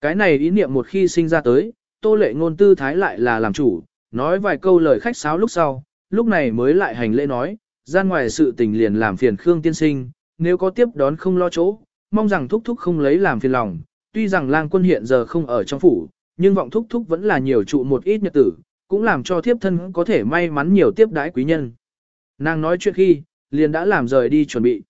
S1: Cái này ý niệm một khi sinh ra tới, tô lệ ngôn tư thái lại là làm chủ, nói vài câu lời khách sáo lúc sau, lúc này mới lại hành lễ nói, gian ngoài sự tình liền làm phiền Khương tiên sinh, nếu có tiếp đón không lo chỗ, mong rằng thúc thúc không lấy làm phiền lòng, tuy rằng lang quân hiện giờ không ở trong phủ, nhưng vọng thúc thúc vẫn là nhiều trụ một ít nhật tử, cũng làm cho thiếp thân có thể may mắn nhiều tiếp đái quý nhân. Nàng nói chuyện khi, liền đã làm rời đi chuẩn bị.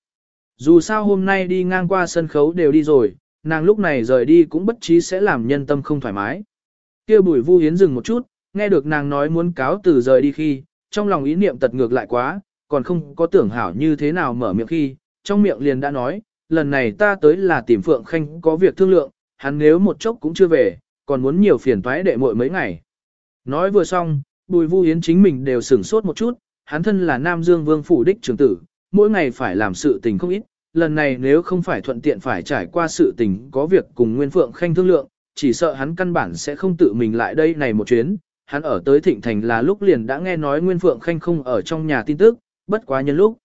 S1: Dù sao hôm nay đi ngang qua sân khấu đều đi rồi, nàng lúc này rời đi cũng bất trí sẽ làm nhân tâm không thoải mái. Kia bùi vu hiến dừng một chút, nghe được nàng nói muốn cáo từ rời đi khi, trong lòng ý niệm tật ngược lại quá, còn không có tưởng hảo như thế nào mở miệng khi, trong miệng liền đã nói, lần này ta tới là tìm Phượng Khanh có việc thương lượng, hắn nếu một chốc cũng chưa về, còn muốn nhiều phiền toái đệ muội mấy ngày. Nói vừa xong, Bùi Vu Hiến chính mình đều sửng sốt một chút, hắn thân là Nam Dương Vương phủ đích trưởng tử, mỗi ngày phải làm sự tình không ít, lần này nếu không phải thuận tiện phải trải qua sự tình có việc cùng Nguyên Phượng Khanh thương lượng, chỉ sợ hắn căn bản sẽ không tự mình lại đây này một chuyến. Hắn ở tới Thịnh Thành là lúc liền đã nghe nói Nguyên Phượng Khanh không ở trong nhà tin tức, bất quá nhân lúc.